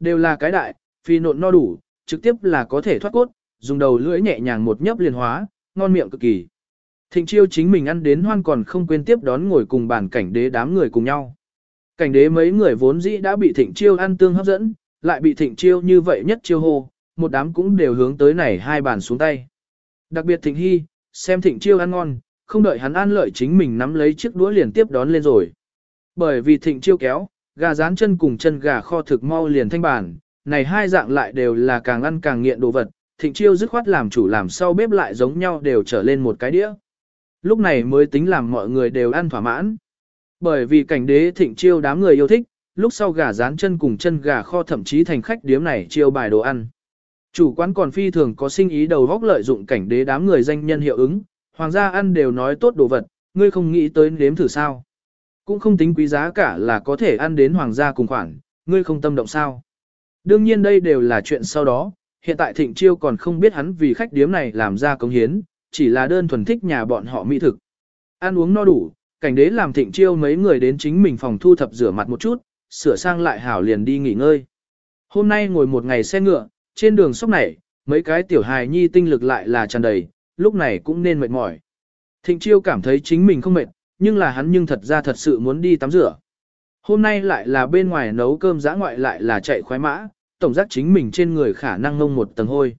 Đều là cái đại, phi nộn no đủ, trực tiếp là có thể thoát cốt, dùng đầu lưỡi nhẹ nhàng một nhấp liền hóa, ngon miệng cực kỳ. Thịnh chiêu chính mình ăn đến hoan còn không quên tiếp đón ngồi cùng bàn cảnh đế đám người cùng nhau. Cảnh đế mấy người vốn dĩ đã bị thịnh chiêu ăn tương hấp dẫn, lại bị thịnh chiêu như vậy nhất chiêu hô, một đám cũng đều hướng tới này hai bàn xuống tay. Đặc biệt thịnh hy, xem thịnh chiêu ăn ngon, không đợi hắn ăn lợi chính mình nắm lấy chiếc đũa liền tiếp đón lên rồi. Bởi vì thịnh chiêu kéo, gà rán chân cùng chân gà kho thực mau liền thanh bản, này hai dạng lại đều là càng ăn càng nghiện đồ vật, thịnh chiêu dứt khoát làm chủ làm sau bếp lại giống nhau đều trở lên một cái đĩa. Lúc này mới tính làm mọi người đều ăn thỏa mãn. Bởi vì cảnh đế thịnh chiêu đám người yêu thích, lúc sau gà rán chân cùng chân gà kho thậm chí thành khách điếm này chiêu bài đồ ăn. Chủ quán còn phi thường có sinh ý đầu góc lợi dụng cảnh đế đám người danh nhân hiệu ứng, hoàng gia ăn đều nói tốt đồ vật, ngươi không nghĩ tới nếm thử sao. Cũng không tính quý giá cả là có thể ăn đến hoàng gia cùng khoản, ngươi không tâm động sao. Đương nhiên đây đều là chuyện sau đó, hiện tại thịnh chiêu còn không biết hắn vì khách điếm này làm ra công hiến, chỉ là đơn thuần thích nhà bọn họ mỹ thực. Ăn uống no đủ, cảnh đế làm thịnh chiêu mấy người đến chính mình phòng thu thập rửa mặt một chút, sửa sang lại hảo liền đi nghỉ ngơi. Hôm nay ngồi một ngày xe ngựa, trên đường sóc này, mấy cái tiểu hài nhi tinh lực lại là tràn đầy, lúc này cũng nên mệt mỏi. Thịnh chiêu cảm thấy chính mình không mệt, nhưng là hắn nhưng thật ra thật sự muốn đi tắm rửa. Hôm nay lại là bên ngoài nấu cơm giã ngoại lại là chạy khoái mã, tổng giác chính mình trên người khả năng ngông một tầng hôi.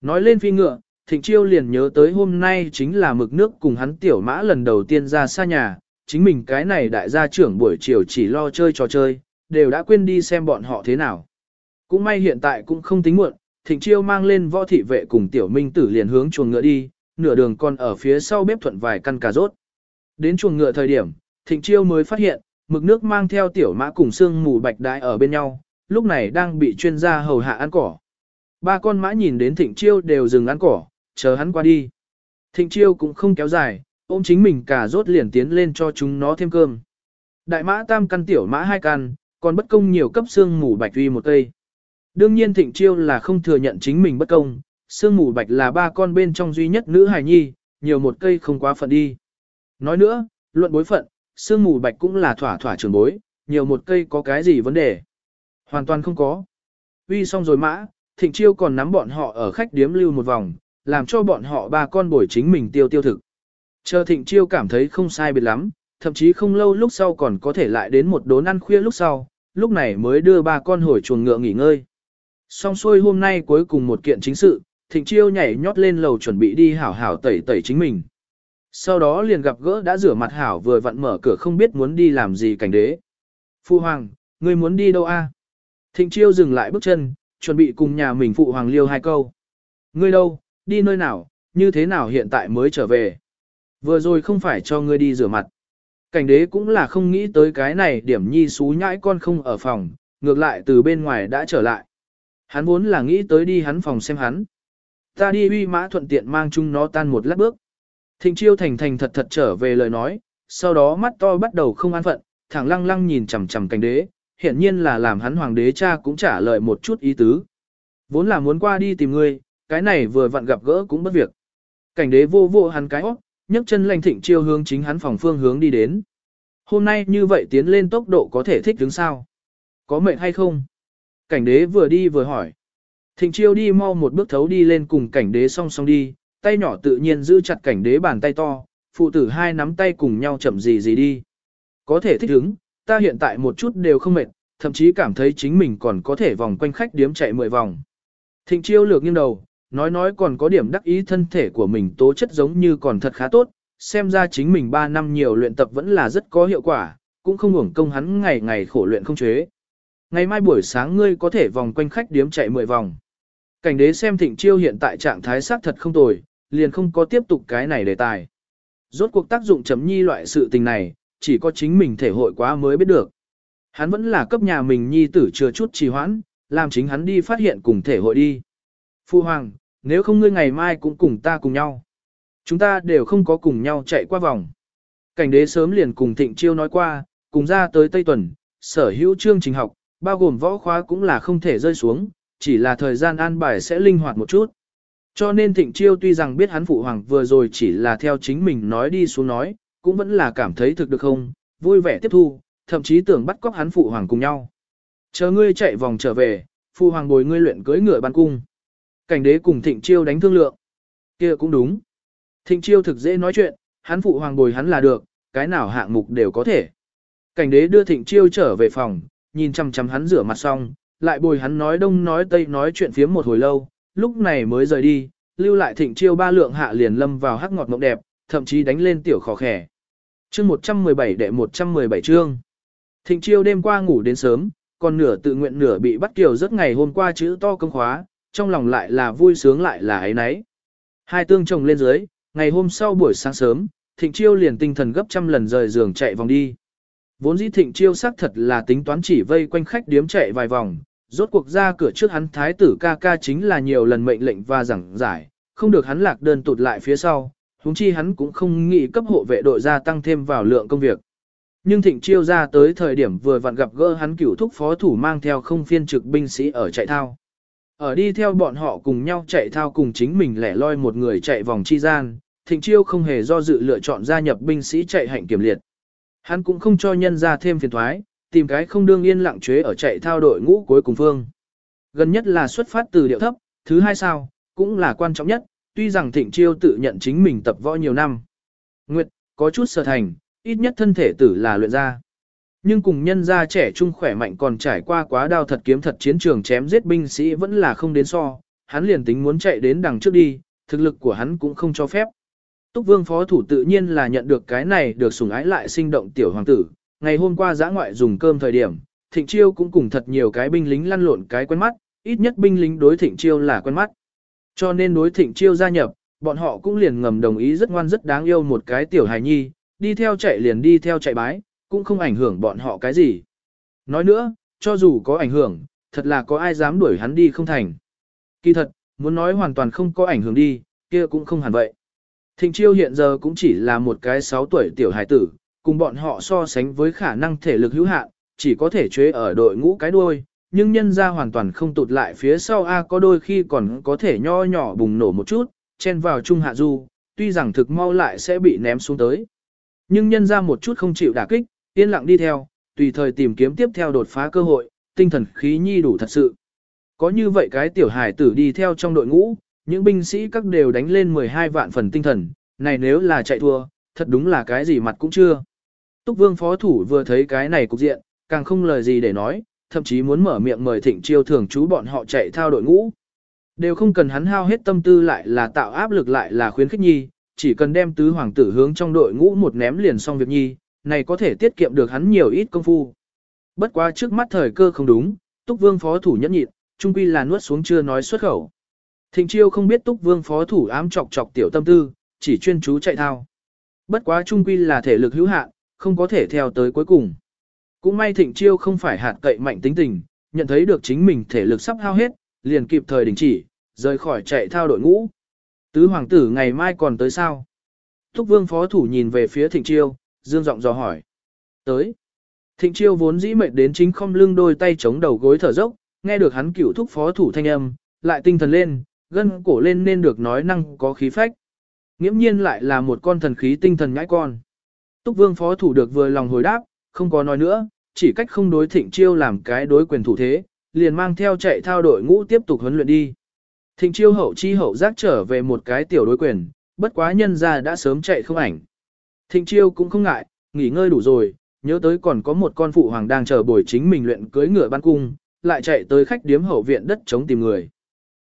Nói lên phi ngựa, Thịnh Chiêu liền nhớ tới hôm nay chính là mực nước cùng hắn tiểu mã lần đầu tiên ra xa nhà, chính mình cái này đại gia trưởng buổi chiều chỉ lo chơi trò chơi, đều đã quên đi xem bọn họ thế nào. Cũng may hiện tại cũng không tính muộn, Thịnh Chiêu mang lên võ thị vệ cùng tiểu minh tử liền hướng chuồng ngựa đi, nửa đường còn ở phía sau bếp thuận vài căn cà rốt. Đến chuồng ngựa thời điểm, Thịnh Chiêu mới phát hiện, mực nước mang theo tiểu mã cùng xương mù bạch đại ở bên nhau, lúc này đang bị chuyên gia hầu hạ ăn cỏ. Ba con mã nhìn đến Thịnh Chiêu đều dừng ăn cỏ, chờ hắn qua đi. Thịnh Chiêu cũng không kéo dài, ôm chính mình cả rốt liền tiến lên cho chúng nó thêm cơm. Đại mã tam căn tiểu mã hai căn, còn bất công nhiều cấp xương mù bạch uy một cây. Đương nhiên Thịnh Chiêu là không thừa nhận chính mình bất công, xương mù bạch là ba con bên trong duy nhất nữ hài nhi, nhiều một cây không quá phận đi. Nói nữa, luận bối phận, xương mù bạch cũng là thỏa thỏa trường bối, nhiều một cây có cái gì vấn đề. Hoàn toàn không có. Uy xong rồi mã, Thịnh Chiêu còn nắm bọn họ ở khách điếm lưu một vòng, làm cho bọn họ ba con bồi chính mình tiêu tiêu thực. Chờ Thịnh Chiêu cảm thấy không sai biệt lắm, thậm chí không lâu lúc sau còn có thể lại đến một đốn ăn khuya lúc sau, lúc này mới đưa ba con hồi chuồng ngựa nghỉ ngơi. Xong xuôi hôm nay cuối cùng một kiện chính sự, Thịnh Chiêu nhảy nhót lên lầu chuẩn bị đi hảo hảo tẩy tẩy chính mình. Sau đó liền gặp gỡ đã rửa mặt hảo vừa vặn mở cửa không biết muốn đi làm gì cảnh đế. Phu Hoàng, ngươi muốn đi đâu a? Thịnh Chiêu dừng lại bước chân, chuẩn bị cùng nhà mình Phụ Hoàng liêu hai câu. Ngươi đâu, đi nơi nào, như thế nào hiện tại mới trở về. Vừa rồi không phải cho ngươi đi rửa mặt. Cảnh đế cũng là không nghĩ tới cái này điểm nhi xú nhãi con không ở phòng, ngược lại từ bên ngoài đã trở lại. Hắn vốn là nghĩ tới đi hắn phòng xem hắn. Ta đi uy mã thuận tiện mang chung nó tan một lát bước. Thịnh chiêu thành thành thật thật trở về lời nói, sau đó mắt to bắt đầu không an phận, thẳng lăng lăng nhìn chằm chằm cảnh đế, hiển nhiên là làm hắn hoàng đế cha cũng trả lời một chút ý tứ. Vốn là muốn qua đi tìm ngươi, cái này vừa vặn gặp gỡ cũng bất việc. Cảnh đế vô vô hắn cái óc, nhấc chân lành thịnh chiêu hướng chính hắn phòng phương hướng đi đến. Hôm nay như vậy tiến lên tốc độ có thể thích đứng sao? Có mệnh hay không? Cảnh đế vừa đi vừa hỏi. Thịnh chiêu đi mau một bước thấu đi lên cùng cảnh đế song song đi, tay nhỏ tự nhiên giữ chặt cảnh đế bàn tay to, phụ tử hai nắm tay cùng nhau chậm gì gì đi. Có thể thích ứng, ta hiện tại một chút đều không mệt, thậm chí cảm thấy chính mình còn có thể vòng quanh khách điếm chạy mười vòng. Thịnh chiêu lược nghiêng đầu, nói nói còn có điểm đắc ý thân thể của mình tố chất giống như còn thật khá tốt, xem ra chính mình 3 năm nhiều luyện tập vẫn là rất có hiệu quả, cũng không hưởng công hắn ngày ngày khổ luyện không chế. Ngày mai buổi sáng ngươi có thể vòng quanh khách điếm chạy 10 vòng. Cảnh đế xem thịnh chiêu hiện tại trạng thái xác thật không tồi, liền không có tiếp tục cái này đề tài. Rốt cuộc tác dụng chấm nhi loại sự tình này, chỉ có chính mình thể hội quá mới biết được. Hắn vẫn là cấp nhà mình nhi tử chưa chút trì hoãn, làm chính hắn đi phát hiện cùng thể hội đi. Phu Hoàng, nếu không ngươi ngày mai cũng cùng ta cùng nhau. Chúng ta đều không có cùng nhau chạy qua vòng. Cảnh đế sớm liền cùng Thịnh Chiêu nói qua, cùng ra tới Tây Tuần, sở hữu chương trình học, bao gồm võ khóa cũng là không thể rơi xuống, chỉ là thời gian an bài sẽ linh hoạt một chút. Cho nên Thịnh Chiêu tuy rằng biết hắn phụ hoàng vừa rồi chỉ là theo chính mình nói đi xuống nói, cũng vẫn là cảm thấy thực được không, vui vẻ tiếp thu, thậm chí tưởng bắt cóc hắn phụ hoàng cùng nhau. Chờ ngươi chạy vòng trở về, Phu hoàng bồi ngươi luyện cưỡi ngựa ban cung. Cảnh đế cùng thịnh chiêu đánh thương lượng. kia cũng đúng. Thịnh chiêu thực dễ nói chuyện, hắn phụ hoàng bồi hắn là được, cái nào hạng mục đều có thể. Cảnh đế đưa thịnh chiêu trở về phòng, nhìn chăm chăm hắn rửa mặt xong, lại bồi hắn nói đông nói tây nói chuyện phiếm một hồi lâu, lúc này mới rời đi, lưu lại thịnh chiêu ba lượng hạ liền lâm vào hắc ngọt mộng đẹp, thậm chí đánh lên tiểu khó khẻ. Chương 117 đệ 117 chương. Thịnh chiêu đêm qua ngủ đến sớm, còn nửa tự nguyện nửa bị bắt kiều rất ngày hôm qua chữ to công khóa, trong lòng lại là vui sướng lại là ấy nấy. Hai tương chồng lên dưới, ngày hôm sau buổi sáng sớm, thịnh chiêu liền tinh thần gấp trăm lần rời giường chạy vòng đi. Vốn dĩ thịnh chiêu xác thật là tính toán chỉ vây quanh khách điếm chạy vài vòng, rốt cuộc ra cửa trước hắn thái tử ca ca chính là nhiều lần mệnh lệnh và giảng giải, không được hắn lạc đơn tụt lại phía sau, huống chi hắn cũng không nghĩ cấp hộ vệ đội gia tăng thêm vào lượng công việc. Nhưng thịnh chiêu ra tới thời điểm vừa vặn gặp gỡ hắn cửu thúc phó thủ mang theo không phiên trực binh sĩ ở chạy thao. Ở đi theo bọn họ cùng nhau chạy thao cùng chính mình lẻ loi một người chạy vòng chi gian, thịnh chiêu không hề do dự lựa chọn gia nhập binh sĩ chạy hạnh kiểm liệt. Hắn cũng không cho nhân ra thêm phiền thoái, tìm cái không đương yên lặng chế ở chạy thao đội ngũ cuối cùng phương. Gần nhất là xuất phát từ điệu thấp, thứ hai sao, cũng là quan trọng nhất, tuy rằng thịnh chiêu tự nhận chính mình tập võ nhiều năm. Nguyệt, có chút sở thành, ít nhất thân thể tử là luyện ra. Nhưng cùng nhân gia trẻ trung khỏe mạnh còn trải qua quá đao thật kiếm thật chiến trường chém giết binh sĩ vẫn là không đến so, hắn liền tính muốn chạy đến đằng trước đi, thực lực của hắn cũng không cho phép. Túc Vương phó thủ tự nhiên là nhận được cái này được sủng ái lại sinh động tiểu hoàng tử, ngày hôm qua giã ngoại dùng cơm thời điểm, Thịnh Chiêu cũng cùng thật nhiều cái binh lính lăn lộn cái quen mắt, ít nhất binh lính đối Thịnh Chiêu là quen mắt. Cho nên đối Thịnh Chiêu gia nhập, bọn họ cũng liền ngầm đồng ý rất ngoan rất đáng yêu một cái tiểu hài nhi, đi theo chạy liền đi theo chạy bái, cũng không ảnh hưởng bọn họ cái gì. Nói nữa, cho dù có ảnh hưởng, thật là có ai dám đuổi hắn đi không thành. Kỳ thật, muốn nói hoàn toàn không có ảnh hưởng đi, kia cũng không hẳn vậy. Thịnh Chiêu hiện giờ cũng chỉ là một cái 6 tuổi tiểu hài tử, cùng bọn họ so sánh với khả năng thể lực hữu hạn, chỉ có thể chế ở đội ngũ cái đuôi, nhưng nhân ra hoàn toàn không tụt lại phía sau A có đôi khi còn có thể nho nhỏ bùng nổ một chút, chen vào trung hạ du, tuy rằng thực mau lại sẽ bị ném xuống tới. Nhưng nhân ra một chút không chịu đả kích, yên lặng đi theo, tùy thời tìm kiếm tiếp theo đột phá cơ hội, tinh thần khí nhi đủ thật sự. Có như vậy cái tiểu hải tử đi theo trong đội ngũ, những binh sĩ các đều đánh lên 12 vạn phần tinh thần, này nếu là chạy thua, thật đúng là cái gì mặt cũng chưa. Túc Vương phó thủ vừa thấy cái này cục diện, càng không lời gì để nói, thậm chí muốn mở miệng mời thịnh chiêu thường chú bọn họ chạy thao đội ngũ. Đều không cần hắn hao hết tâm tư lại là tạo áp lực lại là khuyến khích nhi, chỉ cần đem tứ hoàng tử hướng trong đội ngũ một ném liền xong việc nhi, này có thể tiết kiệm được hắn nhiều ít công phu. Bất quá trước mắt thời cơ không đúng, Túc Vương phó thủ nhẫn nhịn, trung quy là nuốt xuống chưa nói xuất khẩu. Thịnh chiêu không biết Túc Vương phó thủ ám chọc chọc tiểu tâm tư, chỉ chuyên chú chạy thao. Bất quá trung quy là thể lực hữu hạn, không có thể theo tới cuối cùng. Cũng may thịnh chiêu không phải hạt cậy mạnh tính tình, nhận thấy được chính mình thể lực sắp hao hết, liền kịp thời đình chỉ, rời khỏi chạy thao đội ngũ. Tứ hoàng tử ngày mai còn tới sao? Thúc vương phó thủ nhìn về phía thịnh chiêu, dương giọng dò hỏi. Tới. Thịnh chiêu vốn dĩ mệt đến chính không lưng đôi tay chống đầu gối thở dốc, nghe được hắn cửu thúc phó thủ thanh âm, lại tinh thần lên, gân cổ lên nên được nói năng có khí phách. Nghiễm nhiên lại là một con thần khí tinh thần nhãi con. Túc vương phó thủ được vừa lòng hồi đáp, không có nói nữa, chỉ cách không đối thịnh chiêu làm cái đối quyền thủ thế, liền mang theo chạy thao đội ngũ tiếp tục huấn luyện đi. Thịnh chiêu hậu chi hậu giác trở về một cái tiểu đối quyền, bất quá nhân ra đã sớm chạy không ảnh. Thịnh chiêu cũng không ngại, nghỉ ngơi đủ rồi, nhớ tới còn có một con phụ hoàng đang chờ buổi chính mình luyện cưới ngựa ban cung, lại chạy tới khách điếm hậu viện đất chống tìm người.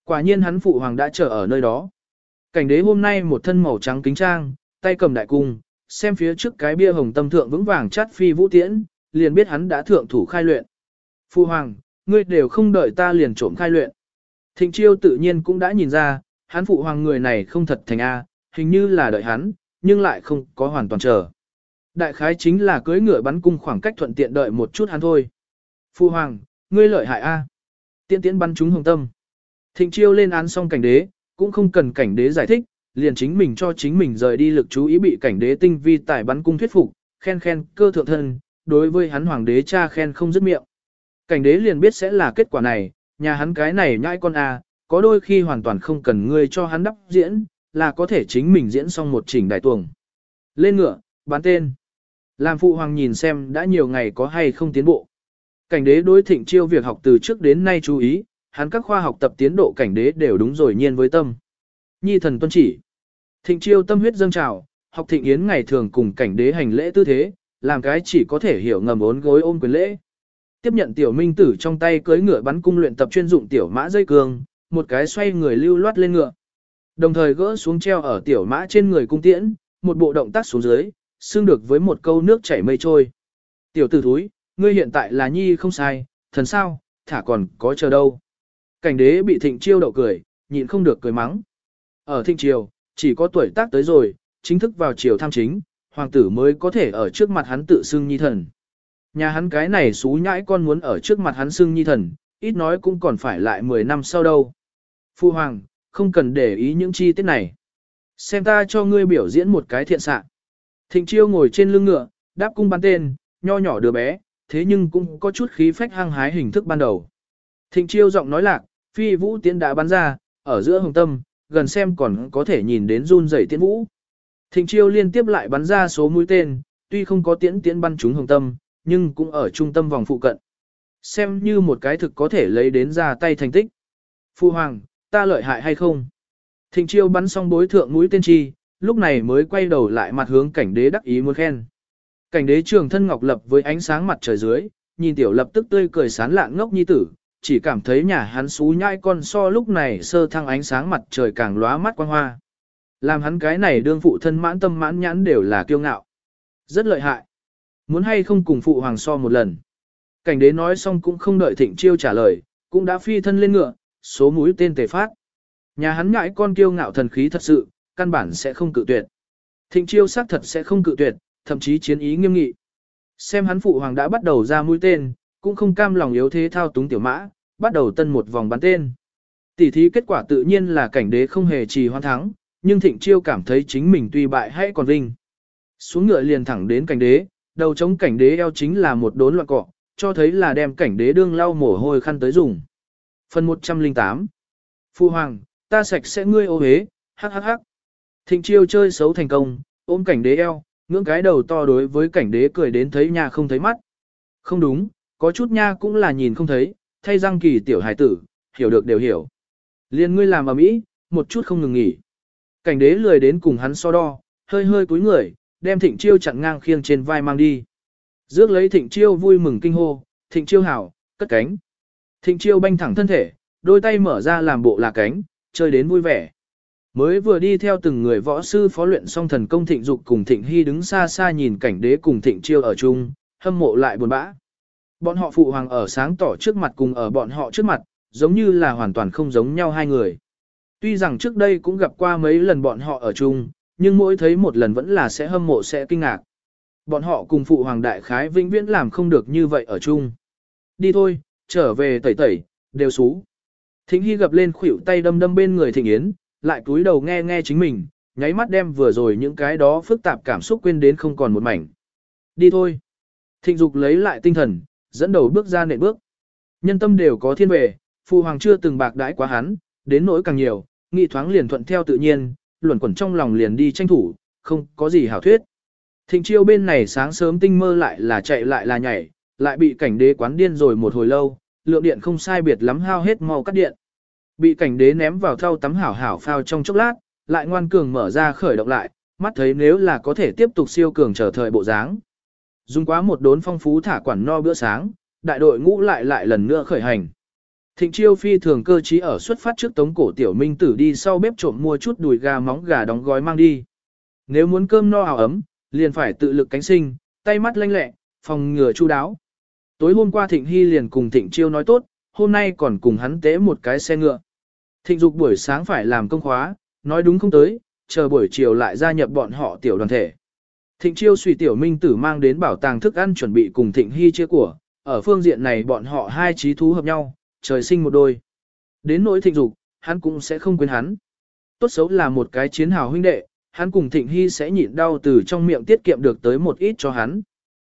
Quả nhiên hắn phụ hoàng đã chờ ở nơi đó. Cảnh đế hôm nay một thân màu trắng kính trang, tay cầm đại cung, xem phía trước cái bia hồng tâm thượng vững vàng chát phi vũ tiễn, liền biết hắn đã thượng thủ khai luyện. Phu hoàng, ngươi đều không đợi ta liền trộm khai luyện. Thịnh chiêu tự nhiên cũng đã nhìn ra, hắn phụ hoàng người này không thật thành A, hình như là đợi hắn, nhưng lại không có hoàn toàn chờ. Đại khái chính là cưới ngựa bắn cung khoảng cách thuận tiện đợi một chút hắn thôi. Phu hoàng, ngươi lợi hại A. Tiễn tiễn bắn chúng hồng tâm. Thịnh chiêu lên án xong cảnh đế, cũng không cần cảnh đế giải thích, liền chính mình cho chính mình rời đi lực chú ý bị cảnh đế tinh vi tải bắn cung thuyết phục, khen khen cơ thượng thân, đối với hắn hoàng đế cha khen không dứt miệng. Cảnh đế liền biết sẽ là kết quả này, nhà hắn cái này nhãi con à có đôi khi hoàn toàn không cần ngươi cho hắn đắp diễn, là có thể chính mình diễn xong một chỉnh đại tuồng. Lên ngựa, bán tên. Làm phụ hoàng nhìn xem đã nhiều ngày có hay không tiến bộ. Cảnh đế đối thịnh chiêu việc học từ trước đến nay chú ý, hắn các khoa học tập tiến độ cảnh đế đều đúng rồi nhiên với tâm. Nhi thần tuân chỉ. Thịnh chiêu tâm huyết dâng trào, học thịnh yến ngày thường cùng cảnh đế hành lễ tư thế, làm cái chỉ có thể hiểu ngầm ốn gối ôm quyền lễ. Tiếp nhận tiểu minh tử trong tay cưới ngựa bắn cung luyện tập chuyên dụng tiểu mã dây cương, một cái xoay người lưu loát lên ngựa. Đồng thời gỡ xuống treo ở tiểu mã trên người cung tiễn, một bộ động tác xuống dưới, xương được với một câu nước chảy mây trôi. Tiểu tử thúi, ngươi hiện tại là nhi không sai, thần sao, thả còn có chờ đâu. Cảnh đế bị thịnh chiêu đậu cười, nhịn không được cười mắng. Ở thịnh triều, chỉ có tuổi tác tới rồi, chính thức vào triều tham chính, hoàng tử mới có thể ở trước mặt hắn tự xưng nhi thần. Nhà hắn cái này xú nhãi con muốn ở trước mặt hắn xưng nhi thần, ít nói cũng còn phải lại 10 năm sau đâu. Phu hoàng, không cần để ý những chi tiết này. Xem ta cho ngươi biểu diễn một cái thiện xạ. Thịnh chiêu ngồi trên lưng ngựa, đáp cung bắn tên, nho nhỏ đứa bé, thế nhưng cũng có chút khí phách hăng hái hình thức ban đầu. Thịnh chiêu giọng nói lạc, phi vũ tiến đã bắn ra, ở giữa hồng tâm, gần xem còn có thể nhìn đến run rẩy tiễn vũ. Thịnh chiêu liên tiếp lại bắn ra số mũi tên, tuy không có tiễn tiễn bắn trúng hồng tâm, nhưng cũng ở trung tâm vòng phụ cận. Xem như một cái thực có thể lấy đến ra tay thành tích. Phu hoàng, ta lợi hại hay không? Thịnh chiêu bắn xong bối thượng mũi tên chi, lúc này mới quay đầu lại mặt hướng cảnh đế đắc ý muốn khen. Cảnh đế trường thân ngọc lập với ánh sáng mặt trời dưới, nhìn tiểu lập tức tươi cười sán lạng ngốc nhi tử, chỉ cảm thấy nhà hắn xú nhai con so lúc này sơ thăng ánh sáng mặt trời càng lóa mắt quang hoa. Làm hắn cái này đương phụ thân mãn tâm mãn nhãn đều là kiêu ngạo. Rất lợi hại. Muốn hay không cùng phụ hoàng so một lần. Cảnh đế nói xong cũng không đợi thịnh chiêu trả lời, cũng đã phi thân lên ngựa, số mũi tên tề phát. Nhà hắn ngại con kiêu ngạo thần khí thật sự, căn bản sẽ không cự tuyệt. Thịnh chiêu xác thật sẽ không cự tuyệt, thậm chí chiến ý nghiêm nghị. Xem hắn phụ hoàng đã bắt đầu ra mũi tên, cũng không cam lòng yếu thế thao túng tiểu mã, bắt đầu tân một vòng bắn tên. Tỷ thí kết quả tự nhiên là cảnh đế không hề trì hoãn thắng, nhưng thịnh chiêu cảm thấy chính mình tuy bại hay còn vinh. Xuống ngựa liền thẳng đến cảnh đế, đầu chống cảnh đế eo chính là một đốn loạn cọ, cho thấy là đem cảnh đế đương lau mồ hôi khăn tới dùng. Phần 108 Phu Hoàng, ta sạch sẽ ngươi ô hế, hắc hắc hắc. Thịnh chiêu chơi xấu thành công, ôm cảnh đế eo, ngưỡng cái đầu to đối với cảnh đế cười đến thấy nhà không thấy mắt. Không đúng, có chút nha cũng là nhìn không thấy, thay răng kỳ tiểu hài tử, hiểu được đều hiểu. Liên ngươi làm ở mỹ, một chút không ngừng nghỉ. Cảnh đế lười đến cùng hắn so đo, hơi hơi cúi người, đem thịnh chiêu chặn ngang khiêng trên vai mang đi. dước lấy thịnh chiêu vui mừng kinh hô, thịnh chiêu hảo, cất cánh. Thịnh chiêu banh thẳng thân thể, đôi tay mở ra làm bộ là cánh, chơi đến vui vẻ. Mới vừa đi theo từng người võ sư phó luyện xong thần công thịnh dục cùng thịnh hy đứng xa xa nhìn cảnh đế cùng thịnh chiêu ở chung, hâm mộ lại buồn bã. Bọn họ phụ hoàng ở sáng tỏ trước mặt cùng ở bọn họ trước mặt, giống như là hoàn toàn không giống nhau hai người. Tuy rằng trước đây cũng gặp qua mấy lần bọn họ ở chung, nhưng mỗi thấy một lần vẫn là sẽ hâm mộ sẽ kinh ngạc. Bọn họ cùng phụ hoàng đại khái vĩnh viễn làm không được như vậy ở chung. Đi thôi, trở về tẩy tẩy, đều xú. Thính Hy gập lên khuỷu tay đâm đâm bên người Thịnh Yến, lại cúi đầu nghe nghe chính mình, nháy mắt đem vừa rồi những cái đó phức tạp cảm xúc quên đến không còn một mảnh. Đi thôi. Thịnh Dục lấy lại tinh thần, dẫn đầu bước ra nệ bước. Nhân tâm đều có thiên về, phụ hoàng chưa từng bạc đãi quá hắn, đến nỗi càng nhiều, nghị thoáng liền thuận theo tự nhiên, luẩn quẩn trong lòng liền đi tranh thủ, không có gì hảo thuyết. Thịnh chiêu bên này sáng sớm tinh mơ lại là chạy lại là nhảy, lại bị cảnh đế quán điên rồi một hồi lâu, lượng điện không sai biệt lắm hao hết mau cắt điện. Bị cảnh đế ném vào thau tắm hảo hảo phao trong chốc lát, lại ngoan cường mở ra khởi động lại, mắt thấy nếu là có thể tiếp tục siêu cường trở thời bộ dáng. Dùng quá một đốn phong phú thả quản no bữa sáng, đại đội ngũ lại lại lần nữa khởi hành. Thịnh chiêu phi thường cơ trí ở xuất phát trước tống cổ tiểu minh tử đi sau bếp trộm mua chút đùi gà móng gà đóng gói mang đi. Nếu muốn cơm no ảo ấm, liền phải tự lực cánh sinh, tay mắt lanh lẹ, phòng ngừa chu đáo. Tối hôm qua Thịnh Hy liền cùng Thịnh Chiêu nói tốt, hôm nay còn cùng hắn tế một cái xe ngựa. Thịnh Dục buổi sáng phải làm công khóa, nói đúng không tới, chờ buổi chiều lại gia nhập bọn họ tiểu đoàn thể. Thịnh Chiêu suy tiểu minh tử mang đến bảo tàng thức ăn chuẩn bị cùng Thịnh Hy chia của, ở phương diện này bọn họ hai trí thú hợp nhau, trời sinh một đôi. Đến nỗi Thịnh Dục, hắn cũng sẽ không quên hắn. Tốt xấu là một cái chiến hào huynh đệ, hắn cùng Thịnh Hy sẽ nhịn đau từ trong miệng tiết kiệm được tới một ít cho hắn.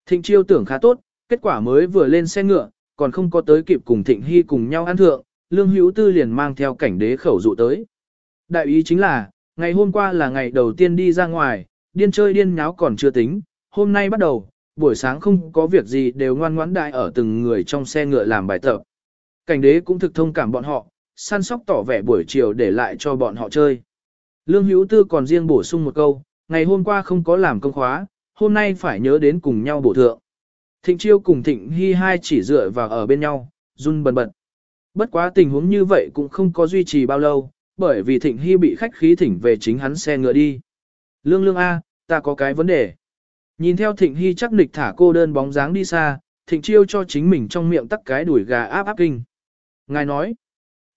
Thịnh Chiêu tưởng khá tốt, kết quả mới vừa lên xe ngựa, còn không có tới kịp cùng Thịnh Hy cùng nhau ăn thượng, Lương Hữu Tư liền mang theo cảnh đế khẩu dụ tới. Đại ý chính là, ngày hôm qua là ngày đầu tiên đi ra ngoài, điên chơi điên nháo còn chưa tính, hôm nay bắt đầu, buổi sáng không có việc gì đều ngoan ngoãn đại ở từng người trong xe ngựa làm bài tập. Cảnh đế cũng thực thông cảm bọn họ, săn sóc tỏ vẻ buổi chiều để lại cho bọn họ chơi. Lương Hữu Tư còn riêng bổ sung một câu, ngày hôm qua không có làm công khóa, hôm nay phải nhớ đến cùng nhau bổ thượng. Thịnh Chiêu cùng Thịnh Hy hai chỉ dựa vào ở bên nhau, run bần bật. Bất quá tình huống như vậy cũng không có duy trì bao lâu, bởi vì Thịnh Hy bị khách khí thỉnh về chính hắn xe ngựa đi. Lương Lương A, ta có cái vấn đề. Nhìn theo Thịnh Hy chắc nịch thả cô đơn bóng dáng đi xa, Thịnh Chiêu cho chính mình trong miệng tắc cái đuổi gà áp áp kinh. Ngài nói,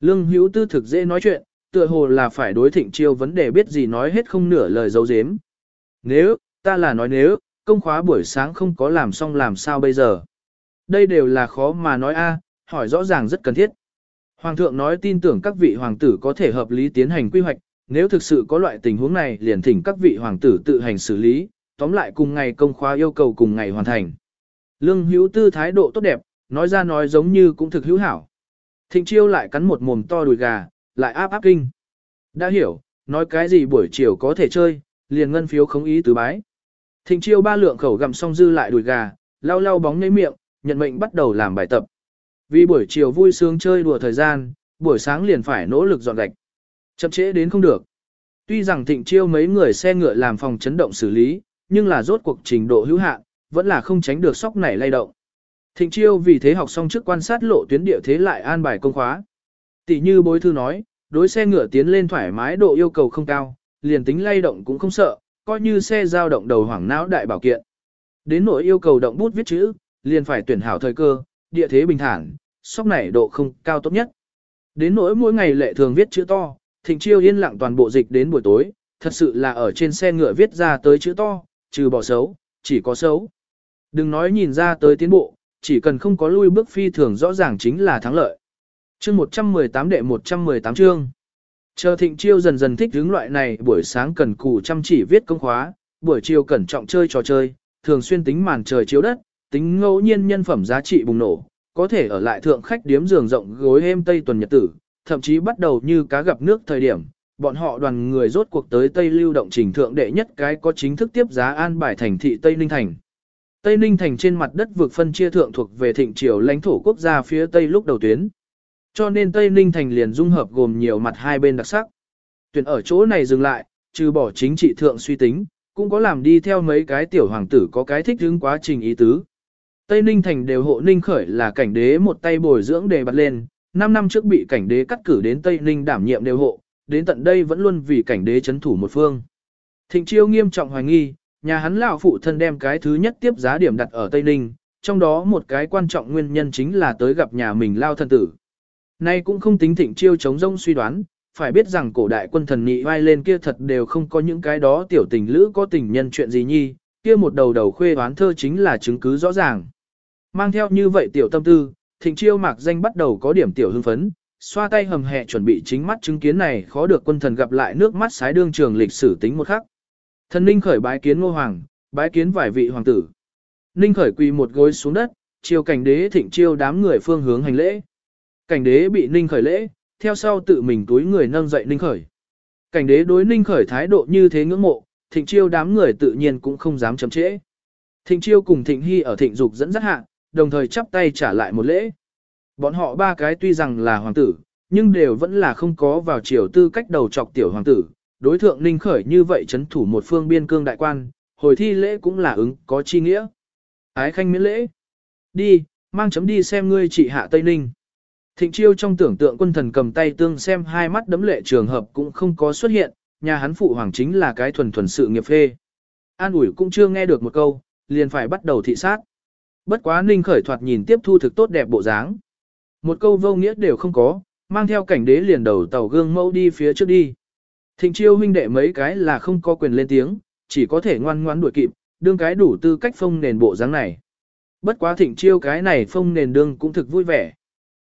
Lương Hữu Tư thực dễ nói chuyện, tựa hồ là phải đối Thịnh Chiêu vấn đề biết gì nói hết không nửa lời giấu giếm. Nếu, ta là nói nếu, công khóa buổi sáng không có làm xong làm sao bây giờ. Đây đều là khó mà nói a, hỏi rõ ràng rất cần thiết. Hoàng thượng nói tin tưởng các vị hoàng tử có thể hợp lý tiến hành quy hoạch, nếu thực sự có loại tình huống này liền thỉnh các vị hoàng tử tự hành xử lý, tóm lại cùng ngày công khóa yêu cầu cùng ngày hoàn thành. Lương hữu tư thái độ tốt đẹp, nói ra nói giống như cũng thực hữu hảo. Thịnh chiêu lại cắn một mồm to đùi gà, lại áp áp kinh. Đã hiểu, nói cái gì buổi chiều có thể chơi, liền ngân phiếu không ý tứ bái. Thịnh chiêu ba lượng khẩu gặm xong dư lại đùi gà, lau lau bóng nhây miệng, nhận mệnh bắt đầu làm bài tập. Vì buổi chiều vui sướng chơi đùa thời gian, buổi sáng liền phải nỗ lực dọn gạch. Chậm trễ đến không được. Tuy rằng thịnh chiêu mấy người xe ngựa làm phòng chấn động xử lý, nhưng là rốt cuộc trình độ hữu hạn, vẫn là không tránh được sóc nảy lay động. Thịnh chiêu vì thế học xong trước quan sát lộ tuyến địa thế lại an bài công khóa. Tỷ như bối thư nói, đối xe ngựa tiến lên thoải mái độ yêu cầu không cao, liền tính lay động cũng không sợ, coi như xe giao động đầu hoảng não đại bảo kiện. Đến nỗi yêu cầu động bút viết chữ, liền phải tuyển hảo thời cơ, địa thế bình thản, sóc nảy độ không cao tốt nhất. Đến nỗi mỗi ngày lệ thường viết chữ to, thịnh chiêu yên lặng toàn bộ dịch đến buổi tối, thật sự là ở trên xe ngựa viết ra tới chữ to, trừ bỏ xấu, chỉ có xấu. Đừng nói nhìn ra tới tiến bộ, chỉ cần không có lui bước phi thường rõ ràng chính là thắng lợi. Chương 118 đệ 118 chương. Chờ thịnh chiêu dần dần thích hướng loại này buổi sáng cần cù chăm chỉ viết công khóa, buổi chiều cẩn trọng chơi trò chơi, thường xuyên tính màn trời chiếu đất, tính ngẫu nhiên nhân phẩm giá trị bùng nổ, có thể ở lại thượng khách điếm giường rộng gối êm tây tuần nhật tử, thậm chí bắt đầu như cá gặp nước thời điểm, bọn họ đoàn người rốt cuộc tới Tây lưu động trình thượng đệ nhất cái có chính thức tiếp giá an bài thành thị Tây Ninh Thành. Tây Ninh Thành trên mặt đất vực phân chia thượng thuộc về thịnh triều lãnh thổ quốc gia phía Tây lúc đầu tuyến. Cho nên Tây Ninh Thành liền dung hợp gồm nhiều mặt hai bên đặc sắc. Tuyển ở chỗ này dừng lại, trừ bỏ chính trị thượng suy tính, cũng có làm đi theo mấy cái tiểu hoàng tử có cái thích hướng quá trình ý tứ. Tây Ninh Thành đều hộ Ninh Khởi là cảnh đế một tay bồi dưỡng đề bật lên, 5 năm trước bị cảnh đế cắt cử đến Tây Ninh đảm nhiệm đều hộ, đến tận đây vẫn luôn vì cảnh đế chấn thủ một phương. Thịnh chiêu nghiêm trọng hoài nghi, nhà hắn lão phụ thân đem cái thứ nhất tiếp giá điểm đặt ở Tây Ninh, trong đó một cái quan trọng nguyên nhân chính là tới gặp nhà mình lao thân tử. Nay cũng không tính thịnh chiêu chống rông suy đoán, phải biết rằng cổ đại quân thần nhị vai lên kia thật đều không có những cái đó tiểu tình lữ có tình nhân chuyện gì nhi, kia một đầu đầu khuê đoán thơ chính là chứng cứ rõ ràng. Mang theo như vậy tiểu tâm tư, thịnh chiêu mạc danh bắt đầu có điểm tiểu hưng phấn, xoa tay hầm hẹ chuẩn bị chính mắt chứng kiến này khó được quân thần gặp lại nước mắt sái đương trường lịch sử tính một khắc. Thần Ninh khởi bái kiến ngô hoàng, bái kiến vài vị hoàng tử. Ninh khởi quỳ một gối xuống đất, chiêu cảnh đế thịnh chiêu đám người phương hướng hành lễ. Cảnh đế bị Ninh khởi lễ, theo sau tự mình túi người nâng dậy Ninh khởi. Cảnh đế đối Ninh khởi thái độ như thế ngưỡng mộ, thịnh chiêu đám người tự nhiên cũng không dám chậm trễ. Thịnh chiêu cùng thịnh hy ở thịnh dục dẫn dắt hạ, đồng thời chắp tay trả lại một lễ. Bọn họ ba cái tuy rằng là hoàng tử, nhưng đều vẫn là không có vào triều tư cách đầu chọc tiểu hoàng tử. Đối thượng Ninh Khởi như vậy chấn thủ một phương biên cương đại quan, hồi thi lễ cũng là ứng có chi nghĩa. Ái khanh miễn lễ. Đi, mang chấm đi xem ngươi trị hạ Tây Ninh. Thịnh chiêu trong tưởng tượng quân thần cầm tay tương xem hai mắt đấm lệ trường hợp cũng không có xuất hiện, nhà hắn phụ hoàng chính là cái thuần thuần sự nghiệp phê. An ủi cũng chưa nghe được một câu, liền phải bắt đầu thị sát. Bất quá ninh khởi thoạt nhìn tiếp thu thực tốt đẹp bộ dáng. Một câu vô nghĩa đều không có, mang theo cảnh đế liền đầu tàu gương mẫu đi phía trước đi. Thịnh chiêu huynh đệ mấy cái là không có quyền lên tiếng, chỉ có thể ngoan ngoãn đuổi kịp, đương cái đủ tư cách phong nền bộ dáng này. Bất quá thịnh chiêu cái này phong nền đương cũng thực vui vẻ.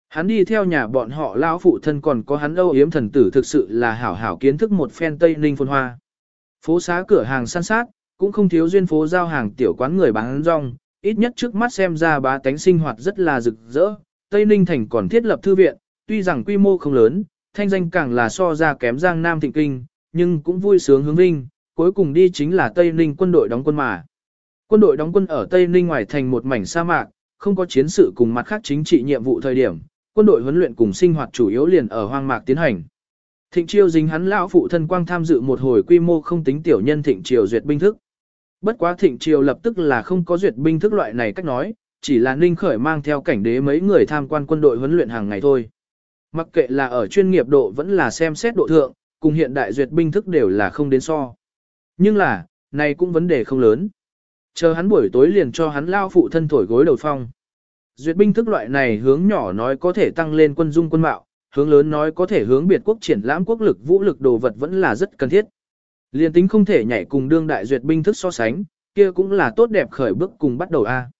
Hắn đi theo nhà bọn họ lão phụ thân còn có hắn âu yếm thần tử thực sự là hảo hảo kiến thức một phen Tây Ninh phồn hoa. Phố xá cửa hàng săn sát, cũng không thiếu duyên phố giao hàng tiểu quán người bán rong, ít nhất trước mắt xem ra bá tánh sinh hoạt rất là rực rỡ. Tây Ninh thành còn thiết lập thư viện, tuy rằng quy mô không lớn, thanh danh càng là so ra kém Giang Nam Thịnh Kinh, nhưng cũng vui sướng hướng vinh, cuối cùng đi chính là Tây Ninh quân đội đóng quân mà. Quân đội đóng quân ở Tây Ninh ngoài thành một mảnh sa mạc, không có chiến sự cùng mặt khác chính trị nhiệm vụ thời điểm, quân đội huấn luyện cùng sinh hoạt chủ yếu liền ở hoang mạc tiến hành. Thịnh Chiêu dính hắn lão phụ thân quang tham dự một hồi quy mô không tính tiểu nhân Thịnh Triều duyệt binh thức. Bất quá Thịnh Triều lập tức là không có duyệt binh thức loại này cách nói, chỉ là Ninh Khởi mang theo cảnh đế mấy người tham quan quân đội huấn luyện hàng ngày thôi. Mặc kệ là ở chuyên nghiệp độ vẫn là xem xét độ thượng, cùng hiện đại duyệt binh thức đều là không đến so. Nhưng là, này cũng vấn đề không lớn. Chờ hắn buổi tối liền cho hắn lao phụ thân thổi gối đầu phong. Duyệt binh thức loại này hướng nhỏ nói có thể tăng lên quân dung quân mạo, hướng lớn nói có thể hướng biệt quốc triển lãm quốc lực vũ lực đồ vật vẫn là rất cần thiết. Liên tính không thể nhảy cùng đương đại duyệt binh thức so sánh, kia cũng là tốt đẹp khởi bước cùng bắt đầu A.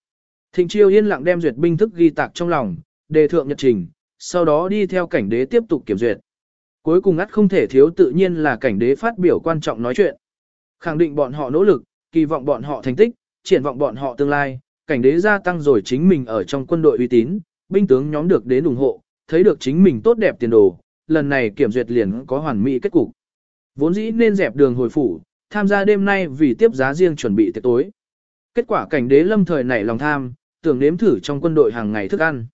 Thịnh chiêu yên lặng đem duyệt binh thức ghi tạc trong lòng, đề thượng nhật trình, sau đó đi theo cảnh đế tiếp tục kiểm duyệt. Cuối cùng ắt không thể thiếu tự nhiên là cảnh đế phát biểu quan trọng nói chuyện. Khẳng định bọn họ nỗ lực, kỳ vọng bọn họ thành tích, triển vọng bọn họ tương lai, cảnh đế gia tăng rồi chính mình ở trong quân đội uy tín, binh tướng nhóm được đến ủng hộ, thấy được chính mình tốt đẹp tiền đồ, lần này kiểm duyệt liền có hoàn mỹ kết cục. Vốn dĩ nên dẹp đường hồi phủ, tham gia đêm nay vì tiếp giá riêng chuẩn bị tiệc tối. Kết quả cảnh đế lâm thời nảy lòng tham, tưởng nếm thử trong quân đội hàng ngày thức ăn.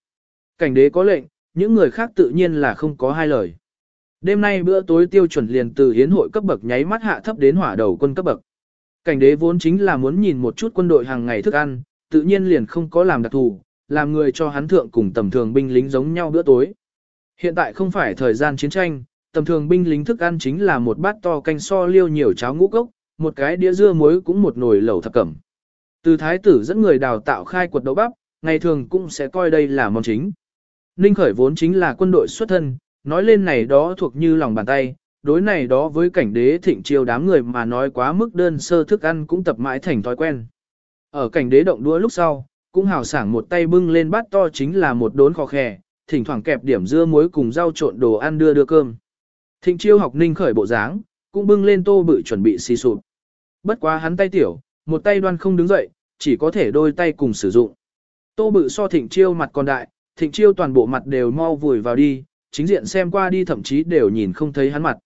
Cảnh đế có lệnh, những người khác tự nhiên là không có hai lời. Đêm nay bữa tối tiêu chuẩn liền từ hiến hội cấp bậc nháy mắt hạ thấp đến hỏa đầu quân cấp bậc. Cảnh đế vốn chính là muốn nhìn một chút quân đội hàng ngày thức ăn, tự nhiên liền không có làm đặc thù, làm người cho hắn thượng cùng tầm thường binh lính giống nhau bữa tối. Hiện tại không phải thời gian chiến tranh, tầm thường binh lính thức ăn chính là một bát to canh so liêu nhiều cháo ngũ cốc, một cái đĩa dưa muối cũng một nồi lẩu thập cẩm. Từ thái tử dẫn người đào tạo khai quật đậu bắp, ngày thường cũng sẽ coi đây là món chính. Ninh Khởi vốn chính là quân đội xuất thân, nói lên này đó thuộc như lòng bàn tay, đối này đó với cảnh đế thịnh triều đám người mà nói quá mức đơn sơ thức ăn cũng tập mãi thành thói quen. Ở cảnh đế động đũa lúc sau, cũng hào sảng một tay bưng lên bát to chính là một đốn khó khè, thỉnh thoảng kẹp điểm dưa muối cùng rau trộn đồ ăn đưa đưa cơm. Thịnh chiêu học ninh khởi bộ dáng, cũng bưng lên tô bự chuẩn bị xì sụp. Bất quá hắn tay tiểu, một tay đoan không đứng dậy, chỉ có thể đôi tay cùng sử dụng. Tô bự so thịnh chiêu mặt còn đại, thịnh chiêu toàn bộ mặt đều mau vùi vào đi, chính diện xem qua đi thậm chí đều nhìn không thấy hắn mặt.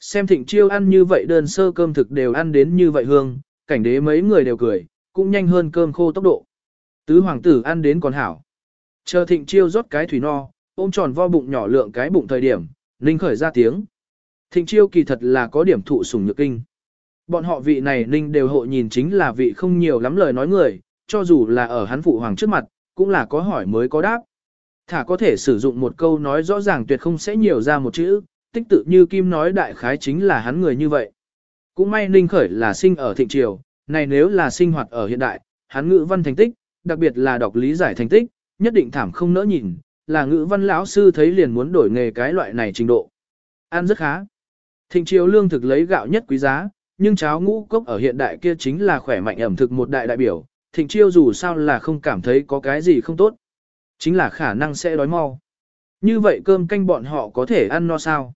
Xem thịnh chiêu ăn như vậy đơn sơ cơm thực đều ăn đến như vậy hương, cảnh đế mấy người đều cười, cũng nhanh hơn cơm khô tốc độ. Tứ hoàng tử ăn đến còn hảo. Chờ thịnh chiêu rót cái thủy no, ôm tròn vo bụng nhỏ lượng cái bụng thời điểm, Ninh khởi ra tiếng. Thịnh chiêu kỳ thật là có điểm thụ sủng nhược kinh. Bọn họ vị này Ninh đều hộ nhìn chính là vị không nhiều lắm lời nói người, cho dù là ở hắn phụ hoàng trước mặt, cũng là có hỏi mới có đáp. Thả có thể sử dụng một câu nói rõ ràng tuyệt không sẽ nhiều ra một chữ, tích tự như Kim nói đại khái chính là hắn người như vậy. Cũng may Ninh Khởi là sinh ở thịnh triều, này nếu là sinh hoạt ở hiện đại, hắn ngữ văn thành tích, đặc biệt là đọc lý giải thành tích, nhất định thảm không nỡ nhìn, là ngữ văn lão sư thấy liền muốn đổi nghề cái loại này trình độ. Ăn rất khá. Thịnh triều lương thực lấy gạo nhất quý giá, nhưng cháo ngũ cốc ở hiện đại kia chính là khỏe mạnh ẩm thực một đại đại biểu, thịnh chiêu dù sao là không cảm thấy có cái gì không tốt. Chính là khả năng sẽ đói mau. Như vậy cơm canh bọn họ có thể ăn no sao?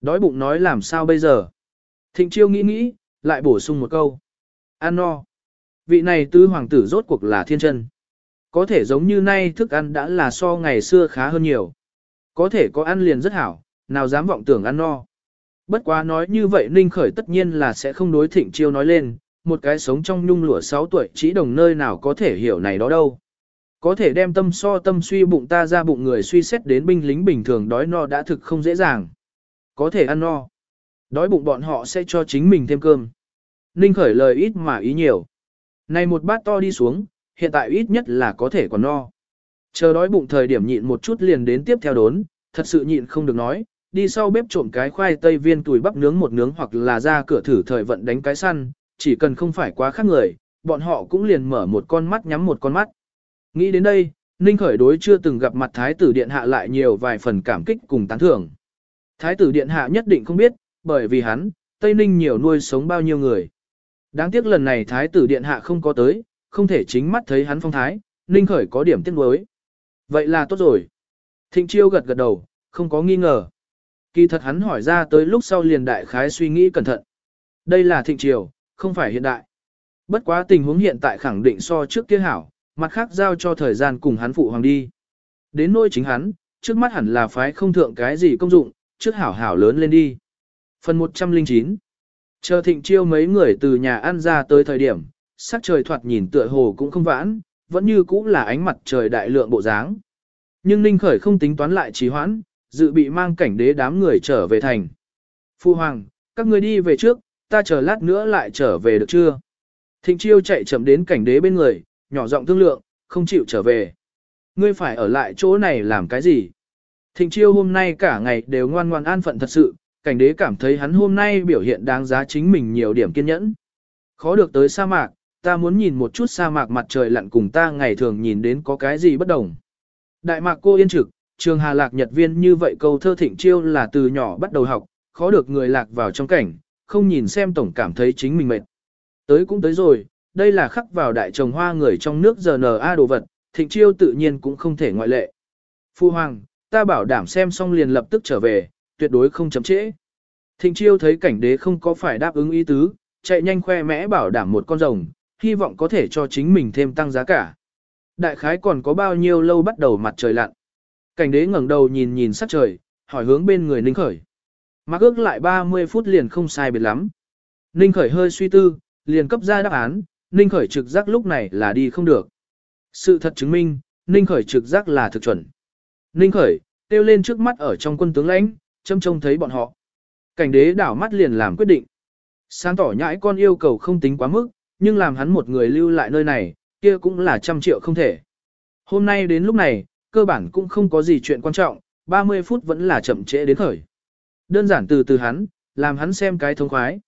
Đói bụng nói làm sao bây giờ? Thịnh chiêu nghĩ nghĩ, lại bổ sung một câu. Ăn no. Vị này tứ hoàng tử rốt cuộc là thiên chân. Có thể giống như nay thức ăn đã là so ngày xưa khá hơn nhiều. Có thể có ăn liền rất hảo, nào dám vọng tưởng ăn no. Bất quá nói như vậy Ninh Khởi tất nhiên là sẽ không đối thịnh chiêu nói lên, một cái sống trong nhung lụa 6 tuổi chỉ đồng nơi nào có thể hiểu này đó đâu. Có thể đem tâm so tâm suy bụng ta ra bụng người suy xét đến binh lính bình thường đói no đã thực không dễ dàng. Có thể ăn no. Đói bụng bọn họ sẽ cho chính mình thêm cơm. Ninh khởi lời ít mà ý nhiều. Này một bát to đi xuống, hiện tại ít nhất là có thể còn no. Chờ đói bụng thời điểm nhịn một chút liền đến tiếp theo đốn, thật sự nhịn không được nói, đi sau bếp trộm cái khoai tây viên tùi bắp nướng một nướng hoặc là ra cửa thử thời vận đánh cái săn, chỉ cần không phải quá khác người, bọn họ cũng liền mở một con mắt nhắm một con mắt. Nghĩ đến đây, Ninh Khởi đối chưa từng gặp mặt Thái tử Điện Hạ lại nhiều vài phần cảm kích cùng tán thưởng. Thái tử Điện Hạ nhất định không biết, bởi vì hắn, Tây Ninh nhiều nuôi sống bao nhiêu người. Đáng tiếc lần này Thái tử Điện Hạ không có tới, không thể chính mắt thấy hắn phong thái, Ninh Khởi có điểm tiếc nuối. Vậy là tốt rồi. Thịnh Chiêu gật gật đầu, không có nghi ngờ. Kỳ thật hắn hỏi ra tới lúc sau liền đại khái suy nghĩ cẩn thận. Đây là Thịnh Triều, không phải hiện đại. Bất quá tình huống hiện tại khẳng định so trước kia hảo, mặt khác giao cho thời gian cùng hắn phụ hoàng đi. Đến nôi chính hắn, trước mắt hẳn là phái không thượng cái gì công dụng, trước hảo hảo lớn lên đi. Phần 109 Chờ thịnh chiêu mấy người từ nhà ăn ra tới thời điểm, sắc trời thoạt nhìn tựa hồ cũng không vãn, vẫn như cũ là ánh mặt trời đại lượng bộ dáng. Nhưng Ninh Khởi không tính toán lại trì hoãn, dự bị mang cảnh đế đám người trở về thành. Phu Hoàng, các người đi về trước, ta chờ lát nữa lại trở về được chưa? Thịnh chiêu chạy chậm đến cảnh đế bên người, nhỏ giọng thương lượng, không chịu trở về. Ngươi phải ở lại chỗ này làm cái gì? Thịnh chiêu hôm nay cả ngày đều ngoan ngoan an phận thật sự, cảnh đế cảm thấy hắn hôm nay biểu hiện đáng giá chính mình nhiều điểm kiên nhẫn. Khó được tới sa mạc, ta muốn nhìn một chút sa mạc mặt trời lặn cùng ta ngày thường nhìn đến có cái gì bất đồng. Đại mạc cô yên trực, trường hà lạc nhật viên như vậy câu thơ thịnh chiêu là từ nhỏ bắt đầu học, khó được người lạc vào trong cảnh, không nhìn xem tổng cảm thấy chính mình mệt. Tới cũng tới rồi, đây là khắc vào đại trồng hoa người trong nước giờ GNA đồ vật, thịnh chiêu tự nhiên cũng không thể ngoại lệ. Phu Hoàng, ta bảo đảm xem xong liền lập tức trở về, tuyệt đối không chấm trễ. Thịnh chiêu thấy cảnh đế không có phải đáp ứng ý tứ, chạy nhanh khoe mẽ bảo đảm một con rồng, hy vọng có thể cho chính mình thêm tăng giá cả. Đại khái còn có bao nhiêu lâu bắt đầu mặt trời lặn. Cảnh đế ngẩng đầu nhìn nhìn sắc trời, hỏi hướng bên người Ninh Khởi. Mạc ước lại 30 phút liền không sai biệt lắm. Ninh Khởi hơi suy tư, liền cấp ra đáp án, Ninh Khởi trực giác lúc này là đi không được. Sự thật chứng minh, Ninh Khởi trực giác là thực chuẩn. Ninh Khởi, tiêu lên trước mắt ở trong quân tướng lãnh, châm trông thấy bọn họ. Cảnh đế đảo mắt liền làm quyết định. Sáng tỏ nhãi con yêu cầu không tính quá mức, nhưng làm hắn một người lưu lại nơi này, kia cũng là trăm triệu không thể. Hôm nay đến lúc này, cơ bản cũng không có gì chuyện quan trọng, 30 phút vẫn là chậm trễ đến khởi. Đơn giản từ từ hắn, làm hắn xem cái thông khoái.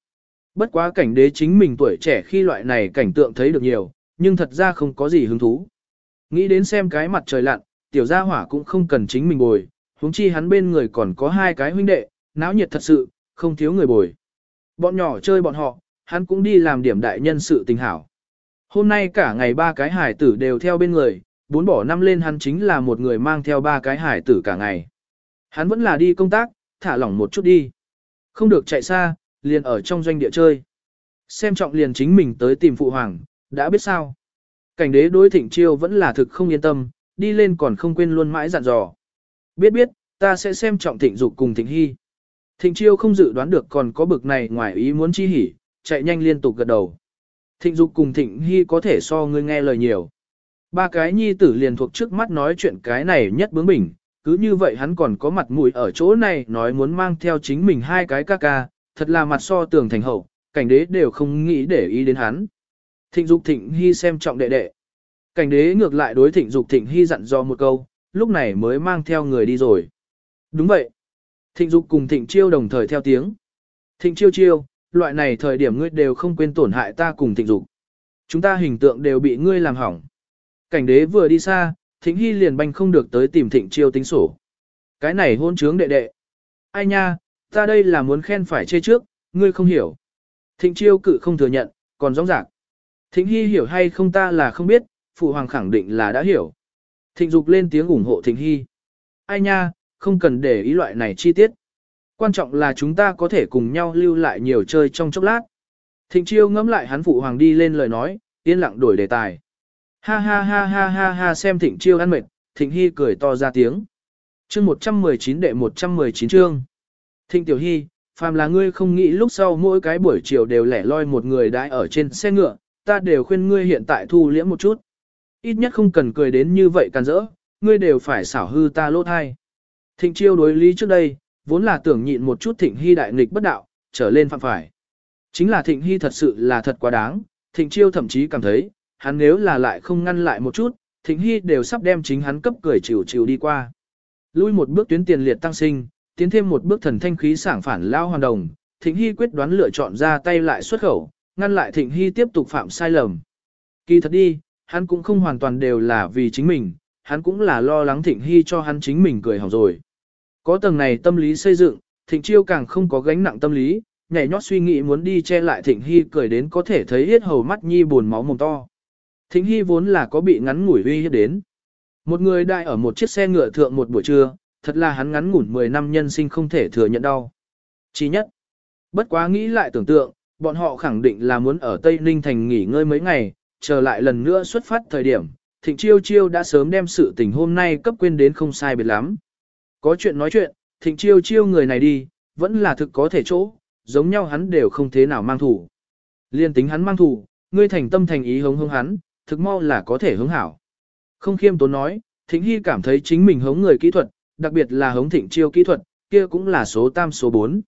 Bất quá cảnh đế chính mình tuổi trẻ khi loại này cảnh tượng thấy được nhiều, nhưng thật ra không có gì hứng thú. Nghĩ đến xem cái mặt trời lặn, tiểu gia hỏa cũng không cần chính mình bồi, huống chi hắn bên người còn có hai cái huynh đệ, náo nhiệt thật sự, không thiếu người bồi. Bọn nhỏ chơi bọn họ, hắn cũng đi làm điểm đại nhân sự tình hảo. Hôm nay cả ngày ba cái hải tử đều theo bên người, bốn bỏ năm lên hắn chính là một người mang theo ba cái hải tử cả ngày. Hắn vẫn là đi công tác, thả lỏng một chút đi. Không được chạy xa, liền ở trong doanh địa chơi. Xem trọng liền chính mình tới tìm phụ hoàng, đã biết sao. Cảnh đế đối thịnh chiêu vẫn là thực không yên tâm, đi lên còn không quên luôn mãi dặn dò. Biết biết, ta sẽ xem trọng thịnh dục cùng thịnh hy. Thịnh chiêu không dự đoán được còn có bực này ngoài ý muốn chi hỉ, chạy nhanh liên tục gật đầu. Thịnh dục cùng thịnh hy có thể so ngươi nghe lời nhiều. Ba cái nhi tử liền thuộc trước mắt nói chuyện cái này nhất bướng bỉnh, cứ như vậy hắn còn có mặt mũi ở chỗ này nói muốn mang theo chính mình hai cái ca ca, thật là mặt so tường thành hậu, cảnh đế đều không nghĩ để ý đến hắn. Thịnh dục thịnh hy xem trọng đệ đệ. Cảnh đế ngược lại đối thịnh dục thịnh hy dặn dò một câu, lúc này mới mang theo người đi rồi. Đúng vậy. Thịnh dục cùng thịnh chiêu đồng thời theo tiếng. Thịnh chiêu chiêu, loại này thời điểm ngươi đều không quên tổn hại ta cùng thịnh dục. Chúng ta hình tượng đều bị ngươi làm hỏng. Cảnh đế vừa đi xa, thịnh hy liền banh không được tới tìm thịnh chiêu tính sổ. Cái này hôn trướng đệ đệ. Ai nha, ta đây là muốn khen phải chê trước, ngươi không hiểu. Thịnh chiêu cự không thừa nhận, còn rõ rạc. Thịnh hy hiểu hay không ta là không biết, phụ hoàng khẳng định là đã hiểu. Thịnh dục lên tiếng ủng hộ thịnh hy. Ai nha, không cần để ý loại này chi tiết. Quan trọng là chúng ta có thể cùng nhau lưu lại nhiều chơi trong chốc lát. Thịnh chiêu ngẫm lại hắn phụ hoàng đi lên lời nói, yên lặng đổi đề tài. Ha ha ha ha ha ha xem thịnh chiêu ăn mệt, thịnh hy cười to ra tiếng. Chương 119 đệ 119 chương. Thịnh tiểu hy, phàm là ngươi không nghĩ lúc sau mỗi cái buổi chiều đều lẻ loi một người đãi ở trên xe ngựa, ta đều khuyên ngươi hiện tại thu liễm một chút. Ít nhất không cần cười đến như vậy càn rỡ, ngươi đều phải xảo hư ta lỗ thai. Thịnh chiêu đối lý trước đây, vốn là tưởng nhịn một chút thịnh hy đại nghịch bất đạo, trở lên phạm phải. Chính là thịnh hy thật sự là thật quá đáng, thịnh chiêu thậm chí cảm thấy, hắn nếu là lại không ngăn lại một chút, thịnh hy đều sắp đem chính hắn cấp cười chịu chịu đi qua. Lui một bước tuyến tiền liệt tăng sinh, tiến thêm một bước thần thanh khí sảng phản lao hoàn đồng, thịnh hy quyết đoán lựa chọn ra tay lại xuất khẩu, ngăn lại thịnh hy tiếp tục phạm sai lầm. Kỳ thật đi, hắn cũng không hoàn toàn đều là vì chính mình, hắn cũng là lo lắng thịnh hy cho hắn chính mình cười hỏng rồi. Có tầng này tâm lý xây dựng, thịnh chiêu càng không có gánh nặng tâm lý, nhảy nhót suy nghĩ muốn đi che lại thịnh hy cười đến có thể thấy hết hầu mắt nhi buồn máu mồm to. Thịnh hy vốn là có bị ngắn ngủi uy hiếp đến. Một người đại ở một chiếc xe ngựa thượng một buổi trưa, thật là hắn ngắn ngủn 10 năm nhân sinh không thể thừa nhận đau. Chỉ nhất, bất quá nghĩ lại tưởng tượng, bọn họ khẳng định là muốn ở Tây Ninh Thành nghỉ ngơi mấy ngày, trở lại lần nữa xuất phát thời điểm, thịnh chiêu chiêu đã sớm đem sự tình hôm nay cấp quên đến không sai biệt lắm. Có chuyện nói chuyện, thịnh chiêu chiêu người này đi, vẫn là thực có thể chỗ, giống nhau hắn đều không thế nào mang thủ. Liên tính hắn mang thủ, ngươi thành tâm thành ý hống hống hắn, thực mau là có thể hướng hảo. Không khiêm tốn nói, Thịnh Hy cảm thấy chính mình hống người kỹ thuật, đặc biệt là hống thịnh chiêu kỹ thuật, kia cũng là số tam số 4.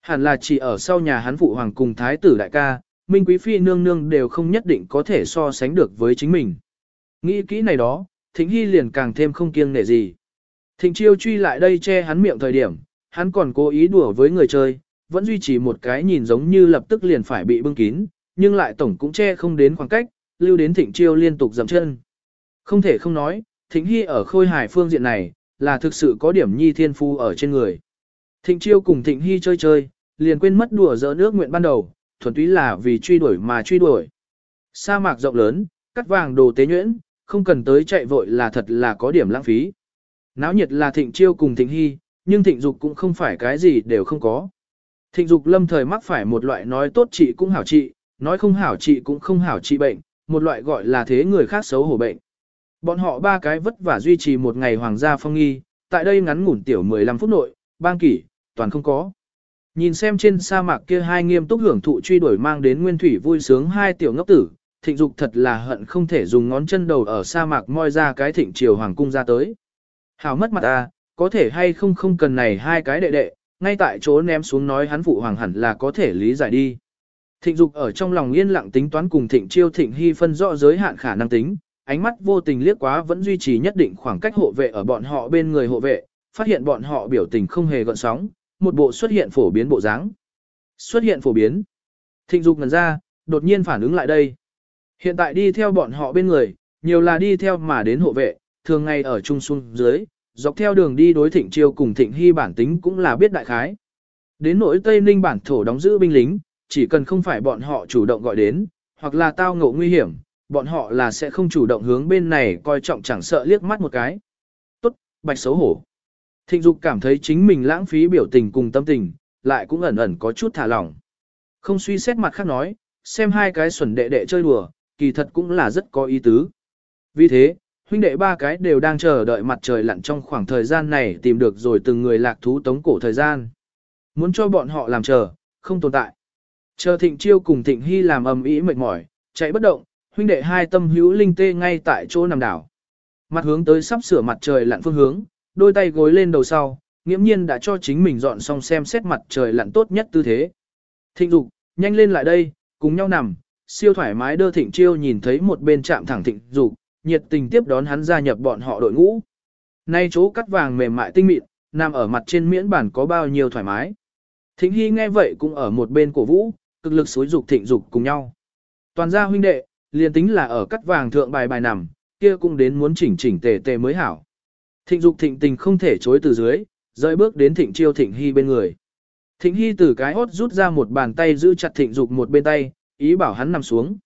Hẳn là chỉ ở sau nhà hắn phụ hoàng cùng thái tử đại ca, Minh Quý Phi nương nương đều không nhất định có thể so sánh được với chính mình. Nghĩ kỹ này đó, Thịnh Hy liền càng thêm không kiêng nể gì. Thịnh chiêu truy lại đây che hắn miệng thời điểm, hắn còn cố ý đùa với người chơi, vẫn duy trì một cái nhìn giống như lập tức liền phải bị bưng kín, nhưng lại tổng cũng che không đến khoảng cách, lưu đến thịnh chiêu liên tục dậm chân. Không thể không nói, thịnh hy ở khôi hải phương diện này, là thực sự có điểm nhi thiên phu ở trên người. Thịnh chiêu cùng thịnh hy chơi chơi, liền quên mất đùa dỡ nước nguyện ban đầu, thuần túy là vì truy đuổi mà truy đuổi. Sa mạc rộng lớn, cắt vàng đồ tế nhuyễn, không cần tới chạy vội là thật là có điểm lãng phí. Náo nhiệt là thịnh chiêu cùng thịnh hy, nhưng thịnh dục cũng không phải cái gì đều không có. Thịnh dục lâm thời mắc phải một loại nói tốt trị cũng hảo trị, nói không hảo trị cũng không hảo trị bệnh, một loại gọi là thế người khác xấu hổ bệnh. Bọn họ ba cái vất vả duy trì một ngày hoàng gia phong nghi, tại đây ngắn ngủn tiểu 15 phút nội, bang kỷ, toàn không có. Nhìn xem trên sa mạc kia hai nghiêm túc hưởng thụ truy đuổi mang đến nguyên thủy vui sướng hai tiểu ngốc tử, thịnh dục thật là hận không thể dùng ngón chân đầu ở sa mạc moi ra cái thịnh triều hoàng cung ra tới. Hảo mất mặt ta, có thể hay không không cần này hai cái đệ đệ, ngay tại chỗ ném xuống nói hắn phụ hoàng hẳn là có thể lý giải đi. Thịnh dục ở trong lòng yên lặng tính toán cùng thịnh chiêu thịnh hy phân rõ giới hạn khả năng tính, ánh mắt vô tình liếc quá vẫn duy trì nhất định khoảng cách hộ vệ ở bọn họ bên người hộ vệ, phát hiện bọn họ biểu tình không hề gợn sóng, một bộ xuất hiện phổ biến bộ dáng. Xuất hiện phổ biến. Thịnh dục ngẩn ra, đột nhiên phản ứng lại đây. Hiện tại đi theo bọn họ bên người, nhiều là đi theo mà đến hộ vệ, thường ngày ở trung xuân dưới, dọc theo đường đi đối thịnh chiêu cùng thịnh hy bản tính cũng là biết đại khái. Đến nỗi Tây Ninh bản thổ đóng giữ binh lính, chỉ cần không phải bọn họ chủ động gọi đến, hoặc là tao ngộ nguy hiểm, bọn họ là sẽ không chủ động hướng bên này coi trọng chẳng sợ liếc mắt một cái. Tốt, bạch xấu hổ. Thịnh Dục cảm thấy chính mình lãng phí biểu tình cùng tâm tình, lại cũng ẩn ẩn có chút thả lỏng. Không suy xét mặt khác nói, xem hai cái xuẩn đệ đệ chơi đùa, kỳ thật cũng là rất có ý tứ. Vì thế, huynh đệ ba cái đều đang chờ đợi mặt trời lặn trong khoảng thời gian này tìm được rồi từng người lạc thú tống cổ thời gian. Muốn cho bọn họ làm chờ, không tồn tại. Chờ thịnh chiêu cùng thịnh hy làm ầm ĩ mệt mỏi, chạy bất động, huynh đệ hai tâm hữu linh tê ngay tại chỗ nằm đảo. Mặt hướng tới sắp sửa mặt trời lặn phương hướng, đôi tay gối lên đầu sau, nghiễm nhiên đã cho chính mình dọn xong xem xét mặt trời lặn tốt nhất tư thế. Thịnh dục, nhanh lên lại đây, cùng nhau nằm, siêu thoải mái đơ thịnh chiêu nhìn thấy một bên chạm thẳng thịnh dục, nhiệt tình tiếp đón hắn gia nhập bọn họ đội ngũ. Nay chỗ cắt vàng mềm mại tinh mịn, nằm ở mặt trên miễn bản có bao nhiêu thoải mái. Thịnh Hy nghe vậy cũng ở một bên cổ vũ, cực lực xối dục thịnh dục cùng nhau. Toàn gia huynh đệ, liền tính là ở cắt vàng thượng bài bài nằm, kia cũng đến muốn chỉnh chỉnh tề tề mới hảo. Thịnh dục thịnh tình không thể chối từ dưới, rời bước đến thịnh chiêu thịnh hy bên người. Thịnh hy từ cái hốt rút ra một bàn tay giữ chặt thịnh dục một bên tay, ý bảo hắn nằm xuống.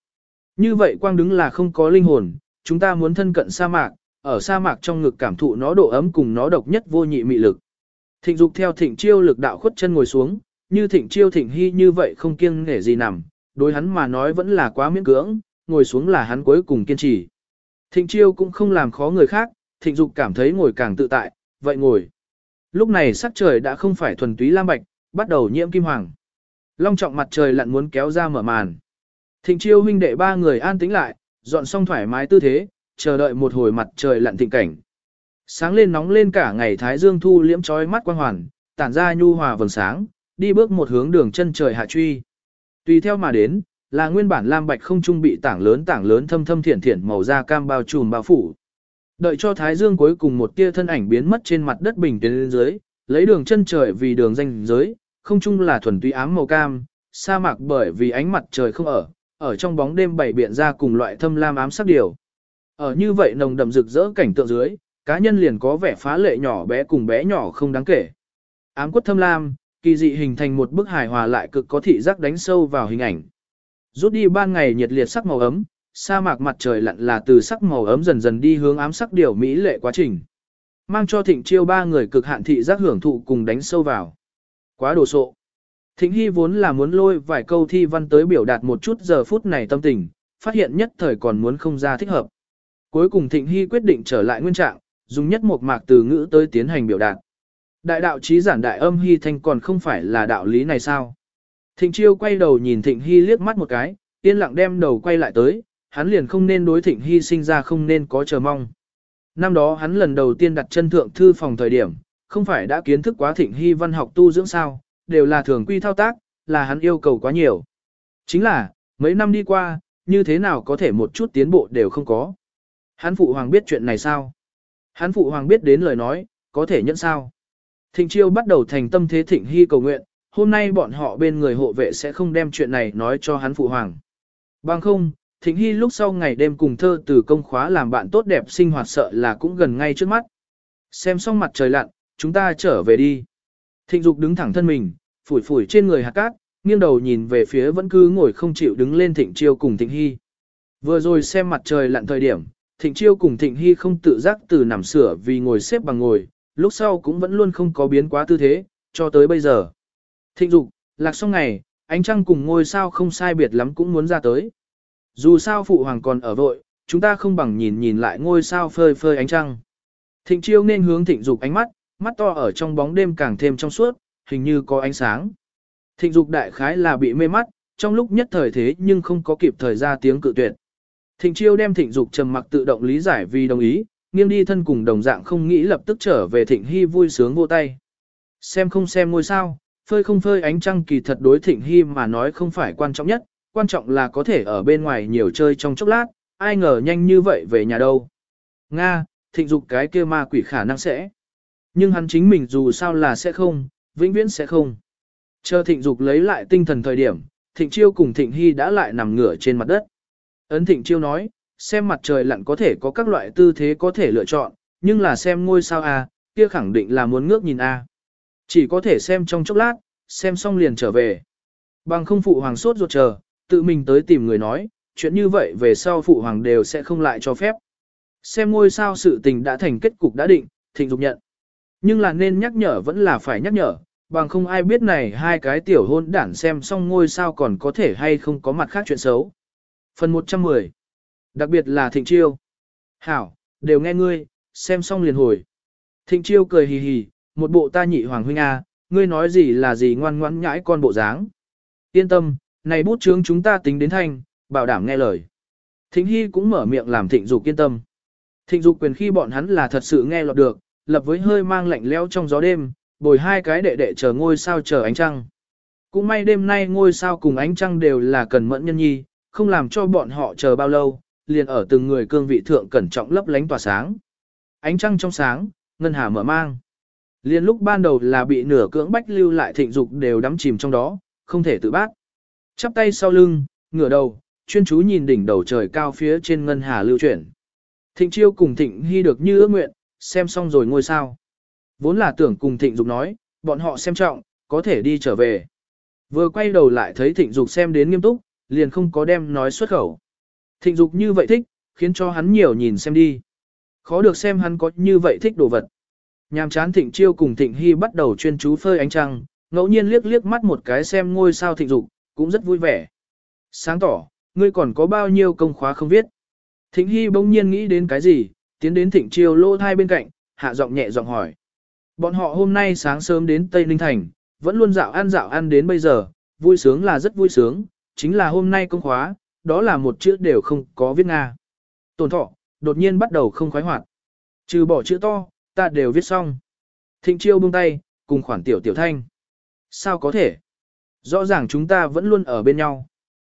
Như vậy quang đứng là không có linh hồn, chúng ta muốn thân cận sa mạc, ở sa mạc trong ngực cảm thụ nó độ ấm cùng nó độc nhất vô nhị mị lực. Thịnh dục theo thịnh chiêu lực đạo khuất chân ngồi xuống, như thịnh chiêu thịnh hy như vậy không kiêng nể gì nằm, đối hắn mà nói vẫn là quá miễn cưỡng, ngồi xuống là hắn cuối cùng kiên trì. Thịnh chiêu cũng không làm khó người khác, thịnh dục cảm thấy ngồi càng tự tại, vậy ngồi. Lúc này sắc trời đã không phải thuần túy lam bạch, bắt đầu nhiễm kim hoàng. Long trọng mặt trời lặn muốn kéo ra mở màn. Thịnh chiêu huynh đệ ba người an tĩnh lại, dọn xong thoải mái tư thế, chờ đợi một hồi mặt trời lặn thịnh cảnh. Sáng lên nóng lên cả ngày thái dương thu liễm trói mắt quang hoàn, tản ra nhu hòa vầng sáng, đi bước một hướng đường chân trời hạ truy. Tùy theo mà đến, là nguyên bản lam bạch không trung bị tảng lớn tảng lớn thâm thâm thiển thiển màu da cam bao trùm bao phủ. Đợi cho thái dương cuối cùng một tia thân ảnh biến mất trên mặt đất bình tiến lên dưới, lấy đường chân trời vì đường danh giới, không trung là thuần túy ám màu cam, sa mạc bởi vì ánh mặt trời không ở, ở trong bóng đêm bảy biện ra cùng loại thâm lam ám sắc điều. Ở như vậy nồng đậm rực rỡ cảnh tượng dưới, cá nhân liền có vẻ phá lệ nhỏ bé cùng bé nhỏ không đáng kể. Ám quất thâm lam, kỳ dị hình thành một bức hài hòa lại cực có thị giác đánh sâu vào hình ảnh. Rút đi ban ngày nhiệt liệt sắc màu ấm, sa mạc mặt trời lặn là từ sắc màu ấm dần dần đi hướng ám sắc điều mỹ lệ quá trình. Mang cho thịnh chiêu ba người cực hạn thị giác hưởng thụ cùng đánh sâu vào. Quá đồ sộ. Thịnh Hy vốn là muốn lôi vài câu thi văn tới biểu đạt một chút giờ phút này tâm tình, phát hiện nhất thời còn muốn không ra thích hợp. Cuối cùng Thịnh Hy quyết định trở lại nguyên trạng, dùng nhất một mạc từ ngữ tới tiến hành biểu đạt. Đại đạo trí giản đại âm hy thanh còn không phải là đạo lý này sao? Thịnh Chiêu quay đầu nhìn Thịnh Hy liếc mắt một cái, yên lặng đem đầu quay lại tới, hắn liền không nên đối Thịnh Hy sinh ra không nên có chờ mong. Năm đó hắn lần đầu tiên đặt chân thượng thư phòng thời điểm, không phải đã kiến thức quá thịnh hy văn học tu dưỡng sao, đều là thường quy thao tác, là hắn yêu cầu quá nhiều. Chính là, mấy năm đi qua, như thế nào có thể một chút tiến bộ đều không có. Hắn phụ hoàng biết chuyện này sao? Hắn phụ hoàng biết đến lời nói, có thể nhận sao? Thịnh chiêu bắt đầu thành tâm thế thịnh hy cầu nguyện, hôm nay bọn họ bên người hộ vệ sẽ không đem chuyện này nói cho hắn phụ hoàng. Bằng không, thịnh hy lúc sau ngày đêm cùng thơ từ công khóa làm bạn tốt đẹp sinh hoạt sợ là cũng gần ngay trước mắt. Xem xong mặt trời lặn, chúng ta trở về đi. Thịnh dục đứng thẳng thân mình, phủi phủi trên người hạt cát, nghiêng đầu nhìn về phía vẫn cứ ngồi không chịu đứng lên thịnh chiêu cùng thịnh hy. Vừa rồi xem mặt trời lặn thời điểm, thịnh chiêu cùng thịnh hy không tự giác từ nằm sửa vì ngồi xếp bằng ngồi, lúc sau cũng vẫn luôn không có biến quá tư thế, cho tới bây giờ. Thịnh dục, lạc xong ngày, ánh trăng cùng ngôi sao không sai biệt lắm cũng muốn ra tới. Dù sao phụ hoàng còn ở vội, chúng ta không bằng nhìn nhìn lại ngôi sao phơi phơi ánh trăng. Thịnh chiêu nên hướng thịnh dục ánh mắt, mắt to ở trong bóng đêm càng thêm trong suốt, hình như có ánh sáng. Thịnh dục đại khái là bị mê mắt, trong lúc nhất thời thế nhưng không có kịp thời ra tiếng cự tuyệt. Thịnh chiêu đem thịnh dục trầm mặc tự động lý giải vì đồng ý, nghiêng đi thân cùng đồng dạng không nghĩ lập tức trở về thịnh hy vui sướng vô tay. Xem không xem ngôi sao, phơi không phơi ánh trăng kỳ thật đối thịnh hy mà nói không phải quan trọng nhất, quan trọng là có thể ở bên ngoài nhiều chơi trong chốc lát, ai ngờ nhanh như vậy về nhà đâu. Nga, thịnh dục cái kia ma quỷ khả năng sẽ. Nhưng hắn chính mình dù sao là sẽ không, vĩnh viễn sẽ không. Chờ thịnh dục lấy lại tinh thần thời điểm, thịnh chiêu cùng thịnh hy đã lại nằm ngửa trên mặt đất. Ấn thịnh chiêu nói, xem mặt trời lặn có thể có các loại tư thế có thể lựa chọn, nhưng là xem ngôi sao A, kia khẳng định là muốn ngước nhìn A. Chỉ có thể xem trong chốc lát, xem xong liền trở về. Bằng không phụ hoàng sốt ruột chờ, tự mình tới tìm người nói, chuyện như vậy về sau phụ hoàng đều sẽ không lại cho phép. Xem ngôi sao sự tình đã thành kết cục đã định, thịnh dục nhận. Nhưng là nên nhắc nhở vẫn là phải nhắc nhở, bằng không ai biết này hai cái tiểu hôn đản xem xong ngôi sao còn có thể hay không có mặt khác chuyện xấu. Phần 110 Đặc biệt là Thịnh Chiêu. Hảo, đều nghe ngươi, xem xong liền hồi. Thịnh Chiêu cười hì hì, một bộ ta nhị hoàng huynh A, ngươi nói gì là gì ngoan ngoãn nhãi con bộ dáng. Yên tâm, này bút chướng chúng ta tính đến thanh, bảo đảm nghe lời. Thịnh Hy cũng mở miệng làm thịnh dục yên tâm. Thịnh dục quyền khi bọn hắn là thật sự nghe lọt được, lập với hơi mang lạnh lẽo trong gió đêm, bồi hai cái đệ đệ chờ ngôi sao chờ ánh trăng. Cũng may đêm nay ngôi sao cùng ánh trăng đều là cần mẫn nhân nhi, không làm cho bọn họ chờ bao lâu, liền ở từng người cương vị thượng cẩn trọng lấp lánh tỏa sáng. Ánh trăng trong sáng, ngân hà mở mang. Liên lúc ban đầu là bị nửa cưỡng bách lưu lại thịnh dục đều đắm chìm trong đó, không thể tự bác. Chắp tay sau lưng, ngửa đầu, chuyên chú nhìn đỉnh đầu trời cao phía trên ngân hà lưu chuyển. Thịnh chiêu cùng thịnh hy được như ước nguyện, xem xong rồi ngôi sao. Vốn là tưởng cùng thịnh dục nói, bọn họ xem trọng, có thể đi trở về. Vừa quay đầu lại thấy thịnh dục xem đến nghiêm túc, liền không có đem nói xuất khẩu. Thịnh dục như vậy thích, khiến cho hắn nhiều nhìn xem đi. Khó được xem hắn có như vậy thích đồ vật. Nhàm chán thịnh chiêu cùng thịnh hy bắt đầu chuyên chú phơi ánh trăng, ngẫu nhiên liếc liếc mắt một cái xem ngôi sao thịnh dục, cũng rất vui vẻ. Sáng tỏ, ngươi còn có bao nhiêu công khóa không viết. Thịnh hy bỗng nhiên nghĩ đến cái gì, tiến đến thịnh chiêu lô thai bên cạnh, hạ giọng nhẹ giọng hỏi. Bọn họ hôm nay sáng sớm đến Tây Ninh Thành, vẫn luôn dạo ăn dạo ăn đến bây giờ, vui sướng là rất vui sướng, chính là hôm nay công khóa, đó là một chữ đều không có viết Nga. Tồn thọ, đột nhiên bắt đầu không khoái hoạt. Trừ bỏ chữ to, ta đều viết xong. Thịnh chiêu buông tay, cùng khoản tiểu tiểu thanh. Sao có thể? Rõ ràng chúng ta vẫn luôn ở bên nhau.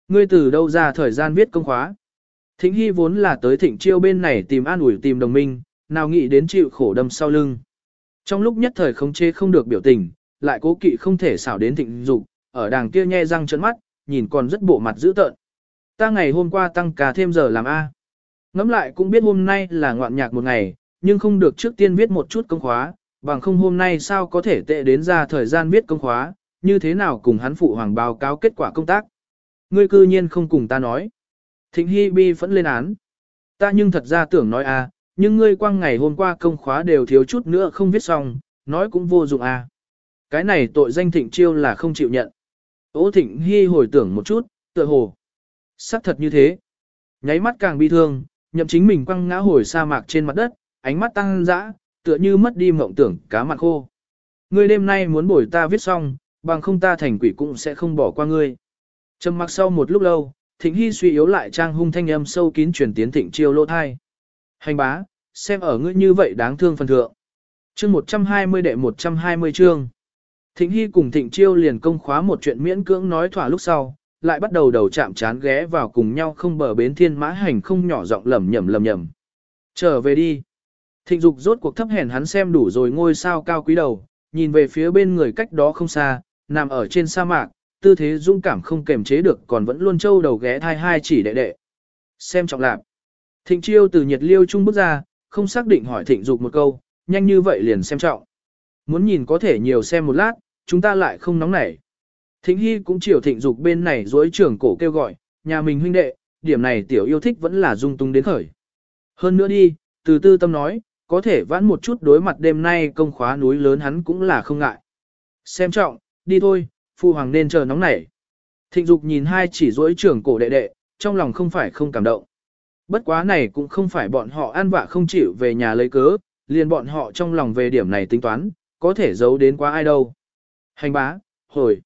Ngươi từ đâu ra thời gian viết công khóa? Thịnh Hy vốn là tới thịnh chiêu bên này tìm an ủi tìm đồng minh, nào nghĩ đến chịu khổ đâm sau lưng. Trong lúc nhất thời không chê không được biểu tình, lại cố kỵ không thể xảo đến thịnh dục, ở đàng kia nhe răng trợn mắt, nhìn còn rất bộ mặt dữ tợn. Ta ngày hôm qua tăng ca thêm giờ làm A. Ngắm lại cũng biết hôm nay là ngoạn nhạc một ngày, nhưng không được trước tiên viết một chút công khóa, bằng không hôm nay sao có thể tệ đến ra thời gian viết công khóa, như thế nào cùng hắn phụ hoàng báo cáo kết quả công tác. Ngươi cư nhiên không cùng ta nói. Thịnh Hy Bi vẫn lên án. Ta nhưng thật ra tưởng nói a, nhưng ngươi quang ngày hôm qua công khóa đều thiếu chút nữa không viết xong, nói cũng vô dụng a. Cái này tội danh Thịnh Chiêu là không chịu nhận. Ô Thịnh Hy hồi tưởng một chút, tựa hồ xác thật như thế. Nháy mắt càng bi thương, nhậm chính mình quăng ngã hồi sa mạc trên mặt đất, ánh mắt tăng dã, tựa như mất đi mộng tưởng cá mặt khô. Ngươi đêm nay muốn bổi ta viết xong, bằng không ta thành quỷ cũng sẽ không bỏ qua ngươi. Trầm mặc sau một lúc lâu, Thịnh Hy suy yếu lại trang hung thanh âm sâu kín truyền tiến Thịnh Chiêu lỗ thai. Hành bá, xem ở ngươi như vậy đáng thương phần thượng. Chương 120 đệ 120 chương. Thịnh Hy cùng Thịnh Chiêu liền công khóa một chuyện miễn cưỡng nói thỏa lúc sau, lại bắt đầu đầu chạm chán ghé vào cùng nhau không bờ bến thiên mã hành không nhỏ giọng lẩm nhẩm lẩm nhẩm Trở về đi. Thịnh dục rốt cuộc thấp hèn hắn xem đủ rồi ngôi sao cao quý đầu, nhìn về phía bên người cách đó không xa, nằm ở trên sa mạc, tư thế dũng cảm không kềm chế được còn vẫn luôn trâu đầu ghé thai hai chỉ đệ đệ. Xem trọng lạc. Thịnh chiêu từ nhiệt liêu trung bước ra, không xác định hỏi thịnh dục một câu, nhanh như vậy liền xem trọng. Muốn nhìn có thể nhiều xem một lát, chúng ta lại không nóng nảy. Thịnh Hy cũng chiều thịnh dục bên này dối trưởng cổ kêu gọi, nhà mình huynh đệ, điểm này tiểu yêu thích vẫn là dung tung đến khởi. Hơn nữa đi, từ tư tâm nói, có thể vãn một chút đối mặt đêm nay công khóa núi lớn hắn cũng là không ngại. Xem trọng, đi thôi, phu hoàng nên chờ nóng nảy. Thịnh dục nhìn hai chỉ dối trưởng cổ đệ đệ, trong lòng không phải không cảm động. Bất quá này cũng không phải bọn họ ăn vạ không chịu về nhà lấy cớ, liền bọn họ trong lòng về điểm này tính toán, có thể giấu đến quá ai đâu. Hành bá, hồi.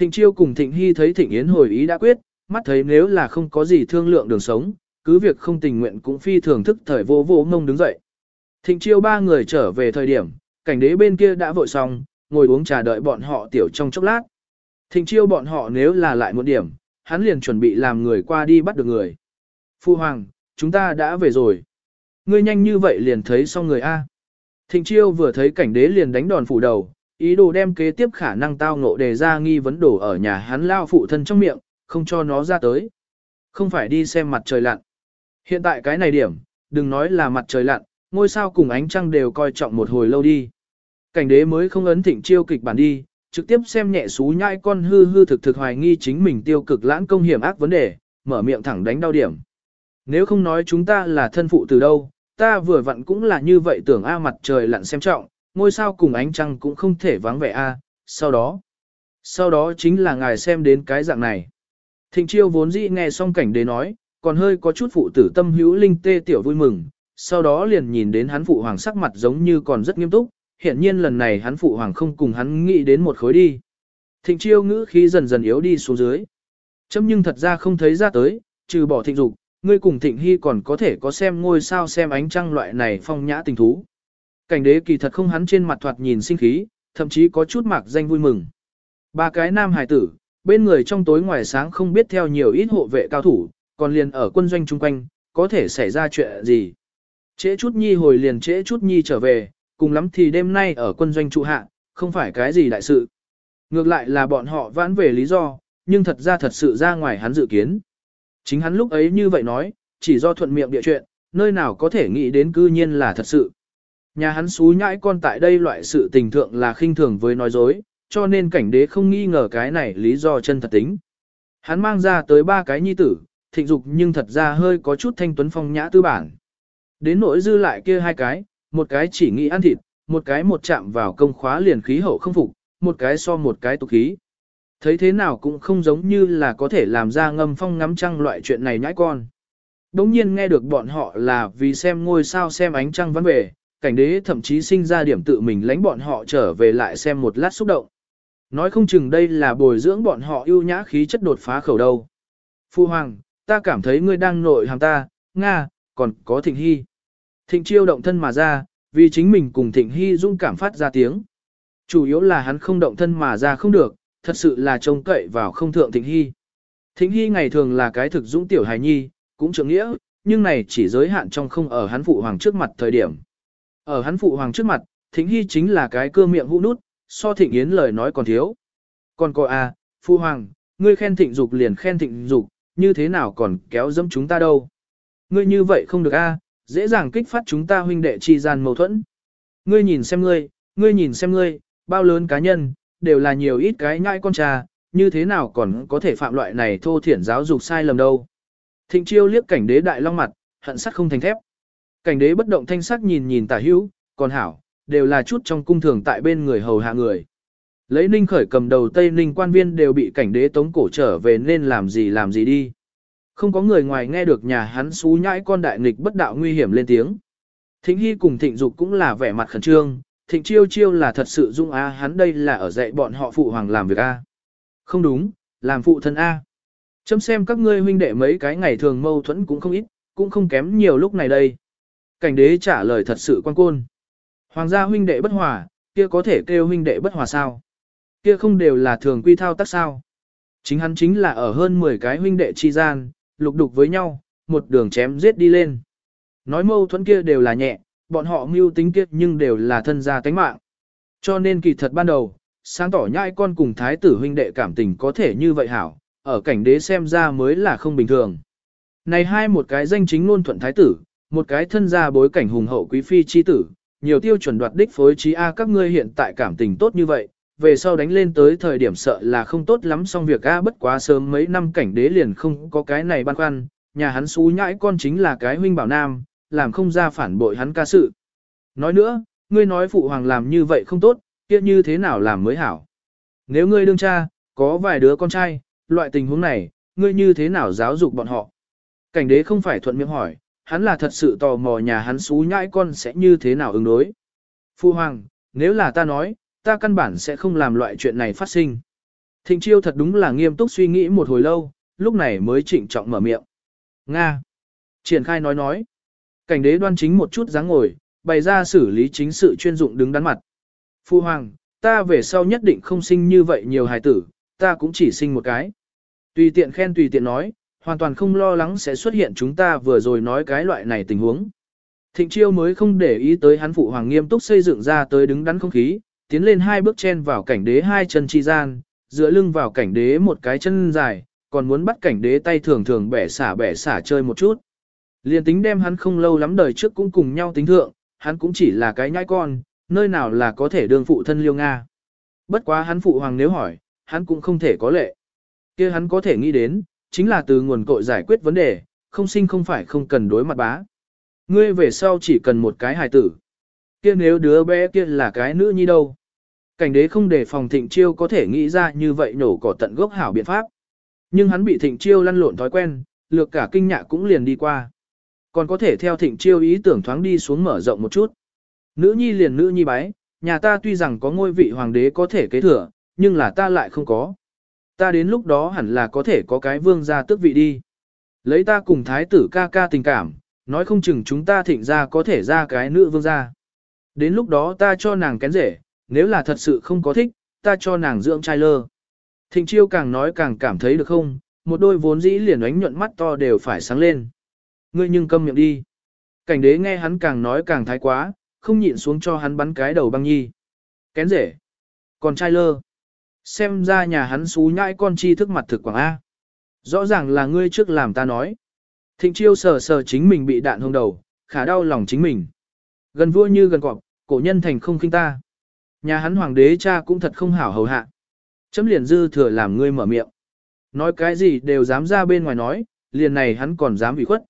Thịnh Chiêu cùng Thịnh Hy thấy Thịnh Yến hồi ý đã quyết, mắt thấy nếu là không có gì thương lượng đường sống, cứ việc không tình nguyện cũng phi thường thức thời vô vô ngông đứng dậy. Thịnh Chiêu ba người trở về thời điểm, cảnh đế bên kia đã vội xong, ngồi uống trà đợi bọn họ tiểu trong chốc lát. Thịnh Chiêu bọn họ nếu là lại một điểm, hắn liền chuẩn bị làm người qua đi bắt được người. Phu Hoàng, chúng ta đã về rồi. Ngươi nhanh như vậy liền thấy xong người A. Thịnh Chiêu vừa thấy cảnh đế liền đánh đòn phủ đầu, Ý đồ đem kế tiếp khả năng tao ngộ đề ra nghi vấn đổ ở nhà hắn lao phụ thân trong miệng, không cho nó ra tới. Không phải đi xem mặt trời lặn. Hiện tại cái này điểm, đừng nói là mặt trời lặn, ngôi sao cùng ánh trăng đều coi trọng một hồi lâu đi. Cảnh đế mới không ấn thịnh chiêu kịch bản đi, trực tiếp xem nhẹ xú nhai con hư hư thực thực hoài nghi chính mình tiêu cực lãng công hiểm ác vấn đề, mở miệng thẳng đánh đau điểm. Nếu không nói chúng ta là thân phụ từ đâu, ta vừa vặn cũng là như vậy tưởng A mặt trời lặn xem trọng, ngôi sao cùng ánh trăng cũng không thể vắng vẻ a. sau đó, sau đó chính là ngài xem đến cái dạng này. Thịnh chiêu vốn dĩ nghe xong cảnh đế nói, còn hơi có chút phụ tử tâm hữu linh tê tiểu vui mừng, sau đó liền nhìn đến hắn phụ hoàng sắc mặt giống như còn rất nghiêm túc, hiện nhiên lần này hắn phụ hoàng không cùng hắn nghĩ đến một khối đi. Thịnh chiêu ngữ khí dần dần yếu đi xuống dưới. Chấm nhưng thật ra không thấy ra tới, trừ bỏ thịnh dục, ngươi cùng thịnh hy còn có thể có xem ngôi sao xem ánh trăng loại này phong nhã tình thú. Cảnh đế kỳ thật không hắn trên mặt thoạt nhìn sinh khí, thậm chí có chút mạc danh vui mừng. Ba cái nam hải tử, bên người trong tối ngoài sáng không biết theo nhiều ít hộ vệ cao thủ, còn liền ở quân doanh chung quanh, có thể xảy ra chuyện gì. Trễ chút nhi hồi liền trễ chút nhi trở về, cùng lắm thì đêm nay ở quân doanh trụ hạ, không phải cái gì đại sự. Ngược lại là bọn họ vãn về lý do, nhưng thật ra thật sự ra ngoài hắn dự kiến. Chính hắn lúc ấy như vậy nói, chỉ do thuận miệng địa chuyện, nơi nào có thể nghĩ đến cư nhiên là thật sự. Nhà hắn xú nhãi con tại đây loại sự tình thượng là khinh thường với nói dối, cho nên cảnh đế không nghi ngờ cái này lý do chân thật tính. Hắn mang ra tới ba cái nhi tử, thịnh dục nhưng thật ra hơi có chút thanh tuấn phong nhã tư bản. Đến nỗi dư lại kia hai cái, một cái chỉ nghĩ ăn thịt, một cái một chạm vào công khóa liền khí hậu không phục, một cái so một cái tục khí. Thấy thế nào cũng không giống như là có thể làm ra ngâm phong ngắm trăng loại chuyện này nhãi con. Đống nhiên nghe được bọn họ là vì xem ngôi sao xem ánh trăng văn về, cảnh đế thậm chí sinh ra điểm tự mình lánh bọn họ trở về lại xem một lát xúc động. Nói không chừng đây là bồi dưỡng bọn họ ưu nhã khí chất đột phá khẩu đâu. Phu Hoàng, ta cảm thấy ngươi đang nội hàng ta, Nga, còn có Thịnh Hy. Thịnh chiêu động thân mà ra, vì chính mình cùng Thịnh Hy dung cảm phát ra tiếng. Chủ yếu là hắn không động thân mà ra không được, thật sự là trông cậy vào không thượng Thịnh Hy. Thịnh Hy ngày thường là cái thực dũng tiểu hài nhi, cũng trưởng nghĩa, nhưng này chỉ giới hạn trong không ở hắn phụ hoàng trước mặt thời điểm. Ở hắn phụ hoàng trước mặt, Thịnh Hy chính là cái cưa miệng hũ nút, so Thịnh Yến lời nói còn thiếu. Còn coi à, phụ hoàng, ngươi khen Thịnh Dục liền khen Thịnh Dục, như thế nào còn kéo dẫm chúng ta đâu? Ngươi như vậy không được a, à, dễ dàng kích phát chúng ta huynh đệ chi gian mâu thuẫn. Ngươi nhìn xem ngươi, ngươi nhìn xem ngươi, bao lớn cá nhân, đều là nhiều ít cái nhãi con trà, như thế nào còn có thể phạm loại này thô thiển giáo dục sai lầm đâu. Thịnh chiêu liếc cảnh đế đại long mặt, hận sắt không thành thép. Cảnh đế bất động thanh sắc nhìn nhìn tả hữu, còn hảo, đều là chút trong cung thường tại bên người hầu hạ người. Lấy ninh khởi cầm đầu Tây Ninh quan viên đều bị cảnh đế tống cổ trở về nên làm gì làm gì đi. Không có người ngoài nghe được nhà hắn xú nhãi con đại nghịch bất đạo nguy hiểm lên tiếng. Thịnh Hy cùng Thịnh Dục cũng là vẻ mặt khẩn trương, Thịnh Chiêu Chiêu là thật sự dung a hắn đây là ở dạy bọn họ phụ hoàng làm việc a. Không đúng, làm phụ thân a. Chấm xem các ngươi huynh đệ mấy cái ngày thường mâu thuẫn cũng không ít, cũng không kém nhiều lúc này đây. Cảnh đế trả lời thật sự quan côn. Hoàng gia huynh đệ bất hòa, kia có thể kêu huynh đệ bất hòa sao? Kia không đều là thường quy thao tác sao? Chính hắn chính là ở hơn 10 cái huynh đệ chi gian, lục đục với nhau, một đường chém giết đi lên. Nói mâu thuẫn kia đều là nhẹ, bọn họ mưu tính kia nhưng đều là thân gia tánh mạng. Cho nên kỳ thật ban đầu, sáng tỏ nhãi con cùng thái tử huynh đệ cảm tình có thể như vậy hảo, ở cảnh đế xem ra mới là không bình thường. Này hai một cái danh chính luôn thuận thái tử, một cái thân gia bối cảnh hùng hậu quý phi chi tử, nhiều tiêu chuẩn đoạt đích phối trí A các ngươi hiện tại cảm tình tốt như vậy, về sau đánh lên tới thời điểm sợ là không tốt lắm xong việc A bất quá sớm mấy năm cảnh đế liền không có cái này băn khoăn, nhà hắn xú nhãi con chính là cái huynh bảo nam, làm không ra phản bội hắn ca sự. Nói nữa, ngươi nói phụ hoàng làm như vậy không tốt, kia như thế nào làm mới hảo. Nếu ngươi đương cha, có vài đứa con trai, loại tình huống này, ngươi như thế nào giáo dục bọn họ? Cảnh đế không phải thuận miệng hỏi, hắn là thật sự tò mò nhà hắn xú nhãi con sẽ như thế nào ứng đối. Phu hoàng, nếu là ta nói, ta căn bản sẽ không làm loại chuyện này phát sinh. Thịnh chiêu thật đúng là nghiêm túc suy nghĩ một hồi lâu, lúc này mới trịnh trọng mở miệng. Nga. Triển khai nói nói. Cảnh đế đoan chính một chút dáng ngồi, bày ra xử lý chính sự chuyên dụng đứng đắn mặt. Phu hoàng, ta về sau nhất định không sinh như vậy nhiều hài tử, ta cũng chỉ sinh một cái. Tùy tiện khen tùy tiện nói, hoàn toàn không lo lắng sẽ xuất hiện chúng ta vừa rồi nói cái loại này tình huống. Thịnh chiêu mới không để ý tới hắn phụ hoàng nghiêm túc xây dựng ra tới đứng đắn không khí, tiến lên hai bước chen vào cảnh đế hai chân chi gian, dựa lưng vào cảnh đế một cái chân dài, còn muốn bắt cảnh đế tay thường thường bẻ xả bẻ xả chơi một chút. Liên tính đem hắn không lâu lắm đời trước cũng cùng nhau tính thượng, hắn cũng chỉ là cái nhãi con, nơi nào là có thể đương phụ thân liêu Nga. Bất quá hắn phụ hoàng nếu hỏi, hắn cũng không thể có lệ. kia hắn có thể nghĩ đến, chính là từ nguồn cội giải quyết vấn đề, không sinh không phải không cần đối mặt bá. Ngươi về sau chỉ cần một cái hài tử. kia nếu đứa bé kia là cái nữ nhi đâu. Cảnh đế không để phòng thịnh chiêu có thể nghĩ ra như vậy nổ cỏ tận gốc hảo biện pháp. Nhưng hắn bị thịnh chiêu lăn lộn thói quen, lược cả kinh nhạ cũng liền đi qua. Còn có thể theo thịnh chiêu ý tưởng thoáng đi xuống mở rộng một chút. Nữ nhi liền nữ nhi bái, nhà ta tuy rằng có ngôi vị hoàng đế có thể kế thừa, nhưng là ta lại không có. Ta đến lúc đó hẳn là có thể có cái vương gia tước vị đi. Lấy ta cùng thái tử ca ca tình cảm, nói không chừng chúng ta thịnh ra có thể ra cái nữ vương gia. Đến lúc đó ta cho nàng kén rể, nếu là thật sự không có thích, ta cho nàng dưỡng trai lơ. Thịnh chiêu càng nói càng cảm thấy được không, một đôi vốn dĩ liền ánh nhuận mắt to đều phải sáng lên. Ngươi nhưng câm miệng đi. Cảnh đế nghe hắn càng nói càng thái quá, không nhịn xuống cho hắn bắn cái đầu băng nhi. Kén rể. Còn trai lơ. Xem ra nhà hắn xú nhãi con chi thức mặt thực quảng A. Rõ ràng là ngươi trước làm ta nói. Thịnh chiêu sờ sờ chính mình bị đạn hông đầu, khả đau lòng chính mình. Gần vua như gần cọp, cổ nhân thành không khinh ta. Nhà hắn hoàng đế cha cũng thật không hảo hầu hạ. Chấm liền dư thừa làm ngươi mở miệng. Nói cái gì đều dám ra bên ngoài nói, liền này hắn còn dám bị khuất.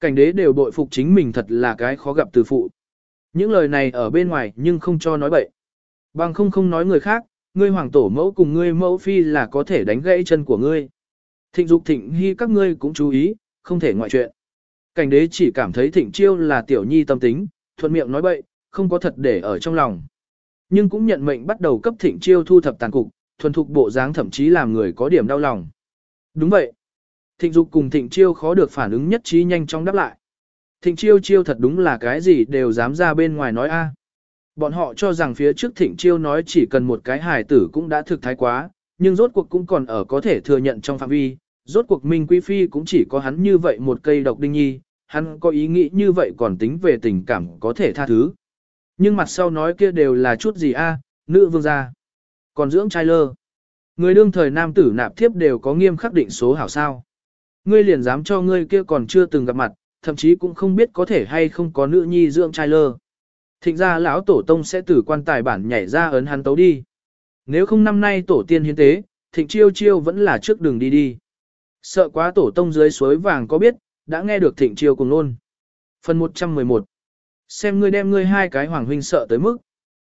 Cảnh đế đều bội phục chính mình thật là cái khó gặp từ phụ. Những lời này ở bên ngoài nhưng không cho nói bậy. Bằng không không nói người khác, ngươi hoàng tổ mẫu cùng ngươi mẫu phi là có thể đánh gãy chân của ngươi. Thịnh dục thịnh hy các ngươi cũng chú ý, không thể ngoại chuyện. Cảnh đế chỉ cảm thấy thịnh chiêu là tiểu nhi tâm tính, thuận miệng nói bậy, không có thật để ở trong lòng. Nhưng cũng nhận mệnh bắt đầu cấp thịnh chiêu thu thập tàn cục, thuần thục bộ dáng thậm chí làm người có điểm đau lòng. Đúng vậy. Thịnh dục cùng thịnh chiêu khó được phản ứng nhất trí nhanh chóng đáp lại. Thịnh chiêu chiêu thật đúng là cái gì đều dám ra bên ngoài nói a. Bọn họ cho rằng phía trước thịnh chiêu nói chỉ cần một cái hài tử cũng đã thực thái quá, nhưng rốt cuộc cũng còn ở có thể thừa nhận trong phạm vi, rốt cuộc Minh Quý Phi cũng chỉ có hắn như vậy một cây độc đinh nhi, hắn có ý nghĩ như vậy còn tính về tình cảm có thể tha thứ. Nhưng mặt sau nói kia đều là chút gì a, nữ vương gia. Còn dưỡng trai lơ. Người đương thời nam tử nạp thiếp đều có nghiêm khắc định số hảo sao. Ngươi liền dám cho ngươi kia còn chưa từng gặp mặt, thậm chí cũng không biết có thể hay không có nữ nhi dưỡng trai lơ. Thịnh ra lão tổ tông sẽ từ quan tài bản nhảy ra ấn hắn tấu đi. Nếu không năm nay tổ tiên hiến tế, thịnh chiêu chiêu vẫn là trước đường đi đi. Sợ quá tổ tông dưới suối vàng có biết, đã nghe được thịnh chiêu cùng luôn. Phần 111 Xem ngươi đem ngươi hai cái hoàng huynh sợ tới mức.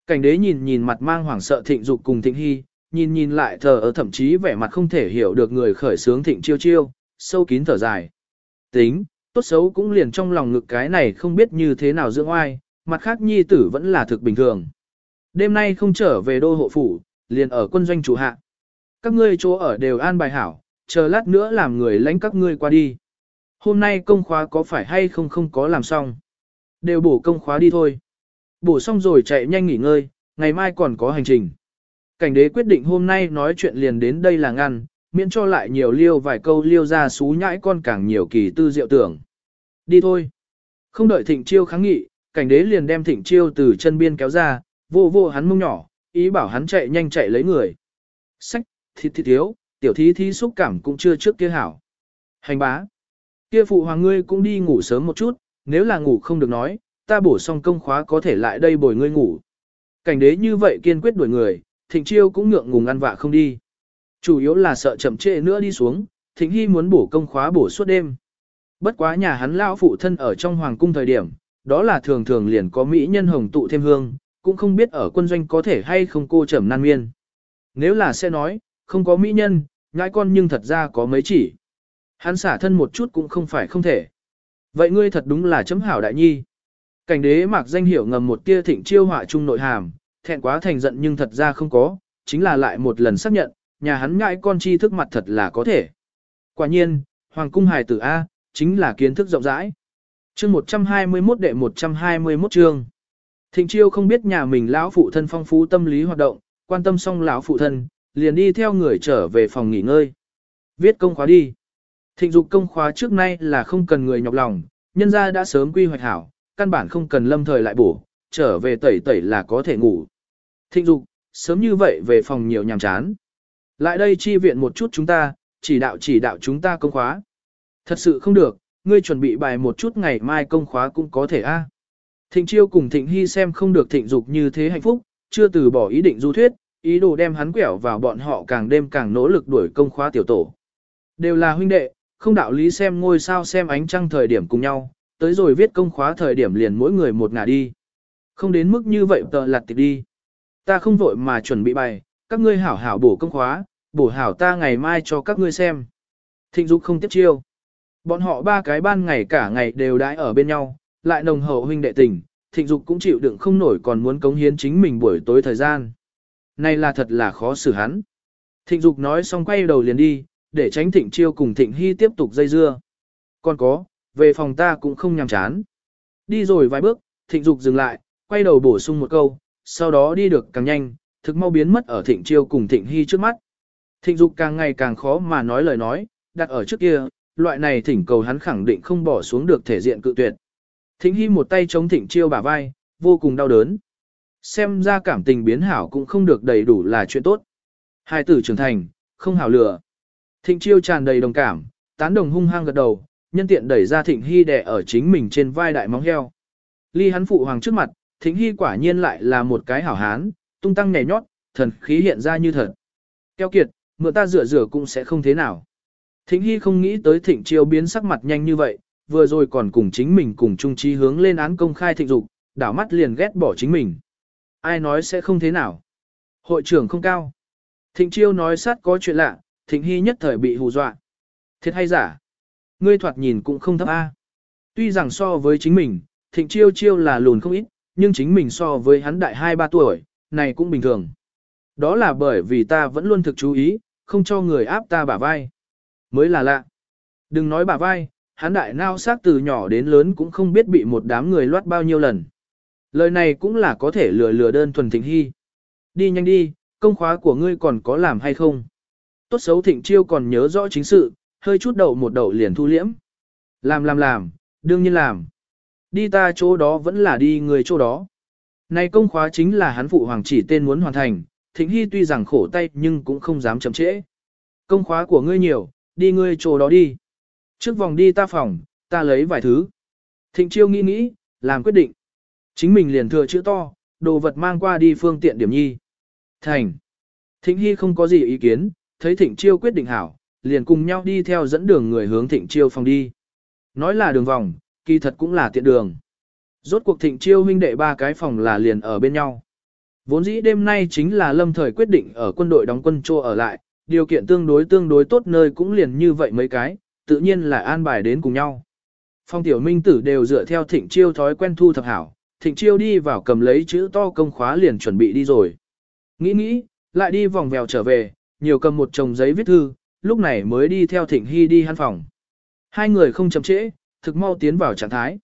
Cảnh đế nhìn nhìn mặt mang hoàng sợ thịnh dục cùng thịnh hy, nhìn nhìn lại thờ ở thậm chí vẻ mặt không thể hiểu được người khởi sướng thịnh chiêu chiêu, sâu kín thở dài. Tính, tốt xấu cũng liền trong lòng ngực cái này không biết như thế nào dưỡng oai, mặt khác nhi tử vẫn là thực bình thường. Đêm nay không trở về đô hộ phủ, liền ở quân doanh chủ hạ. Các ngươi chỗ ở đều an bài hảo, chờ lát nữa làm người lãnh các ngươi qua đi. Hôm nay công khóa có phải hay không không có làm xong. Đều bổ công khóa đi thôi. Bổ xong rồi chạy nhanh nghỉ ngơi, ngày mai còn có hành trình. Cảnh đế quyết định hôm nay nói chuyện liền đến đây là ngăn, miễn cho lại nhiều liêu vài câu liêu ra xú nhãi con càng nhiều kỳ tư diệu tưởng. Đi thôi. Không đợi thịnh chiêu kháng nghị, cảnh đế liền đem thịnh chiêu từ chân biên kéo ra, vô vô hắn mông nhỏ, ý bảo hắn chạy nhanh chạy lấy người. Sách, thịt thịt thiếu, tiểu thí thí xúc cảm cũng chưa trước kia hảo. Hành bá. Kia phụ hoàng ngươi cũng đi ngủ sớm một chút, nếu là ngủ không được nói, ta bổ xong công khóa có thể lại đây bồi ngươi ngủ. Cảnh đế như vậy kiên quyết đuổi người, thịnh chiêu cũng ngượng ngùng ăn vạ không đi. Chủ yếu là sợ chậm trễ nữa đi xuống, thịnh hy muốn bổ công khóa bổ suốt đêm. Bất quá nhà hắn lão phụ thân ở trong hoàng cung thời điểm, đó là thường thường liền có mỹ nhân hồng tụ thêm hương, cũng không biết ở quân doanh có thể hay không cô trầm nan miên. Nếu là sẽ nói, không có mỹ nhân, ngãi con nhưng thật ra có mấy chỉ. Hắn xả thân một chút cũng không phải không thể. Vậy ngươi thật đúng là chấm hảo đại nhi. Cảnh đế mạc danh hiểu ngầm một tia thịnh chiêu họa trung nội hàm, thẹn quá thành giận nhưng thật ra không có, chính là lại một lần xác nhận, nhà hắn ngãi con chi thức mặt thật là có thể. Quả nhiên, Hoàng cung hài tử A, chính là kiến thức rộng rãi. Chương 121 đệ 121 chương. Thịnh Chiêu không biết nhà mình lão phụ thân phong phú tâm lý hoạt động, quan tâm xong lão phụ thân, liền đi theo người trở về phòng nghỉ ngơi. Viết công khóa đi. Thịnh dục công khóa trước nay là không cần người nhọc lòng, nhân gia đã sớm quy hoạch hảo, căn bản không cần lâm thời lại bổ, trở về tẩy tẩy là có thể ngủ. Thịnh dục, sớm như vậy về phòng nhiều nhàm chán. Lại đây chi viện một chút chúng ta, chỉ đạo chỉ đạo chúng ta công khóa. Thật sự không được, ngươi chuẩn bị bài một chút ngày mai công khóa cũng có thể a. À? Thịnh chiêu cùng thịnh hy xem không được thịnh dục như thế hạnh phúc, chưa từ bỏ ý định du thuyết, ý đồ đem hắn quẻo vào bọn họ càng đêm càng nỗ lực đuổi công khóa tiểu tổ. Đều là huynh đệ, không đạo lý xem ngôi sao xem ánh trăng thời điểm cùng nhau, tới rồi viết công khóa thời điểm liền mỗi người một ngả đi. Không đến mức như vậy tờ lặt tiệp đi. Ta không vội mà chuẩn bị bài, các ngươi hảo hảo bổ công khóa, bổ hảo ta ngày mai cho các ngươi xem. Thịnh dục không tiếp chiêu. Bọn họ ba cái ban ngày cả ngày đều đãi ở bên nhau, lại nồng hậu huynh đệ tình, thịnh dục cũng chịu đựng không nổi còn muốn cống hiến chính mình buổi tối thời gian. Này là thật là khó xử hắn. Thịnh dục nói xong quay đầu liền đi, để tránh thịnh chiêu cùng thịnh hy tiếp tục dây dưa. Còn có, về phòng ta cũng không nhằm chán. Đi rồi vài bước, thịnh dục dừng lại, quay đầu bổ sung một câu, sau đó đi được càng nhanh, thực mau biến mất ở thịnh chiêu cùng thịnh hy trước mắt. Thịnh dục càng ngày càng khó mà nói lời nói, đặt ở trước kia, loại này thỉnh cầu hắn khẳng định không bỏ xuống được thể diện cự tuyệt. Thính hy một tay chống thịnh chiêu bả vai, vô cùng đau đớn. Xem ra cảm tình biến hảo cũng không được đầy đủ là chuyện tốt. Hai tử trưởng thành, không hảo lửa. Thịnh chiêu tràn đầy đồng cảm, tán đồng hung hăng gật đầu, nhân tiện đẩy ra thịnh hy đè ở chính mình trên vai đại móng heo. Ly hắn phụ hoàng trước mặt, thịnh hy quả nhiên lại là một cái hảo hán, tung tăng nhảy nhót, thần khí hiện ra như thật. Keo kiệt, mượn ta rửa rửa cũng sẽ không thế nào. Thịnh hy không nghĩ tới thịnh chiêu biến sắc mặt nhanh như vậy, vừa rồi còn cùng chính mình cùng Chung trí hướng lên án công khai thịnh dục, đảo mắt liền ghét bỏ chính mình. Ai nói sẽ không thế nào. Hội trưởng không cao. Thịnh chiêu nói sát có chuyện lạ, thịnh hy nhất thời bị hù dọa. Thiệt hay giả? Ngươi thoạt nhìn cũng không thấp A. Tuy rằng so với chính mình, thịnh chiêu chiêu là lùn không ít, nhưng chính mình so với hắn đại 2-3 tuổi, này cũng bình thường. Đó là bởi vì ta vẫn luôn thực chú ý, không cho người áp ta bả vai. Mới là lạ. Đừng nói bà vai, hắn đại nao xác từ nhỏ đến lớn cũng không biết bị một đám người loát bao nhiêu lần. Lời này cũng là có thể lừa lừa đơn thuần thịnh hy. Đi nhanh đi, công khóa của ngươi còn có làm hay không? Tốt xấu thịnh chiêu còn nhớ rõ chính sự, hơi chút đầu một đầu liền thu liễm. Làm làm làm, đương nhiên làm. Đi ta chỗ đó vẫn là đi người chỗ đó. Này công khóa chính là hắn phụ hoàng chỉ tên muốn hoàn thành, thịnh hy tuy rằng khổ tay nhưng cũng không dám chậm trễ. Công khóa của ngươi nhiều, đi ngươi chỗ đó đi. Trước vòng đi ta phòng, ta lấy vài thứ. Thịnh chiêu nghĩ nghĩ, làm quyết định. Chính mình liền thừa chữ to, đồ vật mang qua đi phương tiện điểm nhi. Thành. Thịnh Hy không có gì ý kiến, thấy Thịnh Chiêu quyết định hảo, liền cùng nhau đi theo dẫn đường người hướng Thịnh Chiêu phòng đi. Nói là đường vòng, kỳ thật cũng là tiện đường. Rốt cuộc Thịnh Chiêu huynh đệ ba cái phòng là liền ở bên nhau. Vốn dĩ đêm nay chính là lâm thời quyết định ở quân đội đóng quân trô ở lại, điều kiện tương đối tương đối tốt nơi cũng liền như vậy mấy cái, tự nhiên là an bài đến cùng nhau. Phong tiểu minh tử đều dựa theo thịnh chiêu thói quen thu thập hảo, thịnh chiêu đi vào cầm lấy chữ to công khóa liền chuẩn bị đi rồi. Nghĩ nghĩ, lại đi vòng vèo trở về, nhiều cầm một chồng giấy viết thư, lúc này mới đi theo thịnh hy đi hắn phòng. Hai người không chậm trễ, thực mau tiến vào trạng thái.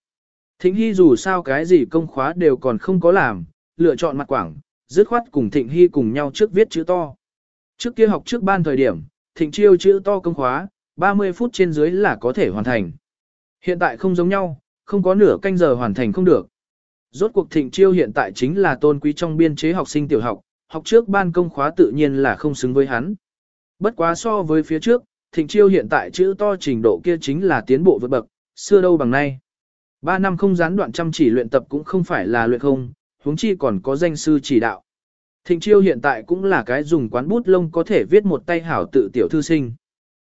Thịnh Hy dù sao cái gì công khóa đều còn không có làm, lựa chọn mặt quảng, dứt khoát cùng Thịnh Hy cùng nhau trước viết chữ to. Trước kia học trước ban thời điểm, Thịnh Chiêu chữ to công khóa, 30 phút trên dưới là có thể hoàn thành. Hiện tại không giống nhau, không có nửa canh giờ hoàn thành không được. Rốt cuộc Thịnh Chiêu hiện tại chính là tôn quý trong biên chế học sinh tiểu học, học trước ban công khóa tự nhiên là không xứng với hắn. Bất quá so với phía trước, Thịnh Chiêu hiện tại chữ to trình độ kia chính là tiến bộ vượt bậc, xưa đâu bằng nay. Ba năm không gián đoạn chăm chỉ luyện tập cũng không phải là luyện không, huống chi còn có danh sư chỉ đạo. Thịnh Chiêu hiện tại cũng là cái dùng quán bút lông có thể viết một tay hảo tự tiểu thư sinh.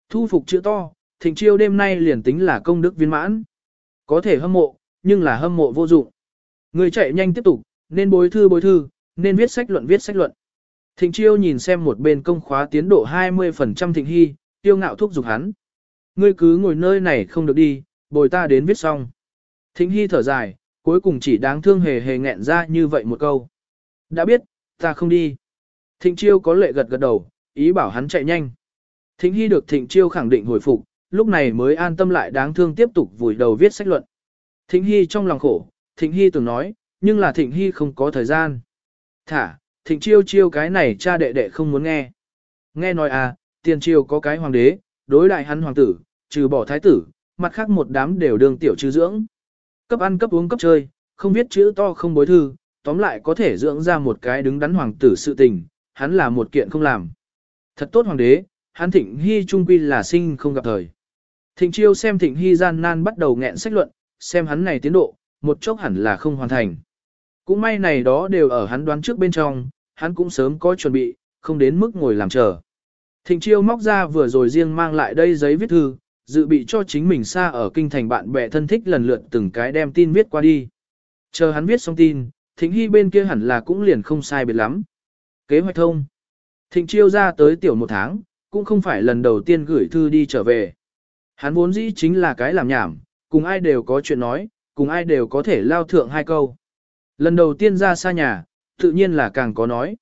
Thu phục chữ to, Thịnh Chiêu đêm nay liền tính là công đức viên mãn. Có thể hâm mộ, nhưng là hâm mộ vô dụng. Người chạy nhanh tiếp tục, nên bối thư bối thư, nên viết sách luận viết sách luận. Thịnh Chiêu nhìn xem một bên công khóa tiến độ 20% Thịnh Hy, tiêu ngạo thúc giục hắn. Ngươi cứ ngồi nơi này không được đi, bồi ta đến viết xong. Thịnh Hy thở dài, cuối cùng chỉ đáng thương hề hề nghẹn ra như vậy một câu. Đã biết, ta không đi. Thịnh Chiêu có lệ gật gật đầu, ý bảo hắn chạy nhanh. Thịnh Hy được Thịnh Chiêu khẳng định hồi phục, lúc này mới an tâm lại đáng thương tiếp tục vùi đầu viết sách luận. Thịnh Hy trong lòng khổ, Thịnh Hy từng nói, nhưng là Thịnh Hy không có thời gian. Thả, Thịnh Chiêu chiêu cái này cha đệ đệ không muốn nghe. Nghe nói à, tiền triều có cái hoàng đế, đối đại hắn hoàng tử, trừ bỏ thái tử, mặt khác một đám đều đương tiểu trừ dưỡng. Cấp ăn cấp uống cấp chơi, không viết chữ to không bối thư, tóm lại có thể dưỡng ra một cái đứng đắn hoàng tử sự tình, hắn là một kiện không làm. Thật tốt hoàng đế, hắn thịnh hy trung quy là sinh không gặp thời. Thịnh chiêu xem thịnh hy gian nan bắt đầu nghẹn sách luận, xem hắn này tiến độ, một chốc hẳn là không hoàn thành. Cũng may này đó đều ở hắn đoán trước bên trong, hắn cũng sớm có chuẩn bị, không đến mức ngồi làm chờ. Thịnh chiêu móc ra vừa rồi riêng mang lại đây giấy viết thư, dự bị cho chính mình xa ở kinh thành bạn bè thân thích lần lượt từng cái đem tin viết qua đi. Chờ hắn viết xong tin, thịnh hy bên kia hẳn là cũng liền không sai biệt lắm. Kế hoạch thông. Thịnh chiêu ra tới tiểu một tháng, cũng không phải lần đầu tiên gửi thư đi trở về. Hắn vốn dĩ chính là cái làm nhảm, cùng ai đều có chuyện nói, cùng ai đều có thể lao thượng hai câu. Lần đầu tiên ra xa nhà, tự nhiên là càng có nói.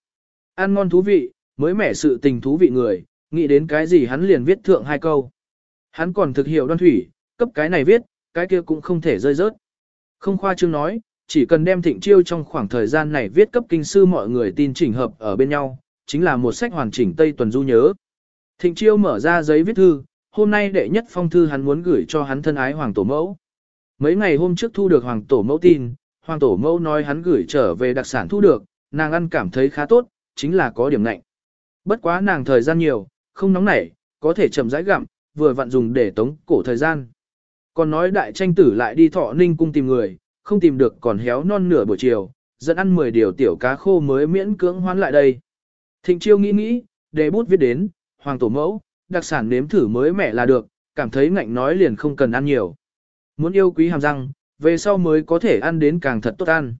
Ăn ngon thú vị, mới mẻ sự tình thú vị người, nghĩ đến cái gì hắn liền viết thượng hai câu. Hắn còn thực hiểu đoan thủy, cấp cái này viết, cái kia cũng không thể rơi rớt. Không khoa trương nói, chỉ cần đem thịnh chiêu trong khoảng thời gian này viết cấp kinh sư mọi người tin chỉnh hợp ở bên nhau, chính là một sách hoàn chỉnh Tây Tuần Du nhớ. Thịnh chiêu mở ra giấy viết thư, hôm nay đệ nhất phong thư hắn muốn gửi cho hắn thân ái Hoàng Tổ Mẫu. Mấy ngày hôm trước thu được Hoàng Tổ Mẫu tin, Hoàng Tổ Mẫu nói hắn gửi trở về đặc sản thu được, nàng ăn cảm thấy khá tốt, chính là có điểm lạnh. Bất quá nàng thời gian nhiều, không nóng nảy, có thể chậm rãi gặm, vừa vặn dùng để tống cổ thời gian. Còn nói đại tranh tử lại đi thọ ninh cung tìm người, không tìm được còn héo non nửa buổi chiều, dẫn ăn 10 điều tiểu cá khô mới miễn cưỡng hoán lại đây. Thịnh chiêu nghĩ nghĩ, để bút viết đến, hoàng tổ mẫu, đặc sản nếm thử mới mẻ là được, cảm thấy ngạnh nói liền không cần ăn nhiều. Muốn yêu quý hàm răng, về sau mới có thể ăn đến càng thật tốt ăn.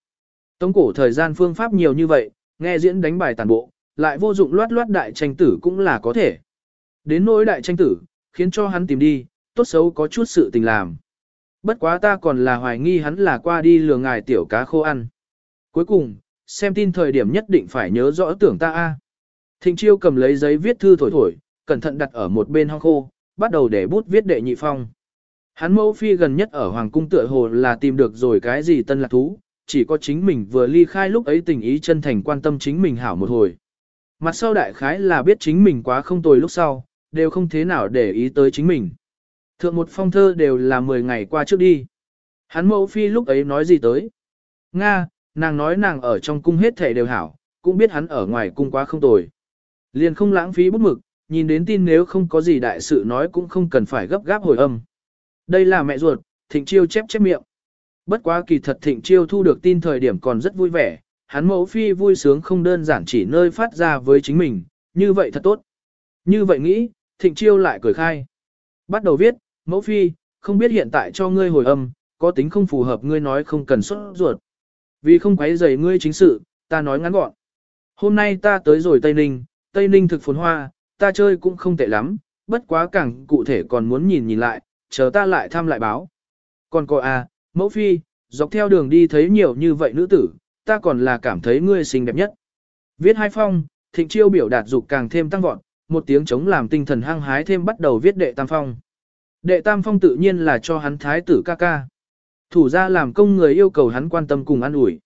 Tống cổ thời gian phương pháp nhiều như vậy, nghe diễn đánh bài tàn bộ, lại vô dụng loát loát đại tranh tử cũng là có thể. Đến nỗi đại tranh tử, khiến cho hắn tìm đi, tốt xấu có chút sự tình làm. Bất quá ta còn là hoài nghi hắn là qua đi lừa ngài tiểu cá khô ăn. Cuối cùng, xem tin thời điểm nhất định phải nhớ rõ tưởng ta a. Thịnh chiêu cầm lấy giấy viết thư thổi thổi, cẩn thận đặt ở một bên hong khô, bắt đầu để bút viết đệ nhị phong. Hắn mẫu phi gần nhất ở Hoàng cung tựa hồ là tìm được rồi cái gì tân lạc thú, chỉ có chính mình vừa ly khai lúc ấy tình ý chân thành quan tâm chính mình hảo một hồi. Mặt sau đại khái là biết chính mình quá không tồi lúc sau, đều không thế nào để ý tới chính mình. Thượng một phong thơ đều là 10 ngày qua trước đi. Hắn mẫu phi lúc ấy nói gì tới? Nga, nàng nói nàng ở trong cung hết thể đều hảo, cũng biết hắn ở ngoài cung quá không tồi. Liền không lãng phí bút mực, nhìn đến tin nếu không có gì đại sự nói cũng không cần phải gấp gáp hồi âm. Đây là mẹ ruột, thịnh chiêu chép chép miệng. Bất quá kỳ thật thịnh chiêu thu được tin thời điểm còn rất vui vẻ, hắn mẫu phi vui sướng không đơn giản chỉ nơi phát ra với chính mình, như vậy thật tốt. Như vậy nghĩ, thịnh chiêu lại cười khai. Bắt đầu viết, mẫu phi, không biết hiện tại cho ngươi hồi âm, có tính không phù hợp ngươi nói không cần xuất ruột. Vì không quấy rầy ngươi chính sự, ta nói ngắn gọn. Hôm nay ta tới rồi Tây Ninh, Tây Ninh thực phồn hoa, ta chơi cũng không tệ lắm, bất quá càng cụ thể còn muốn nhìn nhìn lại, chờ ta lại thăm lại báo. Còn cô à, mẫu phi, dọc theo đường đi thấy nhiều như vậy nữ tử, ta còn là cảm thấy ngươi xinh đẹp nhất. Viết hai phong, thịnh chiêu biểu đạt dục càng thêm tăng vọt, một tiếng chống làm tinh thần hăng hái thêm bắt đầu viết đệ tam phong. Đệ tam phong tự nhiên là cho hắn thái tử ca ca. Thủ ra làm công người yêu cầu hắn quan tâm cùng ăn ủi.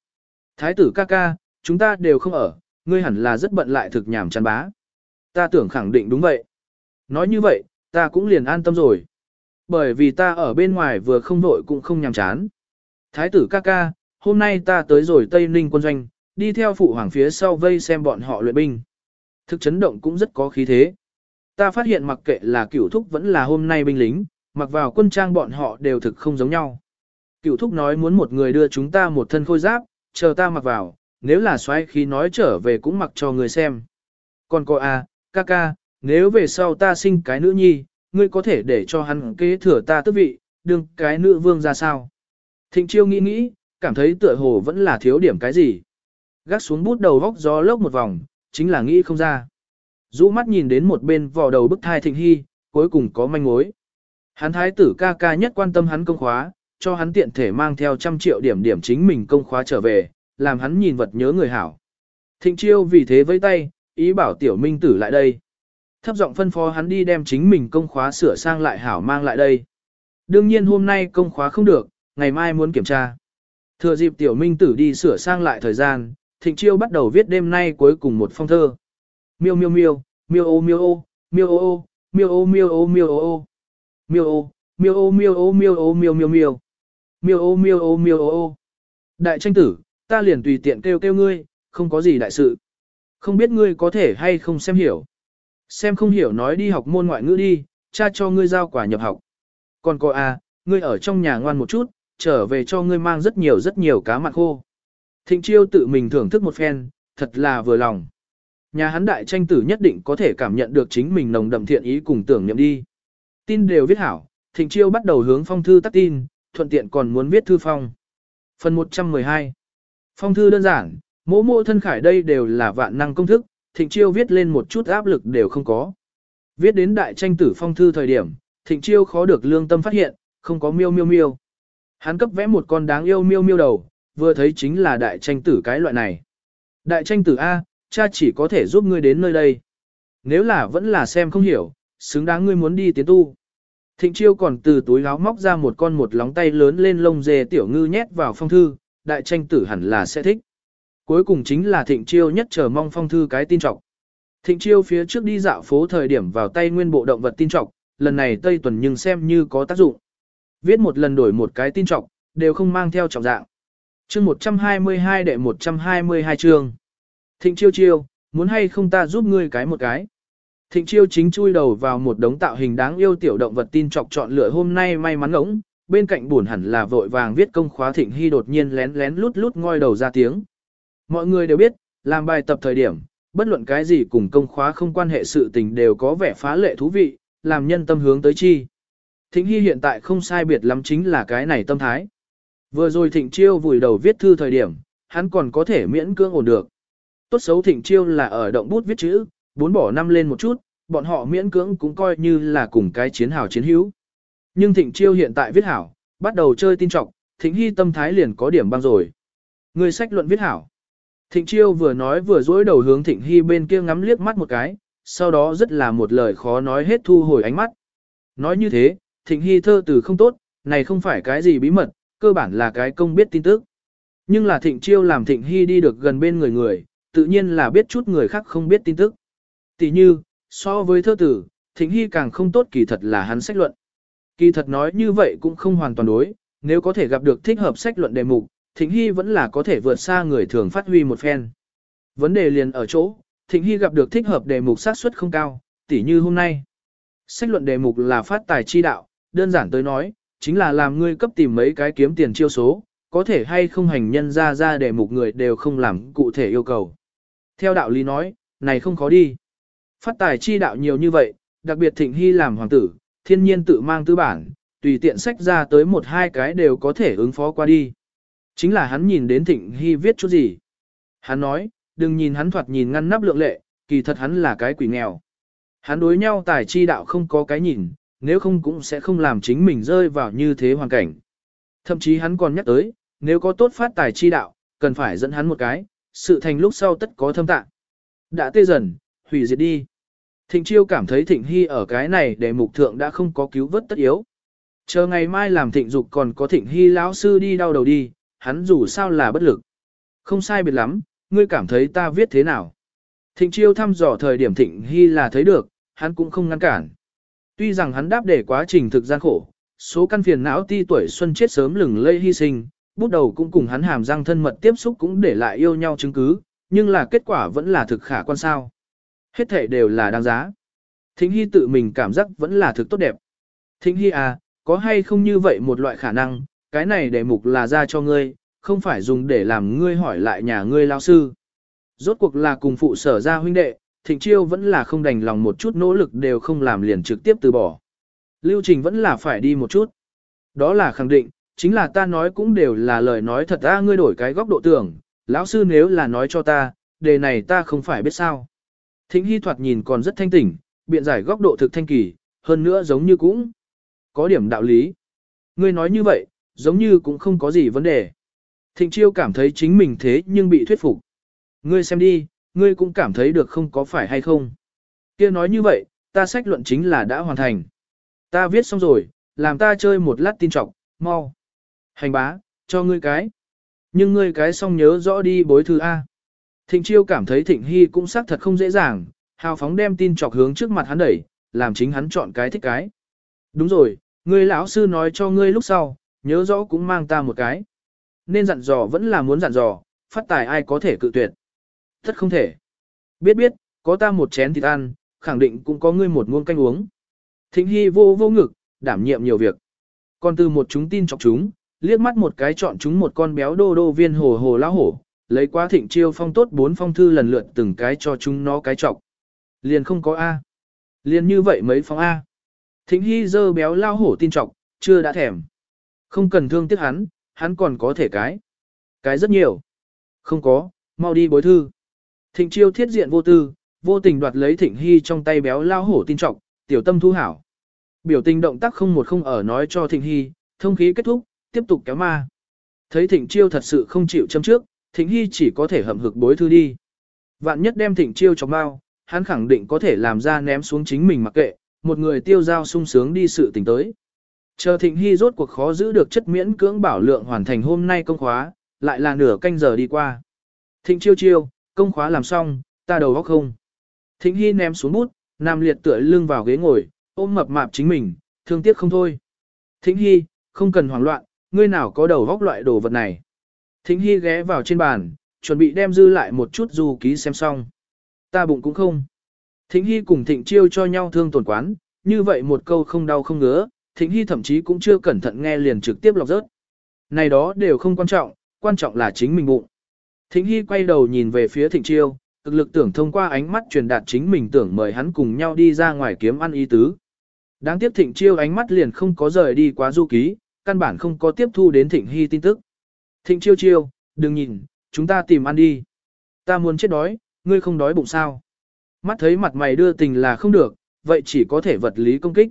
Thái tử ca ca, chúng ta đều không ở, ngươi hẳn là rất bận lại thực nhảm chán bá. Ta tưởng khẳng định đúng vậy. Nói như vậy, ta cũng liền an tâm rồi. Bởi vì ta ở bên ngoài vừa không nội cũng không nhàm chán. Thái tử ca ca, hôm nay ta tới rồi Tây Ninh quân doanh, đi theo phụ hoàng phía sau vây xem bọn họ luyện binh. Thực chấn động cũng rất có khí thế. Ta phát hiện mặc kệ là cửu thúc vẫn là hôm nay binh lính, mặc vào quân trang bọn họ đều thực không giống nhau. Cửu thúc nói muốn một người đưa chúng ta một thân khôi giáp, chờ ta mặc vào, nếu là xoay khi nói trở về cũng mặc cho người xem. Còn cô à, ca ca, nếu về sau ta sinh cái nữ nhi, ngươi có thể để cho hắn kế thừa ta tước vị, đương cái nữ vương ra sao. Thịnh chiêu nghĩ nghĩ, cảm thấy tựa hồ vẫn là thiếu điểm cái gì. Gác xuống bút đầu góc gió lốc một vòng, chính là nghĩ không ra. Dũ mắt nhìn đến một bên vò đầu bức thai thịnh hy, cuối cùng có manh mối. Hắn thái tử ca ca nhất quan tâm hắn công khóa, cho hắn tiện thể mang theo trăm triệu điểm điểm chính mình công khóa trở về, làm hắn nhìn vật nhớ người hảo. Thịnh chiêu vì thế vẫy tay, ý bảo tiểu minh tử lại đây. Thấp giọng phân phó hắn đi đem chính mình công khóa sửa sang lại hảo mang lại đây. Đương nhiên hôm nay công khóa không được, ngày mai muốn kiểm tra. Thừa dịp tiểu minh tử đi sửa sang lại thời gian, thịnh chiêu bắt đầu viết đêm nay cuối cùng một phong thơ. Miêu miêu miêu, miêu ô miêu ô, miêu ô ô, miêu ô miêu ô miêu ô ô. Miêu ô, miêu ô miêu ô miêu ô miêu miêu miêu. Miêu ô miêu ô miêu ô ô. Đại tranh tử, ta liền tùy tiện kêu kêu ngươi, không có gì đại sự. Không biết ngươi có thể hay không xem hiểu. Xem không hiểu nói đi học môn ngoại ngữ đi, cha cho ngươi giao quả nhập học. Còn cô à, ngươi ở trong nhà ngoan một chút, trở về cho ngươi mang rất nhiều rất nhiều cá mặn khô. Thịnh chiêu tự mình thưởng thức một phen, thật là vừa lòng. Nhà hắn đại tranh tử nhất định có thể cảm nhận được chính mình nồng đậm thiện ý cùng tưởng niệm đi. Tin đều viết hảo, thịnh chiêu bắt đầu hướng phong thư tắt tin, thuận tiện còn muốn viết thư phong. Phần 112 Phong thư đơn giản, mỗ mỗ thân khải đây đều là vạn năng công thức, thịnh chiêu viết lên một chút áp lực đều không có. Viết đến đại tranh tử phong thư thời điểm, thịnh chiêu khó được lương tâm phát hiện, không có miêu miêu miêu. Hắn cấp vẽ một con đáng yêu miêu miêu đầu, vừa thấy chính là đại tranh tử cái loại này. Đại tranh tử A, cha chỉ có thể giúp ngươi đến nơi đây. Nếu là vẫn là xem không hiểu, xứng đáng ngươi muốn đi tiến tu. Thịnh chiêu còn từ túi áo móc ra một con một lóng tay lớn lên lông dê tiểu ngư nhét vào phong thư, đại tranh tử hẳn là sẽ thích. Cuối cùng chính là thịnh chiêu nhất chờ mong phong thư cái tin trọc. Thịnh chiêu phía trước đi dạo phố thời điểm vào tay nguyên bộ động vật tin trọc, lần này Tây Tuần nhưng xem như có tác dụng. Viết một lần đổi một cái tin trọc, đều không mang theo trọng dạng. chương 122 đệ 122 chương. Thịnh chiêu chiêu, muốn hay không ta giúp ngươi cái một cái. Thịnh chiêu chính chui đầu vào một đống tạo hình đáng yêu tiểu động vật tin chọc chọn lựa hôm nay may mắn ngỗng, bên cạnh buồn hẳn là vội vàng viết công khóa thịnh hy đột nhiên lén lén lút lút ngoi đầu ra tiếng. Mọi người đều biết, làm bài tập thời điểm, bất luận cái gì cùng công khóa không quan hệ sự tình đều có vẻ phá lệ thú vị, làm nhân tâm hướng tới chi. Thịnh Hy hiện tại không sai biệt lắm chính là cái này tâm thái. Vừa rồi Thịnh Chiêu vùi đầu viết thư thời điểm, hắn còn có thể miễn cưỡng ổn được. Tốt xấu Thịnh Chiêu là ở động bút viết chữ, bốn bỏ năm lên một chút, bọn họ miễn cưỡng cũng coi như là cùng cái chiến hào chiến hữu. Nhưng Thịnh Chiêu hiện tại viết hảo, bắt đầu chơi tin trọng Thịnh Hy tâm thái liền có điểm băng rồi. Người sách luận viết hảo. Thịnh Chiêu vừa nói vừa dối đầu hướng Thịnh Hy bên kia ngắm liếc mắt một cái, sau đó rất là một lời khó nói hết thu hồi ánh mắt. Nói như thế, Thịnh Hy thơ từ không tốt, này không phải cái gì bí mật, cơ bản là cái công biết tin tức. Nhưng là Thịnh Chiêu làm Thịnh Hy đi được gần bên người người, tự nhiên là biết chút người khác không biết tin tức. Tỷ như, so với thơ tử, Thịnh Hy càng không tốt kỳ thật là hắn sách luận. Kỳ thật nói như vậy cũng không hoàn toàn đối, nếu có thể gặp được thích hợp sách luận đề mục, Thịnh Hy vẫn là có thể vượt xa người thường phát huy một phen. Vấn đề liền ở chỗ, Thịnh Hy gặp được thích hợp đề mục sát suất không cao, tỉ như hôm nay. Sách luận đề mục là phát tài chi đạo, đơn giản tới nói, chính là làm ngươi cấp tìm mấy cái kiếm tiền chiêu số, có thể hay không hành nhân ra ra đề mục người đều không làm cụ thể yêu cầu. Theo đạo lý nói, này không khó đi. Phát tài chi đạo nhiều như vậy, đặc biệt Thịnh Hy làm hoàng tử, thiên nhiên tự mang tư bản, tùy tiện sách ra tới một hai cái đều có thể ứng phó qua đi. Chính là hắn nhìn đến Thịnh Hy viết chút gì. Hắn nói, đừng nhìn hắn thoạt nhìn ngăn nắp lượng lệ, kỳ thật hắn là cái quỷ nghèo. Hắn đối nhau tài chi đạo không có cái nhìn, nếu không cũng sẽ không làm chính mình rơi vào như thế hoàn cảnh. Thậm chí hắn còn nhắc tới, nếu có tốt phát tài chi đạo, cần phải dẫn hắn một cái, sự thành lúc sau tất có thâm tạng. Đã tê dần, hủy diệt đi. Thịnh chiêu cảm thấy thịnh hy ở cái này để mục thượng đã không có cứu vớt tất yếu. Chờ ngày mai làm thịnh dục còn có thịnh hy lão sư đi đau đầu đi, hắn dù sao là bất lực. Không sai biệt lắm, ngươi cảm thấy ta viết thế nào. Thịnh chiêu thăm dò thời điểm thịnh hy là thấy được, hắn cũng không ngăn cản. Tuy rằng hắn đáp để quá trình thực gian khổ, số căn phiền não ti tuổi xuân chết sớm lừng lây hy sinh, bút đầu cũng cùng hắn hàm răng thân mật tiếp xúc cũng để lại yêu nhau chứng cứ, nhưng là kết quả vẫn là thực khả quan sao. Hết thể đều là đáng giá. Thịnh Hy tự mình cảm giác vẫn là thực tốt đẹp. Thịnh Hy à, có hay không như vậy một loại khả năng, cái này đề mục là ra cho ngươi, không phải dùng để làm ngươi hỏi lại nhà ngươi lao sư. Rốt cuộc là cùng phụ sở ra huynh đệ, Thịnh Chiêu vẫn là không đành lòng một chút nỗ lực đều không làm liền trực tiếp từ bỏ. Lưu trình vẫn là phải đi một chút. Đó là khẳng định, chính là ta nói cũng đều là lời nói thật ta ngươi đổi cái góc độ tưởng, lão sư nếu là nói cho ta, đề này ta không phải biết sao. Thịnh Hy thoạt nhìn còn rất thanh tỉnh, biện giải góc độ thực thanh kỳ, hơn nữa giống như cũng có điểm đạo lý. Ngươi nói như vậy, giống như cũng không có gì vấn đề. Thịnh Chiêu cảm thấy chính mình thế nhưng bị thuyết phục. Ngươi xem đi, ngươi cũng cảm thấy được không có phải hay không. kia nói như vậy, ta sách luận chính là đã hoàn thành. Ta viết xong rồi, làm ta chơi một lát tin trọng, mau. Hành bá, cho ngươi cái. Nhưng ngươi cái xong nhớ rõ đi bối thư A. Thịnh chiêu cảm thấy thịnh hy cũng xác thật không dễ dàng, hào phóng đem tin chọc hướng trước mặt hắn đẩy, làm chính hắn chọn cái thích cái. Đúng rồi, ngươi lão sư nói cho ngươi lúc sau, nhớ rõ cũng mang ta một cái. Nên dặn dò vẫn là muốn dặn dò, phát tài ai có thể cự tuyệt. Thật không thể. Biết biết, có ta một chén thịt ăn, khẳng định cũng có ngươi một muỗng canh uống. Thịnh Hy vô vô ngực, đảm nhiệm nhiều việc. Còn từ một chúng tin chọc chúng, liếc mắt một cái chọn chúng một con béo đô đô viên hồ hồ lão hổ, lấy quá thịnh chiêu phong tốt bốn phong thư lần lượt từng cái cho chúng nó cái trọc. Liền không có A. Liền như vậy mấy phong A. Thịnh Hy dơ béo lao hổ tin trọc, chưa đã thèm. Không cần thương tiếc hắn, hắn còn có thể cái. Cái rất nhiều. Không có, mau đi bối thư. Thịnh chiêu thiết diện vô tư, vô tình đoạt lấy thịnh hy trong tay béo lao hổ tin trọng, tiểu tâm thu hảo. Biểu tình động tác không một không ở nói cho thịnh hy, thông khí kết thúc, tiếp tục kéo ma. Thấy thịnh chiêu thật sự không chịu châm trước, thịnh hy chỉ có thể hậm hực bối thư đi. Vạn nhất đem thịnh chiêu cho bao, hắn khẳng định có thể làm ra ném xuống chính mình mặc kệ, một người tiêu giao sung sướng đi sự tình tới. Chờ thịnh hy rốt cuộc khó giữ được chất miễn cưỡng bảo lượng hoàn thành hôm nay công khóa, lại là nửa canh giờ đi qua. Thịnh chiêu chiêu, công khóa làm xong, ta đầu óc không. Thịnh Hy ném xuống bút, nam liệt tựa lưng vào ghế ngồi, ôm mập mạp chính mình, thương tiếc không thôi. Thịnh Hy, không cần hoảng loạn, ngươi nào có đầu vóc loại đồ vật này. Thính Hy ghé vào trên bàn, chuẩn bị đem dư lại một chút du ký xem xong. Ta bụng cũng không. Thính Hy cùng Thịnh Chiêu cho nhau thương tổn quán, như vậy một câu không đau không ngứa, Thịnh Hy thậm chí cũng chưa cẩn thận nghe liền trực tiếp lọc rớt. Này đó đều không quan trọng, quan trọng là chính mình bụng. Thính Hy quay đầu nhìn về phía Thịnh Chiêu, cực lực tưởng thông qua ánh mắt truyền đạt chính mình tưởng mời hắn cùng nhau đi ra ngoài kiếm ăn ý tứ. Đáng tiếc Thịnh Chiêu ánh mắt liền không có rời đi quá du ký, căn bản không có tiếp thu đến Thịnh Hy tin tức. Thịnh Chiêu Chiêu, đừng nhìn, chúng ta tìm ăn đi. Ta muốn chết đói, ngươi không đói bụng sao. Mắt thấy mặt mày đưa tình là không được, vậy chỉ có thể vật lý công kích.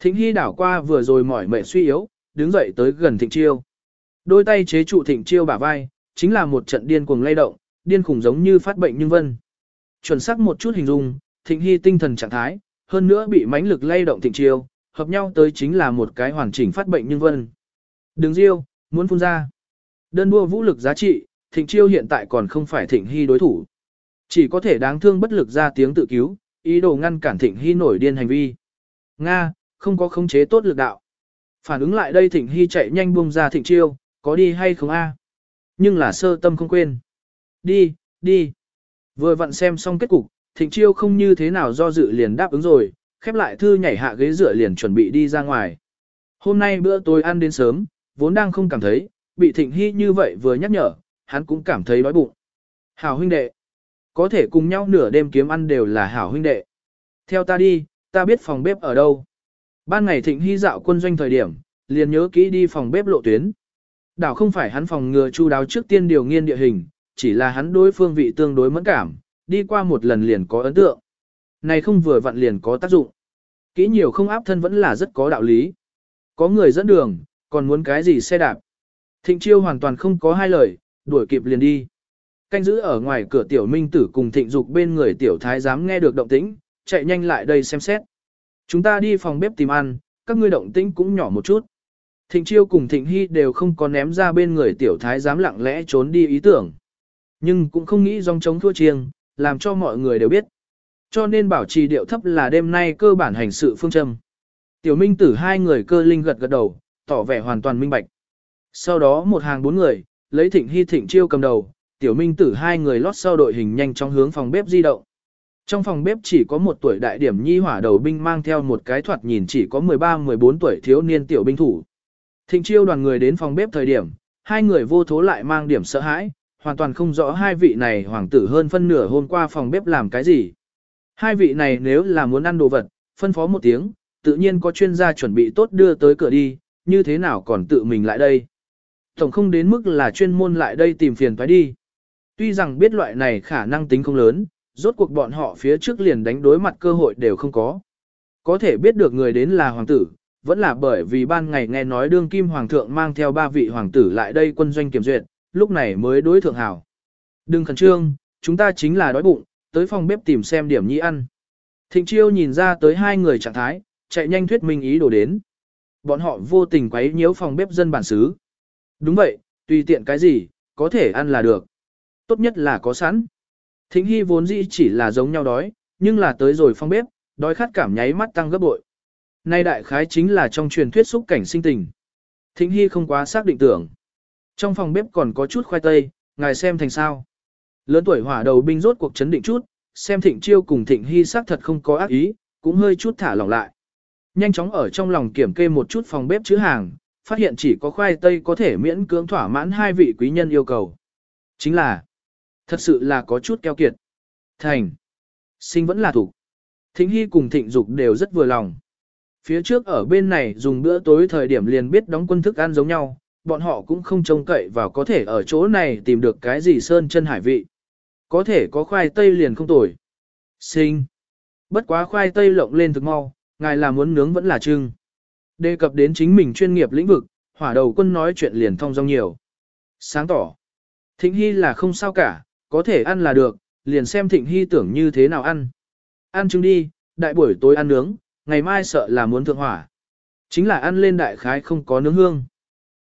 Thịnh Hy đảo qua vừa rồi mỏi mệt suy yếu, đứng dậy tới gần Thịnh Chiêu. Đôi tay chế trụ Thịnh Chiêu bả vai, chính là một trận điên cuồng lay động, điên khủng giống như phát bệnh nhưng vân. Chuẩn xác một chút hình dung, thịnh hy tinh thần trạng thái, hơn nữa bị mãnh lực lay động thịnh chiêu, hợp nhau tới chính là một cái hoàn chỉnh phát bệnh nhưng vân. Đừng riêu, muốn phun ra. Đơn đua vũ lực giá trị, thịnh chiêu hiện tại còn không phải thịnh hy đối thủ. Chỉ có thể đáng thương bất lực ra tiếng tự cứu, ý đồ ngăn cản thịnh hy nổi điên hành vi. Nga, không có khống chế tốt lực đạo. Phản ứng lại đây thịnh hy chạy nhanh buông ra thịnh chiêu, có đi hay không a? Nhưng là sơ tâm không quên. Đi, đi. Vừa vặn xem xong kết cục, thịnh chiêu không như thế nào do dự liền đáp ứng rồi, khép lại thư nhảy hạ ghế dựa liền chuẩn bị đi ra ngoài. Hôm nay bữa tối ăn đến sớm, vốn đang không cảm thấy, bị thịnh hy như vậy vừa nhắc nhở, hắn cũng cảm thấy đói bụng. Hảo huynh đệ. Có thể cùng nhau nửa đêm kiếm ăn đều là hảo huynh đệ. Theo ta đi, ta biết phòng bếp ở đâu. Ban ngày thịnh hy dạo quân doanh thời điểm, liền nhớ kỹ đi phòng bếp lộ tuyến. Đảo không phải hắn phòng ngừa chu đáo trước tiên điều nghiên địa hình, chỉ là hắn đối phương vị tương đối mẫn cảm, đi qua một lần liền có ấn tượng. Này không vừa vặn liền có tác dụng. Kỹ nhiều không áp thân vẫn là rất có đạo lý. Có người dẫn đường, còn muốn cái gì xe đạp. Thịnh chiêu hoàn toàn không có hai lời, đuổi kịp liền đi. Canh giữ ở ngoài cửa tiểu minh tử cùng thịnh dục bên người tiểu thái dám nghe được động tĩnh, chạy nhanh lại đây xem xét. Chúng ta đi phòng bếp tìm ăn, các ngươi động tĩnh cũng nhỏ một chút. Thịnh chiêu cùng thịnh hy đều không có ném ra bên người tiểu thái dám lặng lẽ trốn đi ý tưởng. Nhưng cũng không nghĩ dòng chống thua chiêng, làm cho mọi người đều biết. Cho nên bảo trì điệu thấp là đêm nay cơ bản hành sự phương châm. Tiểu minh tử hai người cơ linh gật gật đầu, tỏ vẻ hoàn toàn minh bạch. Sau đó một hàng bốn người, lấy thịnh hy thịnh chiêu cầm đầu, tiểu minh tử hai người lót sau đội hình nhanh trong hướng phòng bếp di động. Trong phòng bếp chỉ có một tuổi đại điểm nhi hỏa đầu binh mang theo một cái thoạt nhìn chỉ có 13-14 tuổi thiếu niên tiểu binh thủ. Thịnh chiêu đoàn người đến phòng bếp thời điểm, hai người vô thố lại mang điểm sợ hãi, hoàn toàn không rõ hai vị này hoàng tử hơn phân nửa hôm qua phòng bếp làm cái gì. Hai vị này nếu là muốn ăn đồ vật, phân phó một tiếng, tự nhiên có chuyên gia chuẩn bị tốt đưa tới cửa đi, như thế nào còn tự mình lại đây. Tổng không đến mức là chuyên môn lại đây tìm phiền phải đi. Tuy rằng biết loại này khả năng tính không lớn, rốt cuộc bọn họ phía trước liền đánh đối mặt cơ hội đều không có. Có thể biết được người đến là hoàng tử, vẫn là bởi vì ban ngày nghe nói đương kim hoàng thượng mang theo ba vị hoàng tử lại đây quân doanh kiểm duyệt, lúc này mới đối thượng hảo. Đừng khẩn trương, chúng ta chính là đói bụng, tới phòng bếp tìm xem điểm nhi ăn. Thịnh chiêu nhìn ra tới hai người trạng thái, chạy nhanh thuyết minh ý đồ đến. Bọn họ vô tình quấy nhiễu phòng bếp dân bản xứ. Đúng vậy, tùy tiện cái gì, có thể ăn là được. Tốt nhất là có sẵn. Thịnh Hy vốn dĩ chỉ là giống nhau đói, nhưng là tới rồi phòng bếp, đói khát cảm nháy mắt tăng gấp bội. Nay đại khái chính là trong truyền thuyết xúc cảnh sinh tình. Thịnh Hy không quá xác định tưởng. Trong phòng bếp còn có chút khoai tây, ngài xem thành sao. Lớn tuổi hỏa đầu binh rốt cuộc chấn định chút, xem Thịnh Chiêu cùng Thịnh Hy xác thật không có ác ý, cũng hơi chút thả lỏng lại. Nhanh chóng ở trong lòng kiểm kê một chút phòng bếp chữ hàng, phát hiện chỉ có khoai tây có thể miễn cưỡng thỏa mãn hai vị quý nhân yêu cầu. Chính là, thật sự là có chút keo kiệt. Thành, sinh vẫn là thủ. Thịnh Hy cùng Thịnh Dục đều rất vừa lòng. Phía trước ở bên này dùng bữa tối thời điểm liền biết đóng quân thức ăn giống nhau, bọn họ cũng không trông cậy vào có thể ở chỗ này tìm được cái gì sơn chân hải vị. Có thể có khoai tây liền không tồi. Sinh. Bất quá khoai tây lộng lên thực mau, ngài là muốn nướng vẫn là trưng. Đề cập đến chính mình chuyên nghiệp lĩnh vực, hỏa đầu quân nói chuyện liền thông dong nhiều. Sáng tỏ. Thịnh Hy là không sao cả, có thể ăn là được, liền xem Thịnh Hy tưởng như thế nào ăn. Ăn trứng đi, đại buổi tối ăn nướng, ngày mai sợ là muốn thượng hỏa. Chính là ăn lên đại khái không có nướng hương.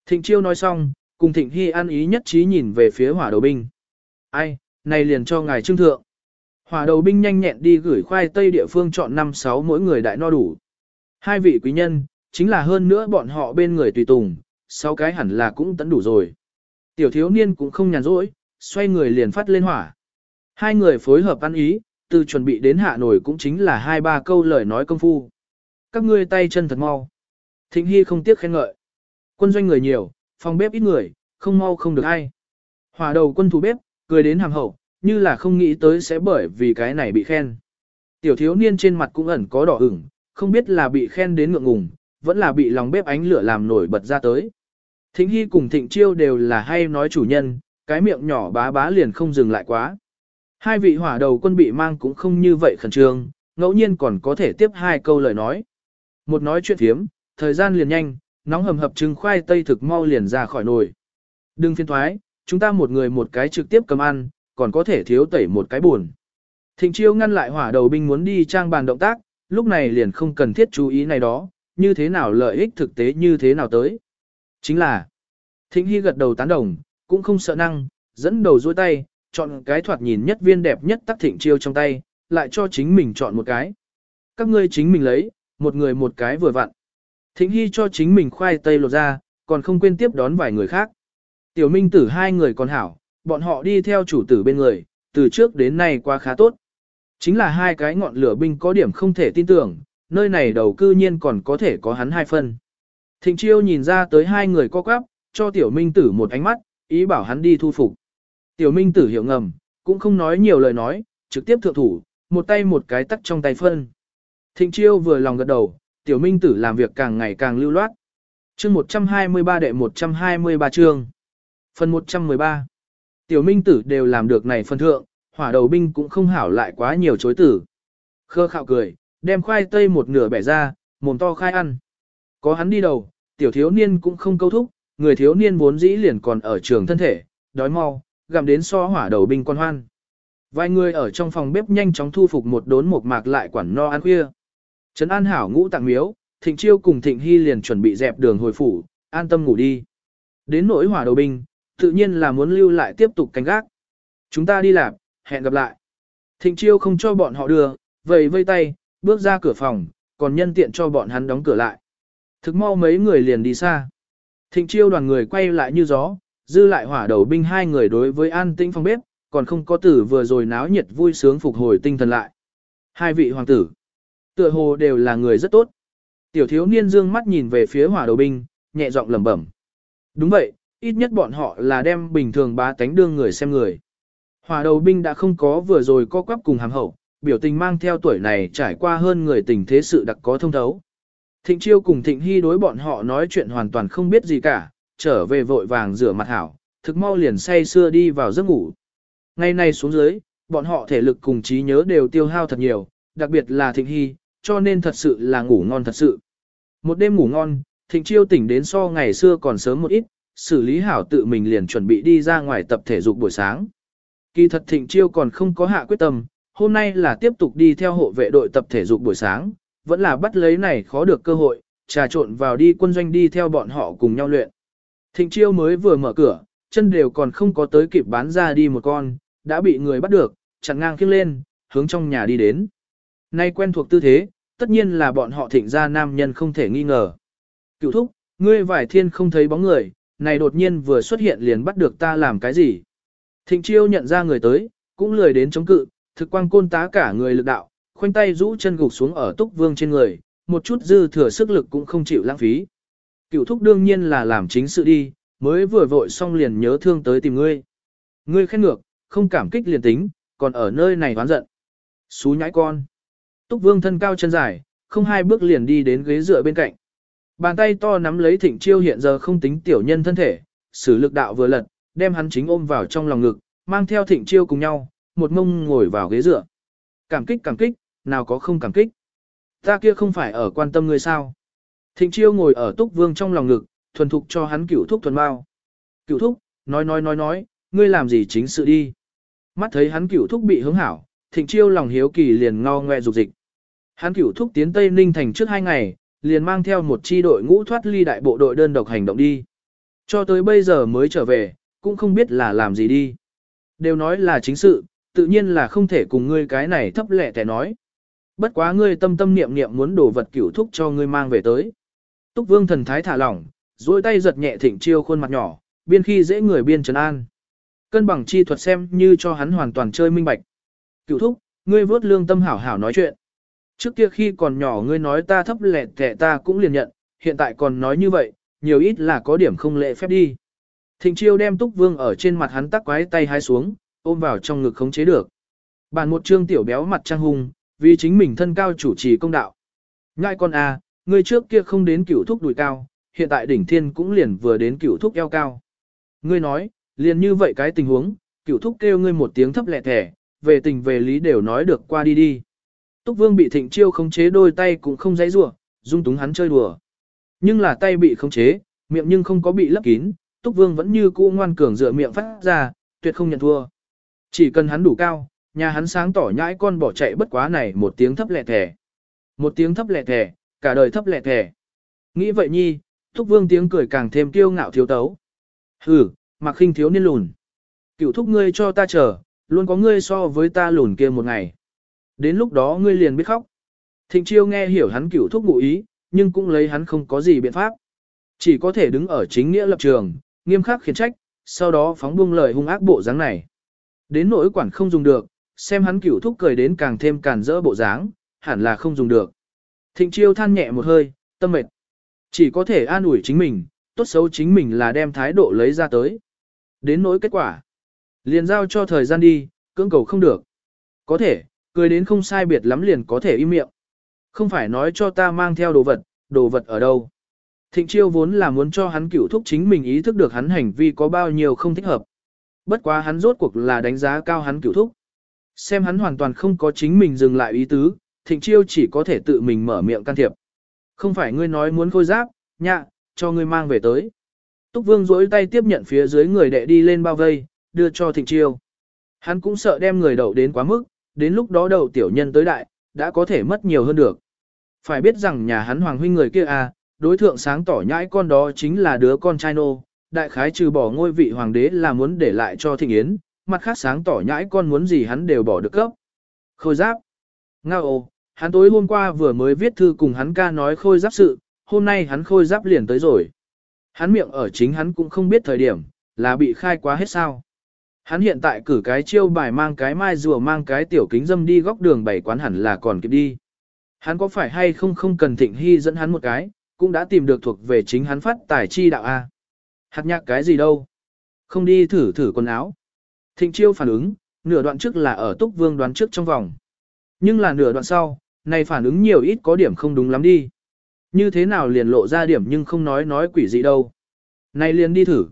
Thịnh Chiêu nói xong, cùng Thịnh Hy ăn ý nhất trí nhìn về phía hỏa đầu binh. Ai, này liền cho ngài trưng thượng. Hỏa đầu binh nhanh nhẹn đi gửi khoai tây địa phương chọn 5-6 mỗi người đại no đủ. Hai vị quý nhân, chính là hơn nữa bọn họ bên người tùy tùng, sáu cái hẳn là cũng tận đủ rồi. Tiểu thiếu niên cũng không nhàn rỗi, xoay người liền phát lên hỏa. Hai người phối hợp ăn ý, từ chuẩn bị đến hạ nổi cũng chính là hai ba câu lời nói công phu. Các ngươi tay chân thật mau. Thịnh Hy không tiếc khen ngợi. Quân doanh người nhiều, phòng bếp ít người, không mau không được ai. Hỏa đầu quân thủ bếp, cười đến hàng hậu, như là không nghĩ tới sẽ bởi vì cái này bị khen. Tiểu thiếu niên trên mặt cũng ẩn có đỏ ửng, không biết là bị khen đến ngượng ngùng, vẫn là bị lòng bếp ánh lửa làm nổi bật ra tới. Thính Hy cùng Thịnh Chiêu đều là hay nói chủ nhân, cái miệng nhỏ bá bá liền không dừng lại quá. Hai vị hỏa đầu quân bị mang cũng không như vậy khẩn trương, ngẫu nhiên còn có thể tiếp hai câu lời nói. Một nói chuyện thiếm, thời gian liền nhanh, nóng hầm hập trứng khoai tây thực mau liền ra khỏi nồi. Đừng phiên thoái, chúng ta một người một cái trực tiếp cầm ăn, còn có thể thiếu tẩy một cái buồn. Thịnh chiêu ngăn lại hỏa đầu binh muốn đi trang bàn động tác, lúc này liền không cần thiết chú ý này đó, như thế nào lợi ích thực tế như thế nào tới. Chính là, Thịnh Hy gật đầu tán đồng, cũng không sợ năng, dẫn đầu dôi tay, chọn cái thoạt nhìn nhất viên đẹp nhất tắc thịnh chiêu trong tay, lại cho chính mình chọn một cái. Các ngươi chính mình lấy, một người một cái vừa vặn. Thịnh Hy cho chính mình khoai tây lột ra, còn không quên tiếp đón vài người khác. Tiểu Minh tử hai người còn hảo, bọn họ đi theo chủ tử bên người, từ trước đến nay qua khá tốt. Chính là hai cái ngọn lửa binh có điểm không thể tin tưởng, nơi này đầu cư nhiên còn có thể có hắn hai phân. Thịnh chiêu nhìn ra tới hai người co quắp, cho tiểu minh tử một ánh mắt, ý bảo hắn đi thu phục. Tiểu minh tử hiểu ngầm, cũng không nói nhiều lời nói, trực tiếp thượng thủ, một tay một cái tắt trong tay phân. Thịnh chiêu vừa lòng gật đầu, tiểu minh tử làm việc càng ngày càng lưu loát. chương 123 đệ 123 chương. Phần 113. Tiểu minh tử đều làm được này phân thượng, hỏa đầu binh cũng không hảo lại quá nhiều chối tử. Khơ khạo cười, đem khoai tây một nửa bẻ ra, mồm to khai ăn. Có hắn đi đầu, tiểu thiếu niên cũng không câu thúc, người thiếu niên vốn dĩ liền còn ở trường thân thể, đói mau, gặm đến so hỏa đầu binh con hoan. Vài người ở trong phòng bếp nhanh chóng thu phục một đốn một mạc lại quản no ăn khuya. Trấn An Hảo ngũ tạng miếu, Thịnh Chiêu cùng Thịnh Hy liền chuẩn bị dẹp đường hồi phủ, an tâm ngủ đi. Đến nỗi hỏa đầu binh, tự nhiên là muốn lưu lại tiếp tục canh gác. Chúng ta đi làm, hẹn gặp lại. Thịnh Chiêu không cho bọn họ đưa, vầy vây tay, bước ra cửa phòng, còn nhân tiện cho bọn hắn đóng cửa lại. Thực mau mấy người liền đi xa. Thịnh Chiêu đoàn người quay lại như gió, dư lại hỏa đầu binh hai người đối với an tĩnh phòng bếp, còn không có tử vừa rồi náo nhiệt vui sướng phục hồi tinh thần lại. Hai vị hoàng tử, tựa hồ đều là người rất tốt. Tiểu thiếu niên dương mắt nhìn về phía hỏa đầu binh, nhẹ giọng lẩm bẩm. Đúng vậy, ít nhất bọn họ là đem bình thường bá tánh đương người xem người. Hòa đầu binh đã không có vừa rồi co quắp cùng hàm hậu, biểu tình mang theo tuổi này trải qua hơn người tình thế sự đặc có thông thấu. Thịnh chiêu cùng thịnh hy đối bọn họ nói chuyện hoàn toàn không biết gì cả, trở về vội vàng rửa mặt hảo, thực mau liền say xưa đi vào giấc ngủ. Ngày nay xuống dưới, bọn họ thể lực cùng trí nhớ đều tiêu hao thật nhiều, đặc biệt là thịnh hy, cho nên thật sự là ngủ ngon thật sự. Một đêm ngủ ngon, thịnh chiêu tỉnh đến so ngày xưa còn sớm một ít, xử lý hảo tự mình liền chuẩn bị đi ra ngoài tập thể dục buổi sáng. Kỳ thật thịnh chiêu còn không có hạ quyết tâm, hôm nay là tiếp tục đi theo hộ vệ đội tập thể dục buổi sáng, vẫn là bắt lấy này khó được cơ hội, trà trộn vào đi quân doanh đi theo bọn họ cùng nhau luyện. Thịnh chiêu mới vừa mở cửa, chân đều còn không có tới kịp bán ra đi một con, đã bị người bắt được, chặn ngang khiêng lên, hướng trong nhà đi đến. Nay quen thuộc tư thế, tất nhiên là bọn họ thịnh ra nam nhân không thể nghi ngờ. Cựu thúc, ngươi vải thiên không thấy bóng người, này đột nhiên vừa xuất hiện liền bắt được ta làm cái gì. Thịnh chiêu nhận ra người tới, cũng lười đến chống cự, thực quang côn tá cả người lực đạo, khoanh tay rũ chân gục xuống ở túc vương trên người, một chút dư thừa sức lực cũng không chịu lãng phí. Cựu thúc đương nhiên là làm chính sự đi, mới vừa vội xong liền nhớ thương tới tìm ngươi. Ngươi khen ngược, không cảm kích liền tính, còn ở nơi này oán giận. Xú nhãi con. Túc vương thân cao chân dài, không hai bước liền đi đến ghế dựa bên cạnh. Bàn tay to nắm lấy thịnh chiêu hiện giờ không tính tiểu nhân thân thể, sử lực đạo vừa lật, đem hắn chính ôm vào trong lòng ngực, mang theo thịnh chiêu cùng nhau, một mông ngồi vào ghế dựa. Cảm kích cảm kích, nào có không cảm kích. Ta kia không phải ở quan tâm ngươi sao. Thịnh chiêu ngồi ở túc vương trong lòng ngực, thuần thục cho hắn cửu thúc thuần bao. Cửu thúc, nói nói nói nói, ngươi làm gì chính sự đi. Mắt thấy hắn cửu thúc bị hướng hảo, thịnh chiêu lòng hiếu kỳ liền ngao ngoe dục dịch. Hắn cửu thúc tiến Tây Ninh thành trước hai ngày, liền mang theo một chi đội ngũ thoát ly đại bộ đội đơn độc hành động đi. Cho tới bây giờ mới trở về, cũng không biết là làm gì đi. Đều nói là chính sự, tự nhiên là không thể cùng ngươi cái này thấp lẻ tẻ nói. Bất quá ngươi tâm tâm niệm niệm muốn đổ vật cửu thúc cho ngươi mang về tới. Túc vương thần thái thả lỏng, duỗi tay giật nhẹ thịnh chiêu khuôn mặt nhỏ, biên khi dễ người biên trấn an. Cân bằng chi thuật xem như cho hắn hoàn toàn chơi minh bạch. Cửu thúc, ngươi vớt lương tâm hảo hảo nói chuyện. Trước kia khi còn nhỏ ngươi nói ta thấp lẹt, tẻ ta cũng liền nhận, hiện tại còn nói như vậy, nhiều ít là có điểm không lệ phép đi. Thịnh chiêu đem túc vương ở trên mặt hắn tắc quái tay hai xuống, ôm vào trong ngực khống chế được. Bàn một trương tiểu béo mặt trang hung, vì chính mình thân cao chủ trì công đạo. Ngại con à, ngươi trước kia không đến cửu thúc đùi cao, hiện tại đỉnh thiên cũng liền vừa đến cửu thúc eo cao. Ngươi nói, liền như vậy cái tình huống, cửu thúc kêu ngươi một tiếng thấp lẹ thẻ, về tình về lý đều nói được qua đi đi. Túc vương bị thịnh chiêu khống chế đôi tay cũng không dãy rủa dung túng hắn chơi đùa. Nhưng là tay bị khống chế, miệng nhưng không có bị lấp kín, Túc Vương vẫn như cũ ngoan cường dựa miệng phát ra, tuyệt không nhận thua. Chỉ cần hắn đủ cao, nhà hắn sáng tỏ nhãi con bỏ chạy bất quá này một tiếng thấp lẹ thẻ. Một tiếng thấp lẹ thẻ, cả đời thấp lẹ thẻ. Nghĩ vậy nhi, Túc Vương tiếng cười càng thêm kiêu ngạo thiếu tấu. Hừ, mặc khinh thiếu niên lùn. Cựu thúc ngươi cho ta chờ, luôn có ngươi so với ta lùn kia một ngày. Đến lúc đó ngươi liền biết khóc. Thịnh chiêu nghe hiểu hắn cửu thúc ngụ ý, nhưng cũng lấy hắn không có gì biện pháp. Chỉ có thể đứng ở chính nghĩa lập trường, nghiêm khắc khiển trách, sau đó phóng buông lời hung ác bộ dáng này. Đến nỗi quản không dùng được, xem hắn cửu thúc cười đến càng thêm càn rỡ bộ dáng, hẳn là không dùng được. Thịnh chiêu than nhẹ một hơi, tâm mệt. Chỉ có thể an ủi chính mình, tốt xấu chính mình là đem thái độ lấy ra tới. Đến nỗi kết quả, liền giao cho thời gian đi, cưỡng cầu không được. Có thể, cười đến không sai biệt lắm liền có thể im miệng. Không phải nói cho ta mang theo đồ vật, đồ vật ở đâu. Thịnh chiêu vốn là muốn cho hắn cửu thúc chính mình ý thức được hắn hành vi có bao nhiêu không thích hợp. Bất quá hắn rốt cuộc là đánh giá cao hắn cửu thúc. Xem hắn hoàn toàn không có chính mình dừng lại ý tứ, thịnh chiêu chỉ có thể tự mình mở miệng can thiệp. Không phải ngươi nói muốn khôi giáp, nhạ, cho ngươi mang về tới. Túc vương duỗi tay tiếp nhận phía dưới người đệ đi lên bao vây, đưa cho thịnh chiêu. Hắn cũng sợ đem người đậu đến quá mức, đến lúc đó đầu tiểu nhân tới đại, đã có thể mất nhiều hơn được. Phải biết rằng nhà hắn hoàng huynh người kia à, đối thượng sáng tỏ nhãi con đó chính là đứa con trai nô, đại khái trừ bỏ ngôi vị hoàng đế là muốn để lại cho thịnh yến, mặt khác sáng tỏ nhãi con muốn gì hắn đều bỏ được cấp. Khôi giáp. Ngao ồ, hắn tối hôm qua vừa mới viết thư cùng hắn ca nói khôi giáp sự, hôm nay hắn khôi giáp liền tới rồi. Hắn miệng ở chính hắn cũng không biết thời điểm, là bị khai quá hết sao. Hắn hiện tại cử cái chiêu bài mang cái mai rùa mang cái tiểu kính dâm đi góc đường bảy quán hẳn là còn kịp đi. Hắn có phải hay không không cần thịnh hy dẫn hắn một cái, cũng đã tìm được thuộc về chính hắn phát tài chi đạo A. Hạt nhạc cái gì đâu. Không đi thử thử quần áo. Thịnh chiêu phản ứng, nửa đoạn trước là ở túc vương đoán trước trong vòng. Nhưng là nửa đoạn sau, này phản ứng nhiều ít có điểm không đúng lắm đi. Như thế nào liền lộ ra điểm nhưng không nói nói quỷ gì đâu. Này liền đi thử.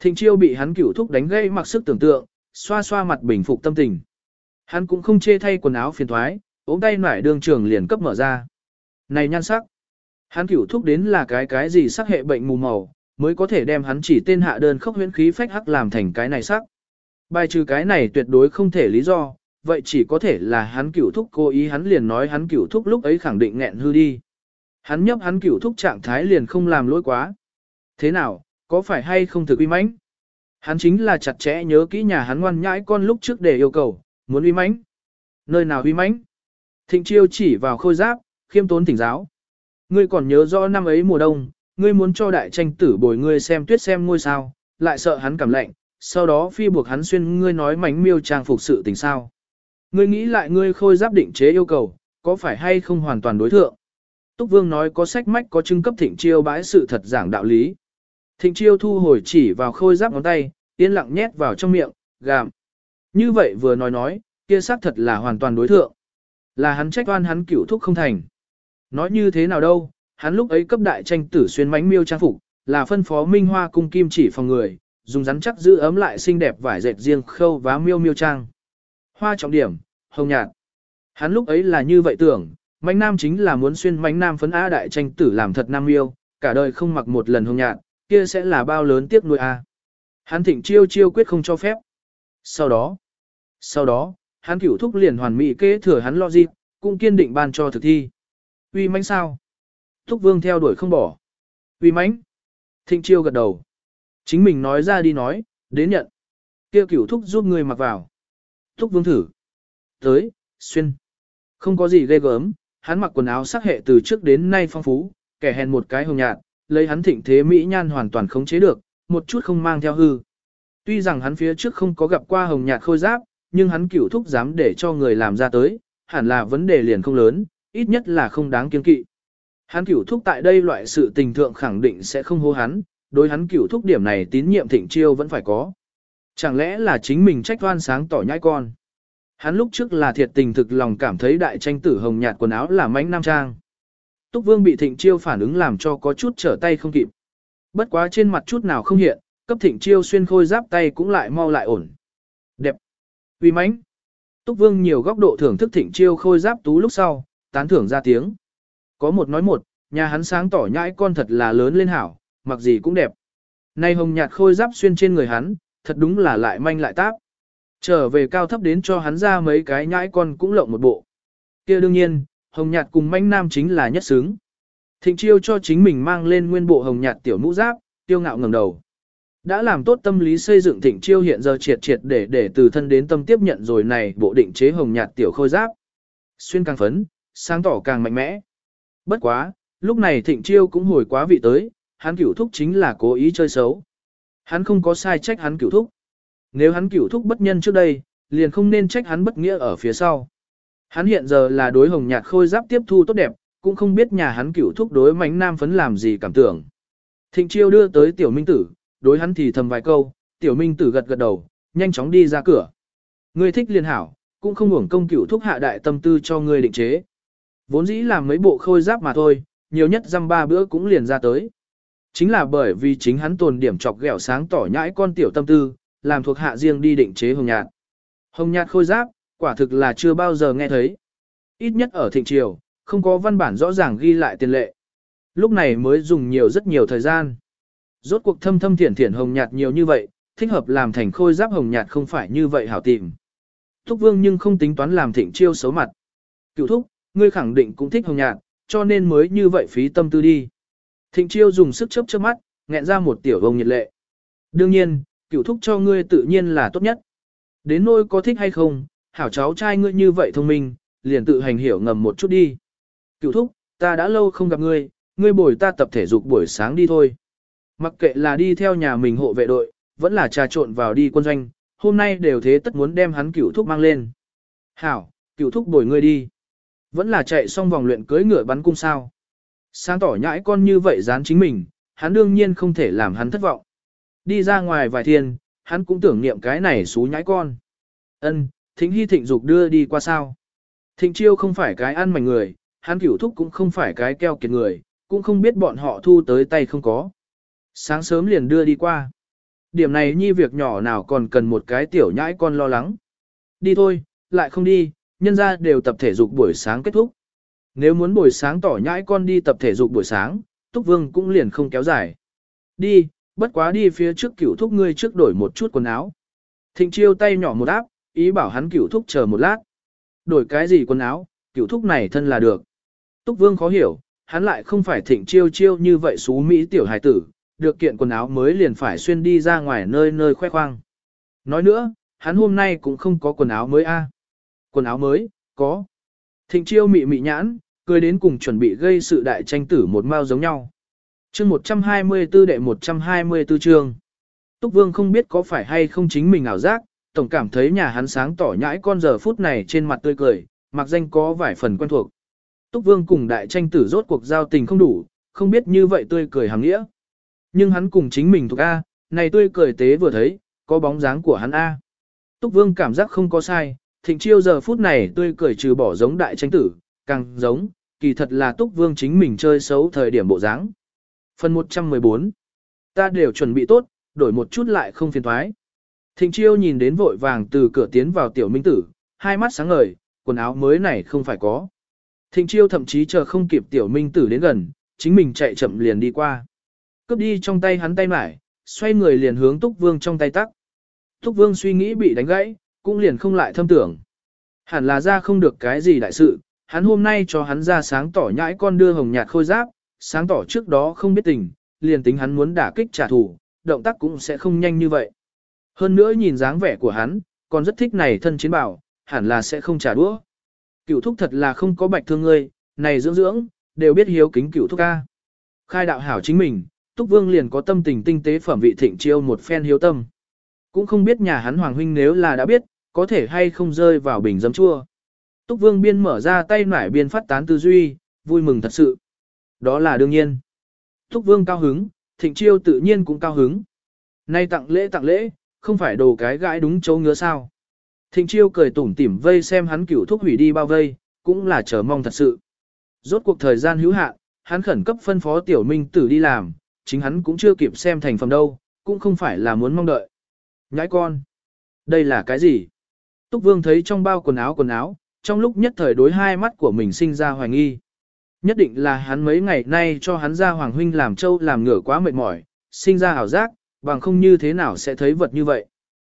Thịnh chiêu bị hắn cửu thúc đánh gây mặc sức tưởng tượng, xoa xoa mặt bình phục tâm tình. Hắn cũng không chê thay quần áo phiền thoái, ốm tay nải đường trường liền cấp mở ra. Này nhan sắc. Hắn cửu thúc đến là cái cái gì sắc hệ bệnh mù màu, mới có thể đem hắn chỉ tên hạ đơn khốc huyễn khí phách hắc làm thành cái này sắc. Bài trừ cái này tuyệt đối không thể lý do, vậy chỉ có thể là hắn cửu thúc cố ý hắn liền nói hắn cửu thúc lúc ấy khẳng định nghẹn hư đi. Hắn nhấp hắn cửu thúc trạng thái liền không làm lỗi quá. Thế nào, có phải hay không thực uy mãnh? Hắn chính là chặt chẽ nhớ kỹ nhà hắn ngoan nhãi con lúc trước để yêu cầu, muốn uy mãnh. Nơi nào uy mãnh? Thịnh chiêu chỉ vào khôi giáp, khiêm tốn thỉnh giáo. Ngươi còn nhớ rõ năm ấy mùa đông, ngươi muốn cho đại tranh tử bồi ngươi xem tuyết xem ngôi sao, lại sợ hắn cảm lạnh, sau đó phi buộc hắn xuyên ngươi nói mánh miêu trang phục sự tình sao. Ngươi nghĩ lại ngươi khôi giáp định chế yêu cầu, có phải hay không hoàn toàn đối thượng? Túc Vương nói có sách mách có chứng cấp thịnh chiêu bãi sự thật giảng đạo lý. Thịnh chiêu thu hồi chỉ vào khôi giáp ngón tay, yên lặng nhét vào trong miệng, gàm. Như vậy vừa nói nói, kia xác thật là hoàn toàn đối thượng. Là hắn trách oan hắn cửu thúc không thành. Nói như thế nào đâu, hắn lúc ấy cấp đại tranh tử xuyên mánh miêu trang phục, là phân phó minh hoa cung kim chỉ phòng người, dùng rắn chắc giữ ấm lại xinh đẹp vải dệt riêng khâu vá miêu miêu trang. Hoa trọng điểm, hồng nhạt. Hắn lúc ấy là như vậy tưởng, mánh nam chính là muốn xuyên mánh nam phấn á đại tranh tử làm thật nam miêu, cả đời không mặc một lần hồng nhạt, kia sẽ là bao lớn tiếc nuôi a. À? Hắn thịnh chiêu chiêu quyết không cho phép. Sau đó, sau đó, hắn cửu thúc liền hoàn mỹ kế thừa hắn lo dịp, cũng kiên định ban cho thực thi. Uy mãnh sao? Thúc vương theo đuổi không bỏ. Uy mãnh. Thịnh chiêu gật đầu. Chính mình nói ra đi nói, đến nhận. kia cửu thúc giúp người mặc vào. Thúc vương thử. Tới, xuyên. Không có gì ghê gớm, hắn mặc quần áo sắc hệ từ trước đến nay phong phú, kẻ hèn một cái hồng nhạt, lấy hắn thịnh thế mỹ nhan hoàn toàn khống chế được, một chút không mang theo hư. Tuy rằng hắn phía trước không có gặp qua hồng nhạt khôi giáp, nhưng hắn cửu thúc dám để cho người làm ra tới, hẳn là vấn đề liền không lớn, ít nhất là không đáng kiên kỵ. Hắn cửu thúc tại đây loại sự tình thượng khẳng định sẽ không hô hắn, đối hắn cửu thúc điểm này tín nhiệm thịnh chiêu vẫn phải có. Chẳng lẽ là chính mình trách toan sáng tỏ nhãi con. Hắn lúc trước là thiệt tình thực lòng cảm thấy đại tranh tử hồng nhạt quần áo là mánh nam trang. Túc Vương bị Thịnh Chiêu phản ứng làm cho có chút trở tay không kịp. Bất quá trên mặt chút nào không hiện, cấp Thịnh Chiêu xuyên khôi giáp tay cũng lại mau lại ổn. Đẹp. Uy mãnh. Túc Vương nhiều góc độ thưởng thức Thịnh Chiêu khôi giáp tú lúc sau, tán thưởng ra tiếng. Có một nói một, nhà hắn sáng tỏ nhãi con thật là lớn lên hảo, mặc gì cũng đẹp. Nay hồng nhạt khôi giáp xuyên trên người hắn, thật đúng là lại manh lại táp. Trở về cao thấp đến cho hắn ra mấy cái nhãi con cũng lộng một bộ. kia đương nhiên, hồng nhạt cùng manh nam chính là nhất xứng. Thịnh chiêu cho chính mình mang lên nguyên bộ hồng nhạt tiểu mũ giáp, tiêu ngạo ngẩng đầu. Đã làm tốt tâm lý xây dựng thịnh chiêu hiện giờ triệt triệt để để từ thân đến tâm tiếp nhận rồi này bộ định chế hồng nhạt tiểu khôi giáp. Xuyên càng phấn, sáng tỏ càng mạnh mẽ. Bất quá, lúc này thịnh chiêu cũng hồi quá vị tới, hắn cửu thúc chính là cố ý chơi xấu. Hắn không có sai trách hắn cửu thúc. Nếu hắn cửu thúc bất nhân trước đây, liền không nên trách hắn bất nghĩa ở phía sau. Hắn hiện giờ là đối hồng nhạt khôi giáp tiếp thu tốt đẹp, cũng không biết nhà hắn cửu thúc đối mánh nam phấn làm gì cảm tưởng. Thịnh chiêu đưa tới tiểu minh tử, đối hắn thì thầm vài câu, tiểu minh tử gật gật đầu, nhanh chóng đi ra cửa. Ngươi thích liên hảo, cũng không hưởng công cửu thúc hạ đại tâm tư cho ngươi định chế. Vốn dĩ làm mấy bộ khôi giáp mà thôi, nhiều nhất dăm ba bữa cũng liền ra tới. Chính là bởi vì chính hắn tồn điểm chọc ghẹo sáng tỏ nhãi con tiểu tâm tư, làm thuộc hạ riêng đi định chế hồng nhạt. Hồng nhạt khôi giáp, quả thực là chưa bao giờ nghe thấy. Ít nhất ở thịnh triều, không có văn bản rõ ràng ghi lại tiền lệ. Lúc này mới dùng nhiều rất nhiều thời gian. Rốt cuộc thâm thâm thiển thiển hồng nhạt nhiều như vậy, thích hợp làm thành khôi giáp hồng nhạt không phải như vậy hảo tìm. Thúc vương nhưng không tính toán làm thịnh chiêu xấu mặt. Cựu thúc, ngươi khẳng định cũng thích hồng nhạt, cho nên mới như vậy phí tâm tư đi. Thịnh chiêu dùng sức chớp chớp mắt, nghẹn ra một tiểu hồng nhiệt lệ. Đương nhiên, cửu thúc cho ngươi tự nhiên là tốt nhất. Đến nôi có thích hay không, hảo cháu trai ngươi như vậy thông minh, liền tự hành hiểu ngầm một chút đi. Cựu thúc, ta đã lâu không gặp ngươi, ngươi bồi ta tập thể dục buổi sáng đi thôi. Mặc kệ là đi theo nhà mình hộ vệ đội, vẫn là trà trộn vào đi quân doanh, hôm nay đều thế tất muốn đem hắn cựu thúc mang lên. Hảo, cựu thúc bồi ngươi đi. Vẫn là chạy xong vòng luyện cưới ngựa bắn cung sao. Sáng tỏ nhãi con như vậy dán chính mình, hắn đương nhiên không thể làm hắn thất vọng. Đi ra ngoài vài thiên, hắn cũng tưởng niệm cái này xú nhãi con. Ân, thính hy thịnh dục đưa đi qua sao. Thịnh chiêu không phải cái ăn mảnh người, hắn cửu thúc cũng không phải cái keo kiệt người, cũng không biết bọn họ thu tới tay không có. Sáng sớm liền đưa đi qua. Điểm này nhi việc nhỏ nào còn cần một cái tiểu nhãi con lo lắng. Đi thôi, lại không đi, nhân ra đều tập thể dục buổi sáng kết thúc. Nếu muốn buổi sáng tỏ nhãi con đi tập thể dục buổi sáng, Túc Vương cũng liền không kéo dài. Đi, bất quá đi phía trước cửu thúc ngươi trước đổi một chút quần áo. Thịnh chiêu tay nhỏ một áp, ý bảo hắn cửu thúc chờ một lát. Đổi cái gì quần áo, cửu thúc này thân là được. Túc Vương khó hiểu, hắn lại không phải thịnh chiêu chiêu như vậy xú Mỹ tiểu hài tử, được kiện quần áo mới liền phải xuyên đi ra ngoài nơi nơi khoe khoang. Nói nữa, hắn hôm nay cũng không có quần áo mới a. Quần áo mới, có. Thịnh chiêu mị mị nhãn, cười đến cùng chuẩn bị gây sự đại tranh tử một mao giống nhau. chương 124 đệ 124 chương. Túc Vương không biết có phải hay không chính mình ảo giác, tổng cảm thấy nhà hắn sáng tỏ nhãi con giờ phút này trên mặt tươi cười, mặc danh có vài phần quen thuộc. Túc Vương cùng đại tranh tử rốt cuộc giao tình không đủ, không biết như vậy tươi cười hàng nghĩa. Nhưng hắn cùng chính mình thuộc A, này tươi cười tế vừa thấy, có bóng dáng của hắn A. Túc Vương cảm giác không có sai, thịnh chiêu giờ phút này tươi cười trừ bỏ giống đại tranh tử, càng giống, kỳ thật là Túc Vương chính mình chơi xấu thời điểm bộ dáng. Phần 114 Ta đều chuẩn bị tốt, đổi một chút lại không phiền thoái. Thịnh chiêu nhìn đến vội vàng từ cửa tiến vào tiểu minh tử, hai mắt sáng ngời, quần áo mới này không phải có. Thịnh chiêu thậm chí chờ không kịp tiểu minh tử đến gần, chính mình chạy chậm liền đi qua. Cướp đi trong tay hắn tay mải, xoay người liền hướng Túc Vương trong tay tắc. Túc Vương suy nghĩ bị đánh gãy, cũng liền không lại thâm tưởng. Hẳn là ra không được cái gì đại sự, hắn hôm nay cho hắn ra sáng tỏ nhãi con đưa hồng nhạt khôi giáp, sáng tỏ trước đó không biết tình, liền tính hắn muốn đả kích trả thù, động tác cũng sẽ không nhanh như vậy. Hơn nữa nhìn dáng vẻ của hắn, còn rất thích này thân chiến bảo, hẳn là sẽ không trả đũa. Cửu thúc thật là không có bạch thương ngươi, này dưỡng dưỡng, đều biết hiếu kính cửu thúc ca. Khai đạo hảo chính mình, Túc Vương liền có tâm tình tinh tế phẩm vị thịnh chiêu một phen hiếu tâm. Cũng không biết nhà hắn Hoàng Huynh nếu là đã biết, có thể hay không rơi vào bình dấm chua. Túc Vương biên mở ra tay nải biên phát tán tư duy, vui mừng thật sự. Đó là đương nhiên. Túc Vương cao hứng, thịnh chiêu tự nhiên cũng cao hứng. Nay tặng lễ tặng lễ, không phải đồ cái gãi đúng chỗ ngứa sao. Thịnh chiêu cười tủm tỉm vây xem hắn cửu thúc hủy đi bao vây, cũng là chờ mong thật sự. Rốt cuộc thời gian hữu hạn, hắn khẩn cấp phân phó tiểu minh tử đi làm, chính hắn cũng chưa kịp xem thành phẩm đâu, cũng không phải là muốn mong đợi. Nhãi con! Đây là cái gì? Túc Vương thấy trong bao quần áo quần áo, trong lúc nhất thời đối hai mắt của mình sinh ra hoài nghi. Nhất định là hắn mấy ngày nay cho hắn ra Hoàng Huynh làm trâu làm ngựa quá mệt mỏi, sinh ra ảo giác, bằng không như thế nào sẽ thấy vật như vậy.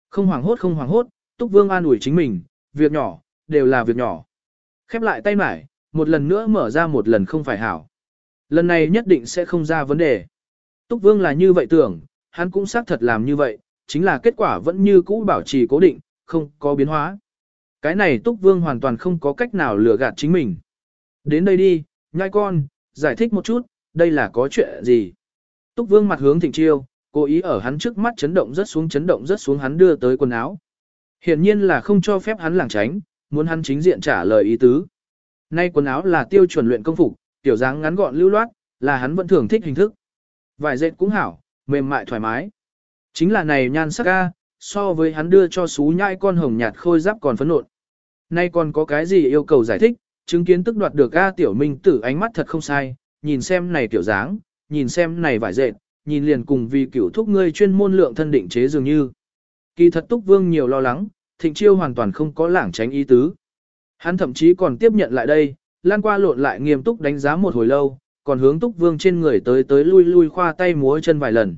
Không hoàng hốt không hoàng hốt, Túc Vương an ủi chính mình, việc nhỏ, đều là việc nhỏ. Khép lại tay mải, một lần nữa mở ra một lần không phải hảo. Lần này nhất định sẽ không ra vấn đề. Túc Vương là như vậy tưởng, hắn cũng xác thật làm như vậy, chính là kết quả vẫn như cũ bảo trì cố định, không có biến hóa. Cái này Túc Vương hoàn toàn không có cách nào lừa gạt chính mình. Đến đây đi, nhai con, giải thích một chút, đây là có chuyện gì. Túc Vương mặt hướng Thịnh Chiêu, cố ý ở hắn trước mắt chấn động rất xuống chấn động rất xuống hắn đưa tới quần áo. Hiển nhiên là không cho phép hắn lảng tránh, muốn hắn chính diện trả lời ý tứ. Nay quần áo là tiêu chuẩn luyện công phục, tiểu dáng ngắn gọn lưu loát, là hắn vẫn thường thích hình thức. Vải dệt cũng hảo, mềm mại thoải mái. Chính là này nhan sắc ca, so với hắn đưa cho xú nhãi con hồng nhạt khôi giáp còn phấn nộn. Nay còn có cái gì yêu cầu giải thích, chứng kiến tức đoạt được ga tiểu minh tử ánh mắt thật không sai, nhìn xem này tiểu dáng, nhìn xem này vải dệt, nhìn liền cùng vì cửu thúc ngươi chuyên môn lượng thân định chế dường như. Kỳ thật túc vương nhiều lo lắng, thịnh chiêu hoàn toàn không có lảng tránh ý tứ. Hắn thậm chí còn tiếp nhận lại đây, lan qua lộn lại nghiêm túc đánh giá một hồi lâu, còn hướng túc vương trên người tới tới lui lui khoa tay múa chân vài lần.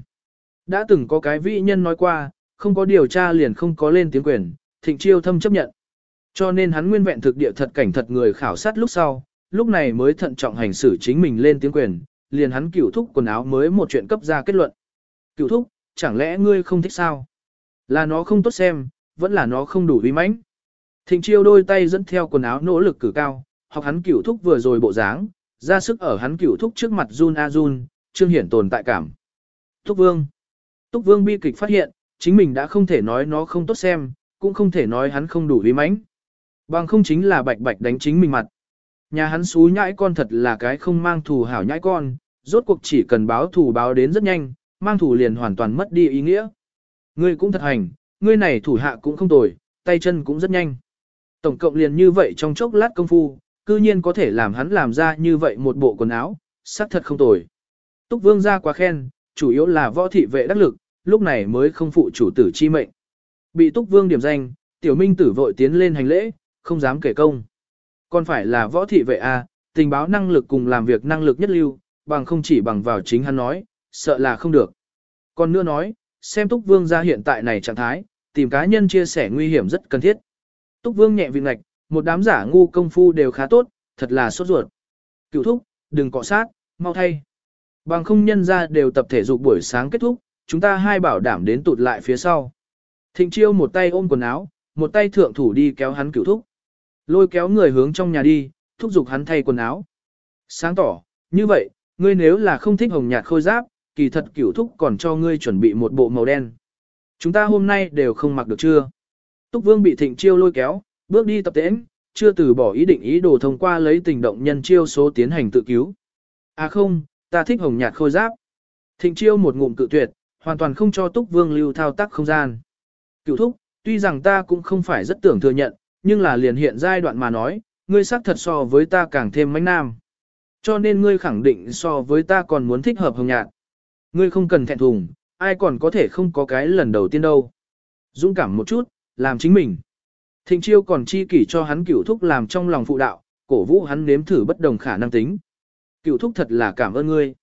Đã từng có cái vị nhân nói qua, không có điều tra liền không có lên tiếng quyền, thịnh chiêu thâm chấp nhận. Cho nên hắn nguyên vẹn thực địa thật cảnh thật người khảo sát lúc sau, lúc này mới thận trọng hành xử chính mình lên tiếng quyền, liền hắn cửu thúc quần áo mới một chuyện cấp ra kết luận. Cửu thúc, chẳng lẽ ngươi không thích sao? Là nó không tốt xem, vẫn là nó không đủ uy mãnh. Thịnh chiêu đôi tay dẫn theo quần áo nỗ lực cử cao, học hắn cửu thúc vừa rồi bộ dáng, ra sức ở hắn cửu thúc trước mặt run a run, trương hiển tồn tại cảm. Túc Vương Túc Vương bi kịch phát hiện, chính mình đã không thể nói nó không tốt xem, cũng không thể nói hắn không đủ uy mãnh. Bằng không chính là bạch bạch đánh chính mình mặt. Nhà hắn xú nhãi con thật là cái không mang thù hảo nhãi con, rốt cuộc chỉ cần báo thù báo đến rất nhanh, mang thù liền hoàn toàn mất đi ý nghĩa. Ngươi cũng thật hành, ngươi này thủ hạ cũng không tồi, tay chân cũng rất nhanh. Tổng cộng liền như vậy trong chốc lát công phu, cư nhiên có thể làm hắn làm ra như vậy một bộ quần áo, xác thật không tồi. Túc Vương ra quá khen, chủ yếu là võ thị vệ đắc lực, lúc này mới không phụ chủ tử chi mệnh. Bị Túc Vương điểm danh, tiểu minh tử vội tiến lên hành lễ, không dám kể công. Còn phải là võ thị vệ A, tình báo năng lực cùng làm việc năng lực nhất lưu, bằng không chỉ bằng vào chính hắn nói, sợ là không được. Còn nữa nói, xem Túc Vương ra hiện tại này trạng thái, tìm cá nhân chia sẻ nguy hiểm rất cần thiết. Túc Vương nhẹ vị ngạch, một đám giả ngu công phu đều khá tốt, thật là sốt ruột. Cựu thúc, đừng cọ sát, mau thay. Bằng không nhân ra đều tập thể dục buổi sáng kết thúc, chúng ta hai bảo đảm đến tụt lại phía sau. Thịnh chiêu một tay ôm quần áo, một tay thượng thủ đi kéo hắn cựu thúc. Lôi kéo người hướng trong nhà đi, thúc giục hắn thay quần áo. Sáng tỏ, như vậy, ngươi nếu là không thích hồng nhạt khôi giáp, kỳ thật cửu thúc còn cho ngươi chuẩn bị một bộ màu đen. Chúng ta hôm nay đều không mặc được chưa? Túc Vương bị thịnh chiêu lôi kéo, bước đi tập tễnh, chưa từ bỏ ý định ý đồ thông qua lấy tình động nhân chiêu số tiến hành tự cứu. À không, ta thích hồng nhạt khôi giáp. Thịnh chiêu một ngụm cự tuyệt, hoàn toàn không cho Túc Vương lưu thao tác không gian. Cửu thúc, tuy rằng ta cũng không phải rất tưởng thừa nhận, nhưng là liền hiện giai đoạn mà nói, ngươi xác thật so với ta càng thêm mánh nam. Cho nên ngươi khẳng định so với ta còn muốn thích hợp hồng nhạt. Ngươi không cần thẹn thùng, ai còn có thể không có cái lần đầu tiên đâu. Dũng cảm một chút, làm chính mình. Thịnh chiêu còn chi kỷ cho hắn cửu thúc làm trong lòng phụ đạo, cổ vũ hắn nếm thử bất đồng khả năng tính. Cửu thúc thật là cảm ơn ngươi.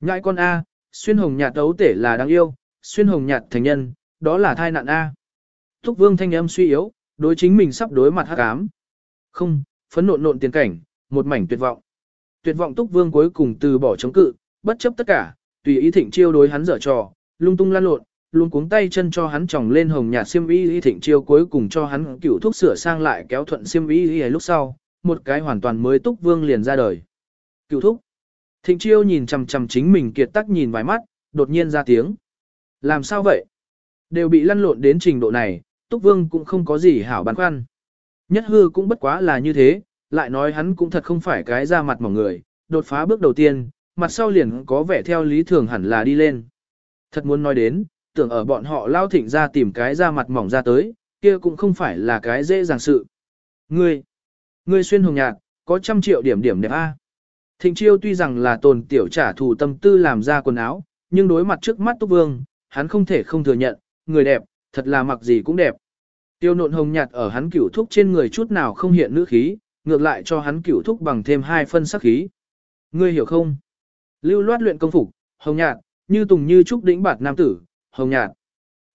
Ngại con A, xuyên hồng nhạt đấu tể là đáng yêu, xuyên hồng nhạt thành nhân, đó là thai nạn A. Thúc vương thanh âm suy yếu, đối chính mình sắp đối mặt hắc ám. Không, phấn nộn nộn tiền cảnh, một mảnh tuyệt vọng. Tuyệt vọng túc vương cuối cùng từ bỏ chống cự, bất chấp tất cả, tùy ý thịnh chiêu đối hắn dở trò, lung tung lan lộn, luôn cuống tay chân cho hắn tròng lên hồng nhạt xiêm y y thịnh chiêu cuối cùng cho hắn cựu thuốc sửa sang lại kéo thuận xiêm y y lúc sau, một cái hoàn toàn mới túc vương liền ra đời. cựu thúc. Thịnh chiêu nhìn chằm chằm chính mình kiệt tắc nhìn vài mắt, đột nhiên ra tiếng. Làm sao vậy? Đều bị lăn lộn đến trình độ này, túc vương cũng không có gì hảo băn khoăn. Nhất hư cũng bất quá là như thế, lại nói hắn cũng thật không phải cái ra mặt mỏng người, đột phá bước đầu tiên, mặt sau liền có vẻ theo lý thường hẳn là đi lên. Thật muốn nói đến, tưởng ở bọn họ lao thịnh ra tìm cái ra mặt mỏng ra tới, kia cũng không phải là cái dễ dàng sự. Ngươi, ngươi xuyên hồng nhạt, có trăm triệu điểm điểm đẹp A. Thịnh chiêu tuy rằng là tồn tiểu trả thù tâm tư làm ra quần áo, nhưng đối mặt trước mắt Túc Vương, hắn không thể không thừa nhận, người đẹp, thật là mặc gì cũng đẹp. Tiêu nộn hồng nhạt ở hắn cửu thúc trên người chút nào không hiện nữ khí, ngược lại cho hắn cửu thúc bằng thêm hai phân sắc khí. Ngươi hiểu không? Lưu loát luyện công phục, hồng nhạt, như tùng như trúc đỉnh bạt nam tử, hồng nhạt.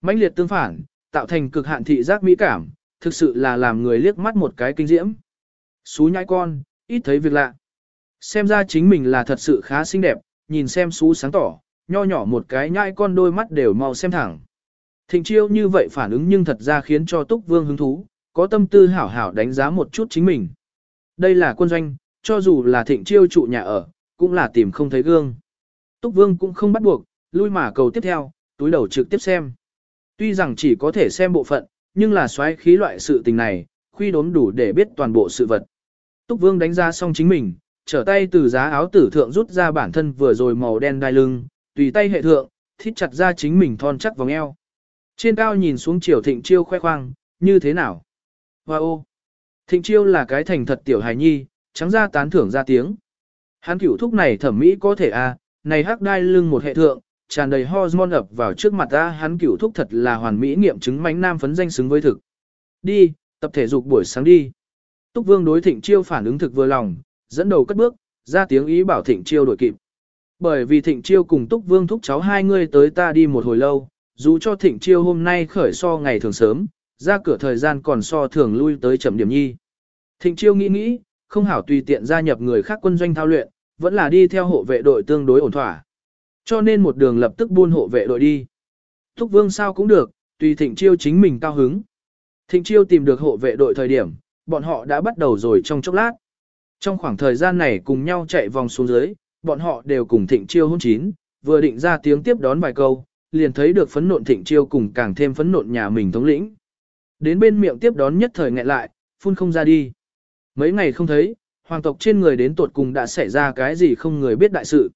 mãnh liệt tương phản, tạo thành cực hạn thị giác mỹ cảm, thực sự là làm người liếc mắt một cái kinh diễm. Xú nhãi con, ít thấy việc lạ. Xem ra chính mình là thật sự khá xinh đẹp, nhìn xem xú sáng tỏ, nho nhỏ một cái nhãi con đôi mắt đều mau xem thẳng. Thịnh chiêu như vậy phản ứng nhưng thật ra khiến cho Túc Vương hứng thú, có tâm tư hảo hảo đánh giá một chút chính mình. Đây là quân doanh, cho dù là thịnh chiêu trụ nhà ở, cũng là tìm không thấy gương. Túc Vương cũng không bắt buộc, lui mà cầu tiếp theo, túi đầu trực tiếp xem. Tuy rằng chỉ có thể xem bộ phận, nhưng là xoáy khí loại sự tình này, khuy đốn đủ để biết toàn bộ sự vật. Túc Vương đánh giá xong chính mình, trở tay từ giá áo tử thượng rút ra bản thân vừa rồi màu đen đai lưng, tùy tay hệ thượng, thít chặt ra chính mình thon chắc vòng eo. Trên cao nhìn xuống chiều thịnh chiêu khoe khoang, như thế nào? Hoa ô! Thịnh chiêu là cái thành thật tiểu hài nhi, trắng ra tán thưởng ra tiếng. Hắn cửu thúc này thẩm mỹ có thể à, này hắc đai lưng một hệ thượng, tràn đầy hormone ập vào trước mặt ta hắn cửu thúc thật là hoàn mỹ nghiệm chứng mánh nam phấn danh xứng với thực. Đi, tập thể dục buổi sáng đi. Túc Vương đối Thịnh Chiêu phản ứng thực vừa lòng, dẫn đầu cất bước, ra tiếng ý bảo Thịnh Chiêu đổi kịp. Bởi vì Thịnh Chiêu cùng Túc Vương thúc cháu hai người tới ta đi một hồi lâu, dù cho Thịnh Chiêu hôm nay khởi so ngày thường sớm, ra cửa thời gian còn so thường lui tới chậm điểm nhi. Thịnh Chiêu nghĩ nghĩ, không hảo tùy tiện gia nhập người khác quân doanh thao luyện, vẫn là đi theo hộ vệ đội tương đối ổn thỏa. Cho nên một đường lập tức buôn hộ vệ đội đi. Thúc vương sao cũng được, tùy thịnh chiêu chính mình cao hứng. Thịnh chiêu tìm được hộ vệ đội thời điểm, bọn họ đã bắt đầu rồi trong chốc lát. Trong khoảng thời gian này cùng nhau chạy vòng xuống dưới, bọn họ đều cùng thịnh chiêu hôn chín, vừa định ra tiếng tiếp đón vài câu, liền thấy được phấn nộn thịnh chiêu cùng càng thêm phấn nộn nhà mình thống lĩnh. Đến bên miệng tiếp đón nhất thời nghẹn lại, phun không ra đi. Mấy ngày không thấy, hoàng tộc trên người đến tột cùng đã xảy ra cái gì không người biết đại sự.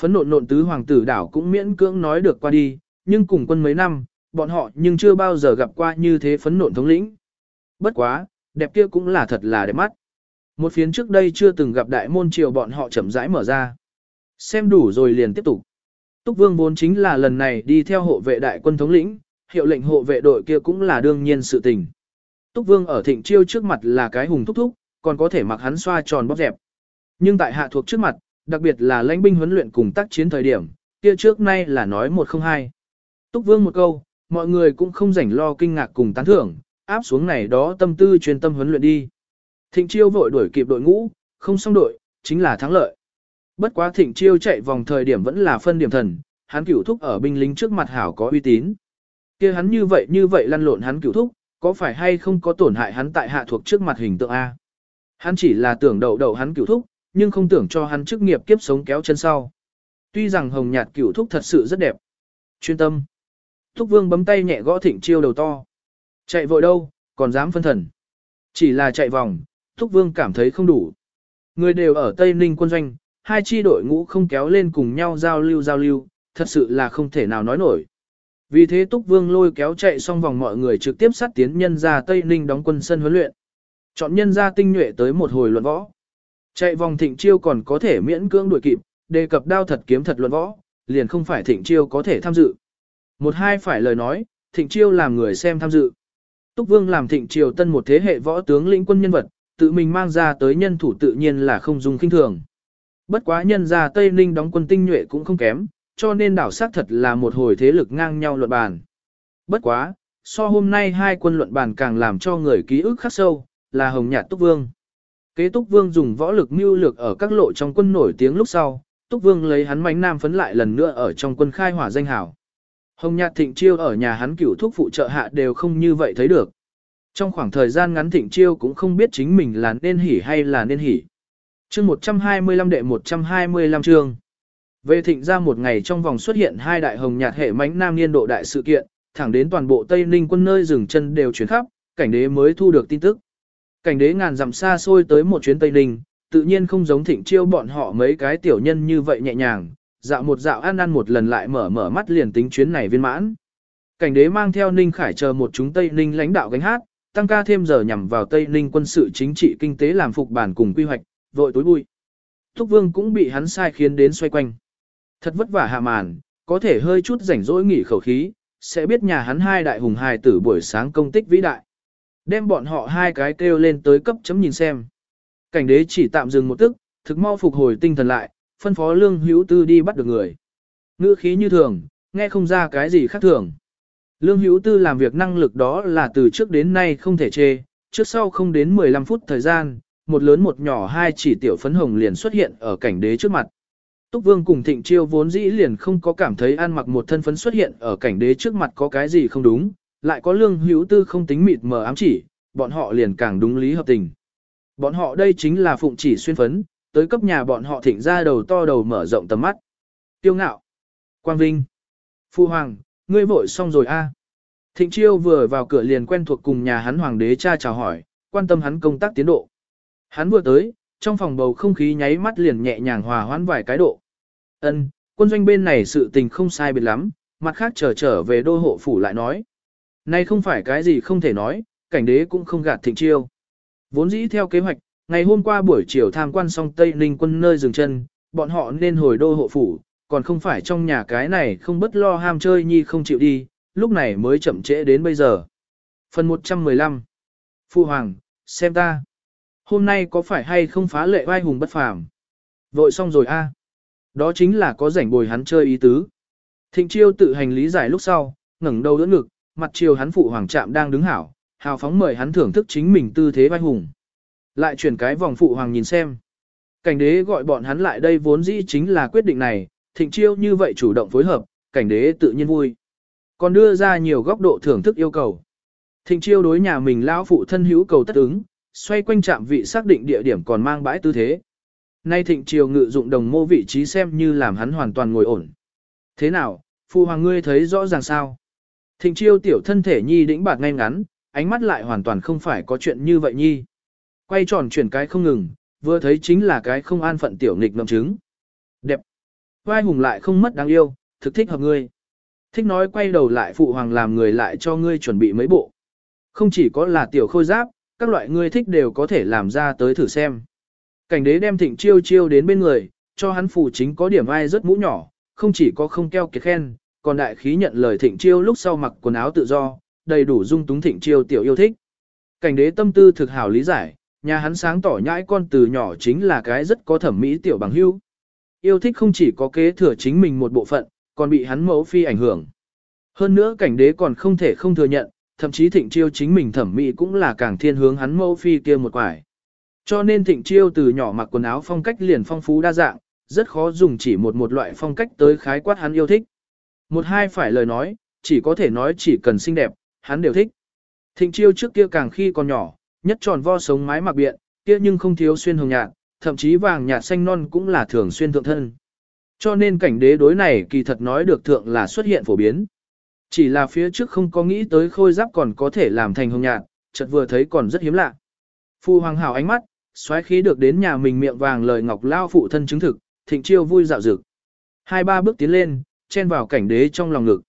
Phấn nộn nộn tứ hoàng tử đảo cũng miễn cưỡng nói được qua đi, nhưng cùng quân mấy năm, bọn họ nhưng chưa bao giờ gặp qua như thế phấn nộn thống lĩnh. Bất quá, đẹp kia cũng là thật là đẹp mắt. Một phiến trước đây chưa từng gặp đại môn triều bọn họ chậm rãi mở ra. Xem đủ rồi liền tiếp tục. Túc Vương vốn chính là lần này đi theo hộ vệ đại quân thống lĩnh, hiệu lệnh hộ vệ đội kia cũng là đương nhiên sự tình. Túc Vương ở thịnh chiêu trước mặt là cái hùng thúc thúc, còn có thể mặc hắn xoa tròn bóp dẹp. Nhưng tại hạ thuộc trước mặt, đặc biệt là lãnh binh huấn luyện cùng tác chiến thời điểm, kia trước nay là nói một không hai. Túc Vương một câu, mọi người cũng không rảnh lo kinh ngạc cùng tán thưởng, áp xuống này đó tâm tư chuyên tâm huấn luyện đi. Thịnh chiêu vội đuổi kịp đội ngũ, không xong đội, chính là thắng lợi. Bất quá thịnh chiêu chạy vòng thời điểm vẫn là phân điểm thần, hắn cửu thúc ở binh lính trước mặt hảo có uy tín. kia hắn như vậy như vậy lăn lộn hắn cửu thúc, có phải hay không có tổn hại hắn tại hạ thuộc trước mặt hình tượng A. Hắn chỉ là tưởng đậu đậu hắn cửu thúc, nhưng không tưởng cho hắn chức nghiệp kiếp sống kéo chân sau. Tuy rằng hồng nhạt cửu thúc thật sự rất đẹp. Chuyên tâm. Thúc vương bấm tay nhẹ gõ thịnh chiêu đầu to. Chạy vội đâu, còn dám phân thần. Chỉ là chạy vòng, thúc vương cảm thấy không đủ. Người đều ở Tây Ninh quân doanh, hai chi đội ngũ không kéo lên cùng nhau giao lưu giao lưu, thật sự là không thể nào nói nổi. Vì thế Túc Vương lôi kéo chạy xong vòng mọi người trực tiếp sát tiến nhân ra Tây Ninh đóng quân sân huấn luyện. Chọn nhân ra tinh nhuệ tới một hồi luận võ. Chạy vòng thịnh chiêu còn có thể miễn cưỡng đuổi kịp, đề cập đao thật kiếm thật luận võ, liền không phải thịnh chiêu có thể tham dự. Một hai phải lời nói, thịnh chiêu làm người xem tham dự. Túc Vương làm thịnh triều tân một thế hệ võ tướng lĩnh quân nhân vật, tự mình mang ra tới nhân thủ tự nhiên là không dùng kinh thường. Bất quá nhân ra Tây Ninh đóng quân tinh nhuệ cũng không kém, cho nên đảo sát thật là một hồi thế lực ngang nhau luận bàn. Bất quá, so hôm nay hai quân luận bàn càng làm cho người ký ức khắc sâu, là Hồng Nhạt Túc Vương. Kế Túc Vương dùng võ lực mưu lược ở các lộ trong quân nổi tiếng lúc sau, Túc Vương lấy hắn mánh nam phấn lại lần nữa ở trong quân khai hỏa danh hảo. Hồng Nhạt Thịnh Chiêu ở nhà hắn cửu thuốc phụ trợ hạ đều không như vậy thấy được. Trong khoảng thời gian ngắn Thịnh Chiêu cũng không biết chính mình là nên hỉ hay là nên hỉ. Chương 125 đệ 125 chương. Về thịnh ra một ngày trong vòng xuất hiện hai đại hồng nhạt hệ mánh nam niên độ đại sự kiện, thẳng đến toàn bộ Tây Ninh quân nơi dừng chân đều chuyển khắp, cảnh đế mới thu được tin tức. Cảnh đế ngàn dặm xa xôi tới một chuyến Tây Ninh, tự nhiên không giống thịnh chiêu bọn họ mấy cái tiểu nhân như vậy nhẹ nhàng, dạo một dạo ăn ăn một lần lại mở mở mắt liền tính chuyến này viên mãn. Cảnh đế mang theo Ninh Khải chờ một chúng Tây Ninh lãnh đạo gánh hát, tăng ca thêm giờ nhằm vào Tây Ninh quân sự chính trị kinh tế làm phục bản cùng quy hoạch, vội tối bụi. Thúc Vương cũng bị hắn sai khiến đến xoay quanh. Thật vất vả hạ màn, có thể hơi chút rảnh rỗi nghỉ khẩu khí, sẽ biết nhà hắn hai đại hùng hài tử buổi sáng công tích vĩ đại. Đem bọn họ hai cái kêu lên tới cấp chấm nhìn xem. Cảnh đế chỉ tạm dừng một tức, thực mau phục hồi tinh thần lại, phân phó lương hữu tư đi bắt được người. Ngữ khí như thường, nghe không ra cái gì khác thường. Lương hữu tư làm việc năng lực đó là từ trước đến nay không thể chê, trước sau không đến 15 phút thời gian, một lớn một nhỏ hai chỉ tiểu phấn hồng liền xuất hiện ở cảnh đế trước mặt. Túc Vương cùng Thịnh Chiêu vốn dĩ liền không có cảm thấy ăn mặc một thân phấn xuất hiện ở cảnh đế trước mặt có cái gì không đúng, lại có lương hữu tư không tính mịt mờ ám chỉ, bọn họ liền càng đúng lý hợp tình. Bọn họ đây chính là phụng chỉ xuyên phấn, tới cấp nhà bọn họ thịnh ra đầu to đầu mở rộng tầm mắt. Tiêu ngạo. Quang Vinh. Phu Hoàng, ngươi vội xong rồi a? Thịnh Chiêu vừa vào cửa liền quen thuộc cùng nhà hắn hoàng đế cha chào hỏi, quan tâm hắn công tác tiến độ. Hắn vừa tới, trong phòng bầu không khí nháy mắt liền nhẹ nhàng hòa hoãn vài cái độ. Ân, quân doanh bên này sự tình không sai biệt lắm, mặt khác trở trở về đô hộ phủ lại nói. Nay không phải cái gì không thể nói, cảnh đế cũng không gạt thịnh chiêu. Vốn dĩ theo kế hoạch, ngày hôm qua buổi chiều tham quan xong Tây Ninh quân nơi dừng chân, bọn họ nên hồi đô hộ phủ, còn không phải trong nhà cái này không bất lo ham chơi nhi không chịu đi, lúc này mới chậm trễ đến bây giờ. Phần 115 Phu Hoàng, xem ta. Hôm nay có phải hay không phá lệ vai hùng bất phàm? Vội xong rồi a. Đó chính là có rảnh bồi hắn chơi ý tứ. Thịnh chiêu tự hành lý giải lúc sau, ngẩng đầu đỡ ngực, mặt chiều hắn phụ hoàng trạm đang đứng hảo, hào phóng mời hắn thưởng thức chính mình tư thế vai hùng. Lại chuyển cái vòng phụ hoàng nhìn xem. Cảnh đế gọi bọn hắn lại đây vốn dĩ chính là quyết định này, thịnh chiêu như vậy chủ động phối hợp, cảnh đế tự nhiên vui. Còn đưa ra nhiều góc độ thưởng thức yêu cầu. Thịnh chiêu đối nhà mình lão phụ thân hữu cầu tất ứng, xoay quanh trạm vị xác định địa điểm còn mang bãi tư thế. Nay thịnh Triều ngự dụng đồng mô vị trí xem như làm hắn hoàn toàn ngồi ổn. Thế nào, phụ hoàng ngươi thấy rõ ràng sao? Thịnh Triều tiểu thân thể nhi đĩnh bạc ngay ngắn, ánh mắt lại hoàn toàn không phải có chuyện như vậy nhi. Quay tròn chuyển cái không ngừng, vừa thấy chính là cái không an phận tiểu nghịch ngậm chứng. Đẹp. Vai hùng lại không mất đáng yêu, thực thích hợp ngươi. Thích nói quay đầu lại phụ hoàng làm người lại cho ngươi chuẩn bị mấy bộ. Không chỉ có là tiểu khôi giáp, các loại ngươi thích đều có thể làm ra tới thử xem. Cảnh đế đem thịnh chiêu chiêu đến bên người, cho hắn phụ chính có điểm ai rất mũ nhỏ, không chỉ có không keo kiệt khen, còn đại khí nhận lời thịnh chiêu lúc sau mặc quần áo tự do, đầy đủ dung túng thịnh chiêu tiểu yêu thích. Cảnh đế tâm tư thực hảo lý giải, nhà hắn sáng tỏ nhãi con từ nhỏ chính là cái rất có thẩm mỹ tiểu bằng hưu. Yêu thích không chỉ có kế thừa chính mình một bộ phận, còn bị hắn mẫu phi ảnh hưởng. Hơn nữa cảnh đế còn không thể không thừa nhận, thậm chí thịnh chiêu chính mình thẩm mỹ cũng là càng thiên hướng hắn mẫu phi kia một quải. Cho nên thịnh chiêu từ nhỏ mặc quần áo phong cách liền phong phú đa dạng, rất khó dùng chỉ một một loại phong cách tới khái quát hắn yêu thích. Một hai phải lời nói, chỉ có thể nói chỉ cần xinh đẹp, hắn đều thích. Thịnh chiêu trước kia càng khi còn nhỏ, nhất tròn vo sống mái mặc biện, kia nhưng không thiếu xuyên hồng nhạt, thậm chí vàng nhạt xanh non cũng là thường xuyên thượng thân. Cho nên cảnh đế đối này kỳ thật nói được thượng là xuất hiện phổ biến. Chỉ là phía trước không có nghĩ tới khôi giáp còn có thể làm thành hồng nhạt, chợt vừa thấy còn rất hiếm lạ. Phu hoàng hảo ánh mắt, xoáy khí được đến nhà mình miệng vàng lời ngọc lao phụ thân chứng thực, thịnh chiêu vui dạo dực. Hai ba bước tiến lên, chen vào cảnh đế trong lòng ngực.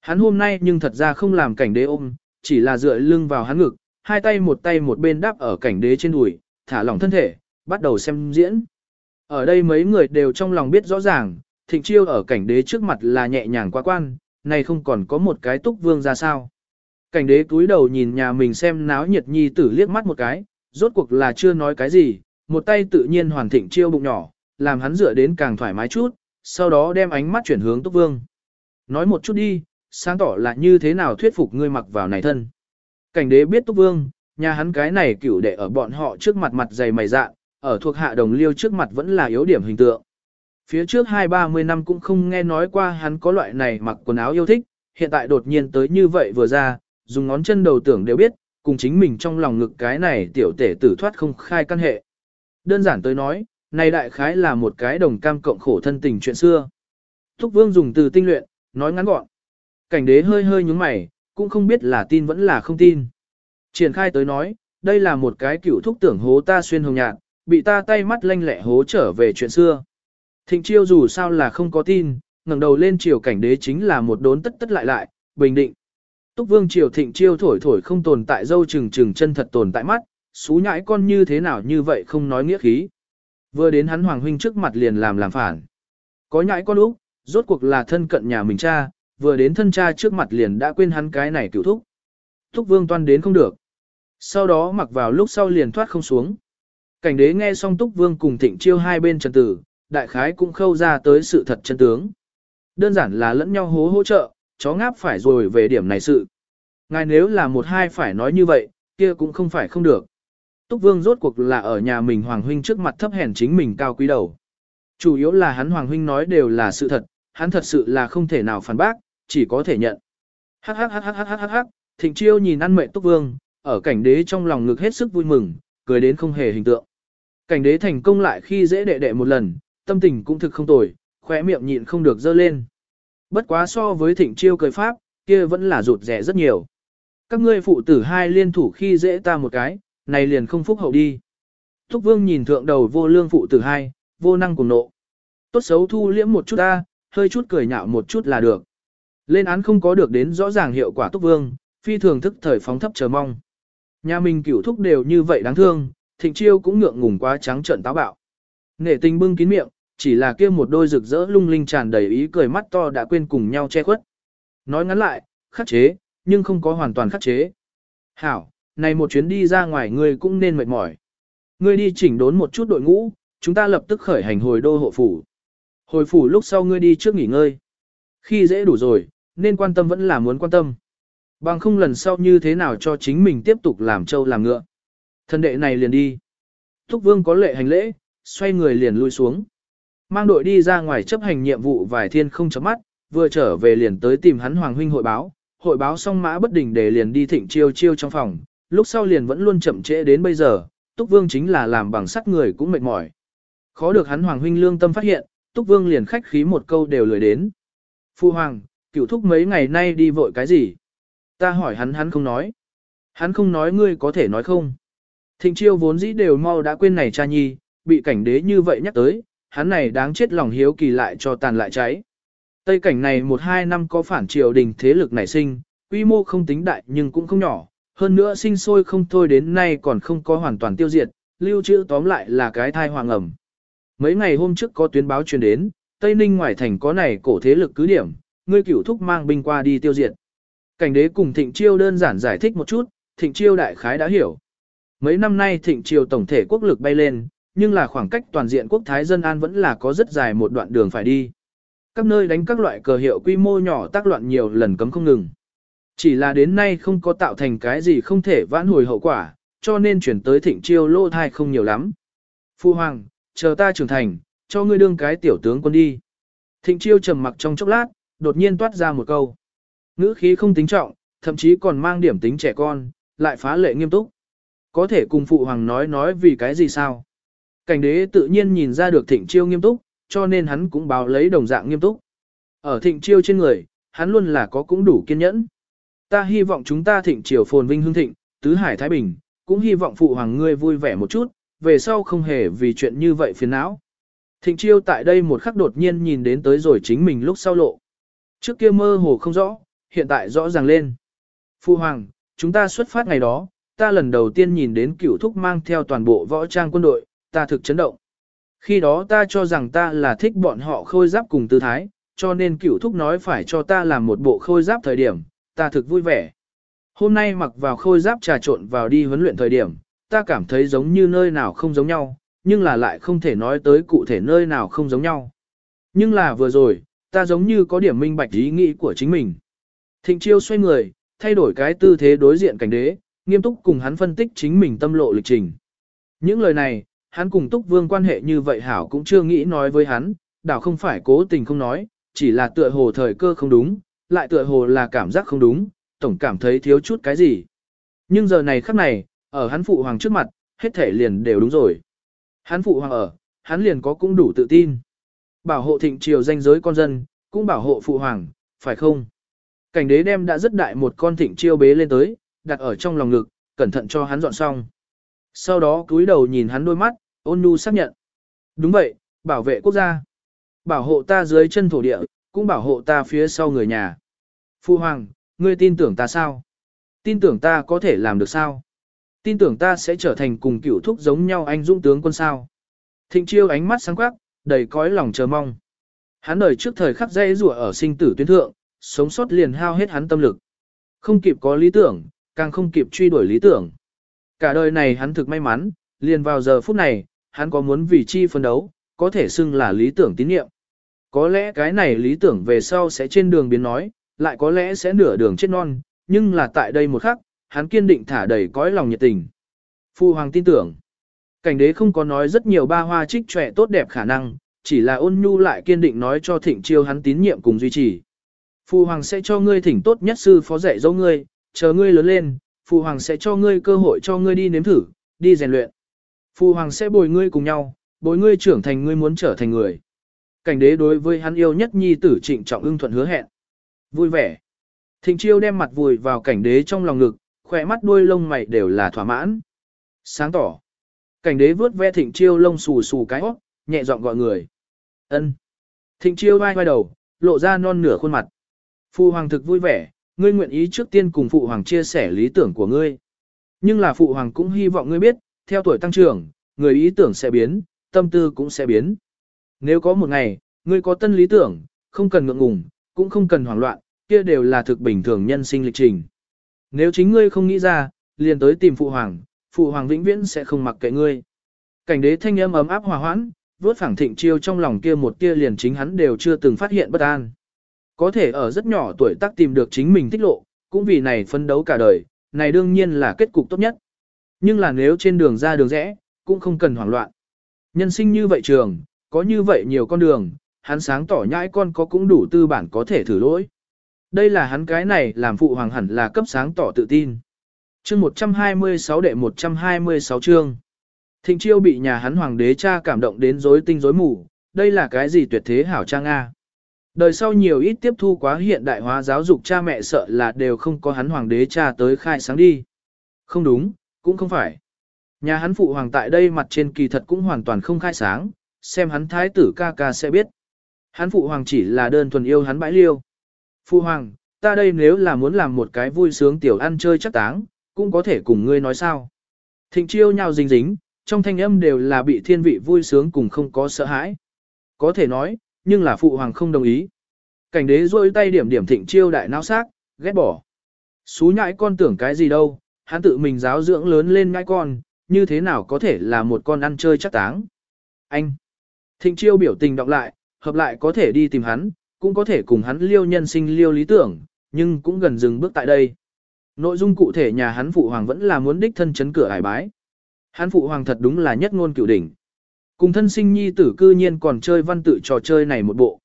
Hắn hôm nay nhưng thật ra không làm cảnh đế ôm, chỉ là dựa lưng vào hắn ngực, hai tay một tay một bên đáp ở cảnh đế trên đùi, thả lỏng thân thể, bắt đầu xem diễn. Ở đây mấy người đều trong lòng biết rõ ràng, thịnh chiêu ở cảnh đế trước mặt là nhẹ nhàng quá quan, này không còn có một cái túc vương ra sao. Cảnh đế túi đầu nhìn nhà mình xem náo nhiệt nhi tử liếc mắt một cái, rốt cuộc là chưa nói cái gì, một tay tự nhiên hoàn thịnh chiêu bụng nhỏ, làm hắn dựa đến càng thoải mái chút, sau đó đem ánh mắt chuyển hướng túc vương. Nói một chút đi, sáng tỏ là như thế nào thuyết phục ngươi mặc vào này thân. Cảnh đế biết túc vương, nhà hắn cái này cửu đệ ở bọn họ trước mặt mặt dày mày dạ, ở thuộc hạ đồng liêu trước mặt vẫn là yếu điểm hình tượng. Phía trước hai ba mươi năm cũng không nghe nói qua hắn có loại này mặc quần áo yêu thích, hiện tại đột nhiên tới như vậy vừa ra, dùng ngón chân đầu tưởng đều biết, cùng chính mình trong lòng ngực cái này tiểu tể tử thoát không khai căn hệ. Đơn giản tới nói, này đại khái là một cái đồng cam cộng khổ thân tình chuyện xưa. Thúc vương dùng từ tinh luyện, nói ngắn gọn. Cảnh đế hơi hơi nhúng mày, cũng không biết là tin vẫn là không tin. Triển khai tới nói, đây là một cái cựu thúc tưởng hố ta xuyên hồng nhạt, bị ta tay mắt lanh lẹ hố trở về chuyện xưa. Thịnh chiêu dù sao là không có tin, ngẩng đầu lên chiều cảnh đế chính là một đốn tất tất lại lại, bình định. Túc vương triều thịnh chiêu thổi thổi không tồn tại dâu trừng trừng chân thật tồn tại mắt, xú nhãi con như thế nào như vậy không nói nghĩa khí. Vừa đến hắn hoàng huynh trước mặt liền làm làm phản. Có nhãi con úc, rốt cuộc là thân cận nhà mình cha, vừa đến thân cha trước mặt liền đã quên hắn cái này cựu thúc. Thúc vương toan đến không được. Sau đó mặc vào lúc sau liền thoát không xuống. Cảnh đế nghe xong túc vương cùng thịnh chiêu hai bên trần tử, đại khái cũng khâu ra tới sự thật chân tướng. Đơn giản là lẫn nhau hố hỗ trợ, chó ngáp phải rồi về điểm này sự. Ngài nếu là một hai phải nói như vậy, kia cũng không phải không được. Túc Vương rốt cuộc là ở nhà mình Hoàng Huynh trước mặt thấp hèn chính mình cao quý đầu. Chủ yếu là hắn Hoàng Huynh nói đều là sự thật, hắn thật sự là không thể nào phản bác, chỉ có thể nhận. Hắc hắc hắc hắc hắc hắc hắc, Thịnh Chiêu nhìn ăn mệnh Túc Vương, ở cảnh đế trong lòng ngực hết sức vui mừng, cười đến không hề hình tượng. Cảnh đế thành công lại khi dễ đệ đệ một lần, tâm tình cũng thực không tồi, khóe miệng nhịn không được dơ lên. Bất quá so với Thịnh Chiêu cười pháp, kia vẫn là rụt rẻ rất nhiều. Các ngươi phụ tử hai liên thủ khi dễ ta một cái, này liền không phúc hậu đi. Thúc Vương nhìn thượng đầu vô lương phụ tử hai, vô năng cùng nộ. Tốt xấu thu liễm một chút ta, hơi chút cười nhạo một chút là được. Lên án không có được đến rõ ràng hiệu quả Túc Vương, phi thường thức thời phóng thấp chờ mong. Nhà mình cửu thúc đều như vậy đáng thương, thịnh chiêu cũng ngượng ngùng quá trắng trợn táo bạo. Nghệ tình bưng kín miệng, chỉ là kia một đôi rực rỡ lung linh tràn đầy ý cười mắt to đã quên cùng nhau che khuất. Nói ngắn lại, khắc chế, nhưng không có hoàn toàn khắc chế. Hảo, này một chuyến đi ra ngoài ngươi cũng nên mệt mỏi. Ngươi đi chỉnh đốn một chút đội ngũ, chúng ta lập tức khởi hành hồi đô hộ phủ. Hồi phủ lúc sau ngươi đi trước nghỉ ngơi. Khi dễ đủ rồi, nên quan tâm vẫn là muốn quan tâm. Bằng không lần sau như thế nào cho chính mình tiếp tục làm trâu làm ngựa. Thân đệ này liền đi. Thúc Vương có lệ hành lễ, xoay người liền lui xuống. Mang đội đi ra ngoài chấp hành nhiệm vụ vài thiên không chấm mắt, vừa trở về liền tới tìm hắn Hoàng huynh hội báo, hội báo xong mã bất đình để liền đi thịnh chiêu chiêu trong phòng, lúc sau liền vẫn luôn chậm trễ đến bây giờ, Túc Vương chính là làm bằng sắt người cũng mệt mỏi. Khó được hắn Hoàng huynh lương tâm phát hiện, Túc Vương liền khách khí một câu đều lười đến. Phu Hoàng, cựu thúc mấy ngày nay đi vội cái gì? Ta hỏi hắn hắn không nói. Hắn không nói ngươi có thể nói không? Thịnh chiêu vốn dĩ đều mau đã quên này cha nhi, bị cảnh đế như vậy nhắc tới, hắn này đáng chết lòng hiếu kỳ lại cho tàn lại cháy. Tây cảnh này một hai năm có phản triều đình thế lực nảy sinh, quy mô không tính đại nhưng cũng không nhỏ, hơn nữa sinh sôi không thôi đến nay còn không có hoàn toàn tiêu diệt, lưu trữ tóm lại là cái thai hoàng ẩm. Mấy ngày hôm trước có tuyến báo truyền đến, Tây Ninh ngoài thành có này cổ thế lực cứ điểm, ngươi cửu thúc mang binh qua đi tiêu diệt. Cảnh đế cùng thịnh chiêu đơn giản giải thích một chút, thịnh chiêu đại khái đã hiểu. Mấy năm nay thịnh triều tổng thể quốc lực bay lên, nhưng là khoảng cách toàn diện quốc thái dân an vẫn là có rất dài một đoạn đường phải đi. Các nơi đánh các loại cờ hiệu quy mô nhỏ tác loạn nhiều lần cấm không ngừng. Chỉ là đến nay không có tạo thành cái gì không thể vãn hồi hậu quả, cho nên chuyển tới thịnh chiêu lô thai không nhiều lắm. Phu Hoàng, chờ ta trưởng thành, cho ngươi đương cái tiểu tướng quân đi. Thịnh chiêu trầm mặc trong chốc lát, đột nhiên toát ra một câu. Ngữ khí không tính trọng, thậm chí còn mang điểm tính trẻ con, lại phá lệ nghiêm túc. Có thể cùng phụ hoàng nói nói vì cái gì sao? Cảnh đế tự nhiên nhìn ra được thịnh chiêu nghiêm túc, cho nên hắn cũng báo lấy đồng dạng nghiêm túc. Ở thịnh chiêu trên người, hắn luôn là có cũng đủ kiên nhẫn. Ta hy vọng chúng ta thịnh triều phồn vinh hương thịnh, tứ hải thái bình, cũng hy vọng phụ hoàng ngươi vui vẻ một chút, về sau không hề vì chuyện như vậy phiền não. Thịnh chiêu tại đây một khắc đột nhiên nhìn đến tới rồi chính mình lúc sau lộ. Trước kia mơ hồ không rõ, hiện tại rõ ràng lên. Phụ hoàng, chúng ta xuất phát ngày đó, ta lần đầu tiên nhìn đến cửu thúc mang theo toàn bộ võ trang quân đội, ta thực chấn động. Khi đó ta cho rằng ta là thích bọn họ khôi giáp cùng tư thái, cho nên cửu thúc nói phải cho ta làm một bộ khôi giáp thời điểm, ta thực vui vẻ. Hôm nay mặc vào khôi giáp trà trộn vào đi huấn luyện thời điểm, ta cảm thấy giống như nơi nào không giống nhau, nhưng là lại không thể nói tới cụ thể nơi nào không giống nhau. Nhưng là vừa rồi, ta giống như có điểm minh bạch ý nghĩ của chính mình. Thịnh chiêu xoay người, thay đổi cái tư thế đối diện cảnh đế, nghiêm túc cùng hắn phân tích chính mình tâm lộ lịch trình. Những lời này, hắn cùng Túc Vương quan hệ như vậy hảo cũng chưa nghĩ nói với hắn, đảo không phải cố tình không nói, chỉ là tựa hồ thời cơ không đúng, lại tựa hồ là cảm giác không đúng, tổng cảm thấy thiếu chút cái gì. Nhưng giờ này khắc này, ở hắn phụ hoàng trước mặt, hết thể liền đều đúng rồi. Hắn phụ hoàng ở, hắn liền có cũng đủ tự tin. Bảo hộ thịnh triều danh giới con dân, cũng bảo hộ phụ hoàng, phải không? Cảnh đế đem đã rất đại một con thịnh chiêu bế lên tới, đặt ở trong lòng ngực, cẩn thận cho hắn dọn xong. Sau đó cúi đầu nhìn hắn đôi mắt, ôn nhu xác nhận. Đúng vậy, bảo vệ quốc gia. Bảo hộ ta dưới chân thổ địa, cũng bảo hộ ta phía sau người nhà. Phu Hoàng, ngươi tin tưởng ta sao? Tin tưởng ta có thể làm được sao? Tin tưởng ta sẽ trở thành cùng cựu thúc giống nhau anh dũng tướng quân sao? Thịnh chiêu ánh mắt sáng quắc, đầy cõi lòng chờ mong. Hắn đời trước thời khắc dây rùa ở sinh tử tuyến thượng, sống sót liền hao hết hắn tâm lực. Không kịp có lý tưởng, càng không kịp truy đuổi lý tưởng. Cả đời này hắn thực may mắn, liền vào giờ phút này, hắn có muốn vì chi phân đấu, có thể xưng là lý tưởng tín nhiệm. Có lẽ cái này lý tưởng về sau sẽ trên đường biến nói, lại có lẽ sẽ nửa đường chết non, nhưng là tại đây một khắc, hắn kiên định thả đầy cõi lòng nhiệt tình. Phu hoàng tin tưởng. Cảnh đế không có nói rất nhiều ba hoa trích trẻ tốt đẹp khả năng, chỉ là ôn nhu lại kiên định nói cho thịnh chiêu hắn tín nhiệm cùng duy trì. Phu hoàng sẽ cho ngươi thỉnh tốt nhất sư phó dạy dỗ ngươi, chờ ngươi lớn lên, Phu hoàng sẽ cho ngươi cơ hội cho ngươi đi nếm thử, đi rèn luyện. Phu hoàng sẽ bồi ngươi cùng nhau, bồi ngươi trưởng thành ngươi muốn trở thành người. Cảnh đế đối với hắn yêu nhất nhi tử trịnh trọng ưng thuận hứa hẹn. Vui vẻ. Thịnh chiêu đem mặt vùi vào cảnh đế trong lòng ngực, khỏe mắt đuôi lông mày đều là thỏa mãn. Sáng tỏ. Cảnh đế vướt ve thịnh chiêu lông xù xù cái óc, nhẹ giọng gọi người. ân Thịnh chiêu vai vai đầu, lộ ra non nửa khuôn mặt. Phu hoàng thực vui vẻ, ngươi nguyện ý trước tiên cùng phụ hoàng chia sẻ lý tưởng của ngươi. Nhưng là phụ hoàng cũng hy vọng ngươi biết, theo tuổi tăng trưởng, người ý tưởng sẽ biến, tâm tư cũng sẽ biến. Nếu có một ngày, ngươi có tân lý tưởng, không cần ngượng ngùng, cũng không cần hoảng loạn, kia đều là thực bình thường nhân sinh lịch trình. Nếu chính ngươi không nghĩ ra, liền tới tìm phụ hoàng, phụ hoàng vĩnh viễn sẽ không mặc kệ ngươi. Cảnh đế thanh âm ấm áp hòa hoãn, vốt phẳng thịnh chiêu trong lòng kia một kia liền chính hắn đều chưa từng phát hiện bất an. Có thể ở rất nhỏ tuổi tác tìm được chính mình thích lộ, cũng vì này phân đấu cả đời, này đương nhiên là kết cục tốt nhất. Nhưng là nếu trên đường ra đường rẽ, cũng không cần hoảng loạn. Nhân sinh như vậy trường, có như vậy nhiều con đường, hắn sáng tỏ nhãi con có cũng đủ tư bản có thể thử lỗi. Đây là hắn cái này làm phụ hoàng hẳn là cấp sáng tỏ tự tin. Chương 126 đệ 126 chương. Thịnh chiêu bị nhà hắn hoàng đế cha cảm động đến rối tinh rối mù, đây là cái gì tuyệt thế hảo trang A. Đời sau nhiều ít tiếp thu quá hiện đại hóa giáo dục cha mẹ sợ là đều không có hắn hoàng đế cha tới khai sáng đi. Không đúng, cũng không phải. Nhà hắn phụ hoàng tại đây mặt trên kỳ thật cũng hoàn toàn không khai sáng, xem hắn thái tử ca ca sẽ biết. Hắn phụ hoàng chỉ là đơn thuần yêu hắn bãi liêu. Phụ hoàng, ta đây nếu là muốn làm một cái vui sướng tiểu ăn chơi chắc táng, cũng có thể cùng ngươi nói sao. Thịnh chiêu nhau dính dính, trong thanh âm đều là bị thiên vị vui sướng cùng không có sợ hãi. Có thể nói, nhưng là phụ hoàng không đồng ý. Cảnh đế rôi tay điểm điểm thịnh chiêu đại nao xác, ghét bỏ. Xú nhãi con tưởng cái gì đâu, hắn tự mình giáo dưỡng lớn lên ngai con, như thế nào có thể là một con ăn chơi chắc táng. Anh! Thịnh chiêu biểu tình đọc lại, hợp lại có thể đi tìm hắn, cũng có thể cùng hắn liêu nhân sinh liêu lý tưởng, nhưng cũng gần dừng bước tại đây. Nội dung cụ thể nhà hắn phụ hoàng vẫn là muốn đích thân chấn cửa hải bái. Hắn phụ hoàng thật đúng là nhất ngôn cửu đỉnh. Cùng thân sinh nhi tử cư nhiên còn chơi văn tự trò chơi này một bộ.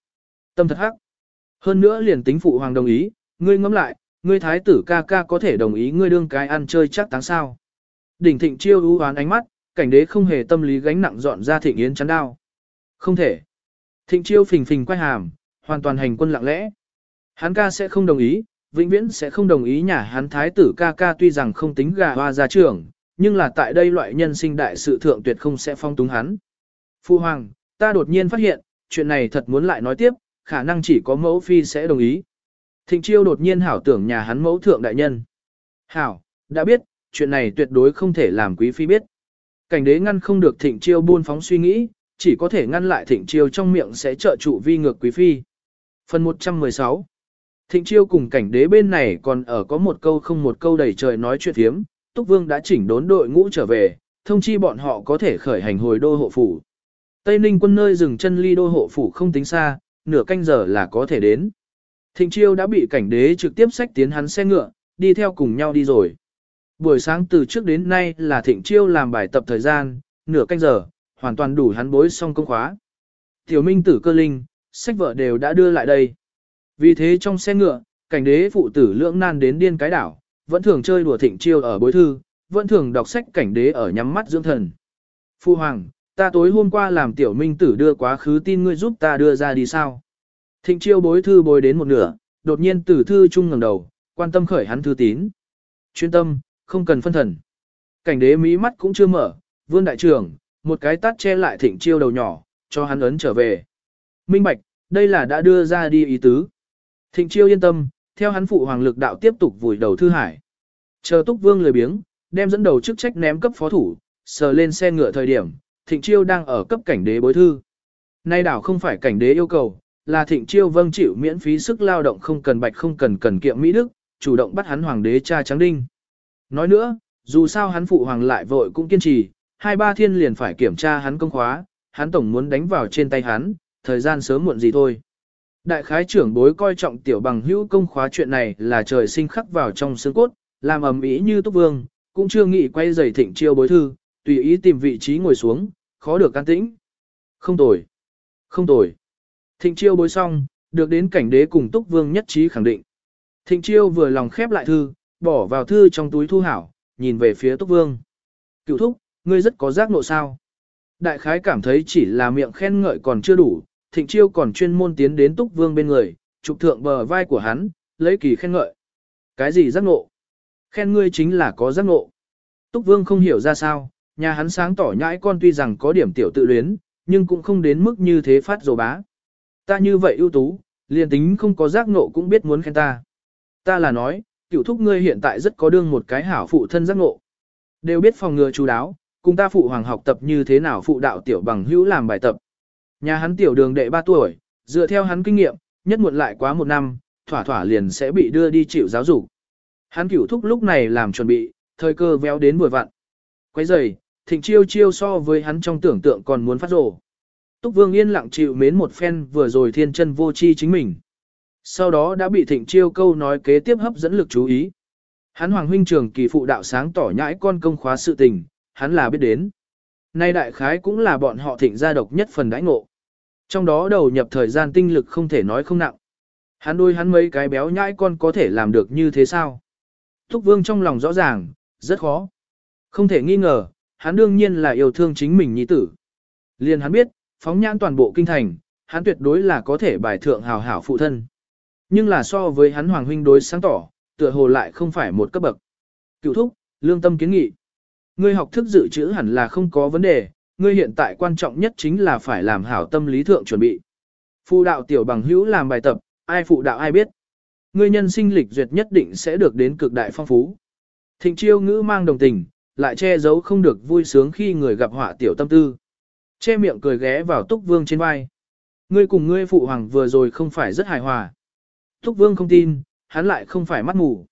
Tâm thật hắc. Hơn nữa liền tính phụ hoàng đồng ý, ngươi ngẫm lại, ngươi thái tử ca ca có thể đồng ý ngươi đương cái ăn chơi chắc táng sao. Đỉnh thịnh chiêu ưu hoán ánh mắt, cảnh đế không hề tâm lý gánh nặng dọn ra thịnh yến chắn đao. Không thể. Thịnh chiêu phình phình quay hàm, hoàn toàn hành quân lặng lẽ. Hắn ca sẽ không đồng ý, vĩnh viễn sẽ không đồng ý nhà hắn thái tử ca ca tuy rằng không tính gà hoa gia trưởng, nhưng là tại đây loại nhân sinh đại sự thượng tuyệt không sẽ phong túng hắn. Phu hoàng, ta đột nhiên phát hiện, chuyện này thật muốn lại nói tiếp, khả năng chỉ có mẫu phi sẽ đồng ý. Thịnh chiêu đột nhiên hảo tưởng nhà hắn mẫu thượng đại nhân. Hảo, đã biết, chuyện này tuyệt đối không thể làm quý phi biết. Cảnh đế ngăn không được thịnh chiêu buôn phóng suy nghĩ, chỉ có thể ngăn lại thịnh chiêu trong miệng sẽ trợ trụ vi ngược quý phi. Phần 116 Thịnh chiêu cùng cảnh đế bên này còn ở có một câu không một câu đầy trời nói chuyện thiếm, Túc Vương đã chỉnh đốn đội ngũ trở về, thông chi bọn họ có thể khởi hành hồi đô hộ phủ. Tây Ninh quân nơi dừng chân ly đô hộ phủ không tính xa, nửa canh giờ là có thể đến. Thịnh chiêu đã bị cảnh đế trực tiếp xách tiến hắn xe ngựa, đi theo cùng nhau đi rồi. Buổi sáng từ trước đến nay là thịnh chiêu làm bài tập thời gian, nửa canh giờ, hoàn toàn đủ hắn bối xong công khóa. Tiểu minh tử cơ linh, sách vợ đều đã đưa lại đây. Vì thế trong xe ngựa, cảnh đế phụ tử lưỡng nan đến điên cái đảo, vẫn thường chơi đùa thịnh chiêu ở bối thư, vẫn thường đọc sách cảnh đế ở nhắm mắt dưỡng thần. Phu hoàng, ta tối hôm qua làm tiểu minh tử đưa quá khứ tin ngươi giúp ta đưa ra đi sao. Thịnh chiêu bối thư bối đến một nửa, đột nhiên tử thư trung ngẩng đầu, quan tâm khởi hắn thư tín. Chuyên tâm, không cần phân thần. Cảnh đế mí mắt cũng chưa mở, vương đại trưởng, một cái tát che lại thịnh chiêu đầu nhỏ, cho hắn ấn trở về. Minh bạch, đây là đã đưa ra đi ý tứ. Thịnh chiêu yên tâm, theo hắn phụ hoàng lực đạo tiếp tục vùi đầu thư hải. Chờ túc vương lười biếng, đem dẫn đầu chức trách ném cấp phó thủ, sờ lên xe ngựa thời điểm, thịnh chiêu đang ở cấp cảnh đế bối thư. Nay đảo không phải cảnh đế yêu cầu, là thịnh chiêu vâng chịu miễn phí sức lao động không cần bạch không cần cần kiệm Mỹ Đức, chủ động bắt hắn hoàng đế cha trắng đinh. Nói nữa, dù sao hắn phụ hoàng lại vội cũng kiên trì, hai ba thiên liền phải kiểm tra hắn công khóa, hắn tổng muốn đánh vào trên tay hắn, thời gian sớm muộn gì thôi. Đại khái trưởng bối coi trọng tiểu bằng hữu công khóa chuyện này là trời sinh khắc vào trong xương cốt, làm ầm ĩ như túc vương, cũng chưa nghĩ quay giày thịnh chiêu bối thư, tùy ý tìm vị trí ngồi xuống, khó được can tĩnh. Không tồi. Không tồi. Thịnh chiêu bối xong, được đến cảnh đế cùng túc vương nhất trí khẳng định. Thịnh chiêu vừa lòng khép lại thư, bỏ vào thư trong túi thu hảo, nhìn về phía túc vương. Cựu thúc, ngươi rất có giác ngộ sao. Đại khái cảm thấy chỉ là miệng khen ngợi còn chưa đủ, thịnh chiêu còn chuyên môn tiến đến túc vương bên người, chụp thượng bờ vai của hắn, lấy kỳ khen ngợi. Cái gì giác ngộ? Khen ngươi chính là có giác ngộ. Túc vương không hiểu ra sao, nhà hắn sáng tỏ nhãi con tuy rằng có điểm tiểu tự luyến, nhưng cũng không đến mức như thế phát dồ bá. Ta như vậy ưu tú, liền tính không có giác ngộ cũng biết muốn khen ta. Ta là nói, cựu thúc ngươi hiện tại rất có đương một cái hảo phụ thân giác ngộ. Đều biết phòng ngừa chú đáo, cùng ta phụ hoàng học tập như thế nào phụ đạo tiểu bằng hữu làm bài tập. Nhà hắn tiểu đường đệ 3 tuổi, dựa theo hắn kinh nghiệm, nhất muộn lại quá một năm, thỏa thỏa liền sẽ bị đưa đi chịu giáo dục. Hắn cửu thúc lúc này làm chuẩn bị, thời cơ véo đến vừa vặn. Quấy giày, thịnh chiêu chiêu so với hắn trong tưởng tượng còn muốn phát rổ. Túc Vương yên lặng chịu mến một phen vừa rồi thiên chân vô chi chính mình. Sau đó đã bị thịnh chiêu câu nói kế tiếp hấp dẫn lực chú ý. Hắn hoàng huynh trường kỳ phụ đạo sáng tỏ nhãi con công khóa sự tình, hắn là biết đến. Nay đại khái cũng là bọn họ thịnh gia độc nhất phần đãi ngộ. Trong đó đầu nhập thời gian tinh lực không thể nói không nặng. Hắn đôi hắn mấy cái béo nhãi con có thể làm được như thế sao? Thúc Vương trong lòng rõ ràng, rất khó. Không thể nghi ngờ, hắn đương nhiên là yêu thương chính mình nhi tử. Liền hắn biết, phóng nhãn toàn bộ kinh thành, hắn tuyệt đối là có thể bài thượng hào hảo phụ thân. Nhưng là so với hắn hoàng huynh đối sáng tỏ, tựa hồ lại không phải một cấp bậc. Cựu thúc, lương tâm kiến nghị. Ngươi học thức dự trữ hẳn là không có vấn đề, ngươi hiện tại quan trọng nhất chính là phải làm hảo tâm lý thượng chuẩn bị. Phụ đạo tiểu bằng hữu làm bài tập, ai phụ đạo ai biết. Ngươi nhân sinh lịch duyệt nhất định sẽ được đến cực đại phong phú. Thịnh chiêu ngữ mang đồng tình, lại che giấu không được vui sướng khi người gặp họa tiểu tâm tư. Che miệng cười ghé vào túc vương trên vai. Ngươi cùng ngươi phụ hoàng vừa rồi không phải rất hài hòa. Túc vương không tin, hắn lại không phải mắt mù.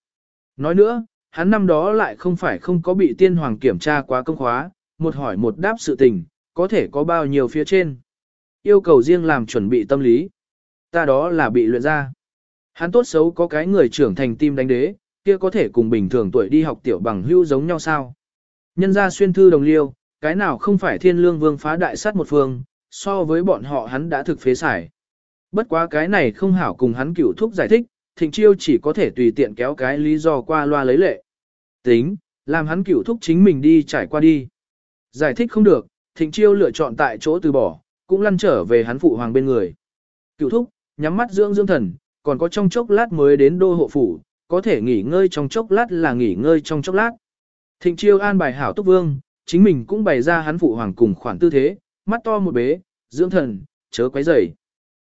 Nói nữa, hắn năm đó lại không phải không có bị tiên hoàng kiểm tra quá công khóa, một hỏi một đáp sự tình, có thể có bao nhiêu phía trên. Yêu cầu riêng làm chuẩn bị tâm lý. Ta đó là bị luyện ra. Hắn tốt xấu có cái người trưởng thành tim đánh đế, kia có thể cùng bình thường tuổi đi học tiểu bằng hưu giống nhau sao. Nhân gia xuyên thư đồng liêu, cái nào không phải thiên lương vương phá đại sát một phương, so với bọn họ hắn đã thực phế xài. Bất quá cái này không hảo cùng hắn cửu thúc giải thích, thịnh chiêu chỉ có thể tùy tiện kéo cái lý do qua loa lấy lệ. Tính, làm hắn cửu thúc chính mình đi trải qua đi. Giải thích không được, thịnh chiêu lựa chọn tại chỗ từ bỏ, cũng lăn trở về hắn phụ hoàng bên người. Cửu thúc, nhắm mắt dưỡng dưỡng thần, còn có trong chốc lát mới đến đô hộ phủ, có thể nghỉ ngơi trong chốc lát là nghỉ ngơi trong chốc lát. Thịnh chiêu an bài hảo túc vương, chính mình cũng bày ra hắn phụ hoàng cùng khoản tư thế, mắt to một bế, dưỡng thần, chớ quấy rầy.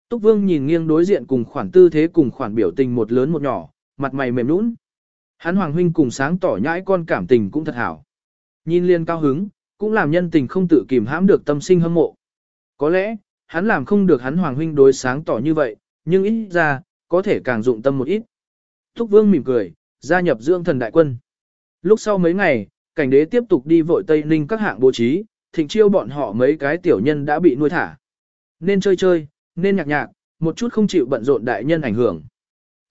Túc vương nhìn nghiêng đối diện cùng khoản tư thế cùng khoản biểu tình một lớn một nhỏ, mặt mày mềm nũng. Hắn hoàng huynh cùng sáng tỏ nhãi con cảm tình cũng thật hảo. Nhìn liên cao hứng, cũng làm nhân tình không tự kìm hãm được tâm sinh hâm mộ. Có lẽ, hắn làm không được hắn hoàng huynh đối sáng tỏ như vậy, nhưng ít ra, có thể càng dụng tâm một ít. Túc vương mỉm cười, gia nhập dưỡng thần đại quân. Lúc sau mấy ngày, cảnh đế tiếp tục đi vội Tây Ninh các hạng bố trí, thịnh chiêu bọn họ mấy cái tiểu nhân đã bị nuôi thả. Nên chơi chơi, nên nhạc nhạc, một chút không chịu bận rộn đại nhân ảnh hưởng.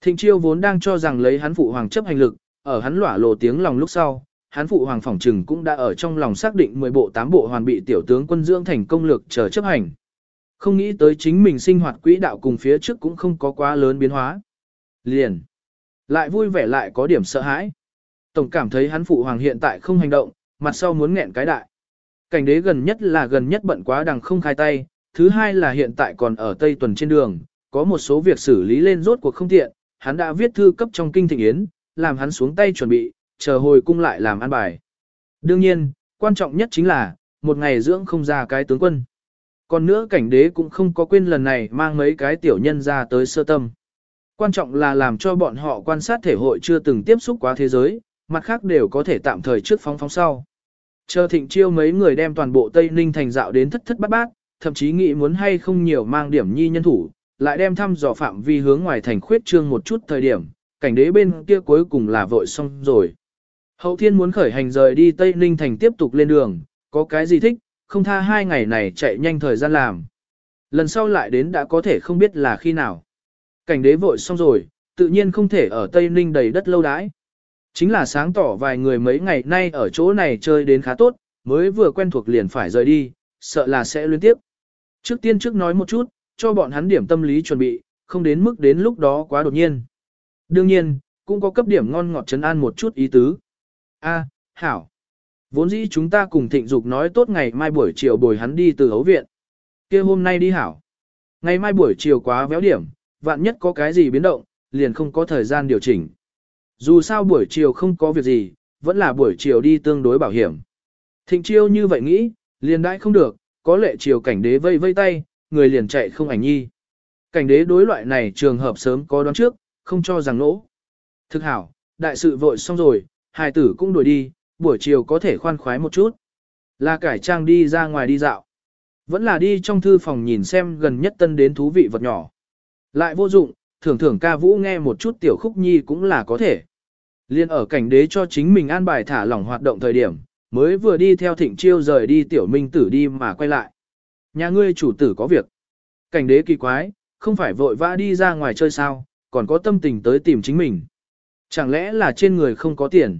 Thịnh chiêu vốn đang cho rằng lấy hắn phụ hoàng chấp hành lực, ở hắn lỏa lộ tiếng lòng lúc sau, hắn phụ hoàng phỏng trừng cũng đã ở trong lòng xác định 10 bộ 8 bộ hoàn bị tiểu tướng quân dưỡng thành công lực chờ chấp hành. Không nghĩ tới chính mình sinh hoạt quỹ đạo cùng phía trước cũng không có quá lớn biến hóa. Liền. Lại vui vẻ lại có điểm sợ hãi. Tổng cảm thấy hắn phụ hoàng hiện tại không hành động, mặt sau muốn nghẹn cái đại. Cảnh đế gần nhất là gần nhất bận quá đằng không khai tay, thứ hai là hiện tại còn ở Tây Tuần trên đường, có một số việc xử lý lên rốt cuộc không tiện, hắn đã viết thư cấp trong kinh thịnh yến, làm hắn xuống tay chuẩn bị, chờ hồi cung lại làm ăn bài. Đương nhiên, quan trọng nhất chính là, một ngày dưỡng không ra cái tướng quân. Còn nữa cảnh đế cũng không có quên lần này mang mấy cái tiểu nhân ra tới sơ tâm. Quan trọng là làm cho bọn họ quan sát thể hội chưa từng tiếp xúc quá thế giới, mặt khác đều có thể tạm thời trước phóng phóng sau. Chờ thịnh chiêu mấy người đem toàn bộ Tây Ninh thành dạo đến thất thất bát bát, thậm chí nghĩ muốn hay không nhiều mang điểm nhi nhân thủ, lại đem thăm dò phạm vi hướng ngoài thành khuyết trương một chút thời điểm, cảnh đế bên kia cuối cùng là vội xong rồi. Hậu thiên muốn khởi hành rời đi Tây Ninh thành tiếp tục lên đường, có cái gì thích, không tha hai ngày này chạy nhanh thời gian làm. Lần sau lại đến đã có thể không biết là khi nào. Cảnh đế vội xong rồi, tự nhiên không thể ở Tây Ninh đầy đất lâu đãi. Chính là sáng tỏ vài người mấy ngày nay ở chỗ này chơi đến khá tốt, mới vừa quen thuộc liền phải rời đi, sợ là sẽ liên tiếp. Trước tiên trước nói một chút, cho bọn hắn điểm tâm lý chuẩn bị, không đến mức đến lúc đó quá đột nhiên. Đương nhiên, cũng có cấp điểm ngon ngọt trấn an một chút ý tứ. A, hảo. Vốn dĩ chúng ta cùng thịnh dục nói tốt ngày mai buổi chiều bồi hắn đi từ hấu viện. kia hôm nay đi hảo. Ngày mai buổi chiều quá véo điểm, vạn nhất có cái gì biến động, liền không có thời gian điều chỉnh. Dù sao buổi chiều không có việc gì, vẫn là buổi chiều đi tương đối bảo hiểm. Thịnh chiêu như vậy nghĩ, liền đãi không được, có lệ chiều cảnh đế vây vây tay, người liền chạy không ảnh nhi. Cảnh đế đối loại này trường hợp sớm có đoán trước, không cho rằng nỗ. Thực hảo, đại sự vội xong rồi, hài tử cũng đuổi đi, buổi chiều có thể khoan khoái một chút. Là cải trang đi ra ngoài đi dạo. Vẫn là đi trong thư phòng nhìn xem gần nhất tân đến thú vị vật nhỏ. Lại vô dụng, thưởng thưởng ca vũ nghe một chút tiểu khúc nhi cũng là có thể. Liên ở cảnh đế cho chính mình an bài thả lỏng hoạt động thời điểm, mới vừa đi theo thịnh chiêu rời đi tiểu minh tử đi mà quay lại. Nhà ngươi chủ tử có việc. Cảnh đế kỳ quái, không phải vội vã đi ra ngoài chơi sao, còn có tâm tình tới tìm chính mình. Chẳng lẽ là trên người không có tiền?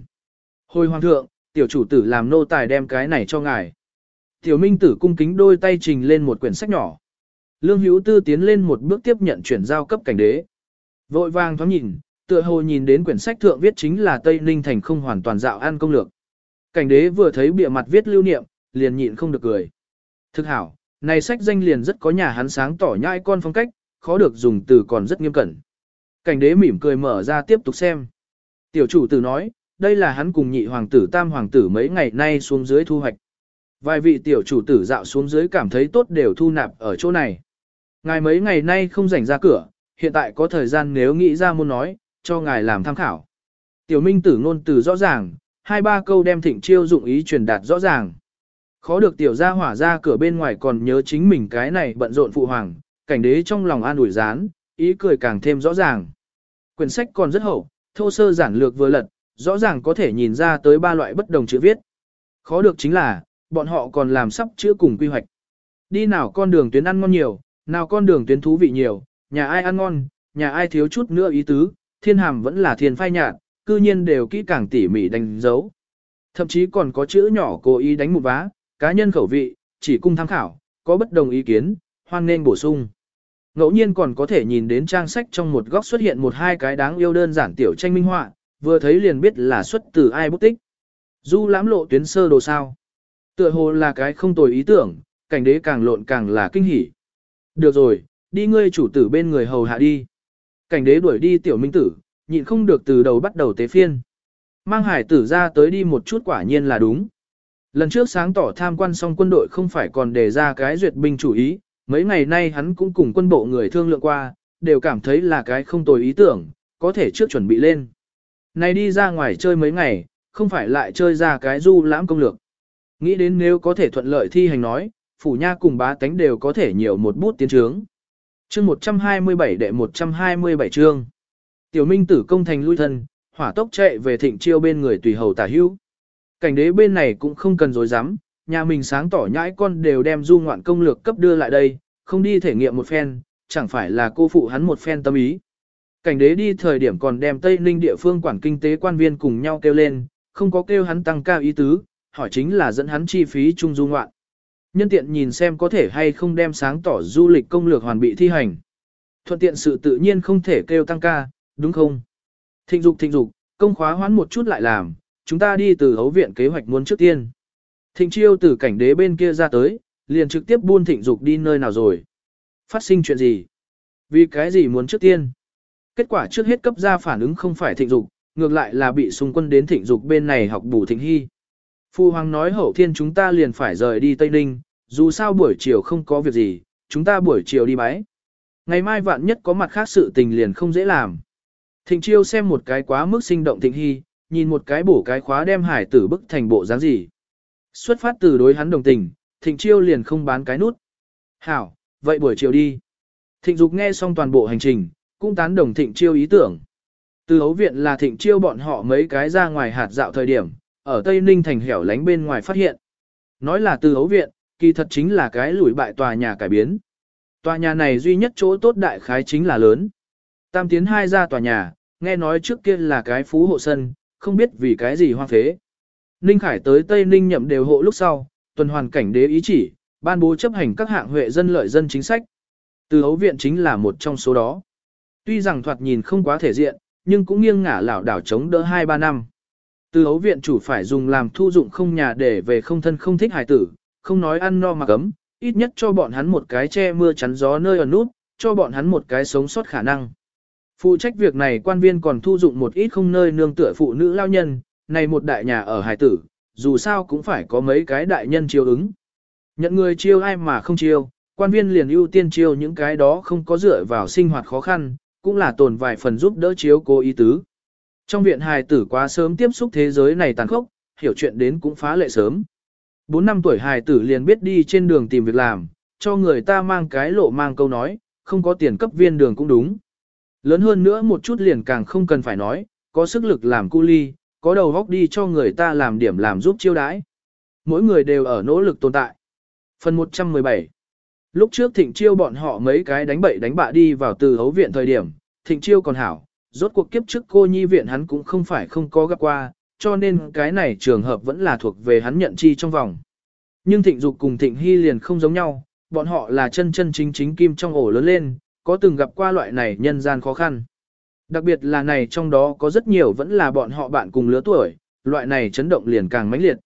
Hồi hoàng thượng, tiểu chủ tử làm nô tài đem cái này cho ngài. Tiểu Minh Tử cung kính đôi tay trình lên một quyển sách nhỏ. Lương Hữu Tư tiến lên một bước tiếp nhận chuyển giao cấp cảnh đế. Vội vàng thoáng nhìn, tựa hồ nhìn đến quyển sách thượng viết chính là Tây Ninh thành không hoàn toàn dạo ăn công lược. Cảnh đế vừa thấy bìa mặt viết lưu niệm, liền nhịn không được cười. Thực hảo, này sách danh liền rất có nhà hắn sáng tỏ nhai con phong cách, khó được dùng từ còn rất nghiêm cẩn. Cảnh đế mỉm cười mở ra tiếp tục xem. Tiểu chủ tử nói, đây là hắn cùng nhị hoàng tử tam hoàng tử mấy ngày nay xuống dưới thu hoạch. Vài vị tiểu chủ tử dạo xuống dưới cảm thấy tốt đều thu nạp ở chỗ này. Ngài mấy ngày nay không rảnh ra cửa, hiện tại có thời gian nếu nghĩ ra muốn nói, cho ngài làm tham khảo. Tiểu minh tử ngôn từ rõ ràng, hai ba câu đem thịnh chiêu dụng ý truyền đạt rõ ràng. Khó được tiểu gia hỏa ra cửa bên ngoài còn nhớ chính mình cái này bận rộn phụ hoàng, cảnh đế trong lòng an ủi rán, ý cười càng thêm rõ ràng. Quyển sách còn rất hậu, thô sơ giản lược vừa lật, rõ ràng có thể nhìn ra tới ba loại bất đồng chữ viết. Khó được chính là, bọn họ còn làm sắp chữa cùng quy hoạch. Đi nào con đường tuyến ăn ngon nhiều, nào con đường tuyến thú vị nhiều, nhà ai ăn ngon, nhà ai thiếu chút nữa ý tứ, thiên hàm vẫn là thiên phai nhạt, cư nhiên đều kỹ càng tỉ mỉ đánh dấu. Thậm chí còn có chữ nhỏ cố ý đánh một vá, cá nhân khẩu vị, chỉ cung tham khảo, có bất đồng ý kiến, hoan nên bổ sung. Ngẫu nhiên còn có thể nhìn đến trang sách trong một góc xuất hiện một hai cái đáng yêu đơn giản tiểu tranh minh họa, vừa thấy liền biết là xuất từ ai bút tích. Du lãm lộ tuyến sơ đồ sao. Tựa hồ là cái không tồi ý tưởng, cảnh đế càng lộn càng là kinh hỉ. Được rồi, đi ngươi chủ tử bên người hầu hạ đi. Cảnh đế đuổi đi tiểu minh tử, nhịn không được từ đầu bắt đầu tế phiên. Mang hải tử ra tới đi một chút quả nhiên là đúng. Lần trước sáng tỏ tham quan xong quân đội không phải còn đề ra cái duyệt binh chủ ý, mấy ngày nay hắn cũng cùng quân bộ người thương lượng qua, đều cảm thấy là cái không tồi ý tưởng, có thể trước chuẩn bị lên. Này đi ra ngoài chơi mấy ngày, không phải lại chơi ra cái du lãm công lược. Nghĩ đến nếu có thể thuận lợi thi hành nói, phủ nha cùng bá tánh đều có thể nhiều một bút tiến trướng. Chương 127 đệ 127 chương. Tiểu Minh tử công thành lui thân, hỏa tốc chạy về thịnh chiêu bên người tùy hầu tả hữu. Cảnh đế bên này cũng không cần dối dám, nhà mình sáng tỏ nhãi con đều đem du ngoạn công lược cấp đưa lại đây, không đi thể nghiệm một phen, chẳng phải là cô phụ hắn một phen tâm ý. Cảnh đế đi thời điểm còn đem Tây Ninh địa phương quản kinh tế quan viên cùng nhau kêu lên, không có kêu hắn tăng cao ý tứ, hỏi chính là dẫn hắn chi phí chung du ngoạn. Nhân tiện nhìn xem có thể hay không đem sáng tỏ du lịch công lược hoàn bị thi hành. Thuận tiện sự tự nhiên không thể kêu tăng ca, đúng không? Thịnh dục thịnh dục, công khóa hoãn một chút lại làm, chúng ta đi từ hấu viện kế hoạch muốn trước tiên. Thịnh chiêu từ cảnh đế bên kia ra tới, liền trực tiếp buôn thịnh dục đi nơi nào rồi. Phát sinh chuyện gì? Vì cái gì muốn trước tiên? Kết quả trước hết cấp ra phản ứng không phải thịnh dục, ngược lại là bị xung quân đến thịnh dục bên này học bù thịnh hy. Phu Hoàng nói hậu thiên chúng ta liền phải rời đi Tây Ninh, dù sao buổi chiều không có việc gì, chúng ta buổi chiều đi bái. Ngày mai vạn nhất có mặt khác sự tình liền không dễ làm. Thịnh chiêu xem một cái quá mức sinh động thịnh hy, nhìn một cái bổ cái khóa đem hải tử bức thành bộ dáng gì. Xuất phát từ đối hắn đồng tình, thịnh chiêu liền không bán cái nút. Hảo, vậy buổi chiều đi. Thịnh dục nghe xong toàn bộ hành trình, cũng tán đồng thịnh chiêu ý tưởng. Từ hấu viện là thịnh chiêu bọn họ mấy cái ra ngoài hạt dạo thời điểm, ở Tây Ninh thành hẻo lánh bên ngoài phát hiện. Nói là từ hấu viện, kỳ thật chính là cái lùi bại tòa nhà cải biến. Tòa nhà này duy nhất chỗ tốt đại khái chính là lớn. Tam tiến hai ra tòa nhà, nghe nói trước kia là cái phú hộ sân, không biết vì cái gì hoang phế. Ninh Khải tới Tây Ninh nhậm đều hộ lúc sau, tuần hoàn cảnh đế ý chỉ, ban bố chấp hành các hạng huệ dân lợi dân chính sách. Từ hấu viện chính là một trong số đó. Tuy rằng thoạt nhìn không quá thể diện, nhưng cũng nghiêng ngả lảo đảo chống đỡ 2-3 năm. Từ hấu viện chủ phải dùng làm thu dụng không nhà để về không thân không thích hài tử, không nói ăn no mà cấm, ít nhất cho bọn hắn một cái che mưa chắn gió nơi ở nút, cho bọn hắn một cái sống sót khả năng. Phụ trách việc này quan viên còn thu dụng một ít không nơi nương tựa phụ nữ lao nhân, này một đại nhà ở Hải tử, dù sao cũng phải có mấy cái đại nhân chiêu ứng. Nhận người chiêu ai mà không chiêu, quan viên liền ưu tiên chiêu những cái đó không có dựa vào sinh hoạt khó khăn, cũng là tồn vài phần giúp đỡ chiếu cố ý tứ. Trong viện hài tử quá sớm tiếp xúc thế giới này tàn khốc, hiểu chuyện đến cũng phá lệ sớm. 4 năm tuổi hài tử liền biết đi trên đường tìm việc làm, cho người ta mang cái lộ mang câu nói, không có tiền cấp viên đường cũng đúng. Lớn hơn nữa một chút liền càng không cần phải nói, có sức lực làm cu ly, có đầu góc đi cho người ta làm điểm làm giúp chiêu đãi. Mỗi người đều ở nỗ lực tồn tại. Phần 117 Lúc trước thịnh chiêu bọn họ mấy cái đánh bậy đánh bạ đi vào từ hấu viện thời điểm, thịnh chiêu còn hảo, rốt cuộc kiếp trước cô nhi viện hắn cũng không phải không có gặp qua, cho nên cái này trường hợp vẫn là thuộc về hắn nhận chi trong vòng. Nhưng thịnh dục cùng thịnh hy liền không giống nhau, bọn họ là chân chân chính chính kim trong ổ lớn lên, có từng gặp qua loại này nhân gian khó khăn. Đặc biệt là này trong đó có rất nhiều vẫn là bọn họ bạn cùng lứa tuổi, loại này chấn động liền càng mãnh liệt.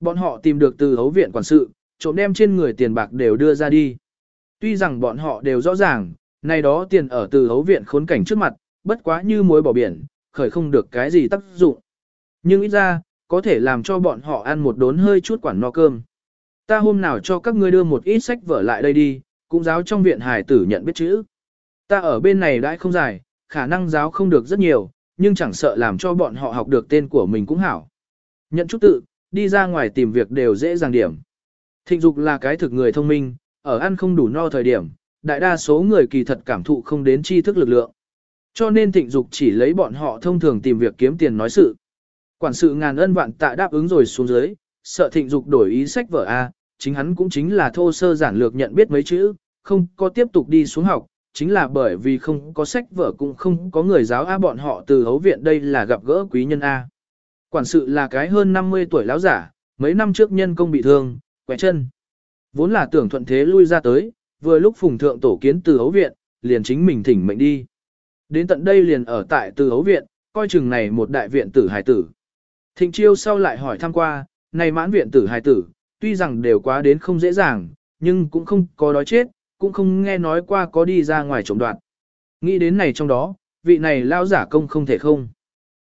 Bọn họ tìm được từ hấu viện quản sự, trộm đem trên người tiền bạc đều đưa ra đi. Tuy rằng bọn họ đều rõ ràng, này đó tiền ở từ hấu viện khốn cảnh trước mặt, bất quá như muối bỏ biển, khởi không được cái gì tác dụng. Nhưng ít ra, có thể làm cho bọn họ ăn một đốn hơi chút quản no cơm. Ta hôm nào cho các ngươi đưa một ít sách vở lại đây đi, cũng giáo trong viện hài tử nhận biết chữ. Ta ở bên này đãi không dài, khả năng giáo không được rất nhiều, nhưng chẳng sợ làm cho bọn họ học được tên của mình cũng hảo. Nhận chút tự, đi ra ngoài tìm việc đều dễ dàng điểm. Thịnh dục là cái thực người thông minh, ở ăn không đủ no thời điểm, đại đa số người kỳ thật cảm thụ không đến tri thức lực lượng. Cho nên thịnh dục chỉ lấy bọn họ thông thường tìm việc kiếm tiền nói sự. Quản sự ngàn ân vạn tạ đáp ứng rồi xuống dưới, sợ thịnh dục đổi ý sách vở A, chính hắn cũng chính là thô sơ giản lược nhận biết mấy chữ, không có tiếp tục đi xuống học, chính là bởi vì không có sách vở cũng không có người giáo A bọn họ từ hấu viện đây là gặp gỡ quý nhân A. Quản sự là cái hơn 50 tuổi lão giả, mấy năm trước nhân công bị thương, quẹ chân. Vốn là tưởng thuận thế lui ra tới, vừa lúc phùng thượng tổ kiến từ hấu viện, liền chính mình thỉnh mệnh đi. Đến tận đây liền ở tại từ hấu viện, coi chừng này một đại viện tử hải tử. Thịnh chiêu sau lại hỏi thăm qua, này mãn viện tử hài tử, tuy rằng đều quá đến không dễ dàng, nhưng cũng không có đói chết, cũng không nghe nói qua có đi ra ngoài trộm đoạn. Nghĩ đến này trong đó, vị này lao giả công không thể không.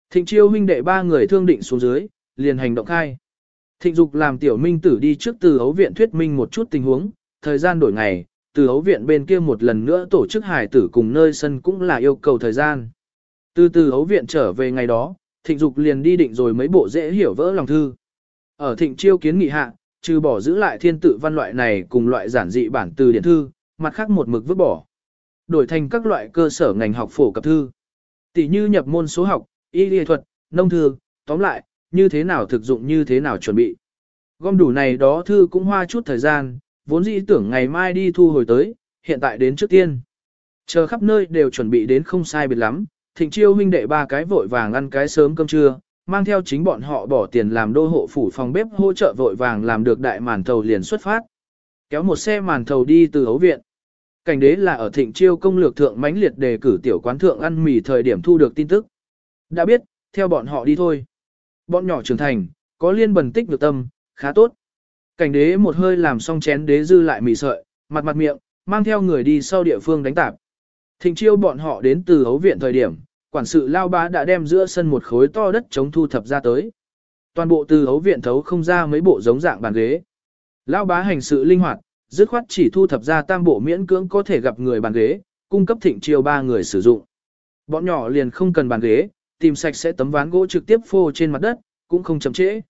Thịnh chiêu huynh đệ ba người thương định xuống dưới, liền hành động khai. Thịnh dục làm tiểu minh tử đi trước từ ấu viện thuyết minh một chút tình huống, thời gian đổi ngày, từ ấu viện bên kia một lần nữa tổ chức hải tử cùng nơi sân cũng là yêu cầu thời gian. Từ từ ấu viện trở về ngày đó, thịnh dục liền đi định rồi mấy bộ dễ hiểu vỡ lòng thư. Ở thịnh chiêu kiến nghị hạ, trừ bỏ giữ lại thiên tự văn loại này cùng loại giản dị bản từ điển thư, mặt khác một mực vứt bỏ. Đổi thành các loại cơ sở ngành học phổ cập thư. Tỷ như nhập môn số học, y lý thuật, nông thư, tóm lại, như thế nào thực dụng như thế nào chuẩn bị. Gom đủ này đó thư cũng hoa chút thời gian, vốn dĩ tưởng ngày mai đi thu hồi tới, hiện tại đến trước tiên. Chờ khắp nơi đều chuẩn bị đến không sai biệt lắm, thịnh chiêu huynh đệ ba cái vội vàng ăn cái sớm cơm trưa, mang theo chính bọn họ bỏ tiền làm đô hộ phủ phòng bếp hỗ trợ vội vàng làm được đại màn thầu liền xuất phát. Kéo một xe màn thầu đi từ ấu viện. Cảnh đế là ở thịnh chiêu công lược thượng mãnh liệt đề cử tiểu quán thượng ăn mì thời điểm thu được tin tức. Đã biết, theo bọn họ đi thôi. Bọn nhỏ trưởng thành, có liên bần tích được tâm, khá tốt. Cảnh đế một hơi làm xong chén đế dư lại mì sợi, mặt mặt miệng, mang theo người đi sau địa phương đánh tạp. Thịnh chiêu bọn họ đến từ hấu viện thời điểm, quản sự lao bá đã đem giữa sân một khối to đất chống thu thập ra tới. Toàn bộ từ hấu viện thấu không ra mấy bộ giống dạng bàn ghế. Lao bá hành sự linh hoạt, dứt khoát chỉ thu thập ra tam bộ miễn cưỡng có thể gặp người bàn ghế, cung cấp thịnh chiêu ba người sử dụng. Bọn nhỏ liền không cần bàn ghế, tìm sạch sẽ tấm ván gỗ trực tiếp phô trên mặt đất, cũng không chậm trễ.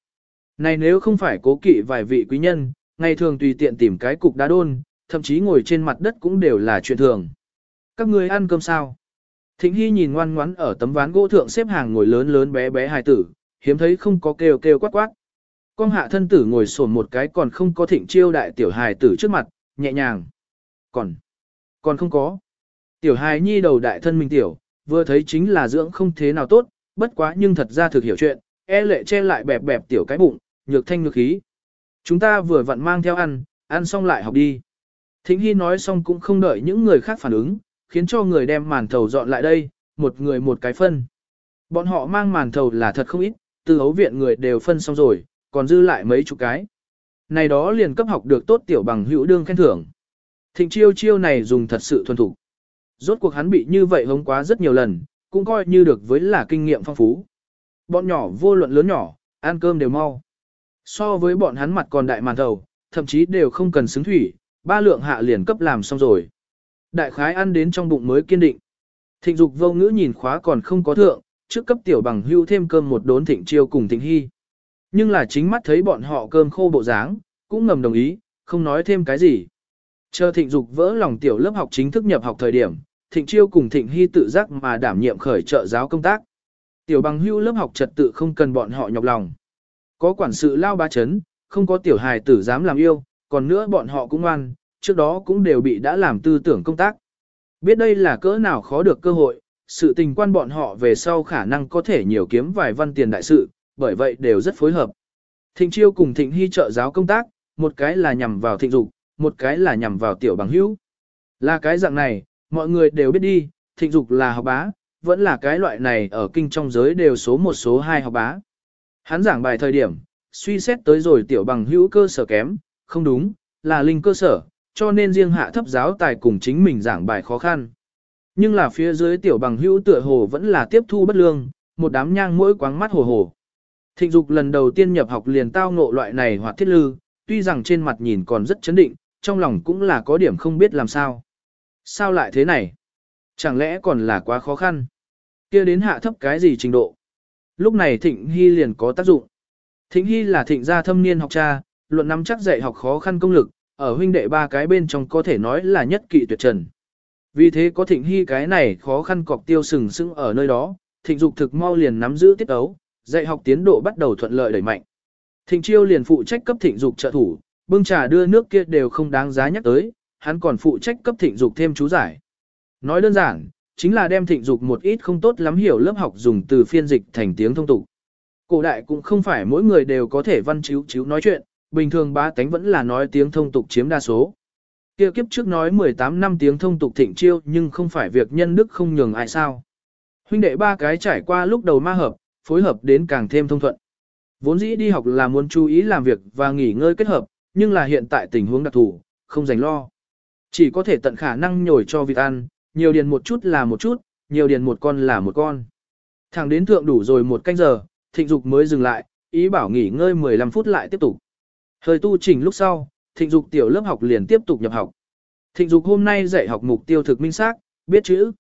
Này nếu không phải cố kỵ vài vị quý nhân, ngày thường tùy tiện tìm cái cục đá đôn, thậm chí ngồi trên mặt đất cũng đều là chuyện thường. Các người ăn cơm sao? Thịnh Hy nhìn ngoan ngoắn ở tấm ván gỗ thượng xếp hàng ngồi lớn lớn bé bé hài tử, hiếm thấy không có kêu kêu quát quát. Con hạ thân tử ngồi sồn một cái còn không có thịnh chiêu đại tiểu hài tử trước mặt, nhẹ nhàng. Còn, còn không có. Tiểu hài nhi đầu đại thân mình tiểu, vừa thấy chính là dưỡng không thế nào tốt, bất quá nhưng thật ra thực hiểu chuyện, e lệ che lại bẹp bẹp tiểu cái bụng, nhược thanh nhược khí. Chúng ta vừa vặn mang theo ăn, ăn xong lại học đi. Thịnh Hy nói xong cũng không đợi những người khác phản ứng, khiến cho người đem màn thầu dọn lại đây, một người một cái phân. Bọn họ mang màn thầu là thật không ít, từ hấu viện người đều phân xong rồi, còn dư lại mấy chục cái. Này đó liền cấp học được tốt tiểu bằng hữu đương khen thưởng. Thịnh chiêu chiêu này dùng thật sự thuần thủ. Rốt cuộc hắn bị như vậy hống quá rất nhiều lần, cũng coi như được với là kinh nghiệm phong phú. Bọn nhỏ vô luận lớn nhỏ, ăn cơm đều mau. So với bọn hắn mặt còn đại màn thầu, thậm chí đều không cần xứng thủy, ba lượng hạ liền cấp làm xong rồi. Đại khái ăn đến trong bụng mới kiên định. Thịnh dục vô ngữ nhìn khóa còn không có thượng, trước cấp tiểu bằng hưu thêm cơm một đốn thịnh chiêu cùng thịnh hy. Nhưng là chính mắt thấy bọn họ cơm khô bộ dáng, cũng ngầm đồng ý, không nói thêm cái gì. Chờ thịnh dục vỡ lòng tiểu lớp học chính thức nhập học thời điểm, thịnh chiêu cùng thịnh hy tự giác mà đảm nhiệm khởi trợ giáo công tác. Tiểu bằng hưu lớp học trật tự không cần bọn họ nhọc lòng. Có quản sự lao ba chấn, không có tiểu hài tử dám làm yêu, còn nữa bọn họ cũng ngoan, trước đó cũng đều bị đã làm tư tưởng công tác. Biết đây là cỡ nào khó được cơ hội, sự tình quan bọn họ về sau khả năng có thể nhiều kiếm vài văn tiền đại sự, bởi vậy đều rất phối hợp. Thịnh Chiêu cùng Thịnh Hy trợ giáo công tác, một cái là nhằm vào thịnh dục, một cái là nhằm vào tiểu bằng hữu. Là cái dạng này, mọi người đều biết đi, thịnh dục là học bá, vẫn là cái loại này ở kinh trong giới đều số một số hai học bá. Hắn giảng bài thời điểm, suy xét tới rồi tiểu bằng hữu cơ sở kém, không đúng, là linh cơ sở, cho nên riêng hạ thấp giáo tài cùng chính mình giảng bài khó khăn. Nhưng là phía dưới tiểu bằng hữu tựa hồ vẫn là tiếp thu bất lương, một đám nhang mỗi quáng mắt hồ hồ. Thịnh dục lần đầu tiên nhập học liền tao ngộ loại này hoạt thiết lư, tuy rằng trên mặt nhìn còn rất chấn định, trong lòng cũng là có điểm không biết làm sao. Sao lại thế này? Chẳng lẽ còn là quá khó khăn? kia đến hạ thấp cái gì trình độ? Lúc này Thịnh Hy liền có tác dụng. Thịnh Hy là thịnh gia thâm niên học cha, luận nắm chắc dạy học khó khăn công lực, ở huynh đệ ba cái bên trong có thể nói là nhất kỵ tuyệt trần. Vì thế có Thịnh Hy cái này khó khăn cọc tiêu sừng sững ở nơi đó, Thịnh Dục thực mau liền nắm giữ tiết ấu, dạy học tiến độ bắt đầu thuận lợi đẩy mạnh. Thịnh Chiêu liền phụ trách cấp Thịnh Dục trợ thủ, bưng trà đưa nước kia đều không đáng giá nhắc tới, hắn còn phụ trách cấp Thịnh Dục thêm chú giải. Nói đơn giản, chính là đem Thịnh Dục một ít không tốt lắm hiểu lớp học dùng từ phiên dịch thành tiếng thông tục. Cổ đại cũng không phải mỗi người đều có thể văn chiếu chiếu nói chuyện, bình thường ba tánh vẫn là nói tiếng thông tục chiếm đa số. Kia kiếp trước nói 18 năm tiếng thông tục thịnh chiêu nhưng không phải việc nhân đức không nhường ai sao. Huynh đệ ba cái trải qua lúc đầu ma hợp, phối hợp đến càng thêm thông thuận. Vốn dĩ đi học là muốn chú ý làm việc và nghỉ ngơi kết hợp, nhưng là hiện tại tình huống đặc thù, không dành lo. Chỉ có thể tận khả năng nhồi cho vịt ăn, nhiều điền một chút là một chút, nhiều điền một con là một con. Thẳng đến thượng đủ rồi một canh giờ, thịnh dục mới dừng lại, ý bảo nghỉ ngơi 15 phút lại tiếp tục. Hơi tu chỉnh lúc sau, thịnh dục tiểu lớp học liền tiếp tục nhập học. Thịnh dục hôm nay dạy học mục tiêu thực minh xác, biết chữ.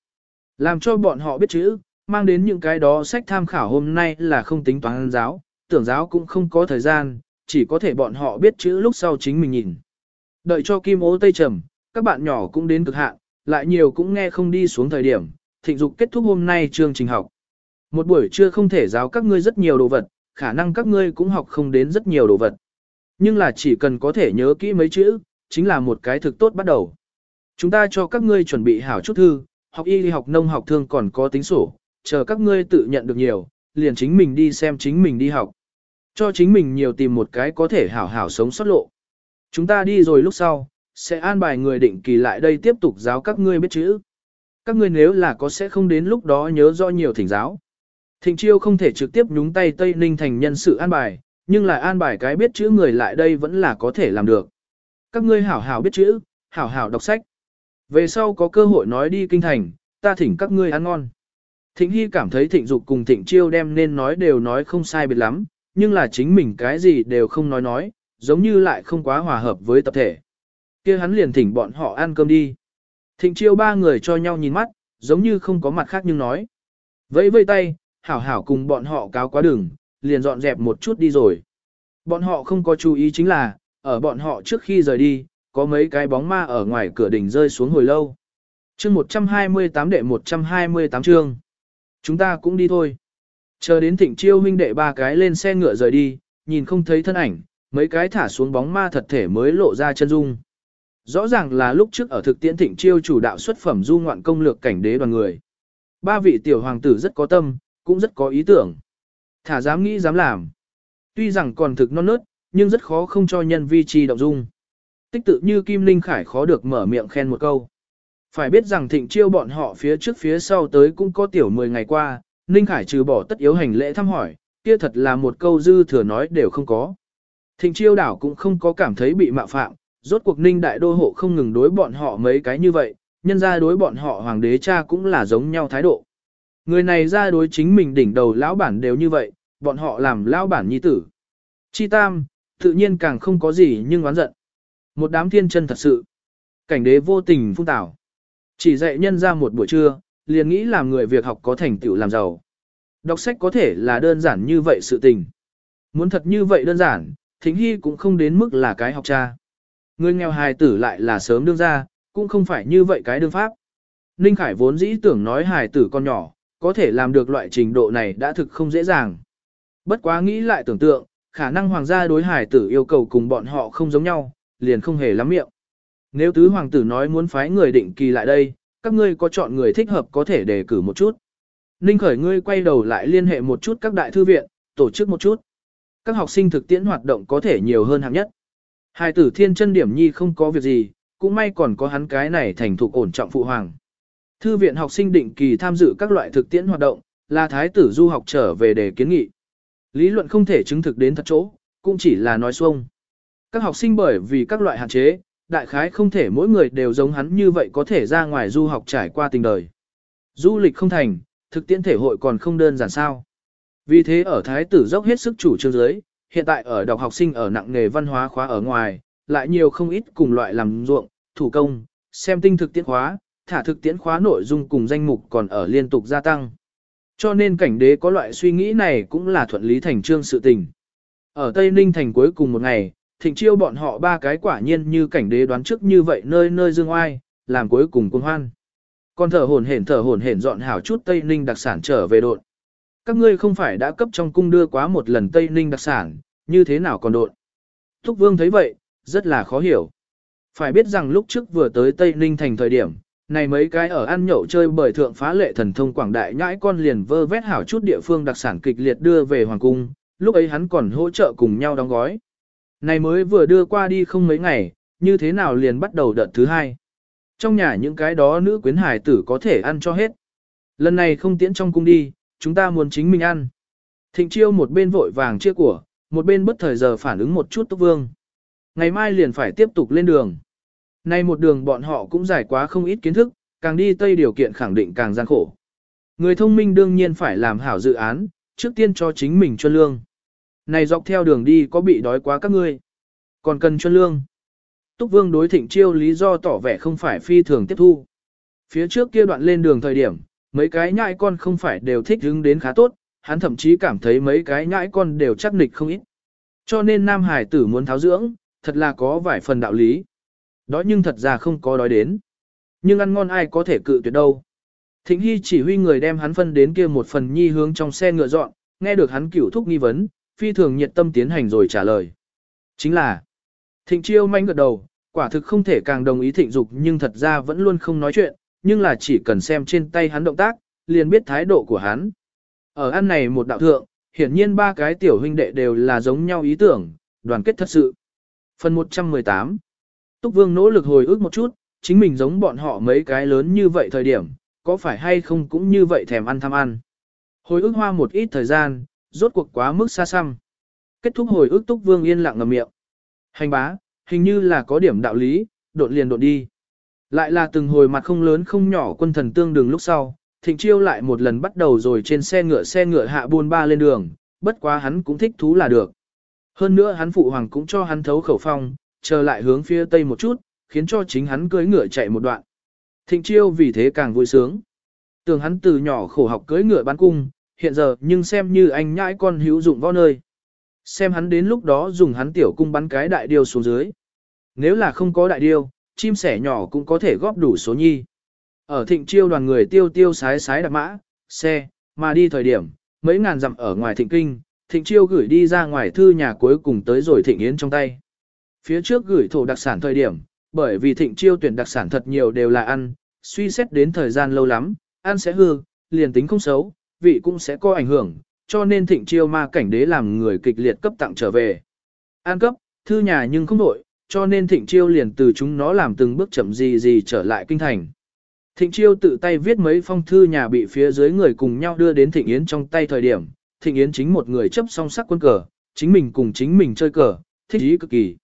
Làm cho bọn họ biết chữ, mang đến những cái đó sách tham khảo hôm nay là không tính toán giáo, tưởng giáo cũng không có thời gian, chỉ có thể bọn họ biết chữ lúc sau chính mình nhìn. Đợi cho kim ố tây trầm, các bạn nhỏ cũng đến cực hạn, lại nhiều cũng nghe không đi xuống thời điểm, thịnh dục kết thúc hôm nay chương trình học. Một buổi trưa không thể giáo các ngươi rất nhiều đồ vật, khả năng các ngươi cũng học không đến rất nhiều đồ vật. Nhưng là chỉ cần có thể nhớ kỹ mấy chữ, chính là một cái thực tốt bắt đầu. Chúng ta cho các ngươi chuẩn bị hảo chút thư, học y học nông học thương còn có tính sổ, chờ các ngươi tự nhận được nhiều, liền chính mình đi xem chính mình đi học. Cho chính mình nhiều tìm một cái có thể hảo hảo sống sót lộ. Chúng ta đi rồi lúc sau, sẽ an bài người định kỳ lại đây tiếp tục giáo các ngươi biết chữ. Các ngươi nếu là có sẽ không đến lúc đó nhớ rõ nhiều thỉnh giáo. Thịnh chiêu không thể trực tiếp nhúng tay Tây Ninh thành nhân sự an bài, nhưng lại an bài cái biết chữ người lại đây vẫn là có thể làm được. Các ngươi hảo hảo biết chữ, hảo hảo đọc sách. Về sau có cơ hội nói đi kinh thành, ta thỉnh các ngươi ăn ngon. Thịnh Hy cảm thấy thịnh dục cùng thịnh chiêu đem nên nói đều nói không sai biệt lắm, nhưng là chính mình cái gì đều không nói nói, giống như lại không quá hòa hợp với tập thể. kia hắn liền thỉnh bọn họ ăn cơm đi. Thịnh chiêu ba người cho nhau nhìn mắt, giống như không có mặt khác nhưng nói. Vẫy vây tay, hảo hảo cùng bọn họ cáo quá đường, liền dọn dẹp một chút đi rồi. Bọn họ không có chú ý chính là, ở bọn họ trước khi rời đi, có mấy cái bóng ma ở ngoài cửa đỉnh rơi xuống hồi lâu. chương 128 đệ 128 chương. Chúng ta cũng đi thôi. Chờ đến thịnh chiêu huynh đệ ba cái lên xe ngựa rời đi, nhìn không thấy thân ảnh, mấy cái thả xuống bóng ma thật thể mới lộ ra chân dung. Rõ ràng là lúc trước ở thực tiễn thịnh chiêu chủ đạo xuất phẩm du ngoạn công lược cảnh đế đoàn người. Ba vị tiểu hoàng tử rất có tâm, cũng rất có ý tưởng. Thả dám nghĩ dám làm. Tuy rằng còn thực non nớt, nhưng rất khó không cho nhân vi trì động dung. Tích tự như Kim Linh Khải khó được mở miệng khen một câu. Phải biết rằng thịnh chiêu bọn họ phía trước phía sau tới cũng có tiểu 10 ngày qua, Ninh Khải trừ bỏ tất yếu hành lễ thăm hỏi, kia thật là một câu dư thừa nói đều không có. Thịnh chiêu đảo cũng không có cảm thấy bị mạo phạm, rốt cuộc Ninh đại đô hộ không ngừng đối bọn họ mấy cái như vậy, nhân ra đối bọn họ hoàng đế cha cũng là giống nhau thái độ. Người này ra đối chính mình đỉnh đầu lão bản đều như vậy, bọn họ làm lão bản nhi tử. Chi tam, tự nhiên càng không có gì nhưng oán giận. Một đám thiên chân thật sự. Cảnh đế vô tình phung tảo. Chỉ dạy nhân ra một buổi trưa, liền nghĩ làm người việc học có thành tựu làm giàu. Đọc sách có thể là đơn giản như vậy sự tình. Muốn thật như vậy đơn giản, thính hy cũng không đến mức là cái học cha. Người nghèo hài tử lại là sớm đương ra, cũng không phải như vậy cái đương pháp. Ninh Khải vốn dĩ tưởng nói hài tử con nhỏ, có thể làm được loại trình độ này đã thực không dễ dàng. Bất quá nghĩ lại tưởng tượng, khả năng hoàng gia đối hải tử yêu cầu cùng bọn họ không giống nhau, liền không hề lắm miệng. Nếu tứ hoàng tử nói muốn phái người định kỳ lại đây, các ngươi có chọn người thích hợp có thể đề cử một chút. Ninh khởi ngươi quay đầu lại liên hệ một chút các đại thư viện, tổ chức một chút. Các học sinh thực tiễn hoạt động có thể nhiều hơn hạng nhất. hải tử thiên chân điểm nhi không có việc gì, cũng may còn có hắn cái này thành thục ổn trọng phụ hoàng. Thư viện học sinh định kỳ tham dự các loại thực tiễn hoạt động, là thái tử du học trở về để kiến nghị. Lý luận không thể chứng thực đến thật chỗ, cũng chỉ là nói xuông. Các học sinh bởi vì các loại hạn chế, đại khái không thể mỗi người đều giống hắn như vậy có thể ra ngoài du học trải qua tình đời. Du lịch không thành, thực tiễn thể hội còn không đơn giản sao. Vì thế ở thái tử dốc hết sức chủ trương giới, hiện tại ở đọc học sinh ở nặng nghề văn hóa khóa ở ngoài, lại nhiều không ít cùng loại làm ruộng, thủ công, xem tinh thực tiễn khóa, thả thực tiễn khóa nội dung cùng danh mục còn ở liên tục gia tăng. Cho nên cảnh đế có loại suy nghĩ này cũng là thuận lý thành trương sự tình. Ở Tây Ninh thành cuối cùng một ngày, thịnh chiêu bọn họ ba cái quả nhiên như cảnh đế đoán trước như vậy nơi nơi dương oai, làm cuối cùng cung hoan. Còn thở hồn hển thở hồn hển dọn hảo chút Tây Ninh đặc sản trở về đột. Các ngươi không phải đã cấp trong cung đưa quá một lần Tây Ninh đặc sản, như thế nào còn đột? Thúc Vương thấy vậy, rất là khó hiểu. Phải biết rằng lúc trước vừa tới Tây Ninh thành thời điểm, này mấy cái ở ăn nhậu chơi bởi thượng phá lệ thần thông quảng đại nhãi con liền vơ vét hảo chút địa phương đặc sản kịch liệt đưa về hoàng cung, lúc ấy hắn còn hỗ trợ cùng nhau đóng gói. Này mới vừa đưa qua đi không mấy ngày, như thế nào liền bắt đầu đợt thứ hai. Trong nhà những cái đó nữ quyến hải tử có thể ăn cho hết. Lần này không tiễn trong cung đi, chúng ta muốn chính mình ăn. Thịnh chiêu một bên vội vàng chia của, một bên bất thời giờ phản ứng một chút túc vương. Ngày mai liền phải tiếp tục lên đường. Nay một đường bọn họ cũng giải quá không ít kiến thức, càng đi tây điều kiện khẳng định càng gian khổ. Người thông minh đương nhiên phải làm hảo dự án, trước tiên cho chính mình cho lương. Này dọc theo đường đi có bị đói quá các ngươi. Còn cần cho lương. Túc Vương đối thịnh chiêu lý do tỏ vẻ không phải phi thường tiếp thu. Phía trước kia đoạn lên đường thời điểm, mấy cái nhãi con không phải đều thích hứng đến khá tốt, hắn thậm chí cảm thấy mấy cái nhãi con đều chắc nịch không ít. Cho nên Nam Hải tử muốn tháo dưỡng, thật là có vài phần đạo lý đói nhưng thật ra không có đói đến. Nhưng ăn ngon ai có thể cự tuyệt đâu. Thịnh Hy chỉ huy người đem hắn phân đến kia một phần nhi hướng trong xe ngựa dọn, nghe được hắn cửu thúc nghi vấn, phi thường nhiệt tâm tiến hành rồi trả lời. Chính là, thịnh chiêu manh gật đầu, quả thực không thể càng đồng ý thịnh dục nhưng thật ra vẫn luôn không nói chuyện, nhưng là chỉ cần xem trên tay hắn động tác, liền biết thái độ của hắn. Ở ăn này một đạo thượng, hiển nhiên ba cái tiểu huynh đệ đều là giống nhau ý tưởng, đoàn kết thật sự. Phần 118 Túc Vương nỗ lực hồi ức một chút, chính mình giống bọn họ mấy cái lớn như vậy thời điểm, có phải hay không cũng như vậy thèm ăn tham ăn. Hồi ức hoa một ít thời gian, rốt cuộc quá mức xa xăm. Kết thúc hồi ức Túc Vương yên lặng ngậm miệng. Hành bá, hình như là có điểm đạo lý, đột liền đột đi. Lại là từng hồi mặt không lớn không nhỏ quân thần tương đường lúc sau, thịnh chiêu lại một lần bắt đầu rồi trên xe ngựa xe ngựa hạ buôn ba lên đường, bất quá hắn cũng thích thú là được. Hơn nữa hắn phụ hoàng cũng cho hắn thấu khẩu phong, chờ lại hướng phía tây một chút, khiến cho chính hắn cưỡi ngựa chạy một đoạn. Thịnh chiêu vì thế càng vui sướng. Tưởng hắn từ nhỏ khổ học cưỡi ngựa bán cung, hiện giờ nhưng xem như anh nhãi con hữu dụng võ nơi. Xem hắn đến lúc đó dùng hắn tiểu cung bắn cái đại điêu xuống dưới. Nếu là không có đại điêu, chim sẻ nhỏ cũng có thể góp đủ số nhi. Ở thịnh chiêu đoàn người tiêu tiêu sái sái đạp mã, xe, mà đi thời điểm, mấy ngàn dặm ở ngoài thịnh kinh, thịnh chiêu gửi đi ra ngoài thư nhà cuối cùng tới rồi thịnh yến trong tay. Phía trước gửi thổ đặc sản thời điểm, bởi vì thịnh chiêu tuyển đặc sản thật nhiều đều là ăn, suy xét đến thời gian lâu lắm, ăn sẽ hư, liền tính không xấu, vị cũng sẽ có ảnh hưởng, cho nên thịnh chiêu ma cảnh đế làm người kịch liệt cấp tặng trở về. An cấp, thư nhà nhưng không đổi, cho nên thịnh chiêu liền từ chúng nó làm từng bước chậm gì gì trở lại kinh thành. Thịnh chiêu tự tay viết mấy phong thư nhà bị phía dưới người cùng nhau đưa đến thịnh yến trong tay thời điểm, thịnh yến chính một người chấp song sắc quân cờ, chính mình cùng chính mình chơi cờ, thích ý cực kỳ.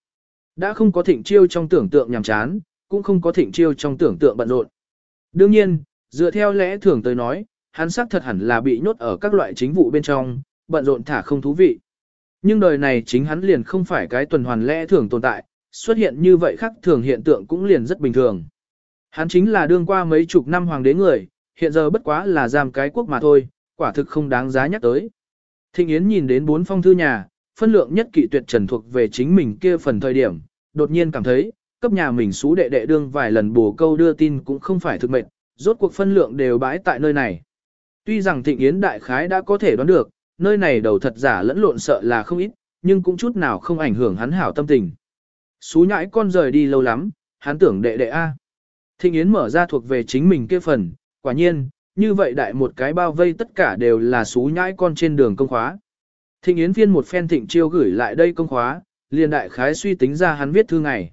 Đã không có thịnh chiêu trong tưởng tượng nhàm chán, cũng không có thịnh chiêu trong tưởng tượng bận rộn. Đương nhiên, dựa theo lẽ thường tới nói, hắn xác thật hẳn là bị nhốt ở các loại chính vụ bên trong, bận rộn thả không thú vị. Nhưng đời này chính hắn liền không phải cái tuần hoàn lẽ thường tồn tại, xuất hiện như vậy khác thường hiện tượng cũng liền rất bình thường. Hắn chính là đương qua mấy chục năm hoàng đế người, hiện giờ bất quá là giam cái quốc mà thôi, quả thực không đáng giá nhắc tới. Thịnh Yến nhìn đến bốn phong thư nhà, phân lượng nhất kỵ tuyệt trần thuộc về chính mình kia phần thời điểm, đột nhiên cảm thấy, cấp nhà mình xú đệ đệ đương vài lần bổ câu đưa tin cũng không phải thực mệnh, rốt cuộc phân lượng đều bãi tại nơi này. Tuy rằng Thịnh Yến đại khái đã có thể đoán được, nơi này đầu thật giả lẫn lộn sợ là không ít, nhưng cũng chút nào không ảnh hưởng hắn hảo tâm tình. Xú nhãi con rời đi lâu lắm, hắn tưởng đệ đệ A. Thịnh Yến mở ra thuộc về chính mình kia phần, quả nhiên, như vậy đại một cái bao vây tất cả đều là xú nhãi con trên đường công khóa. Thịnh Yến viên một phen thịnh chiêu gửi lại đây công khóa, liền đại khái suy tính ra hắn viết thư ngày.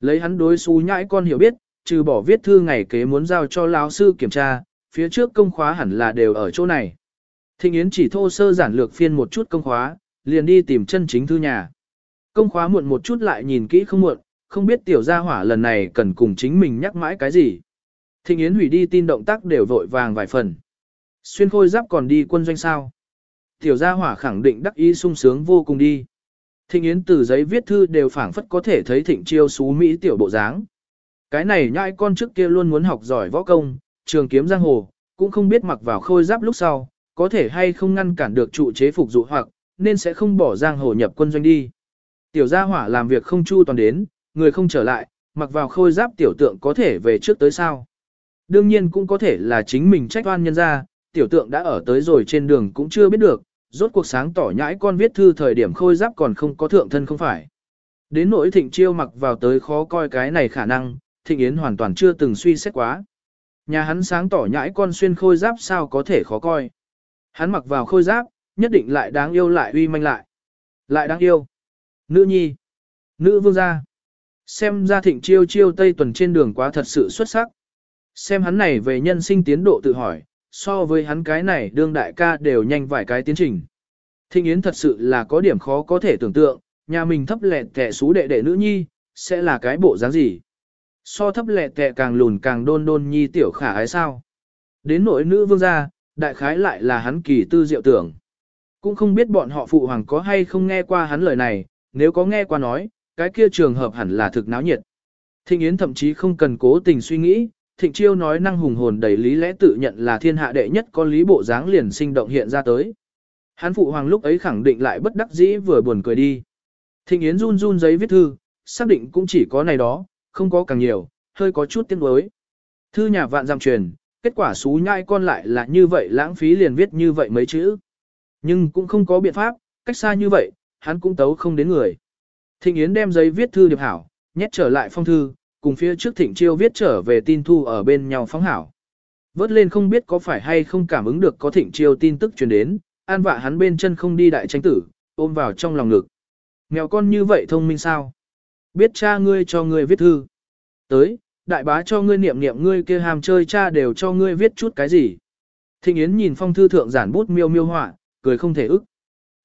Lấy hắn đối xú nhãi con hiểu biết, trừ bỏ viết thư ngày kế muốn giao cho lão sư kiểm tra, phía trước công khóa hẳn là đều ở chỗ này. Thịnh Yến chỉ thô sơ giản lược phiên một chút công khóa, liền đi tìm chân chính thư nhà. Công khóa muộn một chút lại nhìn kỹ không muộn, không biết tiểu gia hỏa lần này cần cùng chính mình nhắc mãi cái gì. Thịnh Yến hủy đi tin động tác đều vội vàng vài phần. Xuyên khôi giáp còn đi quân doanh sao. Tiểu gia hỏa khẳng định đắc ý sung sướng vô cùng đi. Thịnh Yến từ giấy viết thư đều phảng phất có thể thấy thịnh chiêu xú Mỹ tiểu bộ dáng. Cái này nhãi con trước kia luôn muốn học giỏi võ công, trường kiếm giang hồ, cũng không biết mặc vào khôi giáp lúc sau, có thể hay không ngăn cản được trụ chế phục dụ hoặc, nên sẽ không bỏ giang hồ nhập quân doanh đi. Tiểu gia hỏa làm việc không chu toàn đến, người không trở lại, mặc vào khôi giáp tiểu tượng có thể về trước tới sao. Đương nhiên cũng có thể là chính mình trách oan nhân ra, tiểu tượng đã ở tới rồi trên đường cũng chưa biết được, rốt cuộc sáng tỏ nhãi con viết thư thời điểm khôi giáp còn không có thượng thân không phải. Đến nỗi thịnh chiêu mặc vào tới khó coi cái này khả năng, thịnh yến hoàn toàn chưa từng suy xét quá. Nhà hắn sáng tỏ nhãi con xuyên khôi giáp sao có thể khó coi. Hắn mặc vào khôi giáp, nhất định lại đáng yêu lại uy manh lại. Lại đáng yêu. Nữ nhi. Nữ vương gia. Xem ra thịnh chiêu chiêu tây tuần trên đường quá thật sự xuất sắc. Xem hắn này về nhân sinh tiến độ tự hỏi, so với hắn cái này đương đại ca đều nhanh vài cái tiến trình. Thịnh Yến thật sự là có điểm khó có thể tưởng tượng, nhà mình thấp lẹt kẻ xú đệ đệ nữ nhi, sẽ là cái bộ dáng gì. So thấp lẹt kẻ càng lùn càng đôn đôn nhi tiểu khả ái sao. Đến nội nữ vương gia, đại khái lại là hắn kỳ tư diệu tưởng. Cũng không biết bọn họ phụ hoàng có hay không nghe qua hắn lời này, nếu có nghe qua nói, cái kia trường hợp hẳn là thực náo nhiệt. Thịnh Yến thậm chí không cần cố tình suy nghĩ, Thịnh Chiêu nói năng hùng hồn đầy lý lẽ tự nhận là thiên hạ đệ nhất có lý bộ dáng liền sinh động hiện ra tới. Hán phụ hoàng lúc ấy khẳng định lại bất đắc dĩ vừa buồn cười đi. Thịnh Yến run run giấy viết thư, xác định cũng chỉ có này đó, không có càng nhiều, hơi có chút tiếc nuối. Thư nhà vạn giam truyền, kết quả xú nhai con lại là như vậy lãng phí liền viết như vậy mấy chữ. Nhưng cũng không có biện pháp, cách xa như vậy, hắn cũng tấu không đến người. Thịnh Yến đem giấy viết thư điệp hảo, nhét trở lại phong thư, cùng phía trước Thịnh Chiêu viết trở về tin thu ở bên nhau phóng hảo. Vớt lên không biết có phải hay không cảm ứng được có Thịnh Chiêu tin tức truyền đến, an vạ hắn bên chân không đi đại tranh tử, ôm vào trong lòng ngực. Mèo con như vậy thông minh sao? Biết cha ngươi cho ngươi viết thư. Tới, đại bá cho ngươi niệm niệm ngươi kia hàm chơi cha đều cho ngươi viết chút cái gì. Thịnh Yến nhìn phong thư thượng giản bút miêu miêu họa, cười không thể ức.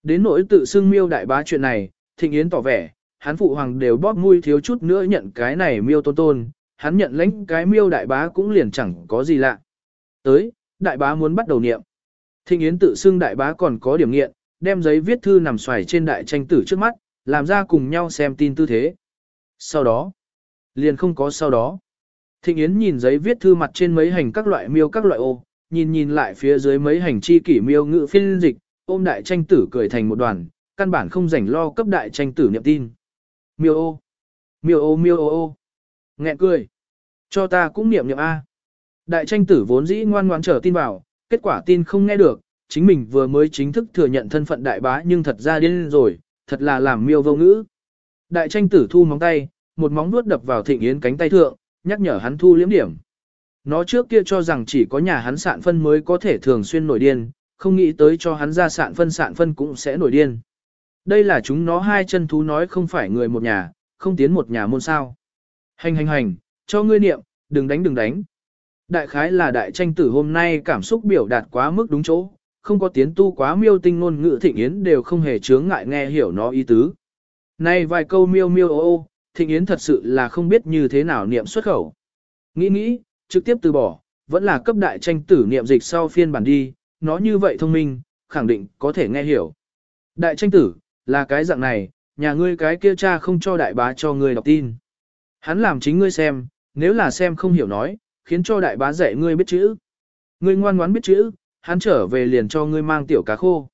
Đến nỗi tự xưng miêu đại bá chuyện này, Thịnh Yến tỏ vẻ, hắn phụ hoàng đều bóp mũi thiếu chút nữa nhận cái này miêu tôn tôn, hắn nhận lãnh cái miêu đại bá cũng liền chẳng có gì lạ. Tới, đại bá muốn bắt đầu niệm. Thịnh Yến tự xưng đại bá còn có điểm nghiện, đem giấy viết thư nằm xoài trên đại tranh tử trước mắt, làm ra cùng nhau xem tin tư thế. Sau đó, liền không có sau đó. Thịnh Yến nhìn giấy viết thư mặt trên mấy hành các loại miêu các loại ô, nhìn nhìn lại phía dưới mấy hành chi kỷ miêu ngữ phiên dịch, ôm đại tranh tử cười thành một đoàn, căn bản không rảnh lo cấp đại tranh tử niệm tin. Miêu ô, miêu ô miêu ô ô, nghẹn cười, cho ta cũng niệm niệm A. Đại tranh tử vốn dĩ ngoan ngoãn trở tin vào, kết quả tin không nghe được, chính mình vừa mới chính thức thừa nhận thân phận đại bá nhưng thật ra điên rồi, thật là làm miêu vô ngữ. Đại tranh tử thu móng tay, một móng nuốt đập vào thịnh yến cánh tay thượng, nhắc nhở hắn thu liếm điểm. Nó trước kia cho rằng chỉ có nhà hắn sạn phân mới có thể thường xuyên nổi điên, không nghĩ tới cho hắn ra sạn phân sạn phân cũng sẽ nổi điên. Đây là chúng nó hai chân thú nói không phải người một nhà, không tiến một nhà môn sao. Hành hành hành, cho ngươi niệm, đừng đánh đừng đánh. Đại khái là đại tranh tử hôm nay cảm xúc biểu đạt quá mức đúng chỗ, không có tiến tu quá miêu tinh ngôn ngữ thịnh yến đều không hề chướng ngại nghe hiểu nó ý tứ. Này vài câu miêu miêu ô ô, thịnh yến thật sự là không biết như thế nào niệm xuất khẩu. Nghĩ nghĩ, trực tiếp từ bỏ, vẫn là cấp đại tranh tử niệm dịch sau phiên bản đi, nó như vậy thông minh, khẳng định có thể nghe hiểu. Đại tranh tử, là cái dạng này, nhà ngươi cái kia cha không cho đại bá cho ngươi đọc tin. Hắn làm chính ngươi xem, nếu là xem không hiểu nói, khiến cho đại bá dạy ngươi biết chữ. Ngươi ngoan ngoãn biết chữ, hắn trở về liền cho ngươi mang tiểu cá khô.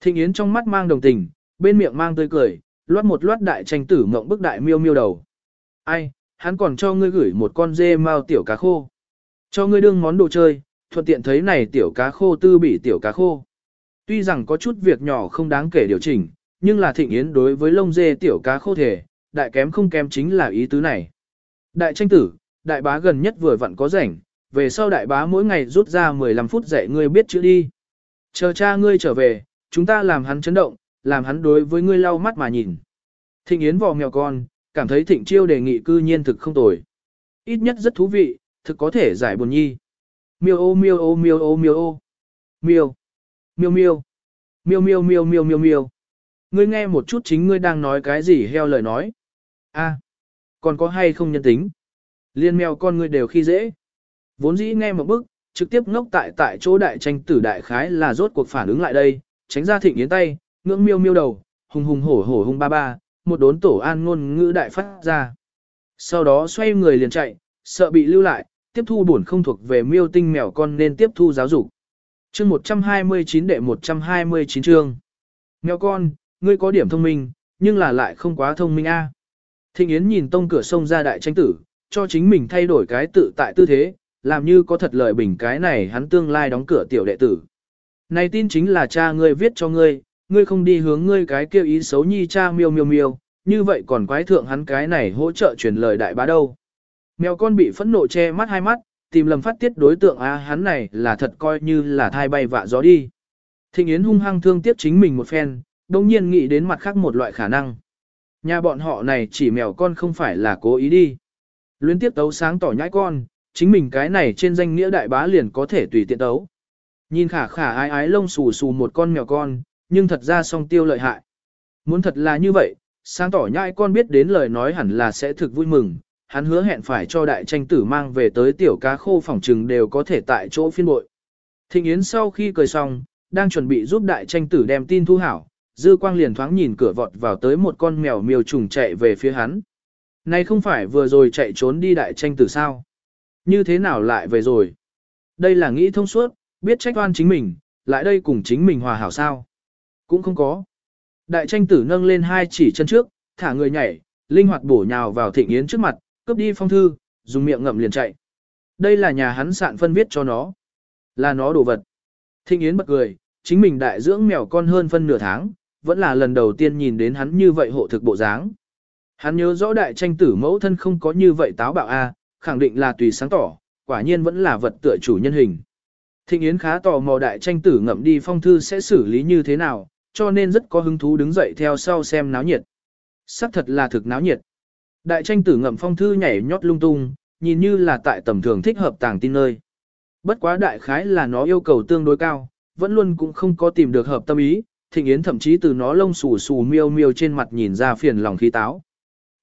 Thịnh Yến trong mắt mang đồng tình, bên miệng mang tươi cười, loát một loát đại tranh tử mộng bức đại miêu miêu đầu. Ai, hắn còn cho ngươi gửi một con dê mao tiểu cá khô. Cho ngươi đương món đồ chơi, thuận tiện thấy này tiểu cá khô tư bị tiểu cá khô. Tuy rằng có chút việc nhỏ không đáng kể điều chỉnh, nhưng là thịnh yến đối với lông dê tiểu cá khô thể, đại kém không kém chính là ý tứ này. Đại tranh tử, đại bá gần nhất vừa vặn có rảnh, về sau đại bá mỗi ngày rút ra 15 phút dạy ngươi biết chữ đi. Chờ cha ngươi trở về, chúng ta làm hắn chấn động, làm hắn đối với ngươi lau mắt mà nhìn. Thịnh Yến vò mèo con, cảm thấy Thịnh Chiêu đề nghị cư nhiên thực không tồi. Ít nhất rất thú vị, thực có thể giải buồn nhi. Miêu ô miêu ô miêu ô miêu ô. Miêu. Miêu miêu. Miêu miêu miêu miêu miêu miêu. Ngươi nghe một chút chính ngươi đang nói cái gì heo lời nói. a còn có hay không nhân tính. Liên mèo con ngươi đều khi dễ. Vốn dĩ nghe một bức, trực tiếp ngốc tại tại chỗ đại tranh tử đại khái là rốt cuộc phản ứng lại đây, tránh ra thịnh yến tay, ngưỡng miêu miêu đầu, hùng hùng hổ hổ hung ba ba, một đốn tổ an ngôn ngữ đại phát ra. Sau đó xoay người liền chạy, sợ bị lưu lại, tiếp thu buồn không thuộc về miêu tinh mèo con nên tiếp thu giáo dục. Chương 129 đệ 129 chương. Mèo con, ngươi có điểm thông minh, nhưng là lại không quá thông minh a. Thịnh Yến nhìn tông cửa sông ra đại tranh tử, cho chính mình thay đổi cái tự tại tư thế, làm như có thật lợi bình cái này hắn tương lai đóng cửa tiểu đệ tử. Này tin chính là cha ngươi viết cho ngươi, ngươi không đi hướng ngươi cái kêu ý xấu nhi cha miêu miêu miêu, như vậy còn quái thượng hắn cái này hỗ trợ truyền lời đại bá đâu. Mèo con bị phẫn nộ che mắt hai mắt, tìm lầm phát tiết đối tượng a hắn này là thật coi như là thai bay vạ gió đi. Thịnh Yến hung hăng thương tiếc chính mình một phen, đồng nhiên nghĩ đến mặt khác một loại khả năng. Nhà bọn họ này chỉ mèo con không phải là cố ý đi. Luyến tiếp tấu sáng tỏ nhãi con, chính mình cái này trên danh nghĩa đại bá liền có thể tùy tiện tấu. Nhìn khả khả ái ái lông xù xù một con mèo con, nhưng thật ra song tiêu lợi hại. Muốn thật là như vậy, sáng tỏ nhãi con biết đến lời nói hẳn là sẽ thực vui mừng, hắn hứa hẹn phải cho đại tranh tử mang về tới tiểu cá khô phòng trừng đều có thể tại chỗ phiên bội. Thịnh Yến sau khi cười xong, đang chuẩn bị giúp đại tranh tử đem tin thu hảo, dư quang liền thoáng nhìn cửa vọt vào tới một con mèo miêu trùng chạy về phía hắn. Này không phải vừa rồi chạy trốn đi đại tranh tử sao? Như thế nào lại về rồi? Đây là nghĩ thông suốt, biết trách oan chính mình, lại đây cùng chính mình hòa hảo sao? Cũng không có. Đại tranh tử nâng lên hai chỉ chân trước, thả người nhảy, linh hoạt bổ nhào vào thịnh yến trước mặt, cướp đi phong thư, dùng miệng ngậm liền chạy. Đây là nhà hắn sạn phân viết cho nó. Là nó đồ vật. Thịnh yến bật cười, chính mình đại dưỡng mèo con hơn phân nửa tháng, vẫn là lần đầu tiên nhìn đến hắn như vậy hộ thực bộ dáng. Hắn nhớ rõ đại tranh tử mẫu thân không có như vậy táo bạo a, khẳng định là tùy sáng tỏ, quả nhiên vẫn là vật tựa chủ nhân hình. Thịnh Yến khá tò mò đại tranh tử ngậm đi phong thư sẽ xử lý như thế nào, cho nên rất có hứng thú đứng dậy theo sau xem náo nhiệt. Sắc thật là thực náo nhiệt. Đại tranh tử ngậm phong thư nhảy nhót lung tung, nhìn như là tại tầm thường thích hợp tàng tin nơi. Bất quá đại khái là nó yêu cầu tương đối cao, vẫn luôn cũng không có tìm được hợp tâm ý, Thịnh Yến thậm chí từ nó lông xù xù miêu miêu trên mặt nhìn ra phiền lòng khí táo.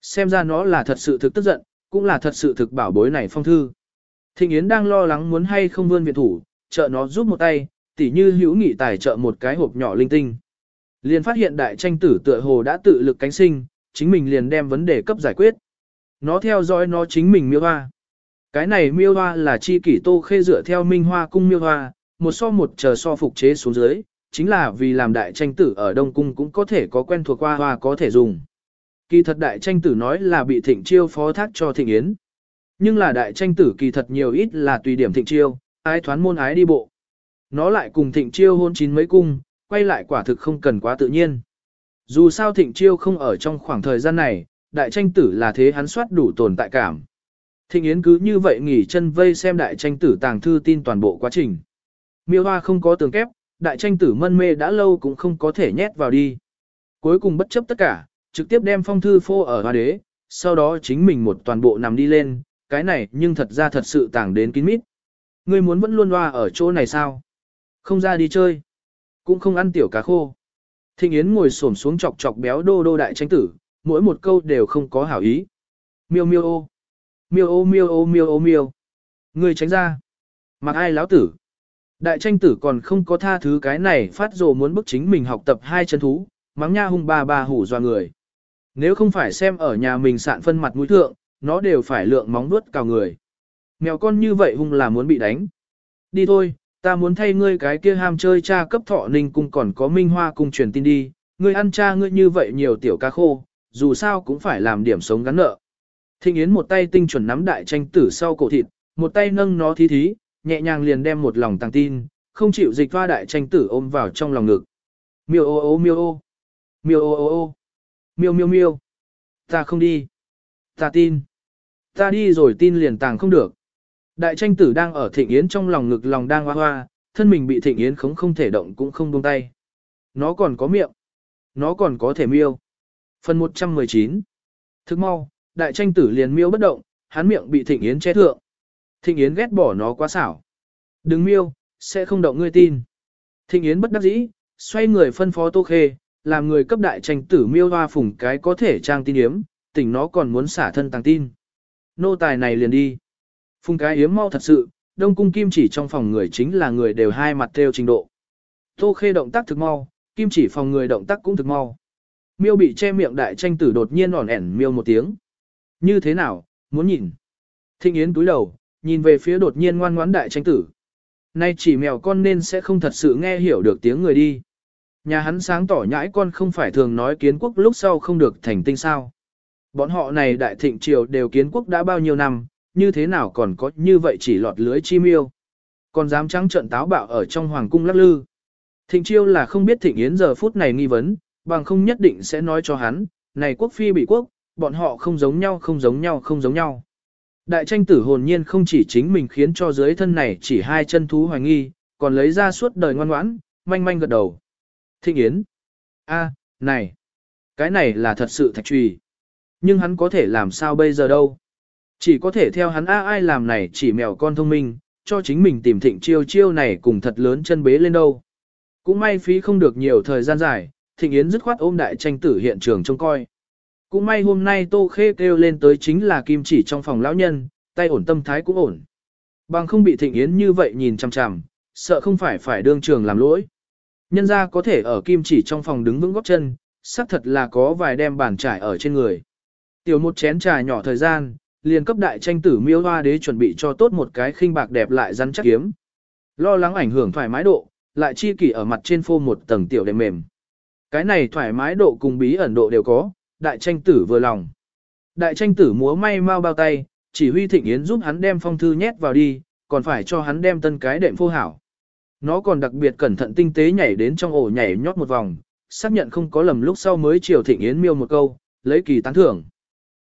Xem ra nó là thật sự thực tức giận, cũng là thật sự thực bảo bối này phong thư. Thịnh Yến đang lo lắng muốn hay không vươn viện thủ, trợ nó giúp một tay, tỉ như hữu nghị tài trợ một cái hộp nhỏ linh tinh. Liền phát hiện đại tranh tử tựa hồ đã tự lực cánh sinh, chính mình liền đem vấn đề cấp giải quyết. Nó theo dõi nó chính mình miêu hoa. Cái này miêu hoa là chi kỷ tô khê dựa theo minh hoa cung miêu hoa, một so một chờ so phục chế xuống dưới, chính là vì làm đại tranh tử ở Đông Cung cũng có thể có quen thuộc qua hoa có thể dùng. Kỳ thật đại tranh tử nói là bị thịnh chiêu phó thác cho thịnh yến. Nhưng là đại tranh tử kỳ thật nhiều ít là tùy điểm thịnh chiêu, ái thoán môn ái đi bộ. Nó lại cùng thịnh chiêu hôn chín mấy cung, quay lại quả thực không cần quá tự nhiên. Dù sao thịnh chiêu không ở trong khoảng thời gian này, đại tranh tử là thế hắn soát đủ tồn tại cảm. Thịnh Yến cứ như vậy nghỉ chân vây xem đại tranh tử tàng thư tin toàn bộ quá trình. Miêu hoa không có tường kép, đại tranh tử mân mê đã lâu cũng không có thể nhét vào đi. Cuối cùng bất chấp tất cả, trực tiếp đem phong thư phô ở hoa đế, sau đó chính mình một toàn bộ nằm đi lên, cái này nhưng thật ra thật sự tàng đến kín mít. Ngươi muốn vẫn luôn hoa ở chỗ này sao? Không ra đi chơi, cũng không ăn tiểu cá khô. Thịnh Yến ngồi xổm xuống chọc chọc béo đô đô đại tranh tử, mỗi một câu đều không có hảo ý. Miêu miêu ô, miêu ô miêu ô miêu ô miêu. Ngươi tránh ra. Mặc ai láo tử. Đại tranh tử còn không có tha thứ cái này phát rồ muốn bức chính mình học tập hai chân thú, mắng nha hung ba ba hủ doa người. Nếu không phải xem ở nhà mình sạn phân mặt mũi thượng, nó đều phải lượng móng vuốt cào người. Mèo con như vậy hung là muốn bị đánh. Đi thôi, ta muốn thay ngươi cái kia ham chơi cha cấp thọ ninh cung còn có minh hoa cung truyền tin đi, ngươi ăn cha ngươi như vậy nhiều tiểu ca khô, dù sao cũng phải làm điểm sống gắn nợ. Thịnh Yến một tay tinh chuẩn nắm đại tranh tử sau cổ thịt, một tay nâng nó thí thí, nhẹ nhàng liền đem một lòng tàng tin, không chịu dịch hoa đại tranh tử ôm vào trong lòng ngực. Miêu ô ô miêu ô. Miêu ô ô ô. Miêu miêu miêu. Ta không đi. Ta tin. Ta đi rồi tin liền tàng không được. Đại tranh tử đang ở thịnh yến trong lòng ngực lòng đang hoa hoa, thân mình bị thịnh yến khống không thể động cũng không buông tay. Nó còn có miệng. Nó còn có thể miêu. Phần 119 Thức mau, đại tranh tử liền miêu bất động, hắn miệng bị Thịnh Yến che thượng. Thịnh Yến ghét bỏ nó quá xảo. Đừng miêu, sẽ không động ngươi tin. Thịnh Yến bất đắc dĩ, xoay người phân phó Tô Khê, làm người cấp đại tranh tử miêu hoa phùng cái có thể trang tin yếm, tỉnh nó còn muốn xả thân tàng tin. Nô tài này liền đi. Phùng cái yếm mau thật sự, đông cung kim chỉ trong phòng người chính là người đều hai mặt theo trình độ. Tô Khê động tác thực mau, kim chỉ phòng người động tác cũng thực mau. Miêu bị che miệng đại tranh tử đột nhiên ỏn ẻn miêu một tiếng. Như thế nào, muốn nhìn. Thịnh Yến túi đầu, nhìn về phía đột nhiên ngoan ngoãn đại tranh tử. Nay chỉ mèo con nên sẽ không thật sự nghe hiểu được tiếng người đi. Nhà hắn sáng tỏ nhãi con không phải thường nói kiến quốc lúc sau không được thành tinh sao. Bọn họ này đại thịnh triều đều kiến quốc đã bao nhiêu năm, như thế nào còn có như vậy chỉ lọt lưới chi miêu. Còn dám trắng trận táo bạo ở trong hoàng cung lắc lư. Thịnh chiêu là không biết thịnh yến giờ phút này nghi vấn, bằng không nhất định sẽ nói cho hắn, này quốc phi bị quốc, bọn họ không giống nhau không giống nhau không giống nhau. Đại tranh tử hồn nhiên không chỉ chính mình khiến cho dưới thân này chỉ hai chân thú hoài nghi, còn lấy ra suốt đời ngoan ngoãn, manh manh gật đầu. Thịnh Yến. a, này. Cái này là thật sự thạch trùy. Nhưng hắn có thể làm sao bây giờ đâu. Chỉ có thể theo hắn a ai làm này chỉ mèo con thông minh, cho chính mình tìm thịnh chiêu chiêu này cùng thật lớn chân bế lên đâu. Cũng may phí không được nhiều thời gian dài, thịnh Yến dứt khoát ôm đại tranh tử hiện trường trông coi. Cũng may hôm nay Tô Khê kêu lên tới chính là kim chỉ trong phòng lão nhân, tay ổn tâm thái cũng ổn. Bằng không bị Thịnh Yến như vậy nhìn chằm chằm, sợ không phải phải đương trường làm lỗi. Nhân ra có thể ở kim chỉ trong phòng đứng vững góc chân, xác thật là có vài đem bàn trải ở trên người. Tiểu một chén trà nhỏ thời gian, liền cấp đại tranh tử miêu hoa đế chuẩn bị cho tốt một cái khinh bạc đẹp lại rắn chắc kiếm. Lo lắng ảnh hưởng thoải mái độ, lại chi kỷ ở mặt trên phô một tầng tiểu đệm mềm. Cái này thoải mái độ cùng bí ẩn độ đều có, đại tranh tử vừa lòng. Đại tranh tử múa may mau bao tay, chỉ huy thịnh yến giúp hắn đem phong thư nhét vào đi, còn phải cho hắn đem tân cái đệm phô hảo. Nó còn đặc biệt cẩn thận tinh tế nhảy đến trong ổ nhảy nhót một vòng, xác nhận không có lầm lúc sau mới chiều thịnh yến miêu một câu, lấy kỳ tán thưởng.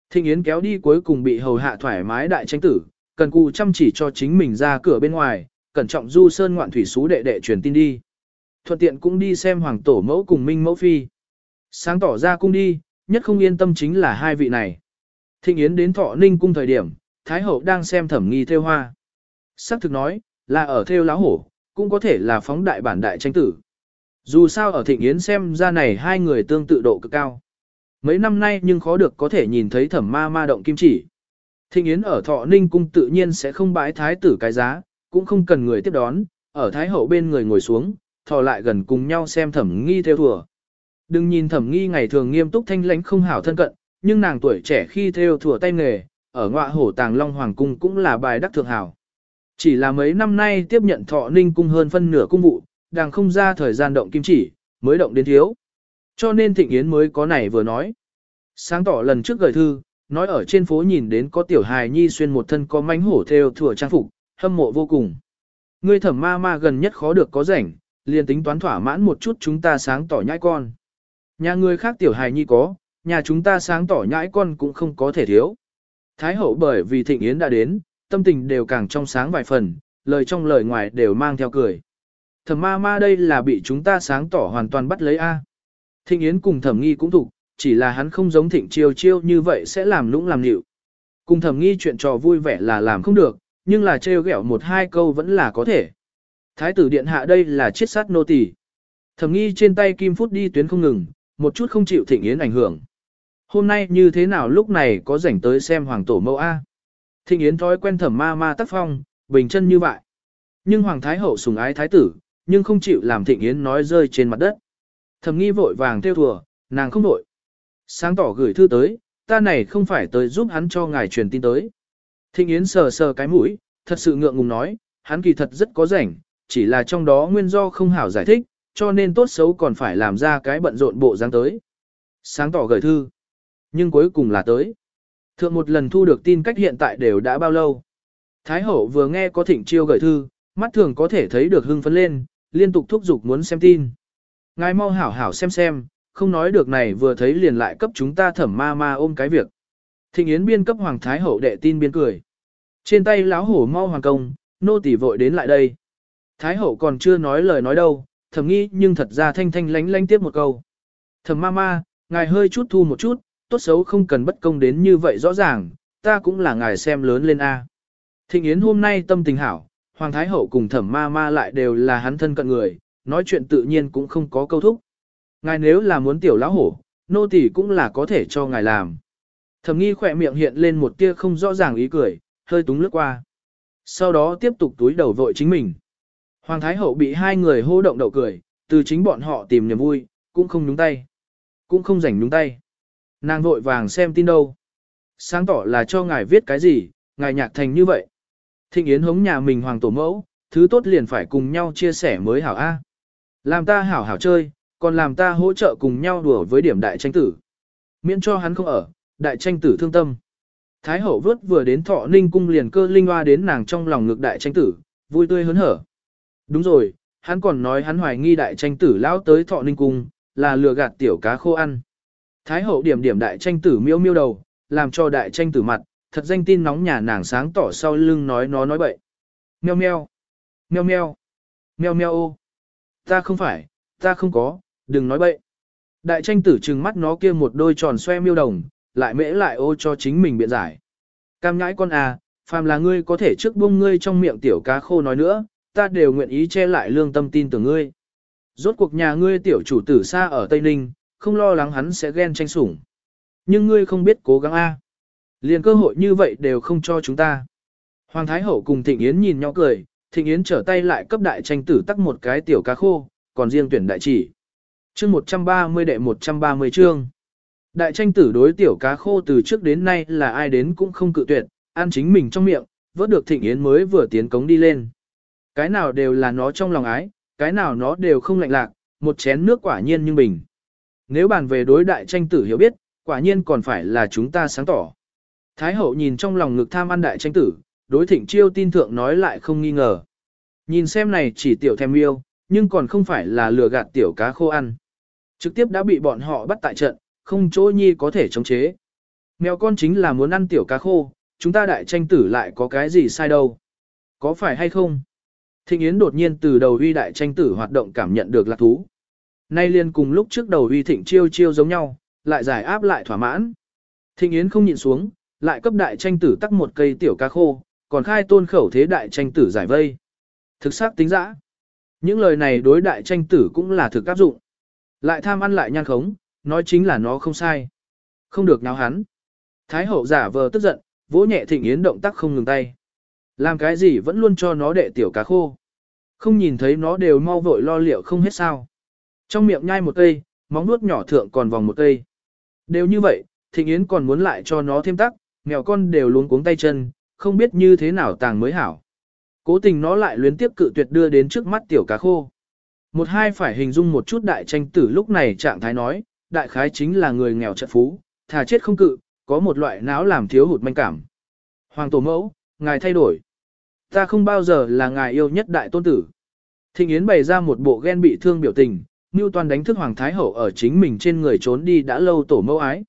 Thịnh yến kéo đi cuối cùng bị hầu hạ thoải mái đại tranh tử, cần cù chăm chỉ cho chính mình ra cửa bên ngoài, cẩn trọng du sơn ngoạn thủy xú đệ đệ truyền tin đi. Thuận tiện cũng đi xem hoàng tổ mẫu cùng minh mẫu phi. Sáng tỏ ra cung đi, nhất không yên tâm chính là hai vị này. Thịnh Yến đến thọ ninh cung thời điểm, Thái Hậu đang xem thẩm nghi theo hoa. Sắc thực nói, là ở theo láo hổ, cũng có thể là phóng đại bản đại tranh tử. Dù sao ở Thịnh Yến xem ra này hai người tương tự độ cực cao. Mấy năm nay nhưng khó được có thể nhìn thấy thẩm ma ma động kim chỉ. Thịnh Yến ở thọ ninh cung tự nhiên sẽ không bãi thái tử cái giá, cũng không cần người tiếp đón, ở Thái Hậu bên người ngồi xuống, thò lại gần cùng nhau xem thẩm nghi theo thùa. Đừng nhìn thẩm nghi ngày thường nghiêm túc thanh lãnh không hảo thân cận, nhưng nàng tuổi trẻ khi theo thủa tay nghề, ở ngọa hổ tàng long hoàng cung cũng là bài đắc thượng hảo. Chỉ là mấy năm nay tiếp nhận thọ ninh cung hơn phân nửa cung vụ, đang không ra thời gian động kim chỉ, mới động đến thiếu. Cho nên thịnh yến mới có này vừa nói. Sáng tỏ lần trước gửi thư, nói ở trên phố nhìn đến có tiểu hài nhi xuyên một thân có mánh hổ theo thủa trang phục, hâm mộ vô cùng. Ngươi thẩm ma ma gần nhất khó được có rảnh, liền tính toán thỏa mãn một chút chúng ta sáng tỏ nhãi con. Nhà người khác tiểu hài nhi có, nhà chúng ta sáng tỏ nhãi con cũng không có thể thiếu. Thái hậu bởi vì thịnh yến đã đến, tâm tình đều càng trong sáng vài phần, lời trong lời ngoài đều mang theo cười. Thẩm ma ma đây là bị chúng ta sáng tỏ hoàn toàn bắt lấy A. Thịnh yến cùng thẩm nghi chỉ là hắn không giống thịnh chiêu chiêu như vậy sẽ làm lũng làm nịu. Cùng thẩm nghi chuyện trò vui vẻ là làm không được, nhưng là trêu ghẹo một hai câu vẫn là có thể. Thái tử điện hạ đây là chiết sát nô tỳ. Thẩm nghi trên tay kim phút đi tuyến không ngừng, một chút không chịu thịnh yến ảnh hưởng. Hôm nay như thế nào lúc này có rảnh tới xem hoàng tổ mẫu A. Thịnh yến thói quen thẩm ma ma tác phong, bình chân như vậy. Nhưng hoàng thái hậu sùng ái thái tử, nhưng không chịu làm thịnh yến nói rơi trên mặt đất. Thẩm nghi vội vàng theo thùa, nàng không vội. Sáng tỏ gửi thư tới, ta này không phải tới giúp hắn cho ngài truyền tin tới. Thịnh yến sờ sờ cái mũi, thật sự ngượng ngùng nói, hắn kỳ thật rất có rảnh, chỉ là trong đó nguyên do không hảo giải thích, cho nên tốt xấu còn phải làm ra cái bận rộn bộ dáng tới. Sáng tỏ gửi thư. Nhưng cuối cùng là tới. Thượng một lần thu được tin cách hiện tại đều đã bao lâu. Thái hậu vừa nghe có thịnh chiêu gửi thư, mắt thường có thể thấy được hưng phấn lên, liên tục thúc giục muốn xem tin. Ngài mau hảo hảo xem xem, không nói được này vừa thấy liền lại cấp chúng ta thẩm ma ma ôm cái việc. Thịnh Yến biên cấp Hoàng Thái Hậu đệ tin biên cười. Trên tay láo hổ mau hoàng công, nô tỳ vội đến lại đây. Thái Hậu còn chưa nói lời nói đâu, thẩm nghĩ nhưng thật ra thanh thanh lánh lánh tiếp một câu. Thẩm ma ma, ngài hơi chút thu một chút, tốt xấu không cần bất công đến như vậy rõ ràng, ta cũng là ngài xem lớn lên A. Thịnh Yến hôm nay tâm tình hảo, Hoàng Thái Hậu cùng thẩm ma ma lại đều là hắn thân cận người, nói chuyện tự nhiên cũng không có câu thúc. Ngài nếu là muốn tiểu lão hổ, nô tỳ cũng là có thể cho ngài làm. Thẩm nghi khỏe miệng hiện lên một tia không rõ ràng ý cười, hơi túng lướt qua. Sau đó tiếp tục túi đầu vội chính mình. Hoàng Thái Hậu bị hai người hô động đậu cười, từ chính bọn họ tìm niềm vui, cũng không nhúng tay. Cũng không rảnh nhúng tay. Nàng vội vàng xem tin đâu. Sáng tỏ là cho ngài viết cái gì, ngài nhạc thành như vậy. Thịnh Yến hống nhà mình hoàng tổ mẫu, thứ tốt liền phải cùng nhau chia sẻ mới hảo A. Làm ta hảo hảo chơi, còn làm ta hỗ trợ cùng nhau đùa với điểm đại tranh tử. Miễn cho hắn không ở, đại tranh tử thương tâm. Thái hậu vớt vừa đến thọ ninh cung liền cơ linh hoa đến nàng trong lòng ngực đại tranh tử, vui tươi hớn hở. Đúng rồi, hắn còn nói hắn hoài nghi đại tranh tử lão tới thọ ninh cung, là lừa gạt tiểu cá khô ăn. Thái hậu điểm điểm đại tranh tử miêu miêu đầu, làm cho đại tranh tử mặt, thật danh tin nóng nhà nàng sáng tỏ sau lưng nói nó nói bậy. Meo meo, meo meo, meo meo ô. Ta không phải, ta không có, đừng nói bậy. Đại tranh tử trừng mắt nó kia một đôi tròn xoe miêu đồng, lại mễ lại ô cho chính mình biện giải. Cam nhãi con à, phàm là ngươi có thể trước buông ngươi trong miệng tiểu cá khô nói nữa, ta đều nguyện ý che lại lương tâm tin tưởng ngươi. Rốt cuộc nhà ngươi tiểu chủ tử xa ở Tây Ninh, không lo lắng hắn sẽ ghen tranh sủng. Nhưng ngươi không biết cố gắng a. À. Liền cơ hội như vậy đều không cho chúng ta. Hoàng Thái Hậu cùng Thịnh Yến nhìn nhau cười, Thịnh Yến trở tay lại cấp đại tranh tử tắc một cái tiểu cá khô, còn riêng tuyển đại chỉ. Chương 130 đệ 130 chương. Đại tranh tử đối tiểu cá khô từ trước đến nay là ai đến cũng không cự tuyệt, ăn chính mình trong miệng, vớt được Thịnh Yến mới vừa tiến cống đi lên. Cái nào đều là nó trong lòng ái, cái nào nó đều không lạnh lạc, một chén nước quả nhiên nhưng bình. Nếu bàn về đối đại tranh tử hiểu biết, quả nhiên còn phải là chúng ta sáng tỏ. Thái hậu nhìn trong lòng ngực tham ăn đại tranh tử, đối thịnh chiêu tin thượng nói lại không nghi ngờ. Nhìn xem này chỉ tiểu thèm yêu, nhưng còn không phải là lừa gạt tiểu cá khô ăn. Trực tiếp đã bị bọn họ bắt tại trận, không chỗ nhi có thể chống chế. Mèo con chính là muốn ăn tiểu cá khô, chúng ta đại tranh tử lại có cái gì sai đâu. Có phải hay không? Thịnh Yến đột nhiên từ đầu uy đại tranh tử hoạt động cảm nhận được lạc thú. Nay liên cùng lúc trước đầu uy thịnh chiêu chiêu giống nhau, lại giải áp lại thỏa mãn. Thịnh Yến không nhịn xuống, lại cấp đại tranh tử tắc một cây tiểu ca khô, còn khai tôn khẩu thế đại tranh tử giải vây. Thực xác tính dã. Những lời này đối đại tranh tử cũng là thực áp dụng. Lại tham ăn lại nhan khống, nói chính là nó không sai. Không được náo hắn. Thái hậu giả vờ tức giận, vỗ nhẹ thịnh yến động tác không ngừng tay. Làm cái gì vẫn luôn cho nó đệ tiểu cá khô. Không nhìn thấy nó đều mau vội lo liệu không hết sao. Trong miệng nhai một cây, móng nuốt nhỏ thượng còn vòng một cây. Đều như vậy, thịnh yến còn muốn lại cho nó thêm tắc, mèo con đều luống cuống tay chân, không biết như thế nào tàng mới hảo. Cố tình nó lại luyến tiếp cự tuyệt đưa đến trước mắt tiểu cá khô. Một hai phải hình dung một chút đại tranh tử lúc này trạng thái nói, đại khái chính là người nghèo trận phú, thà chết không cự, có một loại não làm thiếu hụt manh cảm. Hoàng tổ mẫu, ngài thay đổi. Ta không bao giờ là ngài yêu nhất đại tôn tử. Thịnh Yến bày ra một bộ ghen bị thương biểu tình, Toàn đánh thức Hoàng Thái Hậu ở chính mình trên người trốn đi đã lâu tổ mẫu ái.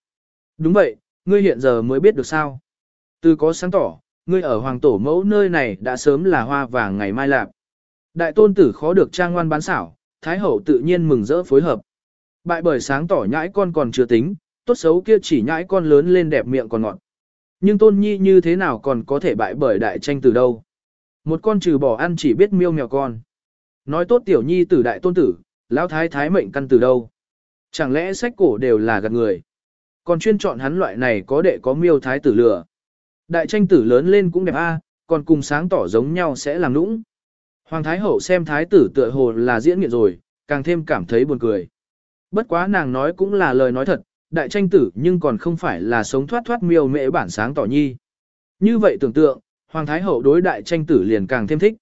Đúng vậy, ngươi hiện giờ mới biết được sao. Từ có sáng tỏ, ngươi ở Hoàng Tổ mẫu nơi này đã sớm là hoa vàng ngày mai lạp. Đại tôn tử khó được trang ngoan bán xảo, Thái Hậu tự nhiên mừng rỡ phối hợp. Bại bởi sáng tỏ nhãi con còn chưa tính, tốt xấu kia chỉ nhãi con lớn lên đẹp miệng còn ngọt. Nhưng tôn nhi như thế nào còn có thể bại bởi đại tranh từ đâu. Một con trừ bỏ ăn chỉ biết miêu mèo con. Nói tốt tiểu nhi tử đại tôn tử, lão thái thái mệnh căn từ đâu. Chẳng lẽ sách cổ đều là gạt người. Còn chuyên chọn hắn loại này có đệ có miêu thái tử lửa. Đại tranh tử lớn lên cũng đẹp a, còn cùng sáng tỏ giống nhau sẽ làm nũng. Hoàng thái hậu xem thái tử tựa hồ là diễn nghiện rồi, càng thêm cảm thấy buồn cười. Bất quá nàng nói cũng là lời nói thật, đại tranh tử nhưng còn không phải là sống thoát thoát miêu mễ bản sáng tỏ nhi. Như vậy tưởng tượng, Hoàng Thái Hậu đối đại tranh tử liền càng thêm thích.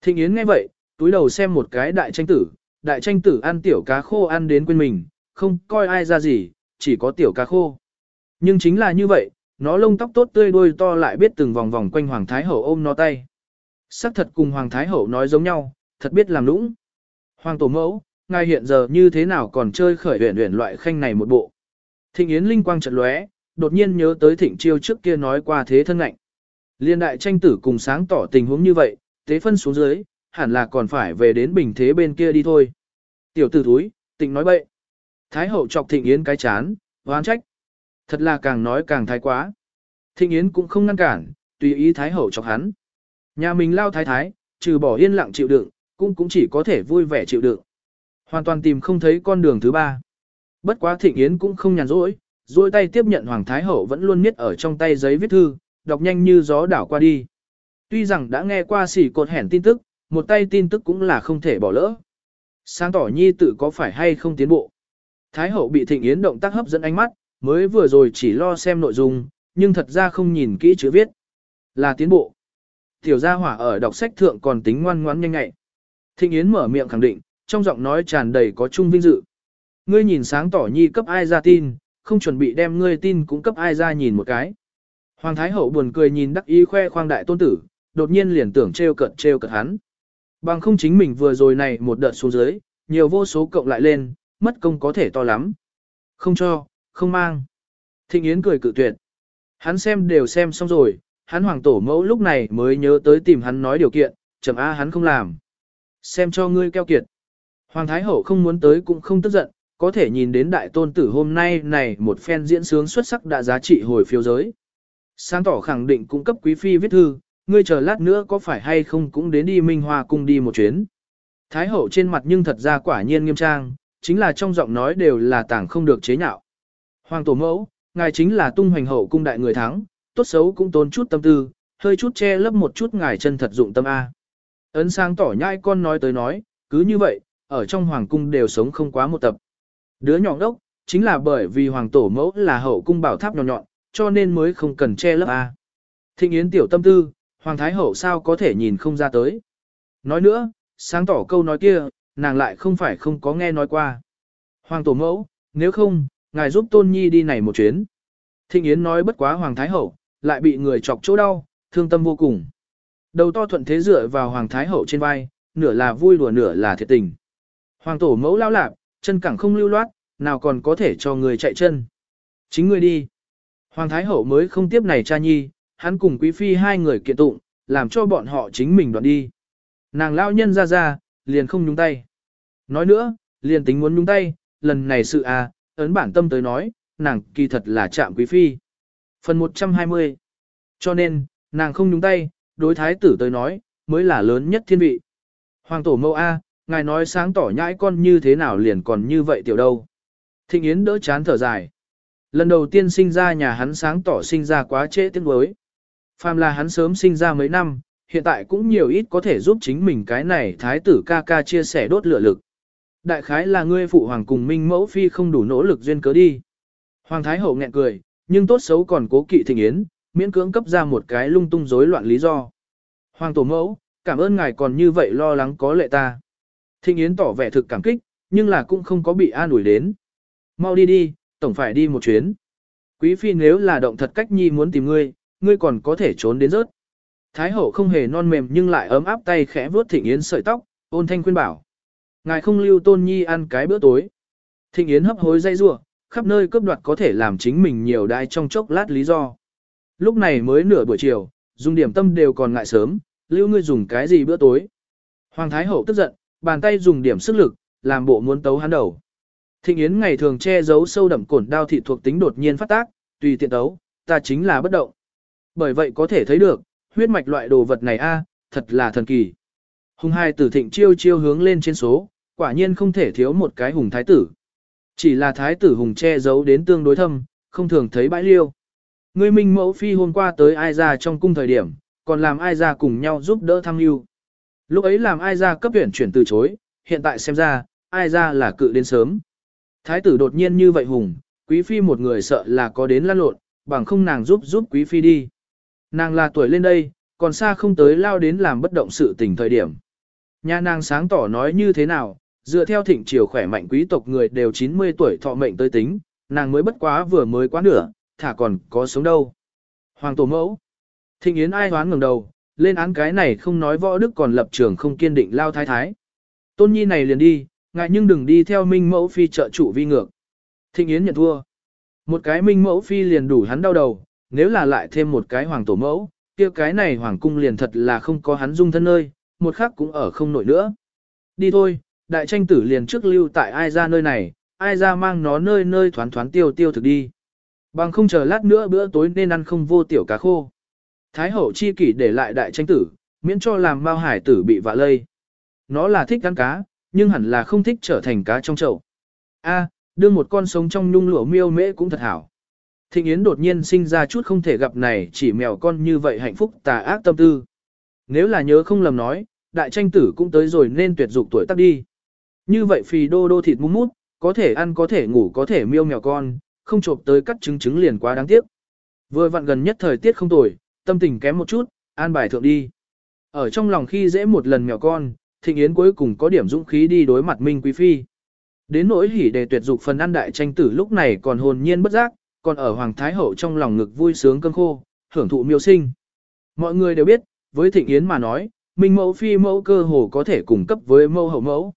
Thịnh Yến nghe vậy, túi đầu xem một cái đại tranh tử, đại tranh tử ăn tiểu cá khô ăn đến quên mình, không coi ai ra gì, chỉ có tiểu cá khô. Nhưng chính là như vậy, nó lông tóc tốt tươi đuôi to lại biết từng vòng vòng quanh Hoàng Thái Hậu ôm nó tay. Sắc thật cùng Hoàng Thái Hậu nói giống nhau, thật biết làm lũng. Hoàng Tổ Mẫu, ngài hiện giờ như thế nào còn chơi khởi huyền huyền loại khanh này một bộ. Thịnh Yến linh quang chợt lóe, đột nhiên nhớ tới Thịnh Chiêu trước kia nói qua thế thân ngạnh. Liên đại tranh tử cùng sáng tỏ tình huống như vậy, tế phân xuống dưới, hẳn là còn phải về đến bình thế bên kia đi thôi. Tiểu tử thúi, tịnh nói bậy. Thái hậu chọc thịnh yến cái chán, oán trách. Thật là càng nói càng thái quá. Thịnh yến cũng không ngăn cản, tùy ý thái hậu chọc hắn. Nhà mình lao thái thái, trừ bỏ yên lặng chịu đựng, cũng cũng chỉ có thể vui vẻ chịu đựng. Hoàn toàn tìm không thấy con đường thứ ba. Bất quá thịnh yến cũng không nhàn rỗi, rôi tay tiếp nhận Hoàng Thái Hậu vẫn luôn niết ở trong tay giấy viết thư, đọc nhanh như gió đảo qua đi. Tuy rằng đã nghe qua xỉ cột hẻn tin tức, một tay tin tức cũng là không thể bỏ lỡ. Sáng tỏ nhi tự có phải hay không tiến bộ. Thái hậu bị thịnh yến động tác hấp dẫn ánh mắt, mới vừa rồi chỉ lo xem nội dung, nhưng thật ra không nhìn kỹ chữ viết. Là tiến bộ. Tiểu gia hỏa ở đọc sách thượng còn tính ngoan ngoãn nhanh nhạy. Thịnh yến mở miệng khẳng định, trong giọng nói tràn đầy có chung vinh dự. Ngươi nhìn sáng tỏ nhi cấp ai ra tin, không chuẩn bị đem ngươi tin cũng cấp ai ra nhìn một cái. Hoàng Thái Hậu buồn cười nhìn đắc ý khoe khoang đại tôn tử, đột nhiên liền tưởng trêu cận trêu cận hắn. Bằng không chính mình vừa rồi này một đợt xuống dưới, nhiều vô số cộng lại lên, mất công có thể to lắm. Không cho, không mang. Thịnh Yến cười cự tuyệt. Hắn xem đều xem xong rồi, hắn hoàng tổ mẫu lúc này mới nhớ tới tìm hắn nói điều kiện, chậm a hắn không làm. Xem cho ngươi keo kiệt. Hoàng Thái Hậu không muốn tới cũng không tức giận, có thể nhìn đến đại tôn tử hôm nay này một phen diễn sướng xuất sắc đã giá trị hồi phiếu giới. Sáng tỏ khẳng định cung cấp quý phi viết thư, ngươi chờ lát nữa có phải hay không cũng đến đi Minh Hoa cung đi một chuyến. Thái hậu trên mặt nhưng thật ra quả nhiên nghiêm trang, chính là trong giọng nói đều là tảng không được chế nhạo. Hoàng tổ mẫu, ngài chính là tung hoành hậu cung đại người thắng, tốt xấu cũng tốn chút tâm tư, hơi chút che lấp một chút ngài chân thật dụng tâm A. Ấn sáng tỏ nhai con nói tới nói, cứ như vậy, ở trong hoàng cung đều sống không quá một tập. Đứa nhỏ đốc, chính là bởi vì hoàng tổ mẫu là hậu cung bảo tháp nhỏ nhọn, cho nên mới không cần che lấp A. Thịnh Yến tiểu tâm tư, hoàng thái hậu sao có thể nhìn không ra tới. Nói nữa, sáng tỏ câu nói kia, nàng lại không phải không có nghe nói qua. Hoàng tổ mẫu, nếu không, ngài giúp tôn nhi đi này một chuyến. Thịnh Yến nói bất quá hoàng thái hậu, lại bị người chọc chỗ đau, thương tâm vô cùng. Đầu to thuận thế dựa vào hoàng thái hậu trên vai, nửa là vui đùa nửa là thiệt tình. Hoàng tổ mẫu lao lạp, chân cẳng không lưu loát, nào còn có thể cho người chạy chân. Chính người đi. Hoàng Thái Hậu mới không tiếp này cha nhi, hắn cùng quý phi hai người kiện tụng, làm cho bọn họ chính mình đoạn đi. Nàng lao nhân ra ra, liền không nhúng tay. Nói nữa, liền tính muốn nhúng tay, lần này sự à, ấn bản tâm tới nói, nàng kỳ thật là chạm quý phi. Phần 120 Cho nên, nàng không nhúng tay, đối thái tử tới nói, mới là lớn nhất thiên vị. Hoàng tổ mẫu A, ngài nói sáng tỏ nhãi con như thế nào liền còn như vậy tiểu đâu. Thịnh Yến đỡ chán thở dài. Lần đầu tiên sinh ra nhà hắn sáng tỏ sinh ra quá trễ tiếng đối. Phàm là hắn sớm sinh ra mấy năm, hiện tại cũng nhiều ít có thể giúp chính mình cái này thái tử ca ca chia sẻ đốt lửa lực. Đại khái là ngươi phụ hoàng cùng minh mẫu phi không đủ nỗ lực duyên cớ đi. Hoàng thái hậu nghẹn cười, nhưng tốt xấu còn cố kỵ thịnh yến, miễn cưỡng cấp ra một cái lung tung rối loạn lý do. Hoàng tổ mẫu, cảm ơn ngài còn như vậy lo lắng có lệ ta. Thịnh yến tỏ vẻ thực cảm kích, nhưng là cũng không có bị an ủi đến. Mau đi đi, tổng phải đi một chuyến. Quý phi nếu là động thật cách nhi muốn tìm ngươi, ngươi còn có thể trốn đến rớt. Thái hậu không hề non mềm nhưng lại ấm áp tay khẽ vuốt Thịnh Yến sợi tóc, ôn thanh khuyên bảo. Ngài không lưu tôn nhi ăn cái bữa tối. Thịnh Yến hấp hối dây rủa khắp nơi cướp đoạt có thể làm chính mình nhiều đai trong chốc lát lý do. Lúc này mới nửa buổi chiều, dùng điểm tâm đều còn ngại sớm, lưu ngươi dùng cái gì bữa tối. Hoàng Thái Hậu tức giận, bàn tay dùng điểm sức lực, làm bộ muốn tấu hắn đầu. Thịnh Yến ngày thường che giấu sâu đậm cổn đao thị thuộc tính đột nhiên phát tác, tùy tiện đấu, ta chính là bất động. Bởi vậy có thể thấy được, huyết mạch loại đồ vật này a, thật là thần kỳ. Hùng hai tử thịnh chiêu chiêu hướng lên trên số, quả nhiên không thể thiếu một cái hùng thái tử. Chỉ là thái tử hùng che giấu đến tương đối thâm, không thường thấy bãi liêu. Ngươi minh mẫu phi hôm qua tới ai ra trong cung thời điểm, còn làm ai ra cùng nhau giúp đỡ thăng lưu. Lúc ấy làm ai ra cấp tuyển chuyển từ chối, hiện tại xem ra, ai ra là cự đến sớm. Thái tử đột nhiên như vậy hùng, quý phi một người sợ là có đến lăn lộn, bằng không nàng giúp giúp quý phi đi. Nàng là tuổi lên đây, còn xa không tới lao đến làm bất động sự tình thời điểm. Nhà nàng sáng tỏ nói như thế nào, dựa theo thịnh triều khỏe mạnh quý tộc người đều 90 tuổi thọ mệnh tới tính, nàng mới bất quá vừa mới quá nửa, thả còn có sống đâu. Hoàng tổ mẫu. Thịnh Yến ai hoán ngẩng đầu, lên án cái này không nói võ đức còn lập trường không kiên định lao thái thái. Tôn nhi này liền đi, ngại nhưng đừng đi theo minh mẫu phi trợ chủ vi ngược. Thịnh Yến nhận thua. Một cái minh mẫu phi liền đủ hắn đau đầu, nếu là lại thêm một cái hoàng tổ mẫu, kia cái này hoàng cung liền thật là không có hắn dung thân nơi, một khắc cũng ở không nổi nữa. Đi thôi, đại tranh tử liền trước lưu tại ai ra nơi này, ai ra mang nó nơi nơi thoán thoán tiêu tiêu thực đi. Bằng không chờ lát nữa bữa tối nên ăn không vô tiểu cá khô. Thái hậu chi kỷ để lại đại tranh tử, miễn cho làm bao hải tử bị vạ lây. Nó là thích ăn cá, nhưng hẳn là không thích trở thành cá trong chậu. A, đưa một con sống trong nhung lụa miêu mễ cũng thật hảo. Thịnh Yến đột nhiên sinh ra chút không thể gặp này chỉ mèo con như vậy hạnh phúc tà ác tâm tư. Nếu là nhớ không lầm nói, đại tranh tử cũng tới rồi nên tuyệt dục tuổi tác đi. Như vậy phì đô đô thịt mút mút, có thể ăn có thể ngủ có thể miêu mèo con, không trộm tới cắt trứng trứng liền quá đáng tiếc. Vừa vặn gần nhất thời tiết không tồi, tâm tình kém một chút, an bài thượng đi. Ở trong lòng khi dễ một lần mèo con, Thịnh Yến cuối cùng có điểm dũng khí đi đối mặt Minh Quý Phi. Đến nỗi hỉ đề tuyệt dục phần ăn đại tranh tử lúc này còn hồn nhiên bất giác, còn ở Hoàng Thái Hậu trong lòng ngực vui sướng cơn khô, hưởng thụ miêu sinh. Mọi người đều biết, với Thịnh Yến mà nói, Minh mẫu phi mẫu cơ hồ có thể cùng cấp với mẫu hậu mẫu.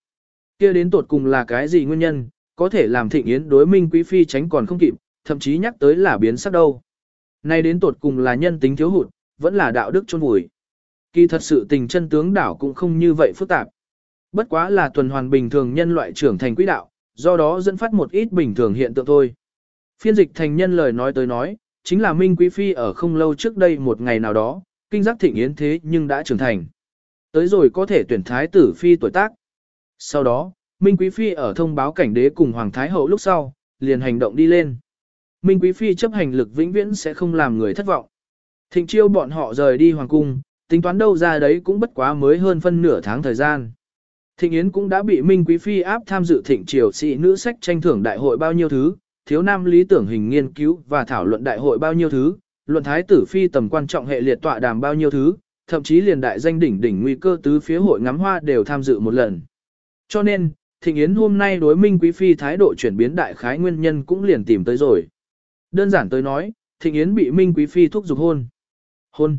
kia đến tột cùng là cái gì nguyên nhân, có thể làm Thịnh Yến đối Minh Quý Phi tránh còn không kịp, thậm chí nhắc tới là biến sắc đâu. Nay đến tột cùng là nhân tính thiếu hụt, vẫn là đạo đức chôn vùi. Kỳ thật sự tình chân tướng đảo cũng không như vậy phức tạp. Bất quá là tuần hoàn bình thường nhân loại trưởng thành quỹ đạo, do đó dẫn phát một ít bình thường hiện tượng thôi. Phiên dịch thành nhân lời nói tới nói, chính là Minh Quý Phi ở không lâu trước đây một ngày nào đó, kinh giác thịnh yến thế nhưng đã trưởng thành. Tới rồi có thể tuyển thái tử Phi tuổi tác. Sau đó, Minh Quý Phi ở thông báo cảnh đế cùng Hoàng Thái Hậu lúc sau, liền hành động đi lên. Minh Quý Phi chấp hành lực vĩnh viễn sẽ không làm người thất vọng. Thịnh chiêu bọn họ rời đi Hoàng Cung, tính toán đâu ra đấy cũng bất quá mới hơn phân nửa tháng thời gian. Thịnh Yến cũng đã bị Minh Quý Phi áp tham dự thịnh triều sĩ nữ sách tranh thưởng đại hội bao nhiêu thứ, thiếu nam lý tưởng hình nghiên cứu và thảo luận đại hội bao nhiêu thứ, luận thái tử phi tầm quan trọng hệ liệt tọa đàm bao nhiêu thứ, thậm chí liền đại danh đỉnh đỉnh nguy cơ tứ phía hội ngắm hoa đều tham dự một lần. Cho nên, Thịnh Yến hôm nay đối Minh Quý Phi thái độ chuyển biến đại khái nguyên nhân cũng liền tìm tới rồi. Đơn giản tới nói, Thịnh Yến bị Minh Quý Phi thúc giục hôn. Hôn.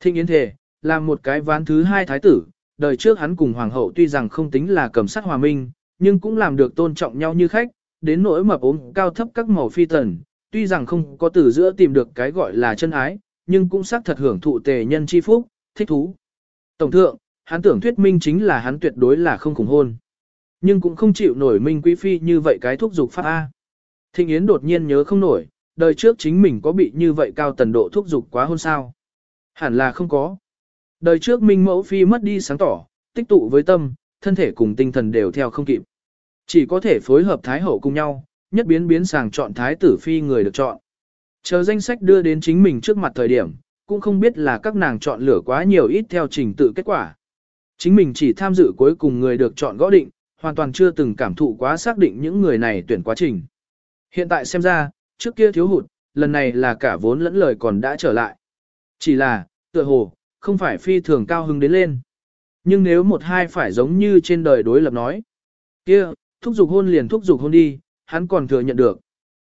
Thịnh Yến thề, là một cái ván thứ hai thái tử, đời trước hắn cùng hoàng hậu tuy rằng không tính là cầm sát hòa minh, nhưng cũng làm được tôn trọng nhau như khách, đến nỗi mập ốm cao thấp các màu phi tần, tuy rằng không có từ giữa tìm được cái gọi là chân ái, nhưng cũng xác thật hưởng thụ tề nhân chi phúc, thích thú. Tổng thượng, hắn tưởng thuyết minh chính là hắn tuyệt đối là không cùng hôn. Nhưng cũng không chịu nổi minh quý phi như vậy cái thúc dục pháp A. Thịnh Yến đột nhiên nhớ không nổi, đời trước chính mình có bị như vậy cao tần độ thúc dục quá hôn sao. Hẳn là không có. Đời trước Minh Mẫu Phi mất đi sáng tỏ, tích tụ với tâm, thân thể cùng tinh thần đều theo không kịp. Chỉ có thể phối hợp Thái Hậu cùng nhau, nhất biến biến sàng chọn Thái tử Phi người được chọn. Chờ danh sách đưa đến chính mình trước mặt thời điểm, cũng không biết là các nàng chọn lựa quá nhiều ít theo trình tự kết quả. Chính mình chỉ tham dự cuối cùng người được chọn gõ định, hoàn toàn chưa từng cảm thụ quá xác định những người này tuyển quá trình. Hiện tại xem ra, trước kia thiếu hụt, lần này là cả vốn lẫn lời còn đã trở lại. Chỉ là, tựa hồ, không phải phi thường cao hứng đến lên. Nhưng nếu một hai phải giống như trên đời đối lập nói, kia, thúc giục hôn liền thúc giục hôn đi, hắn còn thừa nhận được.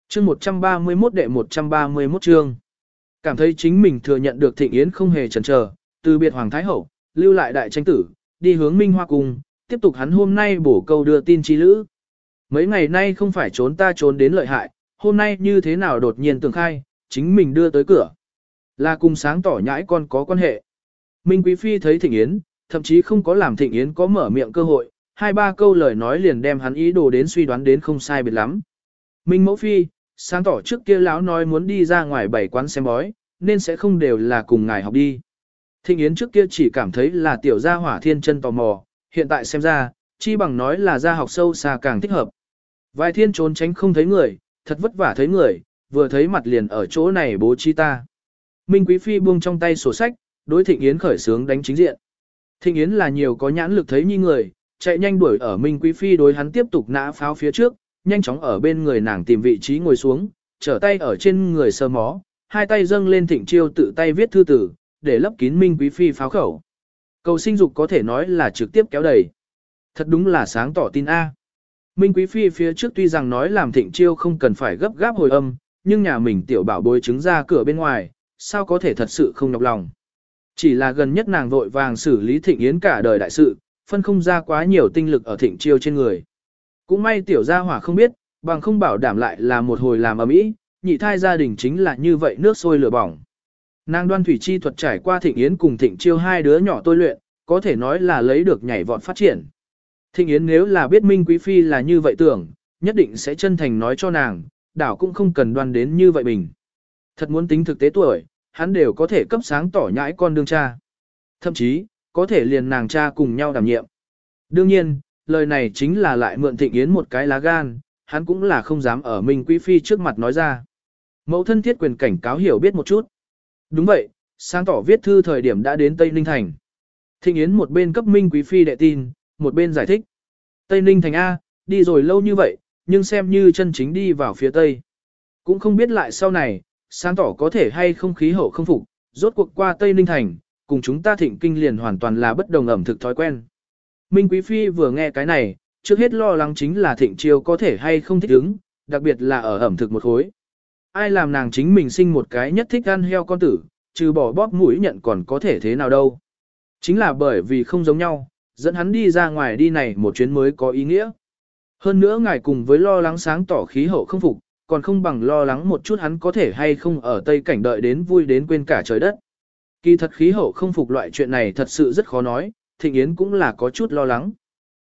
Chương 131 đệ 131 chương. Cảm thấy chính mình thừa nhận được thịnh yến không hề chần chờ, từ biệt Hoàng Thái Hậu, lưu lại đại tranh tử, đi hướng Minh Hoa cùng, tiếp tục hắn hôm nay bổ câu đưa tin chi lữ. Mấy ngày nay không phải trốn ta trốn đến lợi hại, hôm nay như thế nào đột nhiên tường khai, chính mình đưa tới cửa. Là cùng sáng tỏ nhãi con có quan hệ. Minh Quý Phi thấy Thịnh Yến, thậm chí không có làm Thịnh Yến có mở miệng cơ hội, hai ba câu lời nói liền đem hắn ý đồ đến suy đoán đến không sai biệt lắm. Minh Mẫu Phi, sáng tỏ trước kia lão nói muốn đi ra ngoài bảy quán xem bói, nên sẽ không đều là cùng ngài học đi. Thịnh Yến trước kia chỉ cảm thấy là tiểu gia hỏa thiên chân tò mò, hiện tại xem ra, chi bằng nói là gia học sâu xa càng thích hợp. Vài thiên trốn tránh không thấy người, thật vất vả thấy người, vừa thấy mặt liền ở chỗ này bố trí ta. Minh Quý Phi buông trong tay sổ sách, đối Thịnh Yến khởi sướng đánh chính diện. Thịnh Yến là nhiều có nhãn lực thấy như người, chạy nhanh đuổi ở Minh Quý Phi đối hắn tiếp tục nã pháo phía trước, nhanh chóng ở bên người nàng tìm vị trí ngồi xuống, trở tay ở trên người sơ mó, hai tay dâng lên Thịnh Chiêu tự tay viết thư tử, để lấp kín Minh Quý Phi pháo khẩu. Cầu sinh dục có thể nói là trực tiếp kéo đầy. Thật đúng là sáng tỏ tin A. Minh Quý Phi phía trước tuy rằng nói làm Thịnh Chiêu không cần phải gấp gáp hồi âm, nhưng nhà mình tiểu bảo bối chứng ra cửa bên ngoài, sao có thể thật sự không nhọc lòng. Chỉ là gần nhất nàng vội vàng xử lý thịnh yến cả đời đại sự, phân không ra quá nhiều tinh lực ở thịnh chiêu trên người. Cũng may tiểu gia hỏa không biết, bằng không bảo đảm lại là một hồi làm ầm ĩ, nhị thai gia đình chính là như vậy nước sôi lửa bỏng. Nàng đoan thủy chi thuật trải qua thịnh yến cùng thịnh chiêu hai đứa nhỏ tôi luyện, có thể nói là lấy được nhảy vọt phát triển. Thịnh yến nếu là biết minh quý phi là như vậy tưởng, nhất định sẽ chân thành nói cho nàng, đảo cũng không cần đoan đến như vậy bình. Thật muốn tính thực tế tuổi, hắn đều có thể cấp sáng tỏ nhãi con đương cha. Thậm chí, có thể liền nàng cha cùng nhau đảm nhiệm. Đương nhiên, lời này chính là lại mượn thịnh yến một cái lá gan, hắn cũng là không dám ở Minh Quý Phi trước mặt nói ra. Mẫu thân thiết quyền cảnh cáo hiểu biết một chút. Đúng vậy, sáng tỏ viết thư thời điểm đã đến Tây Ninh Thành. Thịnh Yến một bên cấp Minh Quý Phi đệ tin, một bên giải thích. Tây Ninh Thành A, đi rồi lâu như vậy, nhưng xem như chân chính đi vào phía Tây. Cũng không biết lại sau này, sáng tỏ có thể hay không khí hậu không phục, rốt cuộc qua Tây Ninh Thành, cùng chúng ta thịnh kinh liền hoàn toàn là bất đồng ẩm thực thói quen. Minh Quý Phi vừa nghe cái này, trước hết lo lắng chính là thịnh chiêu có thể hay không thích ứng, đặc biệt là ở ẩm thực một khối. Ai làm nàng chính mình sinh một cái nhất thích ăn heo con tử, trừ bỏ bóp mũi nhận còn có thể thế nào đâu. Chính là bởi vì không giống nhau, dẫn hắn đi ra ngoài đi này một chuyến mới có ý nghĩa. Hơn nữa ngài cùng với lo lắng sáng tỏ khí hậu không phục, còn không bằng lo lắng một chút hắn có thể hay không ở Tây Cảnh đợi đến vui đến quên cả trời đất. Kỳ thật khí hậu không phục loại chuyện này thật sự rất khó nói, Thịnh Yến cũng là có chút lo lắng.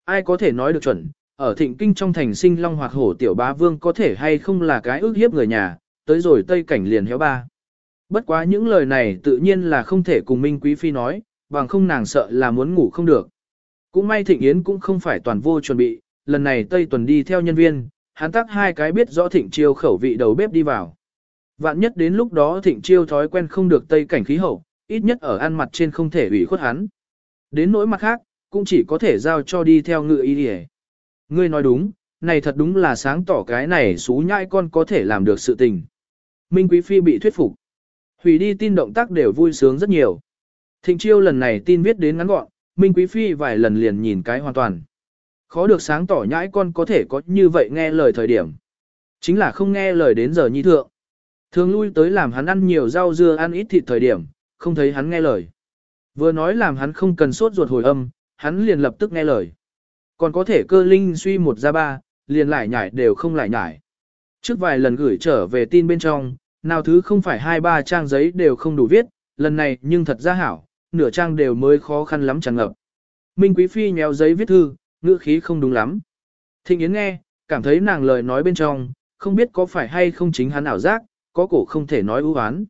Ai có thể nói được chuẩn, ở Thịnh Kinh trong thành sinh long hoặc hổ tiểu bá vương có thể hay không là cái ước hiếp người nhà, tới rồi Tây Cảnh liền héo ba. Bất quá những lời này tự nhiên là không thể cùng Minh Quý Phi nói, bằng không nàng sợ là muốn ngủ không được. Cũng may Thịnh Yến cũng không phải toàn vô chuẩn bị, lần này Tây Tuần đi theo nhân viên, hắn tác hai cái biết rõ Thịnh Chiêu khẩu vị đầu bếp đi vào. Vạn nhất đến lúc đó Thịnh Chiêu thói quen không được Tây cảnh khí hậu, ít nhất ở ăn mặt trên không thể ủy khuất hắn. Đến nỗi mặt khác, cũng chỉ có thể giao cho đi theo ngựa y đi Ngươi nói đúng, này thật đúng là sáng tỏ cái này xú nhãi con có thể làm được sự tình. Minh Quý Phi bị thuyết phục. Hủy đi tin động tác đều vui sướng rất nhiều. Thịnh chiêu lần này tin viết đến ngắn gọn, Minh Quý Phi vài lần liền nhìn cái hoàn toàn. Khó được sáng tỏ nhãi con có thể có như vậy nghe lời thời điểm. Chính là không nghe lời đến giờ nhi thượng. Thường lui tới làm hắn ăn nhiều rau dưa ăn ít thịt thời điểm, không thấy hắn nghe lời. Vừa nói làm hắn không cần sốt ruột hồi âm, hắn liền lập tức nghe lời. Còn có thể cơ linh suy một ra ba, liền lại nhải đều không lại nhải. Trước vài lần gửi trở về tin bên trong, nào thứ không phải hai ba trang giấy đều không đủ viết, lần này nhưng thật ra hảo, nửa trang đều mới khó khăn lắm tràn ngập. Minh Quý Phi nhéo giấy viết thư, ngữ khí không đúng lắm. Thịnh Yến nghe, cảm thấy nàng lời nói bên trong, không biết có phải hay không chính hắn ảo giác, có cổ không thể nói ưu án.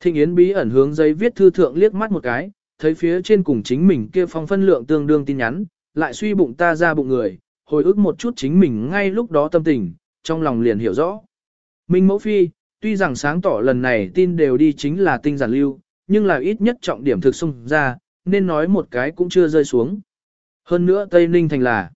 Thịnh Yến bí ẩn hướng giấy viết thư thượng liếc mắt một cái, thấy phía trên cùng chính mình kia phong phân lượng tương đương tin nhắn, lại suy bụng ta ra bụng người, hồi ức một chút chính mình ngay lúc đó tâm tình, trong lòng liền hiểu rõ. Minh Mẫu Phi, tuy rằng sáng tỏ lần này tin đều đi chính là tinh giản lưu, nhưng là ít nhất trọng điểm thực xung ra, nên nói một cái cũng chưa rơi xuống. Hơn nữa Tây Ninh thành là